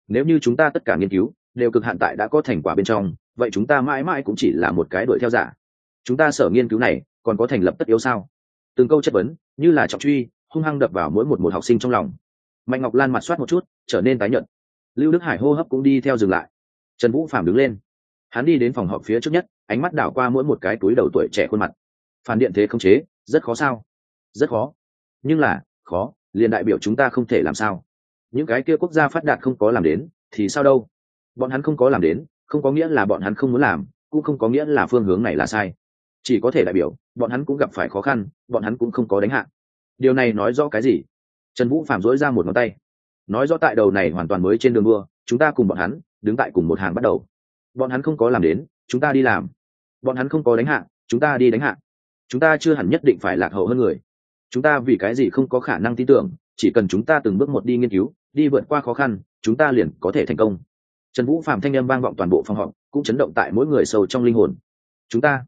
Nếu như chúng ta tất cả nghiên cứu, đều cực hạn tại đã có thành quả bên trong, vậy chúng ta mãi mãi cũng chỉ là một cái đuổi theo giả. Chúng ta sở nghiên cứu này, còn có thành lập tất yếu sao? Từng câu chất vấn, như là trọng truy, hung hăng đập vào mỗi một một học sinh trong lòng mạnh ngọc lan mặt soát một chút, trở nên tái nhận lưu đức hải hô hấp cũng đi theo dừng lại. Trần vũ phạm đứng lên. Hắn đi đến phòng họp phía trước nhất, ánh mắt đảo qua mỗi một cái túi đầu tuổi trẻ khuôn mặt. Phản điện thế không chế, rất khó sao? Rất khó. Nhưng là, khó, liền đại biểu chúng ta không thể làm sao. Những cái kia quốc gia phát đạt không có làm đến, thì sao đâu? Bọn hắn không có làm đến, không có nghĩa là bọn hắn không muốn làm, cũng không có nghĩa là phương hướng này là sai. Chỉ có thể đại biểu, bọn hắn cũng gặp phải khó khăn, bọn hắn cũng không có đánh hạ. Điều này nói rõ cái gì? Trần vũ phạm dỗi ra một ngón tay. Nói rõ tại đầu này hoàn toàn mới trên đường đua, chúng ta cùng bọn hắn đứng tại cùng một hàng bắt đầu. Bọn hắn không có làm đến, chúng ta đi làm. Bọn hắn không có đánh hạ, chúng ta đi đánh hạ. Chúng ta chưa hẳn nhất định phải lạc hậu hơn người. Chúng ta vì cái gì không có khả năng tin tưởng, chỉ cần chúng ta từng bước một đi nghiên cứu, đi vượt qua khó khăn, chúng ta liền có thể thành công. Trần vũ phạm thanh â m vang vọng toàn bộ phòng họp, cũng chấn động tại mỗi người sâu trong linh hồn. Chúng ta,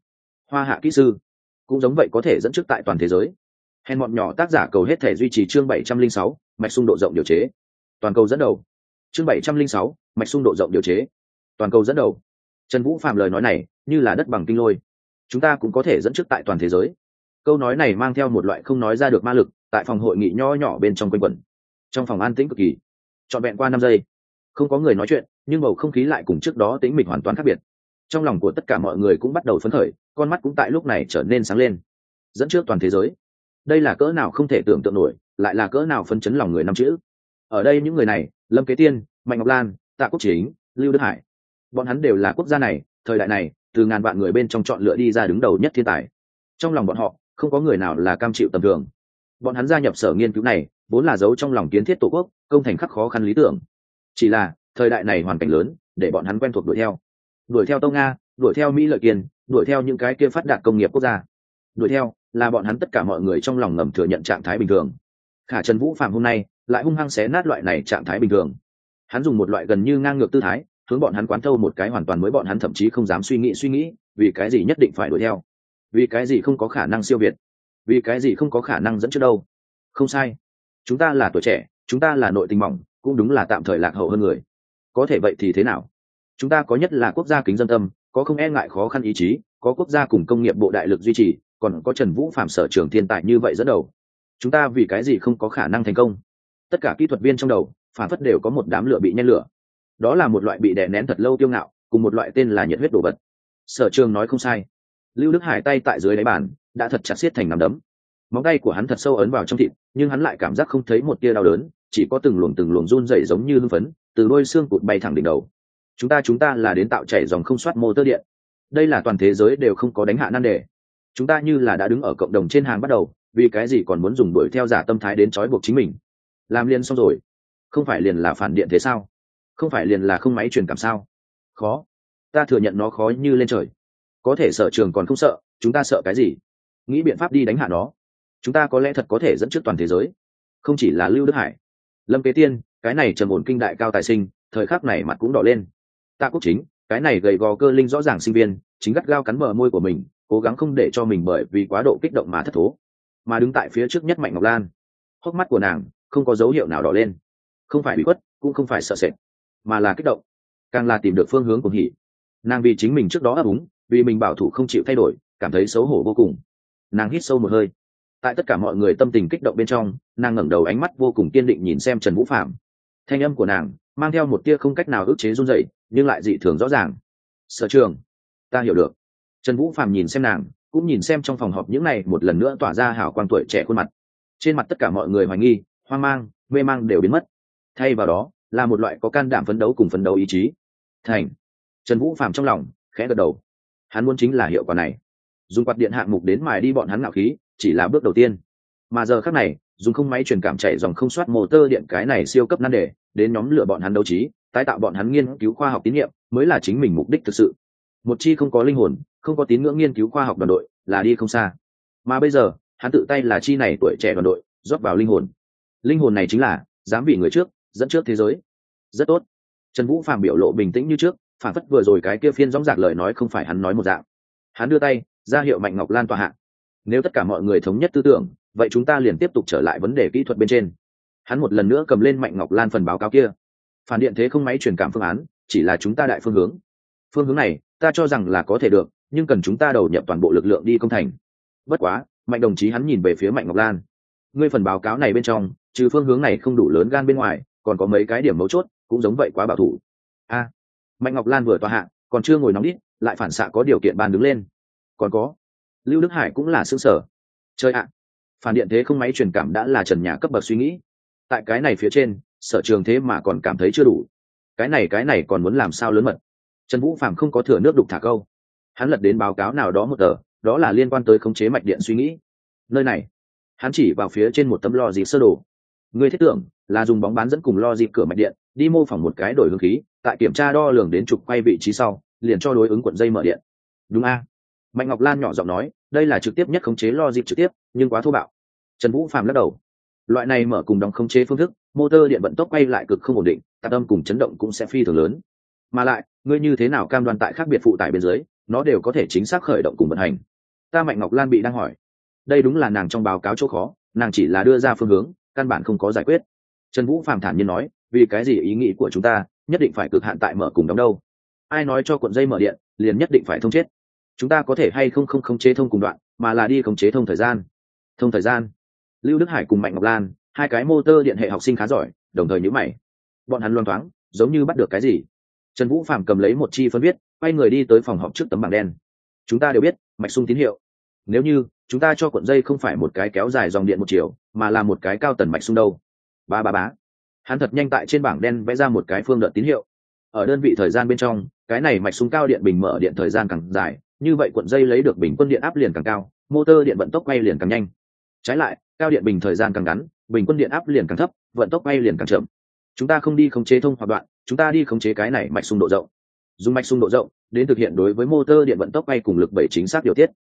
hoa hạ kỹ sư, cũng giống vậy có thể dẫn trước tại toàn thế giới hèn bọn nhỏ tác giả cầu hết thể duy trì chương bảy trăm linh sáu, mạch xung độ rộng điều chế. Toàn cầu dẫn đầu. Chương bảy trăm linh sáu, mạch xung độ rộng điều chế. Toàn cầu dẫn đầu. Trần vũ phạm lời nói này, như là đất bằng kinh lôi. Chúng ta cũng có thể dẫn trước tại toàn thế giới. Câu nói này mang theo một loại không nói ra được ma lực, tại phòng hội nghị nho nhỏ bên trong quanh quẩn. Trong phòng an tĩnh cực kỳ. Trọn vẹn qua năm giây. Không có người nói chuyện, nhưng bầu không khí lại cùng trước đó tính mịch hoàn toàn khác biệt. Trong lòng của tất cả mọi người cũng bắt đầu phấn khởi, con mắt cũng tại lúc này trở nên sáng lên. Dẫn trước toàn thế giới đây là cỡ nào không thể tưởng tượng nổi, lại là cỡ nào phấn chấn lòng người năm chữ. Ở đây những người này, lâm kế tiên, mạnh ngọc lan, tạ quốc chính, lưu đức hải. Bọn hắn đều là quốc gia này, thời đại này, từ ngàn vạn người bên trong chọn lựa đi ra đứng đầu nhất thiên tài. Trong lòng bọn họ, không có người nào là cam chịu tầm thường. Bọn hắn gia nhập sở nghiên cứu này, vốn là giấu trong lòng kiến thiết tổ quốc, công thành khắc khó khăn lý tưởng. Chỉ là, thời đại này hoàn cảnh lớn, để bọn hắn quen thuộc đuổi theo. Đuổi theo tông nga, đuổi theo mỹ lợi kiên, đuổi theo những cái kia phát đạt công nghiệp quốc gia. Đuổi theo là bọn hắn tất cả mọi người trong lòng ngầm thừa nhận trạng thái bình thường. Khả trần vũ phạm hôm nay lại hung hăng xé nát loại này trạng thái bình thường. Hắn dùng một loại gần như ngang ngược tư thái, hướng bọn hắn quán thâu một cái hoàn toàn mới bọn hắn thậm chí không dám suy nghĩ suy nghĩ, vì cái gì nhất định phải đuổi theo? Vì cái gì không có khả năng siêu việt? Vì cái gì không có khả năng dẫn trước đâu? Không sai. Chúng ta là tuổi trẻ, chúng ta là nội tình mỏng, cũng đúng là tạm thời lạc hậu hơn người. Có thể vậy thì thế nào? Chúng ta có nhất là quốc gia kính dân tâm, có không e ngại khó khăn ý chí, có quốc gia cùng công nghiệp bộ đại lực duy trì còn có trần vũ phạm sở trường thiên tài như vậy dẫn đầu. Chúng ta vì cái gì không có khả năng thành công? Tất cả kỹ thuật viên trong đầu, phản phất đều có một đám lửa bị nhen lửa. Đó là một loại bị đè nén thật lâu tiêu ngạo, cùng một loại tên là nhiệt huyết đồ vật. Sở trường nói không sai. Lưu đức hải tay tại dưới đáy bàn, đã thật chặt xiết thành nắm đấm. Móng tay của hắn thật sâu ấn vào trong thịt, nhưng hắn lại cảm giác không thấy một tia đau đớn, chỉ có từng luồng từng luồng run dày giống như hưng phấn, từ đôi xương cụt bay thẳng đỉnh đầu. Chúng ta chúng ta là đến tạo chảy dòng không soát mô tơ điện. Đây là toàn thế giới đều không có đánh hạ nan đề chúng ta như là đã đứng ở cộng đồng trên hàng bắt đầu, vì cái gì còn muốn dùng đuổi theo giả tâm thái đến trói buộc chính mình? Làm liền xong rồi. Không phải liền là phản điện thế sao? Không phải liền là không máy truyền cảm sao? Khó. Ta thừa nhận nó khó như lên trời. Có thể sợ trường còn không sợ, chúng ta sợ cái gì? Nghĩ biện pháp đi đánh hạ nó. Chúng ta có lẽ thật có thể dẫn trước toàn thế giới. Không chỉ là lưu đức hải. Lâm kế tiên, cái này trầm ổn kinh đại cao tài sinh, thời khắc này mặt cũng đỏ lên. Tạ quốc chính, cái này gầy gò cơ linh rõ ràng sinh viên, chính gắt gao cắn mở môi của mình cố gắng không để cho mình bởi vì quá độ kích động mà thất thố. Mà đứng tại phía trước nhất mạnh ngọc lan, hốc mắt của nàng không có dấu hiệu nào đỏ lên. Không phải bị khuất, cũng không phải sợ sệt, mà là kích động. Càng là tìm được phương hướng của hỉ. Nàng vì chính mình trước đó ấp úng, vì mình bảo thủ không chịu thay đổi, cảm thấy xấu hổ vô cùng. Nàng hít sâu một hơi. Tại tất cả mọi người tâm tình kích động bên trong, nàng ngẩng đầu ánh mắt vô cùng kiên định nhìn xem trần vũ phạm thanh âm của nàng mang theo một tia không cách nào ức chế run dậy nhưng lại dị thường rõ ràng. Sở trường, ta hiểu được trần vũ phạm nhìn xem nàng, cũng nhìn xem trong phòng họp những này, một lần nữa tỏa ra hào quang tuổi trẻ khuôn mặt. Trên mặt tất cả mọi người hoài nghi, hoang mang, mê mang đều biến mất. Thay vào đó, là một loại có can đảm phấn đấu cùng phấn đấu ý chí. Thành. Trần vũ phạm trong lòng khẽ gật đầu. Hắn muốn chính là hiệu quả này. Dùng quạt điện hạng mục đến mài đi bọn hắn ngạo khí, chỉ là bước đầu tiên. Mà giờ khác này, dùng không máy truyền cảm chạy dòng không soát motor điện cái này siêu cấp nan đề, đến nhóm lửa bọn hắn đấu trí, tái tạo bọn hắn nghiên cứu khoa học tín nhiệm, mới là chính mình mục đích thực sự một chi không có linh hồn, không có tín ngưỡng nghiên cứu khoa học đoàn đội, là đi không xa. Mà bây giờ, hắn tự tay là chi này tuổi trẻ đoàn đội, rót vào linh hồn. Linh hồn này chính là, dám bị người trước, dẫn trước thế giới. Rất tốt. Trần vũ phạm biểu lộ bình tĩnh như trước, phản phất vừa rồi cái kia phiên dóng dạc lời nói không phải hắn nói một dạng. Hắn đưa tay, ra hiệu mạnh ngọc lan tòa hạng. nếu tất cả mọi người thống nhất tư tưởng, vậy chúng ta liền tiếp tục trở lại vấn đề kỹ thuật bên trên. Hắn một lần nữa cầm lên mạnh ngọc lan phần báo cáo kia. Phản điện thế không máy truyền cảm phương án, chỉ là chúng ta đại phương hướng. Phương hướng này ta cho rằng là có thể được, nhưng cần chúng ta đầu nhập toàn bộ lực lượng đi công thành. Bất quá, mạnh đồng chí hắn nhìn về phía mạnh ngọc lan. Ngươi phần báo cáo này bên trong, trừ phương hướng này không đủ lớn gan bên ngoài, còn có mấy cái điểm mấu chốt, cũng giống vậy quá bảo thủ. A. Mạnh ngọc lan vừa tòa hạ, còn chưa ngồi nóng đít, lại phản xạ có điều kiện bàn đứng lên. Còn có. Lưu đức hải cũng là xương sở. Chơi ạ. Phản điện thế không máy truyền cảm đã là trần nhà cấp bậc suy nghĩ. Tại cái này phía trên, sở trường thế mà còn cảm thấy chưa đủ. Cái này cái này còn muốn làm sao lớn mật? Trần vũ phạm không có thừa nước đục thả câu. Hắn lật đến báo cáo nào đó một tờ, đó là liên quan tới khống chế mạch điện suy nghĩ. Nơi này, hắn chỉ vào phía trên một tấm lo dịp sơ đồ. Người thiết tưởng là dùng bóng bán dẫn cùng lo dịp cửa mạch điện, đi mô phỏng một cái đổi hướng khí, tại kiểm tra đo lường đến trục quay vị trí sau, liền cho đối ứng cuộn dây mở điện. Đúng a. Mạnh ngọc lan nhỏ giọng nói, đây là trực tiếp nhất khống chế lo dịp trực tiếp, nhưng quá thô bạo. Trần vũ phàm lắc đầu. Loại này mở cùng đóng khống chế phương thức, motor điện vận tốc quay lại cực không ổn định, tạp âm cùng chấn động cũng sẽ phi thường lớn mà lại, ngươi như thế nào cam đoan tại khác biệt phụ tải bên dưới, nó đều có thể chính xác khởi động cùng vận hành? Ta mạnh ngọc lan bị đang hỏi. Đây đúng là nàng trong báo cáo chỗ khó, nàng chỉ là đưa ra phương hướng, căn bản không có giải quyết. Trần vũ phàm thản nhiên nói, vì cái gì ý nghĩ của chúng ta, nhất định phải cực hạn tại mở cùng đóng đâu? Ai nói cho cuộn dây mở điện, liền nhất định phải thông chết? Chúng ta có thể hay không không khống chế thông cùng đoạn, mà là đi khống chế thông thời gian? Thông thời gian? Lưu đức hải cùng mạnh ngọc lan, hai cái motor điện hệ học sinh khá giỏi, đồng thời nhữ mày. Bọn hắn loan thoáng, giống như bắt được cái gì? Trần vũ phạm cầm lấy một chi phân viết, quay người đi tới phòng họp trước tấm bảng đen. Chúng ta đều biết, mạch sung tín hiệu. Nếu như, chúng ta cho cuộn dây không phải một cái kéo dài dòng điện một chiều, mà là một cái cao tần mạch sung đâu. Ba ba bá hắn thật nhanh tại trên bảng đen vẽ ra một cái phương đợt tín hiệu. Ở đơn vị thời gian bên trong, cái này mạch sung cao điện bình mở điện thời gian càng dài, như vậy cuộn dây lấy được bình quân điện áp liền càng cao, motor điện vận tốc quay liền càng nhanh. Trái lại, cao điện bình thời gian càng ngắn, bình quân điện áp liền càng thấp, vận tốc quay liền càng chậm. Chúng ta không đi khống chế thông hoặc đoạn chúng ta đi khống chế cái này mạch xung độ rộng. Dùng mạch xung độ rộng đến thực hiện đối với motor điện vận tốc bay cùng lực bảy chính xác điều tiết.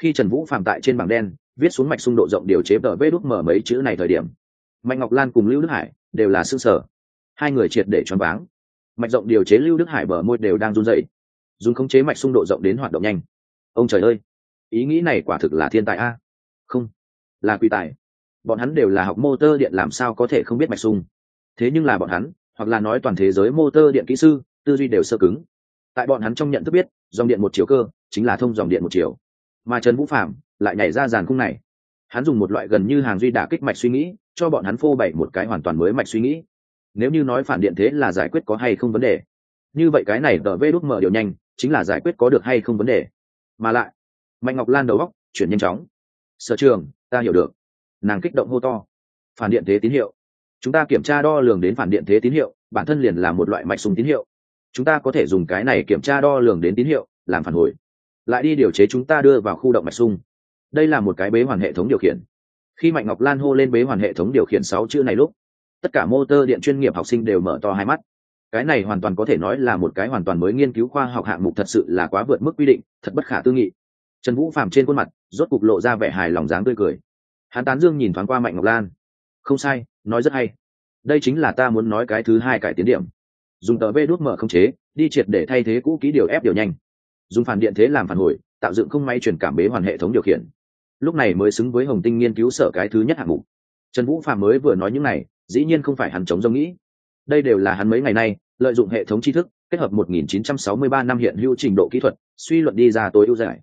Khi trần vũ phạm tại trên bảng đen, viết xuống mạch xung độ rộng điều chế tờ vê đúc mở mấy chữ này thời điểm, mạnh ngọc lan cùng lưu đức hải đều là xương sở hai người triệt để choáng váng. Mạch rộng điều chế lưu đức hải bờ môi đều đang run dậy dùng khống chế mạch xung độ rộng đến hoạt động nhanh. Ông trời ơi, ý nghĩ này quả thực là thiên tài a. Không, là quỷ tài. Bọn hắn đều là học motor điện làm sao có thể không biết mạch sung thế nhưng là bọn hắn hoặc là nói toàn thế giới motor điện kỹ sư, tư duy đều sơ cứng. Tại bọn hắn trong nhận thức biết, dòng điện một chiều cơ, chính là thông dòng điện một chiều. Mà trần vũ phạm lại nhảy ra dàn khung này. Hắn dùng một loại gần như hàng duy đả kích mạch suy nghĩ, cho bọn hắn phô bày một cái hoàn toàn mới mạch suy nghĩ. Nếu như nói phản điện thế là giải quyết có hay không vấn đề? Như vậy cái này tờ vê đốt mở điều nhanh, chính là giải quyết có được hay không vấn đề. Mà lại, mạnh ngọc lan đầu góc chuyển nhanh chóng. Sở trường, ta hiểu được. Nàng kích động hô to. Phản điện thế tín hiệu chúng ta kiểm tra đo lường đến phản điện thế tín hiệu, bản thân liền là một loại mạch súng tín hiệu. Chúng ta có thể dùng cái này kiểm tra đo lường đến tín hiệu, làm phản hồi. Lại đi điều chế chúng ta đưa vào khu động mạch sung đây là một cái bế hoàn hệ thống điều khiển. Khi mạnh ngọc lan hô lên bế hoàn hệ thống điều khiển sáu chữ này lúc, tất cả motor điện chuyên nghiệp học sinh đều mở to hai mắt. Cái này hoàn toàn có thể nói là một cái hoàn toàn mới nghiên cứu khoa học hạng mục thật sự là quá vượt mức quy định, thật bất khả tư nghị. Trần vũ phàm trên khuôn mặt, rốt cục lộ ra vẻ hài lòng dáng tươi cười. Hắn tán dương nhìn thoáng qua mạnh ngọc lan. Không sai nói rất hay. Đây chính là ta muốn nói cái thứ hai cải tiến điểm. Dùng tờ vê đốt mở không chế, đi triệt để thay thế cũ ký điều ép điều nhanh. Dùng phản điện thế làm phản hồi, tạo dựng không may truyền cảm bế hoàn hệ thống điều khiển. Lúc này mới xứng với hồng tinh nghiên cứu sở cái thứ nhất hạng mục. Trần vũ Phạm mới vừa nói những này, dĩ nhiên không phải hắn chống dông nghĩ. Đây đều là hắn mấy ngày nay, lợi dụng hệ thống tri thức, kết hợp 1963 năm hiện hữu trình độ kỹ thuật, suy luận đi ra tối ưu giải.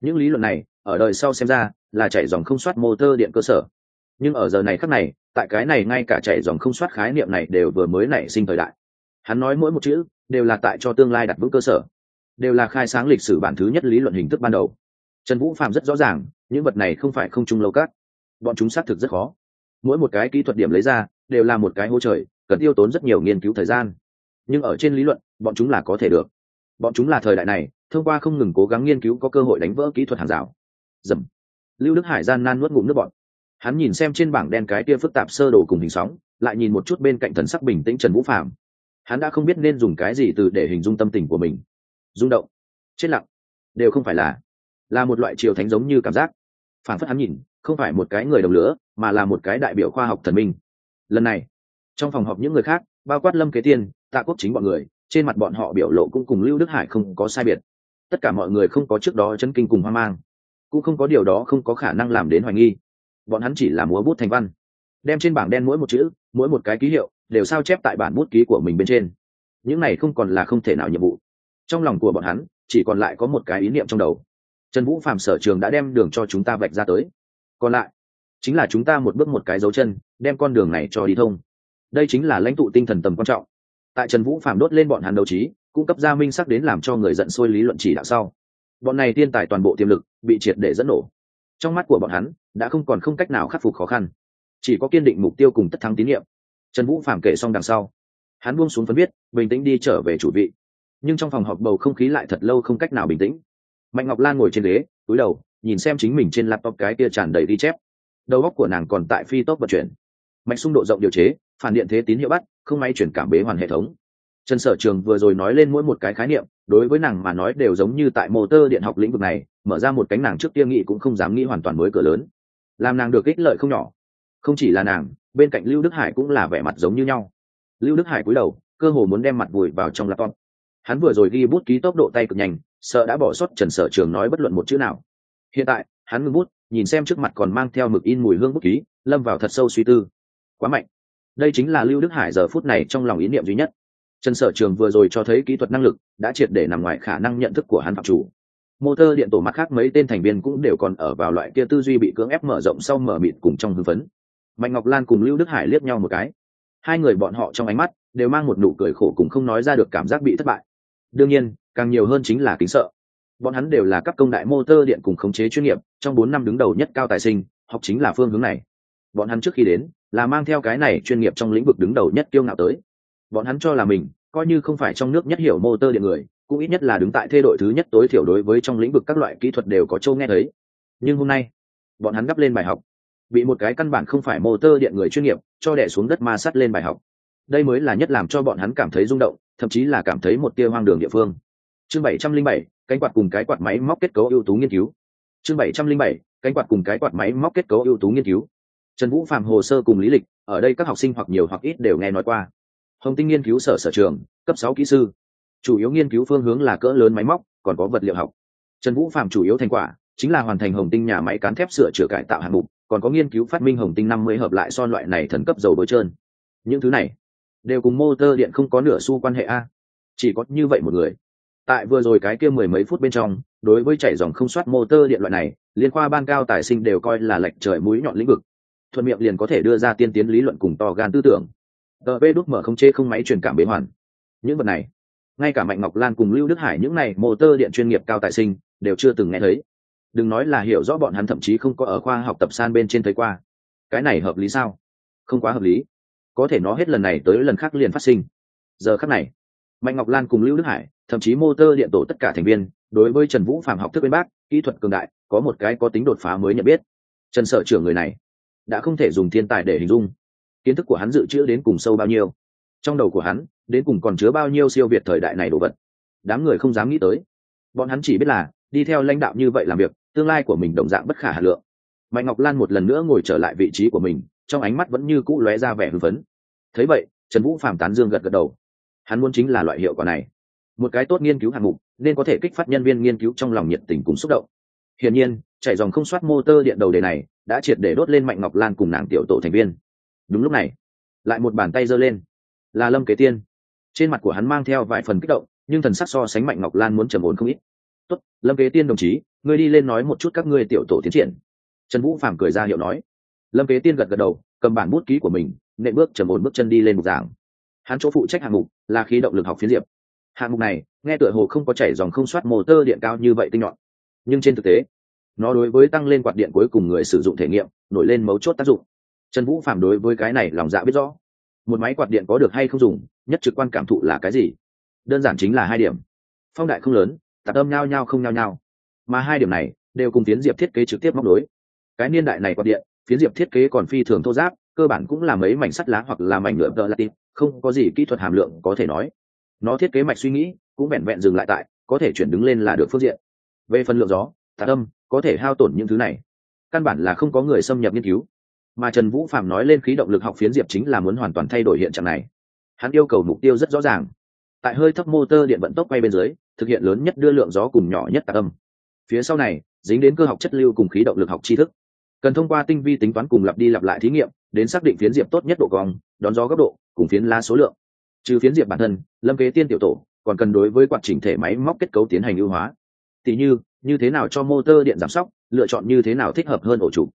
Những lý luận này, ở đời sau xem ra, là chảy dòng không soát motor điện cơ sở nhưng ở giờ này khắc này, tại cái này ngay cả chạy dòng không soát khái niệm này đều vừa mới nảy sinh thời đại. Hắn nói mỗi một chữ, đều là tại cho tương lai đặt vững cơ sở. Đều là khai sáng lịch sử bản thứ nhất lý luận hình thức ban đầu. Trần vũ phạm rất rõ ràng, những vật này không phải không chung lâu cát. Bọn chúng xác thực rất khó. Mỗi một cái kỹ thuật điểm lấy ra, đều là một cái hỗ trời, cần tiêu tốn rất nhiều nghiên cứu thời gian. Nhưng ở trên lý luận, bọn chúng là có thể được. Bọn chúng là thời đại này, thông qua không ngừng cố gắng nghiên cứu có cơ hội đánh vỡ kỹ thuật hàng rào. Dầm. Lưu đức hải gian nan nuốt ngụm nước bọn hắn nhìn xem trên bảng đen cái kia phức tạp sơ đồ cùng hình sóng, lại nhìn một chút bên cạnh thần sắc bình tĩnh trần vũ phạm hắn đã không biết nên dùng cái gì từ để hình dung tâm tình của mình. Rung động, chết lặng, đều không phải là là một loại triều thánh giống như cảm giác. Phản phất hắn nhìn, không phải một cái người đồng lửa, mà là một cái đại biểu khoa học thần minh. Lần này, trong phòng họp những người khác, bao quát lâm kế tiên, tạ quốc chính bọn người, trên mặt bọn họ biểu lộ cũng cùng lưu đức hải không có sai biệt. Tất cả mọi người không có trước đó chân kinh cùng hoang mang, cũng không có điều đó không có khả năng làm đến hoài nghi bọn hắn chỉ là múa bút thành văn. Đem trên bảng đen mỗi một chữ, mỗi một cái ký hiệu, đều sao chép tại bản bút ký của mình bên trên. Những này không còn là không thể nào nhiệm vụ. Trong lòng của bọn hắn, chỉ còn lại có một cái ý niệm trong đầu. Trần vũ phạm sở trường đã đem đường cho chúng ta vạch ra tới. Còn lại, chính là chúng ta một bước một cái dấu chân, đem con đường này cho đi thông. Đây chính là lãnh tụ tinh thần tầm quan trọng. Tại trần vũ phạm đốt lên bọn hắn đấu trí cung cấp ra minh sắc đến làm cho người giận sôi lý luận chỉ đạo sau. Bọn này tiên tài toàn bộ tiềm lực, bị triệt để dẫn nổ. Trong mắt của bọn hắn đã không còn không cách nào khắc phục khó khăn. Chỉ có kiên định mục tiêu cùng tất thắng tín nhiệm. Trần vũ phạm kể xong đằng sau, hắn buông xuống phấn biết bình tĩnh đi trở về chủ vị. Nhưng trong phòng họp bầu không khí lại thật lâu không cách nào bình tĩnh. Mạnh ngọc lan ngồi trên ghế, túi đầu, nhìn xem chính mình trên laptop cái kia tràn đầy ghi chép. Đầu óc của nàng còn tại phi tốc vận chuyển. Mạnh xung độ rộng điều chế, phản điện thế tín hiệu bắt, không may chuyển cảm bế hoàn hệ thống. Trần sở trường vừa rồi nói lên mỗi một cái khái niệm, đối với nàng mà nói đều giống như tại mô tơ điện học lĩnh vực này, mở ra một cánh nàng trước kia nghĩ cũng không dám nghĩ hoàn toàn mới cửa lớn làm nàng được ích lợi không nhỏ. Không chỉ là nàng, bên cạnh lưu đức hải cũng là vẻ mặt giống như nhau. Lưu đức hải cúi đầu, cơ hồ muốn đem mặt vùi vào trong laptop. Hắn vừa rồi ghi bút ký tốc độ tay cực nhanh, sợ đã bỏ sót trần sở trường nói bất luận một chữ nào. Hiện tại, hắn ngưng bút, nhìn xem trước mặt còn mang theo mực in mùi hương bút ký, lâm vào thật sâu suy tư. Quá mạnh. Đây chính là lưu đức hải giờ phút này trong lòng ý niệm duy nhất. Trần sở trường vừa rồi cho thấy kỹ thuật năng lực, đã triệt để nằm ngoài khả năng nhận thức của hắn phạm chủ motor điện tổ mắt khác mấy tên thành viên cũng đều còn ở vào loại kia tư duy bị cưỡng ép mở rộng sau mở mịt cùng trong hưng phấn. Mạnh ngọc lan cùng lưu đức hải liếc nhau một cái. Hai người bọn họ trong ánh mắt đều mang một nụ cười khổ cùng không nói ra được cảm giác bị thất bại. Đương nhiên, càng nhiều hơn chính là kính sợ. Bọn hắn đều là các công đại motor điện cùng khống chế chuyên nghiệp, trong bốn năm đứng đầu nhất cao tài sinh, học chính là phương hướng này. Bọn hắn trước khi đến là mang theo cái này chuyên nghiệp trong lĩnh vực đứng đầu nhất kiêu ngạo tới. Bọn hắn cho là mình coi như không phải trong nước nhất hiểu motor điện người cũng ít nhất là đứng tại thê đội thứ nhất tối thiểu đối với trong lĩnh vực các loại kỹ thuật đều có châu nghe thấy. Nhưng hôm nay, bọn hắn gấp lên bài học. Bị một cái căn bản không phải motor điện người chuyên nghiệp, cho đẻ xuống đất ma sắt lên bài học. Đây mới là nhất làm cho bọn hắn cảm thấy rung động, thậm chí là cảm thấy một tia hoang đường địa phương. Chương bảy trăm linh bảy, cánh quạt cùng cái quạt máy móc kết cấu ưu tú nghiên cứu. Chương bảy trăm linh bảy, cánh quạt cùng cái quạt máy móc kết cấu ưu tú nghiên cứu. Trần vũ phạm hồ sơ cùng lý lịch, ở đây các học sinh hoặc nhiều hoặc ít đều nghe nói qua. Hồng tinh nghiên cứu sở sở trường, cấp sáu kỹ sư chủ yếu nghiên cứu phương hướng là cỡ lớn máy móc, còn có vật liệu học. Trần vũ phạm chủ yếu thành quả chính là hoàn thành hồng tinh nhà máy cán thép sửa chữa cải tạo hạng mục, còn có nghiên cứu phát minh hồng tinh năm mươi hợp lại son loại này thần cấp dầu bôi trơn. Những thứ này đều cùng motor điện không có nửa xu quan hệ a. Chỉ có như vậy một người. Tại vừa rồi cái kia mười mấy phút bên trong, đối với chảy dòng không soát motor điện loại này, liên khoa ban cao tài sinh đều coi là lệch trời mũi nhọn lĩnh vực. Thuận miệng liền có thể đưa ra tiên tiến lý luận cùng to gan tư tưởng. Tờ vê đút mở không chê không máy truyền cảm bế hoàn. Những vật này ngay cả mạnh ngọc lan cùng lưu đức hải những này motor điện chuyên nghiệp cao tài sinh, đều chưa từng nghe thấy. Đừng nói là hiểu rõ bọn hắn thậm chí không có ở khoa học tập san bên trên thấy qua. Cái này hợp lý sao? Không quá hợp lý. Có thể nó hết lần này tới lần khác liền phát sinh. Giờ khắc này, mạnh ngọc lan cùng lưu đức hải, thậm chí motor điện tổ tất cả thành viên, đối với trần vũ phạm học thức bên bác, kỹ thuật cường đại, có một cái có tính đột phá mới nhận biết. Trần sở trưởng người này, đã không thể dùng thiên tài để hình dung. Kiến thức của hắn dự trữ đến cùng sâu bao nhiêu. Trong đầu của hắn đến cùng còn chứa bao nhiêu siêu việt thời đại này đồ vật. Đám người không dám nghĩ tới. Bọn hắn chỉ biết là, đi theo lãnh đạo như vậy làm việc, tương lai của mình đồng dạng bất khả hà lượng. Mạnh ngọc lan một lần nữa ngồi trở lại vị trí của mình, trong ánh mắt vẫn như cũ lóe ra vẻ hưng phấn. Thấy vậy, trần vũ phạm tán dương gật gật đầu. Hắn muốn chính là loại hiệu quả này. Một cái tốt nghiên cứu hạng mục, nên có thể kích phát nhân viên nghiên cứu trong lòng nhiệt tình cùng xúc động. Hiển nhiên chạy dòng không soát motor điện đầu đề này đã triệt để đốt lên mạnh ngọc lan cùng nàng tiểu tổ thành viên. Đúng lúc này, lại một bàn tay giơ lên. Là lâm kế tiên trên mặt của hắn mang theo vài phần kích động, nhưng thần sắc so sánh mạnh ngọc lan muốn trầm ổn không ít. Tốt, lâm kế tiên đồng chí, ngươi đi lên nói một chút các ngươi tiểu tổ tiến triển. Trần vũ phàm cười ra hiệu nói. Lâm kế tiên gật gật đầu, cầm bản bút ký của mình nệ bước trầm ổn bước chân đi lên mục giảng. Hắn chỗ phụ trách hạng mục là khí động lực học phiến diệp. Hạng mục này, nghe tựa hồ không có chảy dòng không soát mô tơ điện cao như vậy tinh nhọn. Nhưng trên thực tế, nó đối với tăng lên quạt điện cuối cùng người sử dụng thể nghiệm, nổi lên mấu chốt tác dụng. Trần vũ phàm đối với cái này lòng dạ biết rõ một máy quạt điện có được hay không dùng, nhất trực quan cảm thụ là cái gì? Đơn giản chính là hai điểm. Phong đại không lớn tạc âm nhao nhao không nhao nhao. Mà hai điểm này đều cùng tiến diệp thiết kế trực tiếp móc đối cái niên đại này quạt điện, phiến diệp thiết kế còn phi thường thô giáp, cơ bản cũng là mấy mảnh sắt lá hoặc là mảnh nhựa tợ latin không có gì kỹ thuật hàm lượng có thể nói. Nó thiết kế mạch suy nghĩ cũng vẹn vẹn dừng lại tại, có thể chuyển đứng lên là được phương diện. Về phần lượng gió tạc âm có thể hao tổn những thứ này. Căn bản là không có người xâm nhập nghiên cứu mà trần vũ phạm nói lên khí động lực học phiến diệp chính là muốn hoàn toàn thay đổi hiện trạng này. Hắn yêu cầu mục tiêu rất rõ ràng. Tại hơi thấp motor điện vận tốc quay bên dưới, thực hiện lớn nhất đưa lượng gió cùng nhỏ nhất tạc âm. Phía sau này, dính đến cơ học chất lưu cùng khí động lực học tri thức. Cần thông qua tinh vi tính toán cùng lặp đi lặp lại thí nghiệm, đến xác định phiến diệp tốt nhất độ cong, đón gió góc độ, cùng phiến lá số lượng. Trừ phiến diệp bản thân, lâm kế tiên tiểu tổ, còn cần đối với quạt chỉnh thể máy móc kết cấu tiến hành ưu hóa. Tỉ như như thế nào cho motor điện giảm sóc, lựa chọn như thế nào thích hợp hơn ổ trụ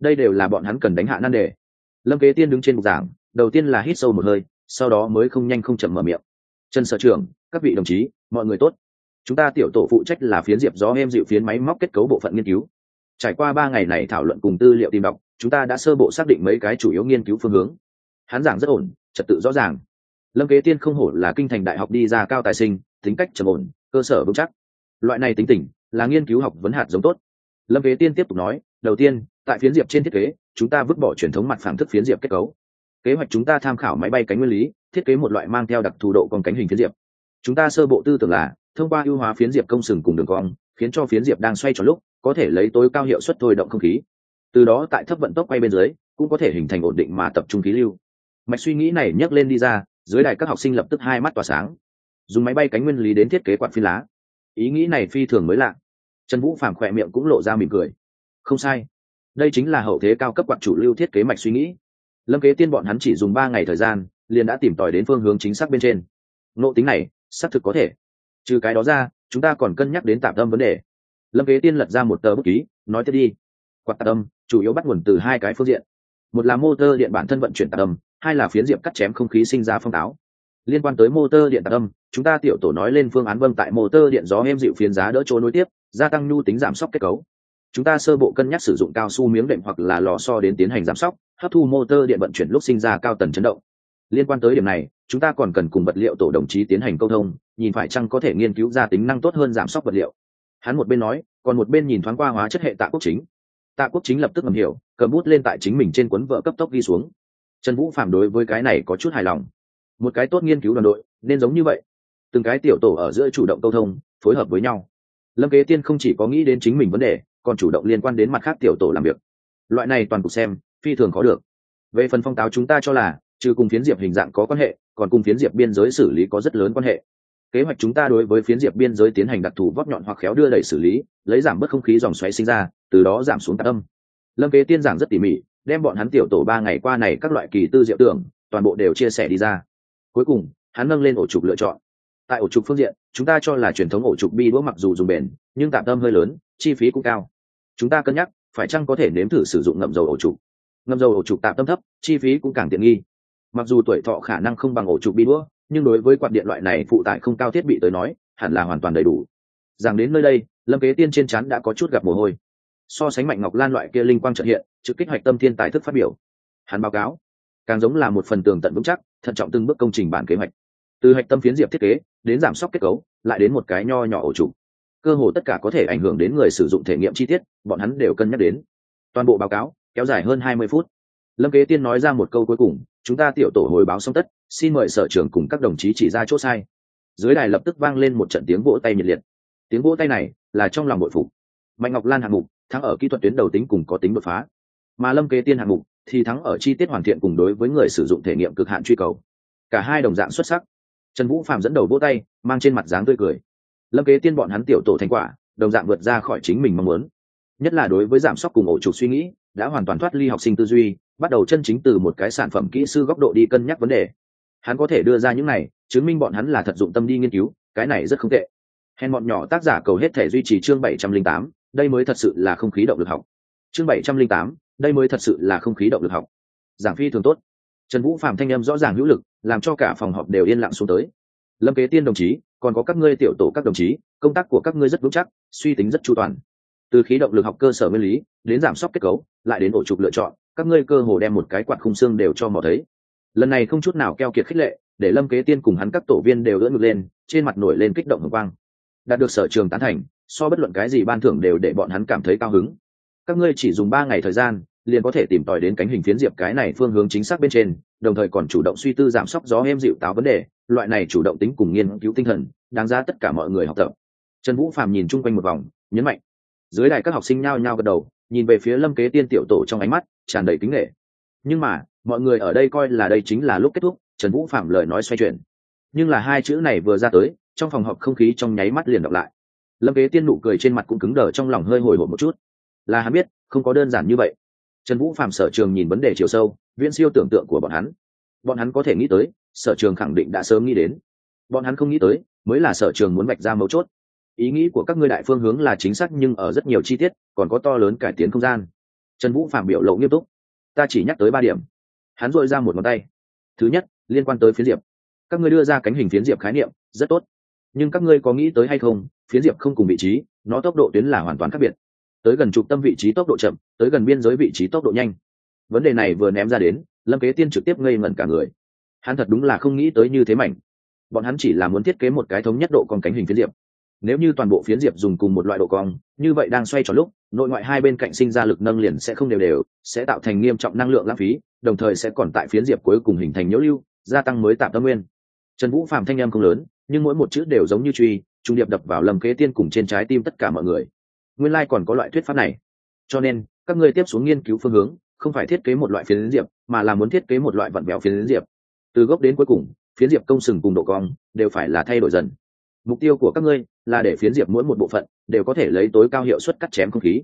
đây đều là bọn hắn cần đánh hạ nan đề. Lâm kế tiên đứng trên bục giảng, đầu tiên là hít sâu một hơi, sau đó mới không nhanh không chậm mở miệng. Trần sở trưởng, các vị đồng chí, mọi người tốt. Chúng ta tiểu tổ phụ trách là phiến diệp gió em dịu phiến máy móc kết cấu bộ phận nghiên cứu. Trải qua ba ngày này thảo luận cùng tư liệu tìm đọc, chúng ta đã sơ bộ xác định mấy cái chủ yếu nghiên cứu phương hướng. Hắn giảng rất ổn, trật tự rõ ràng. Lâm kế tiên không hổ là kinh thành đại học đi ra cao tài sinh, tính cách trầm ổn, cơ sở vững chắc. Loại này tính tình, là nghiên cứu học vấn hạt giống tốt. Lâm kế tiên tiếp tục nói, đầu tiên tại phiến diệp trên thiết kế, chúng ta vứt bỏ truyền thống mặt phản thức phiến diệp kết cấu. Kế hoạch chúng ta tham khảo máy bay cánh nguyên lý, thiết kế một loại mang theo đặc thù độ con cánh hình phiến diệp. Chúng ta sơ bộ tư tưởng là, thông qua ưu hóa phiến diệp công sừng cùng đường cong, khiến cho phiến diệp đang xoay tròn lúc, có thể lấy tối cao hiệu suất thôi động không khí. Từ đó tại thấp vận tốc quay bên dưới, cũng có thể hình thành ổn định mà tập trung khí lưu. Mạch suy nghĩ này nhấc lên đi ra, dưới đài các học sinh lập tức hai mắt tỏa sáng. Dùng máy bay cánh nguyên lý đến thiết kế quạt phi lá. Ý nghĩ này phi thường mới lạ. Trần vũ phàm khỏe miệng cũng lộ ra mỉm cười. Không sai đây chính là hậu thế cao cấp quạt chủ lưu thiết kế mạch suy nghĩ. Lâm kế tiên bọn hắn chỉ dùng ba ngày thời gian, liền đã tìm tòi đến phương hướng chính xác bên trên. Nộ tính này, xác thực có thể. Trừ cái đó ra, chúng ta còn cân nhắc đến tạm tâm vấn đề. Lâm kế tiên lật ra một tờ bút ký, nói tiếp đi. Quạt tạm tâm chủ yếu bắt nguồn từ hai cái phương diện. Một là motor điện bản thân vận chuyển tạm tâm hai là phiến diệp cắt chém không khí sinh ra phong táo. Liên quan tới motor điện tạm âm, chúng ta tiểu tổ nói lên phương án vâng tại motor điện gió êm dịu phiến giá đỡ chỗ nối tiếp, gia tăng nhu tính giảm sóc kết cấu chúng ta sơ bộ cân nhắc sử dụng cao su miếng đệm hoặc là lò xo đến tiến hành giảm sóc, hấp thu motor điện vận chuyển lúc sinh ra cao tần chấn động. Liên quan tới điểm này, chúng ta còn cần cùng vật liệu tổ đồng chí tiến hành câu thông, nhìn phải chăng có thể nghiên cứu ra tính năng tốt hơn giảm sóc vật liệu. Hắn một bên nói, còn một bên nhìn thoáng qua hóa chất hệ tạ quốc chính. Tạ quốc chính lập tức ngầm hiểu, cầm bút lên tại chính mình trên cuốn vợ cấp tốc ghi xuống. Trần vũ phản đối với cái này có chút hài lòng. Một cái tốt nghiên cứu đoàn đội, nên giống như vậy. Từng cái tiểu tổ ở giữa chủ động câu thông, phối hợp với nhau. Lâm kế tiên không chỉ có nghĩ đến chính mình vấn đề còn chủ động liên quan đến mặt khác tiểu tổ làm việc. Loại này toàn cục xem, phi thường có được. Về phần phong táo chúng ta cho là, trừ cùng phiến diệp hình dạng có quan hệ, còn cùng phiến diệp biên giới xử lý có rất lớn quan hệ. Kế hoạch chúng ta đối với phiến diệp biên giới tiến hành đặc thù vót nhọn hoặc khéo đưa đẩy xử lý, lấy giảm bớt không khí dòng xoáy sinh ra, từ đó giảm xuống tạc âm. Lâm kế tiên giảng rất tỉ mỉ, đem bọn hắn tiểu tổ ba ngày qua này các loại kỳ tư diệu tưởng, toàn bộ đều chia sẻ đi ra. Cuối cùng, hắn nâng lên ổ trục lựa chọn. Tại ổ trục phương diện, chúng ta cho là truyền thống ổ trục bi đũa mặc dù dùng bền, nhưng tạm tâm hơi lớn, chi phí cũng cao chúng ta cân nhắc, phải chăng có thể nếm thử sử dụng ngậm dầu ổ trục? Ngậm dầu ổ trục tạm tâm thấp, chi phí cũng càng tiện nghi. Mặc dù tuổi thọ khả năng không bằng ổ trục bi đũa, nhưng đối với quạt điện loại này phụ tải không cao thiết bị tới nói, hẳn là hoàn toàn đầy đủ. Rằng đến nơi đây, lâm kế tiên trên chắn đã có chút gặp mồ hôi. So sánh mạnh ngọc lan loại kia linh quang trợ hiện, trực kích hoạch tâm thiên tài thức phát biểu. Hắn báo cáo, càng giống là một phần tường tận vững chắc, thận trọng từng bước công trình bản kế hoạch. Từ hạch tâm phiến diệp thiết kế, đến giảm sóc kết cấu, lại đến một cái nho nhỏ ổ trục cơ hồ tất cả có thể ảnh hưởng đến người sử dụng thể nghiệm chi tiết, bọn hắn đều cân nhắc đến. Toàn bộ báo cáo kéo dài hơn hai mươi phút. Lâm kế tiên nói ra một câu cuối cùng, chúng ta tiểu tổ hồi báo xong tất, xin mời sở trưởng cùng các đồng chí chỉ ra chỗ sai. Dưới đài lập tức vang lên một trận tiếng vỗ tay nhiệt liệt. Tiếng vỗ tay này là trong lòng bội phục. Mạnh ngọc lan hạng mục, thắng ở kỹ thuật tuyến đầu tính cùng có tính đột phá. Mà lâm kế tiên hạng mục thì thắng ở chi tiết hoàn thiện cùng đối với người sử dụng thể nghiệm cực hạn truy cầu. Cả hai đồng dạng xuất sắc. Trần vũ phạm dẫn đầu vỗ tay, mang trên mặt dáng tươi cười lâm kế tiên bọn hắn tiểu tổ thành quả, đồng dạng vượt ra khỏi chính mình mong muốn. Nhất là đối với giảm sốc cùng ổ trục suy nghĩ, đã hoàn toàn thoát ly học sinh tư duy, bắt đầu chân chính từ một cái sản phẩm kỹ sư góc độ đi cân nhắc vấn đề. Hắn có thể đưa ra những này, chứng minh bọn hắn là thật dụng tâm đi nghiên cứu, cái này rất không tệ. Hèn bọn nhỏ tác giả cầu hết thể duy trì chương bảy trăm linh tám, đây mới thật sự là không khí động lực học. Chương bảy trăm linh tám, đây mới thật sự là không khí động lực học. Giảng phi thường tốt. Trần vũ phạm thanh â m rõ ràng hữu lực, làm cho cả phòng họp đều yên lặng xuống tới lâm kế tiên đồng chí, còn có các ngươi tiểu tổ các đồng chí, công tác của các ngươi rất vững chắc, suy tính rất chu toàn. Từ khí động lực học cơ sở nguyên lý, đến giảm sóc kết cấu, lại đến ổ trục lựa chọn, các ngươi cơ hồ đem một cái quạt khung xương đều cho mò thấy. Lần này không chút nào keo kiệt khích lệ, để lâm kế tiên cùng hắn các tổ viên đều đỡ ngực lên, trên mặt nổi lên kích động hồng quang. Đạt được sở trường tán thành, so bất luận cái gì ban thưởng đều để bọn hắn cảm thấy cao hứng. Các ngươi chỉ dùng ba ngày thời gian liền có thể tìm tòi đến cánh hình phiến diệp cái này phương hướng chính xác bên trên, đồng thời còn chủ động suy tư giảm sóc gió êm dịu táo vấn đề, loại này chủ động tính cùng nghiên cứu tinh thần, đáng giá tất cả mọi người học tập. Trần vũ phàm nhìn chung quanh một vòng, nhấn mạnh. Dưới đài các học sinh nhao nhao gật đầu, nhìn về phía lâm kế tiên tiểu tổ trong ánh mắt, tràn đầy kính nghệ nhưng mà, mọi người ở đây coi là đây chính là lúc kết thúc, trần vũ phạm lời nói xoay chuyển. Nhưng là hai chữ này vừa ra tới, trong phòng họp không khí trong nháy mắt liền đọc lại. Lâm kế tiên nụ cười trên mặt cũng cứng đờ trong lòng hơi hồi hộp một chút. Là hắn biết, không có đơn giản như vậy trần vũ phạm sở trường nhìn vấn đề chiều sâu, viễn siêu tưởng tượng của bọn hắn. Bọn hắn có thể nghĩ tới, sở trường khẳng định đã sớm nghĩ đến. Bọn hắn không nghĩ tới, mới là sở trường muốn vạch ra mấu chốt. Ý nghĩ của các ngươi đại phương hướng là chính xác nhưng ở rất nhiều chi tiết, còn có to lớn cải tiến không gian. Trần vũ phạm biểu lộ nghiêm túc. Ta chỉ nhắc tới ba điểm. Hắn dội ra một ngón tay. Thứ nhất, liên quan tới phiến diệp. Các ngươi đưa ra cánh hình phiến diệp khái niệm, rất tốt. Nhưng các ngươi có nghĩ tới hay không, phiến diệp không cùng vị trí, nó tốc độ tuyến là hoàn toàn khác biệt tới gần trục tâm vị trí tốc độ chậm, tới gần biên giới vị trí tốc độ nhanh. Vấn đề này vừa ném ra đến, lâm kế tiên trực tiếp ngây ngẩn cả người. Hắn thật đúng là không nghĩ tới như thế mạnh. bọn hắn chỉ là muốn thiết kế một cái thống nhất độ con cánh hình phiến diệp. Nếu như toàn bộ phiến diệp dùng cùng một loại độ cong, như vậy đang xoay tròn lúc, nội ngoại hai bên cạnh sinh ra lực nâng liền sẽ không đều đều, sẽ tạo thành nghiêm trọng năng lượng lãng phí, đồng thời sẽ còn tại phiến diệp cuối cùng hình thành nhiễu lưu, gia tăng mới tạm tâm nguyên. Trần vũ phạm thanh em không lớn, nhưng mỗi một chữ đều giống như truy, trung điệp đập vào lầm kế tiên cùng trên trái tim tất cả mọi người nguyên lai còn có loại thuyết pháp này. Cho nên, các ngươi tiếp xuống nghiên cứu phương hướng, không phải thiết kế một loại phiến diệp, mà là muốn thiết kế một loại vặn béo phiến diệp. Từ gốc đến cuối cùng, phiến diệp công sừng cùng độ cong đều phải là thay đổi dần. Mục tiêu của các ngươi là để phiến diệp mỗi một bộ phận đều có thể lấy tối cao hiệu suất cắt chém không khí.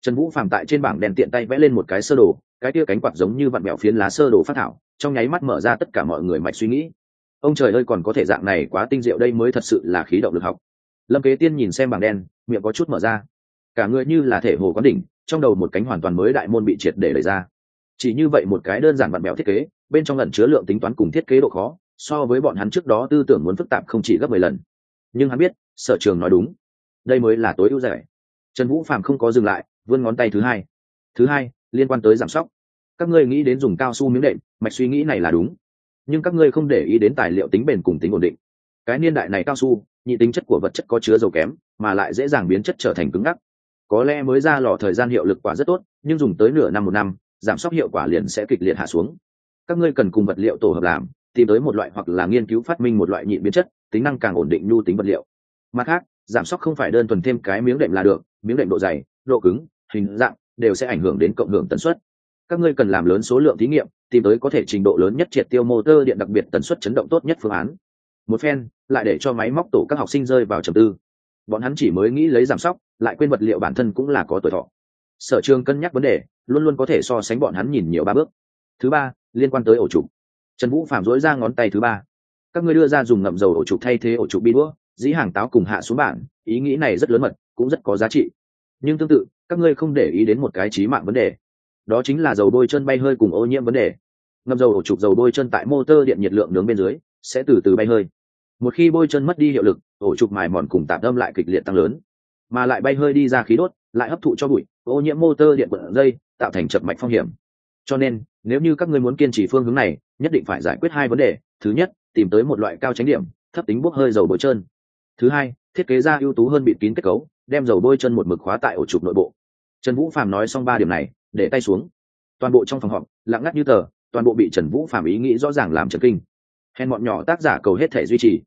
Trần vũ phàm tại trên bảng đèn tiện tay vẽ lên một cái sơ đồ, cái tia cánh quạt giống như vặn mẹo phiến lá sơ đồ phát thảo, trong nháy mắt mở ra tất cả mọi người mạch suy nghĩ. Ông trời ơi, còn có thể dạng này quá tinh diệu, đây mới thật sự là khí động lực học. Lâm kế tiên nhìn xem bảng đen, miệng có chút mở ra cả người như là thể hồ quán đỉnh, trong đầu một cánh hoàn toàn mới đại môn bị triệt để đẩy ra. Chỉ như vậy một cái đơn giản vặn mẹo thiết kế, bên trong lần chứa lượng tính toán cùng thiết kế độ khó, so với bọn hắn trước đó tư tưởng muốn phức tạp không chỉ gấp mười lần. Nhưng hắn biết, sở trường nói đúng. Đây mới là tối ưu rẻ trần vũ phạm không có dừng lại, vươn ngón tay thứ hai. Thứ hai, liên quan tới giảm sóc. Các ngươi nghĩ đến dùng cao su miếng đệm, mạch suy nghĩ này là đúng. Nhưng các ngươi không để ý đến tài liệu tính bền cùng tính ổn định. Cái niên đại này cao su, nhị tính chất của vật chất có chứa dầu kém, mà lại dễ dàng biến chất trở thành cứng ngắc có lẽ mới ra lò thời gian hiệu lực quả rất tốt, nhưng dùng tới nửa năm một năm, giảm sóc hiệu quả liền sẽ kịch liệt hạ xuống. Các ngươi cần cùng vật liệu tổ hợp làm, tìm tới một loại hoặc là nghiên cứu phát minh một loại nhịn biến chất, tính năng càng ổn định nhu tính vật liệu. Mặt khác, giảm sóc không phải đơn thuần thêm cái miếng đệm là được, miếng đệm độ dày, độ cứng, hình dạng đều sẽ ảnh hưởng đến cộng hưởng tần suất. Các ngươi cần làm lớn số lượng thí nghiệm, tìm tới có thể trình độ lớn nhất triệt tiêu motor điện đặc biệt tần suất chấn động tốt nhất phương án. Một phen, lại để cho máy móc tổ các học sinh rơi vào trầm tư. Bọn hắn chỉ mới nghĩ lấy giảm sóc lại quên vật liệu bản thân cũng là có tuổi thọ. Sở trường cân nhắc vấn đề, luôn luôn có thể so sánh bọn hắn nhìn nhiều ba bước. Thứ ba, liên quan tới ổ trục trần vũ phạm dối ra ngón tay thứ ba. Các ngươi đưa ra dùng ngậm dầu ổ trục thay thế ổ trục bi đũa, dĩ hàng táo cùng hạ xuống bản, ý nghĩ này rất lớn mật, cũng rất có giá trị. Nhưng tương tự, các ngươi không để ý đến một cái trí mạng vấn đề. Đó chính là dầu bôi chân bay hơi cùng ô nhiễm vấn đề. Ngâm dầu ổ trục dầu bôi chân tại motor điện nhiệt lượng nướng bên dưới, sẽ từ từ bay hơi. Một khi bôi chân mất đi hiệu lực, ổ trục mài mòn cùng tạm âm lại kịch liệt tăng lớn mà lại bay hơi đi ra khí đốt, lại hấp thụ cho bụi, ô nhiễm motor điện quận dây, tạo thành chập mạch phong hiểm. Cho nên, nếu như các ngươi muốn kiên trì phương hướng này, nhất định phải giải quyết hai vấn đề. Thứ nhất, tìm tới một loại cao tránh điểm, thấp tính bốc hơi dầu bôi chân thứ hai, thiết kế ra ưu tú hơn bịt kín kết cấu, đem dầu bôi chân một mực khóa tại ổ trục nội bộ. Trần vũ Phạm nói xong ba điểm này, để tay xuống. Toàn bộ trong phòng họp, lặng ngắt như tờ, toàn bộ bị trần vũ Phạm ý nghĩ rõ ràng làm trần kinh. Hèn bọn nhỏ tác giả cầu hết thể duy trì.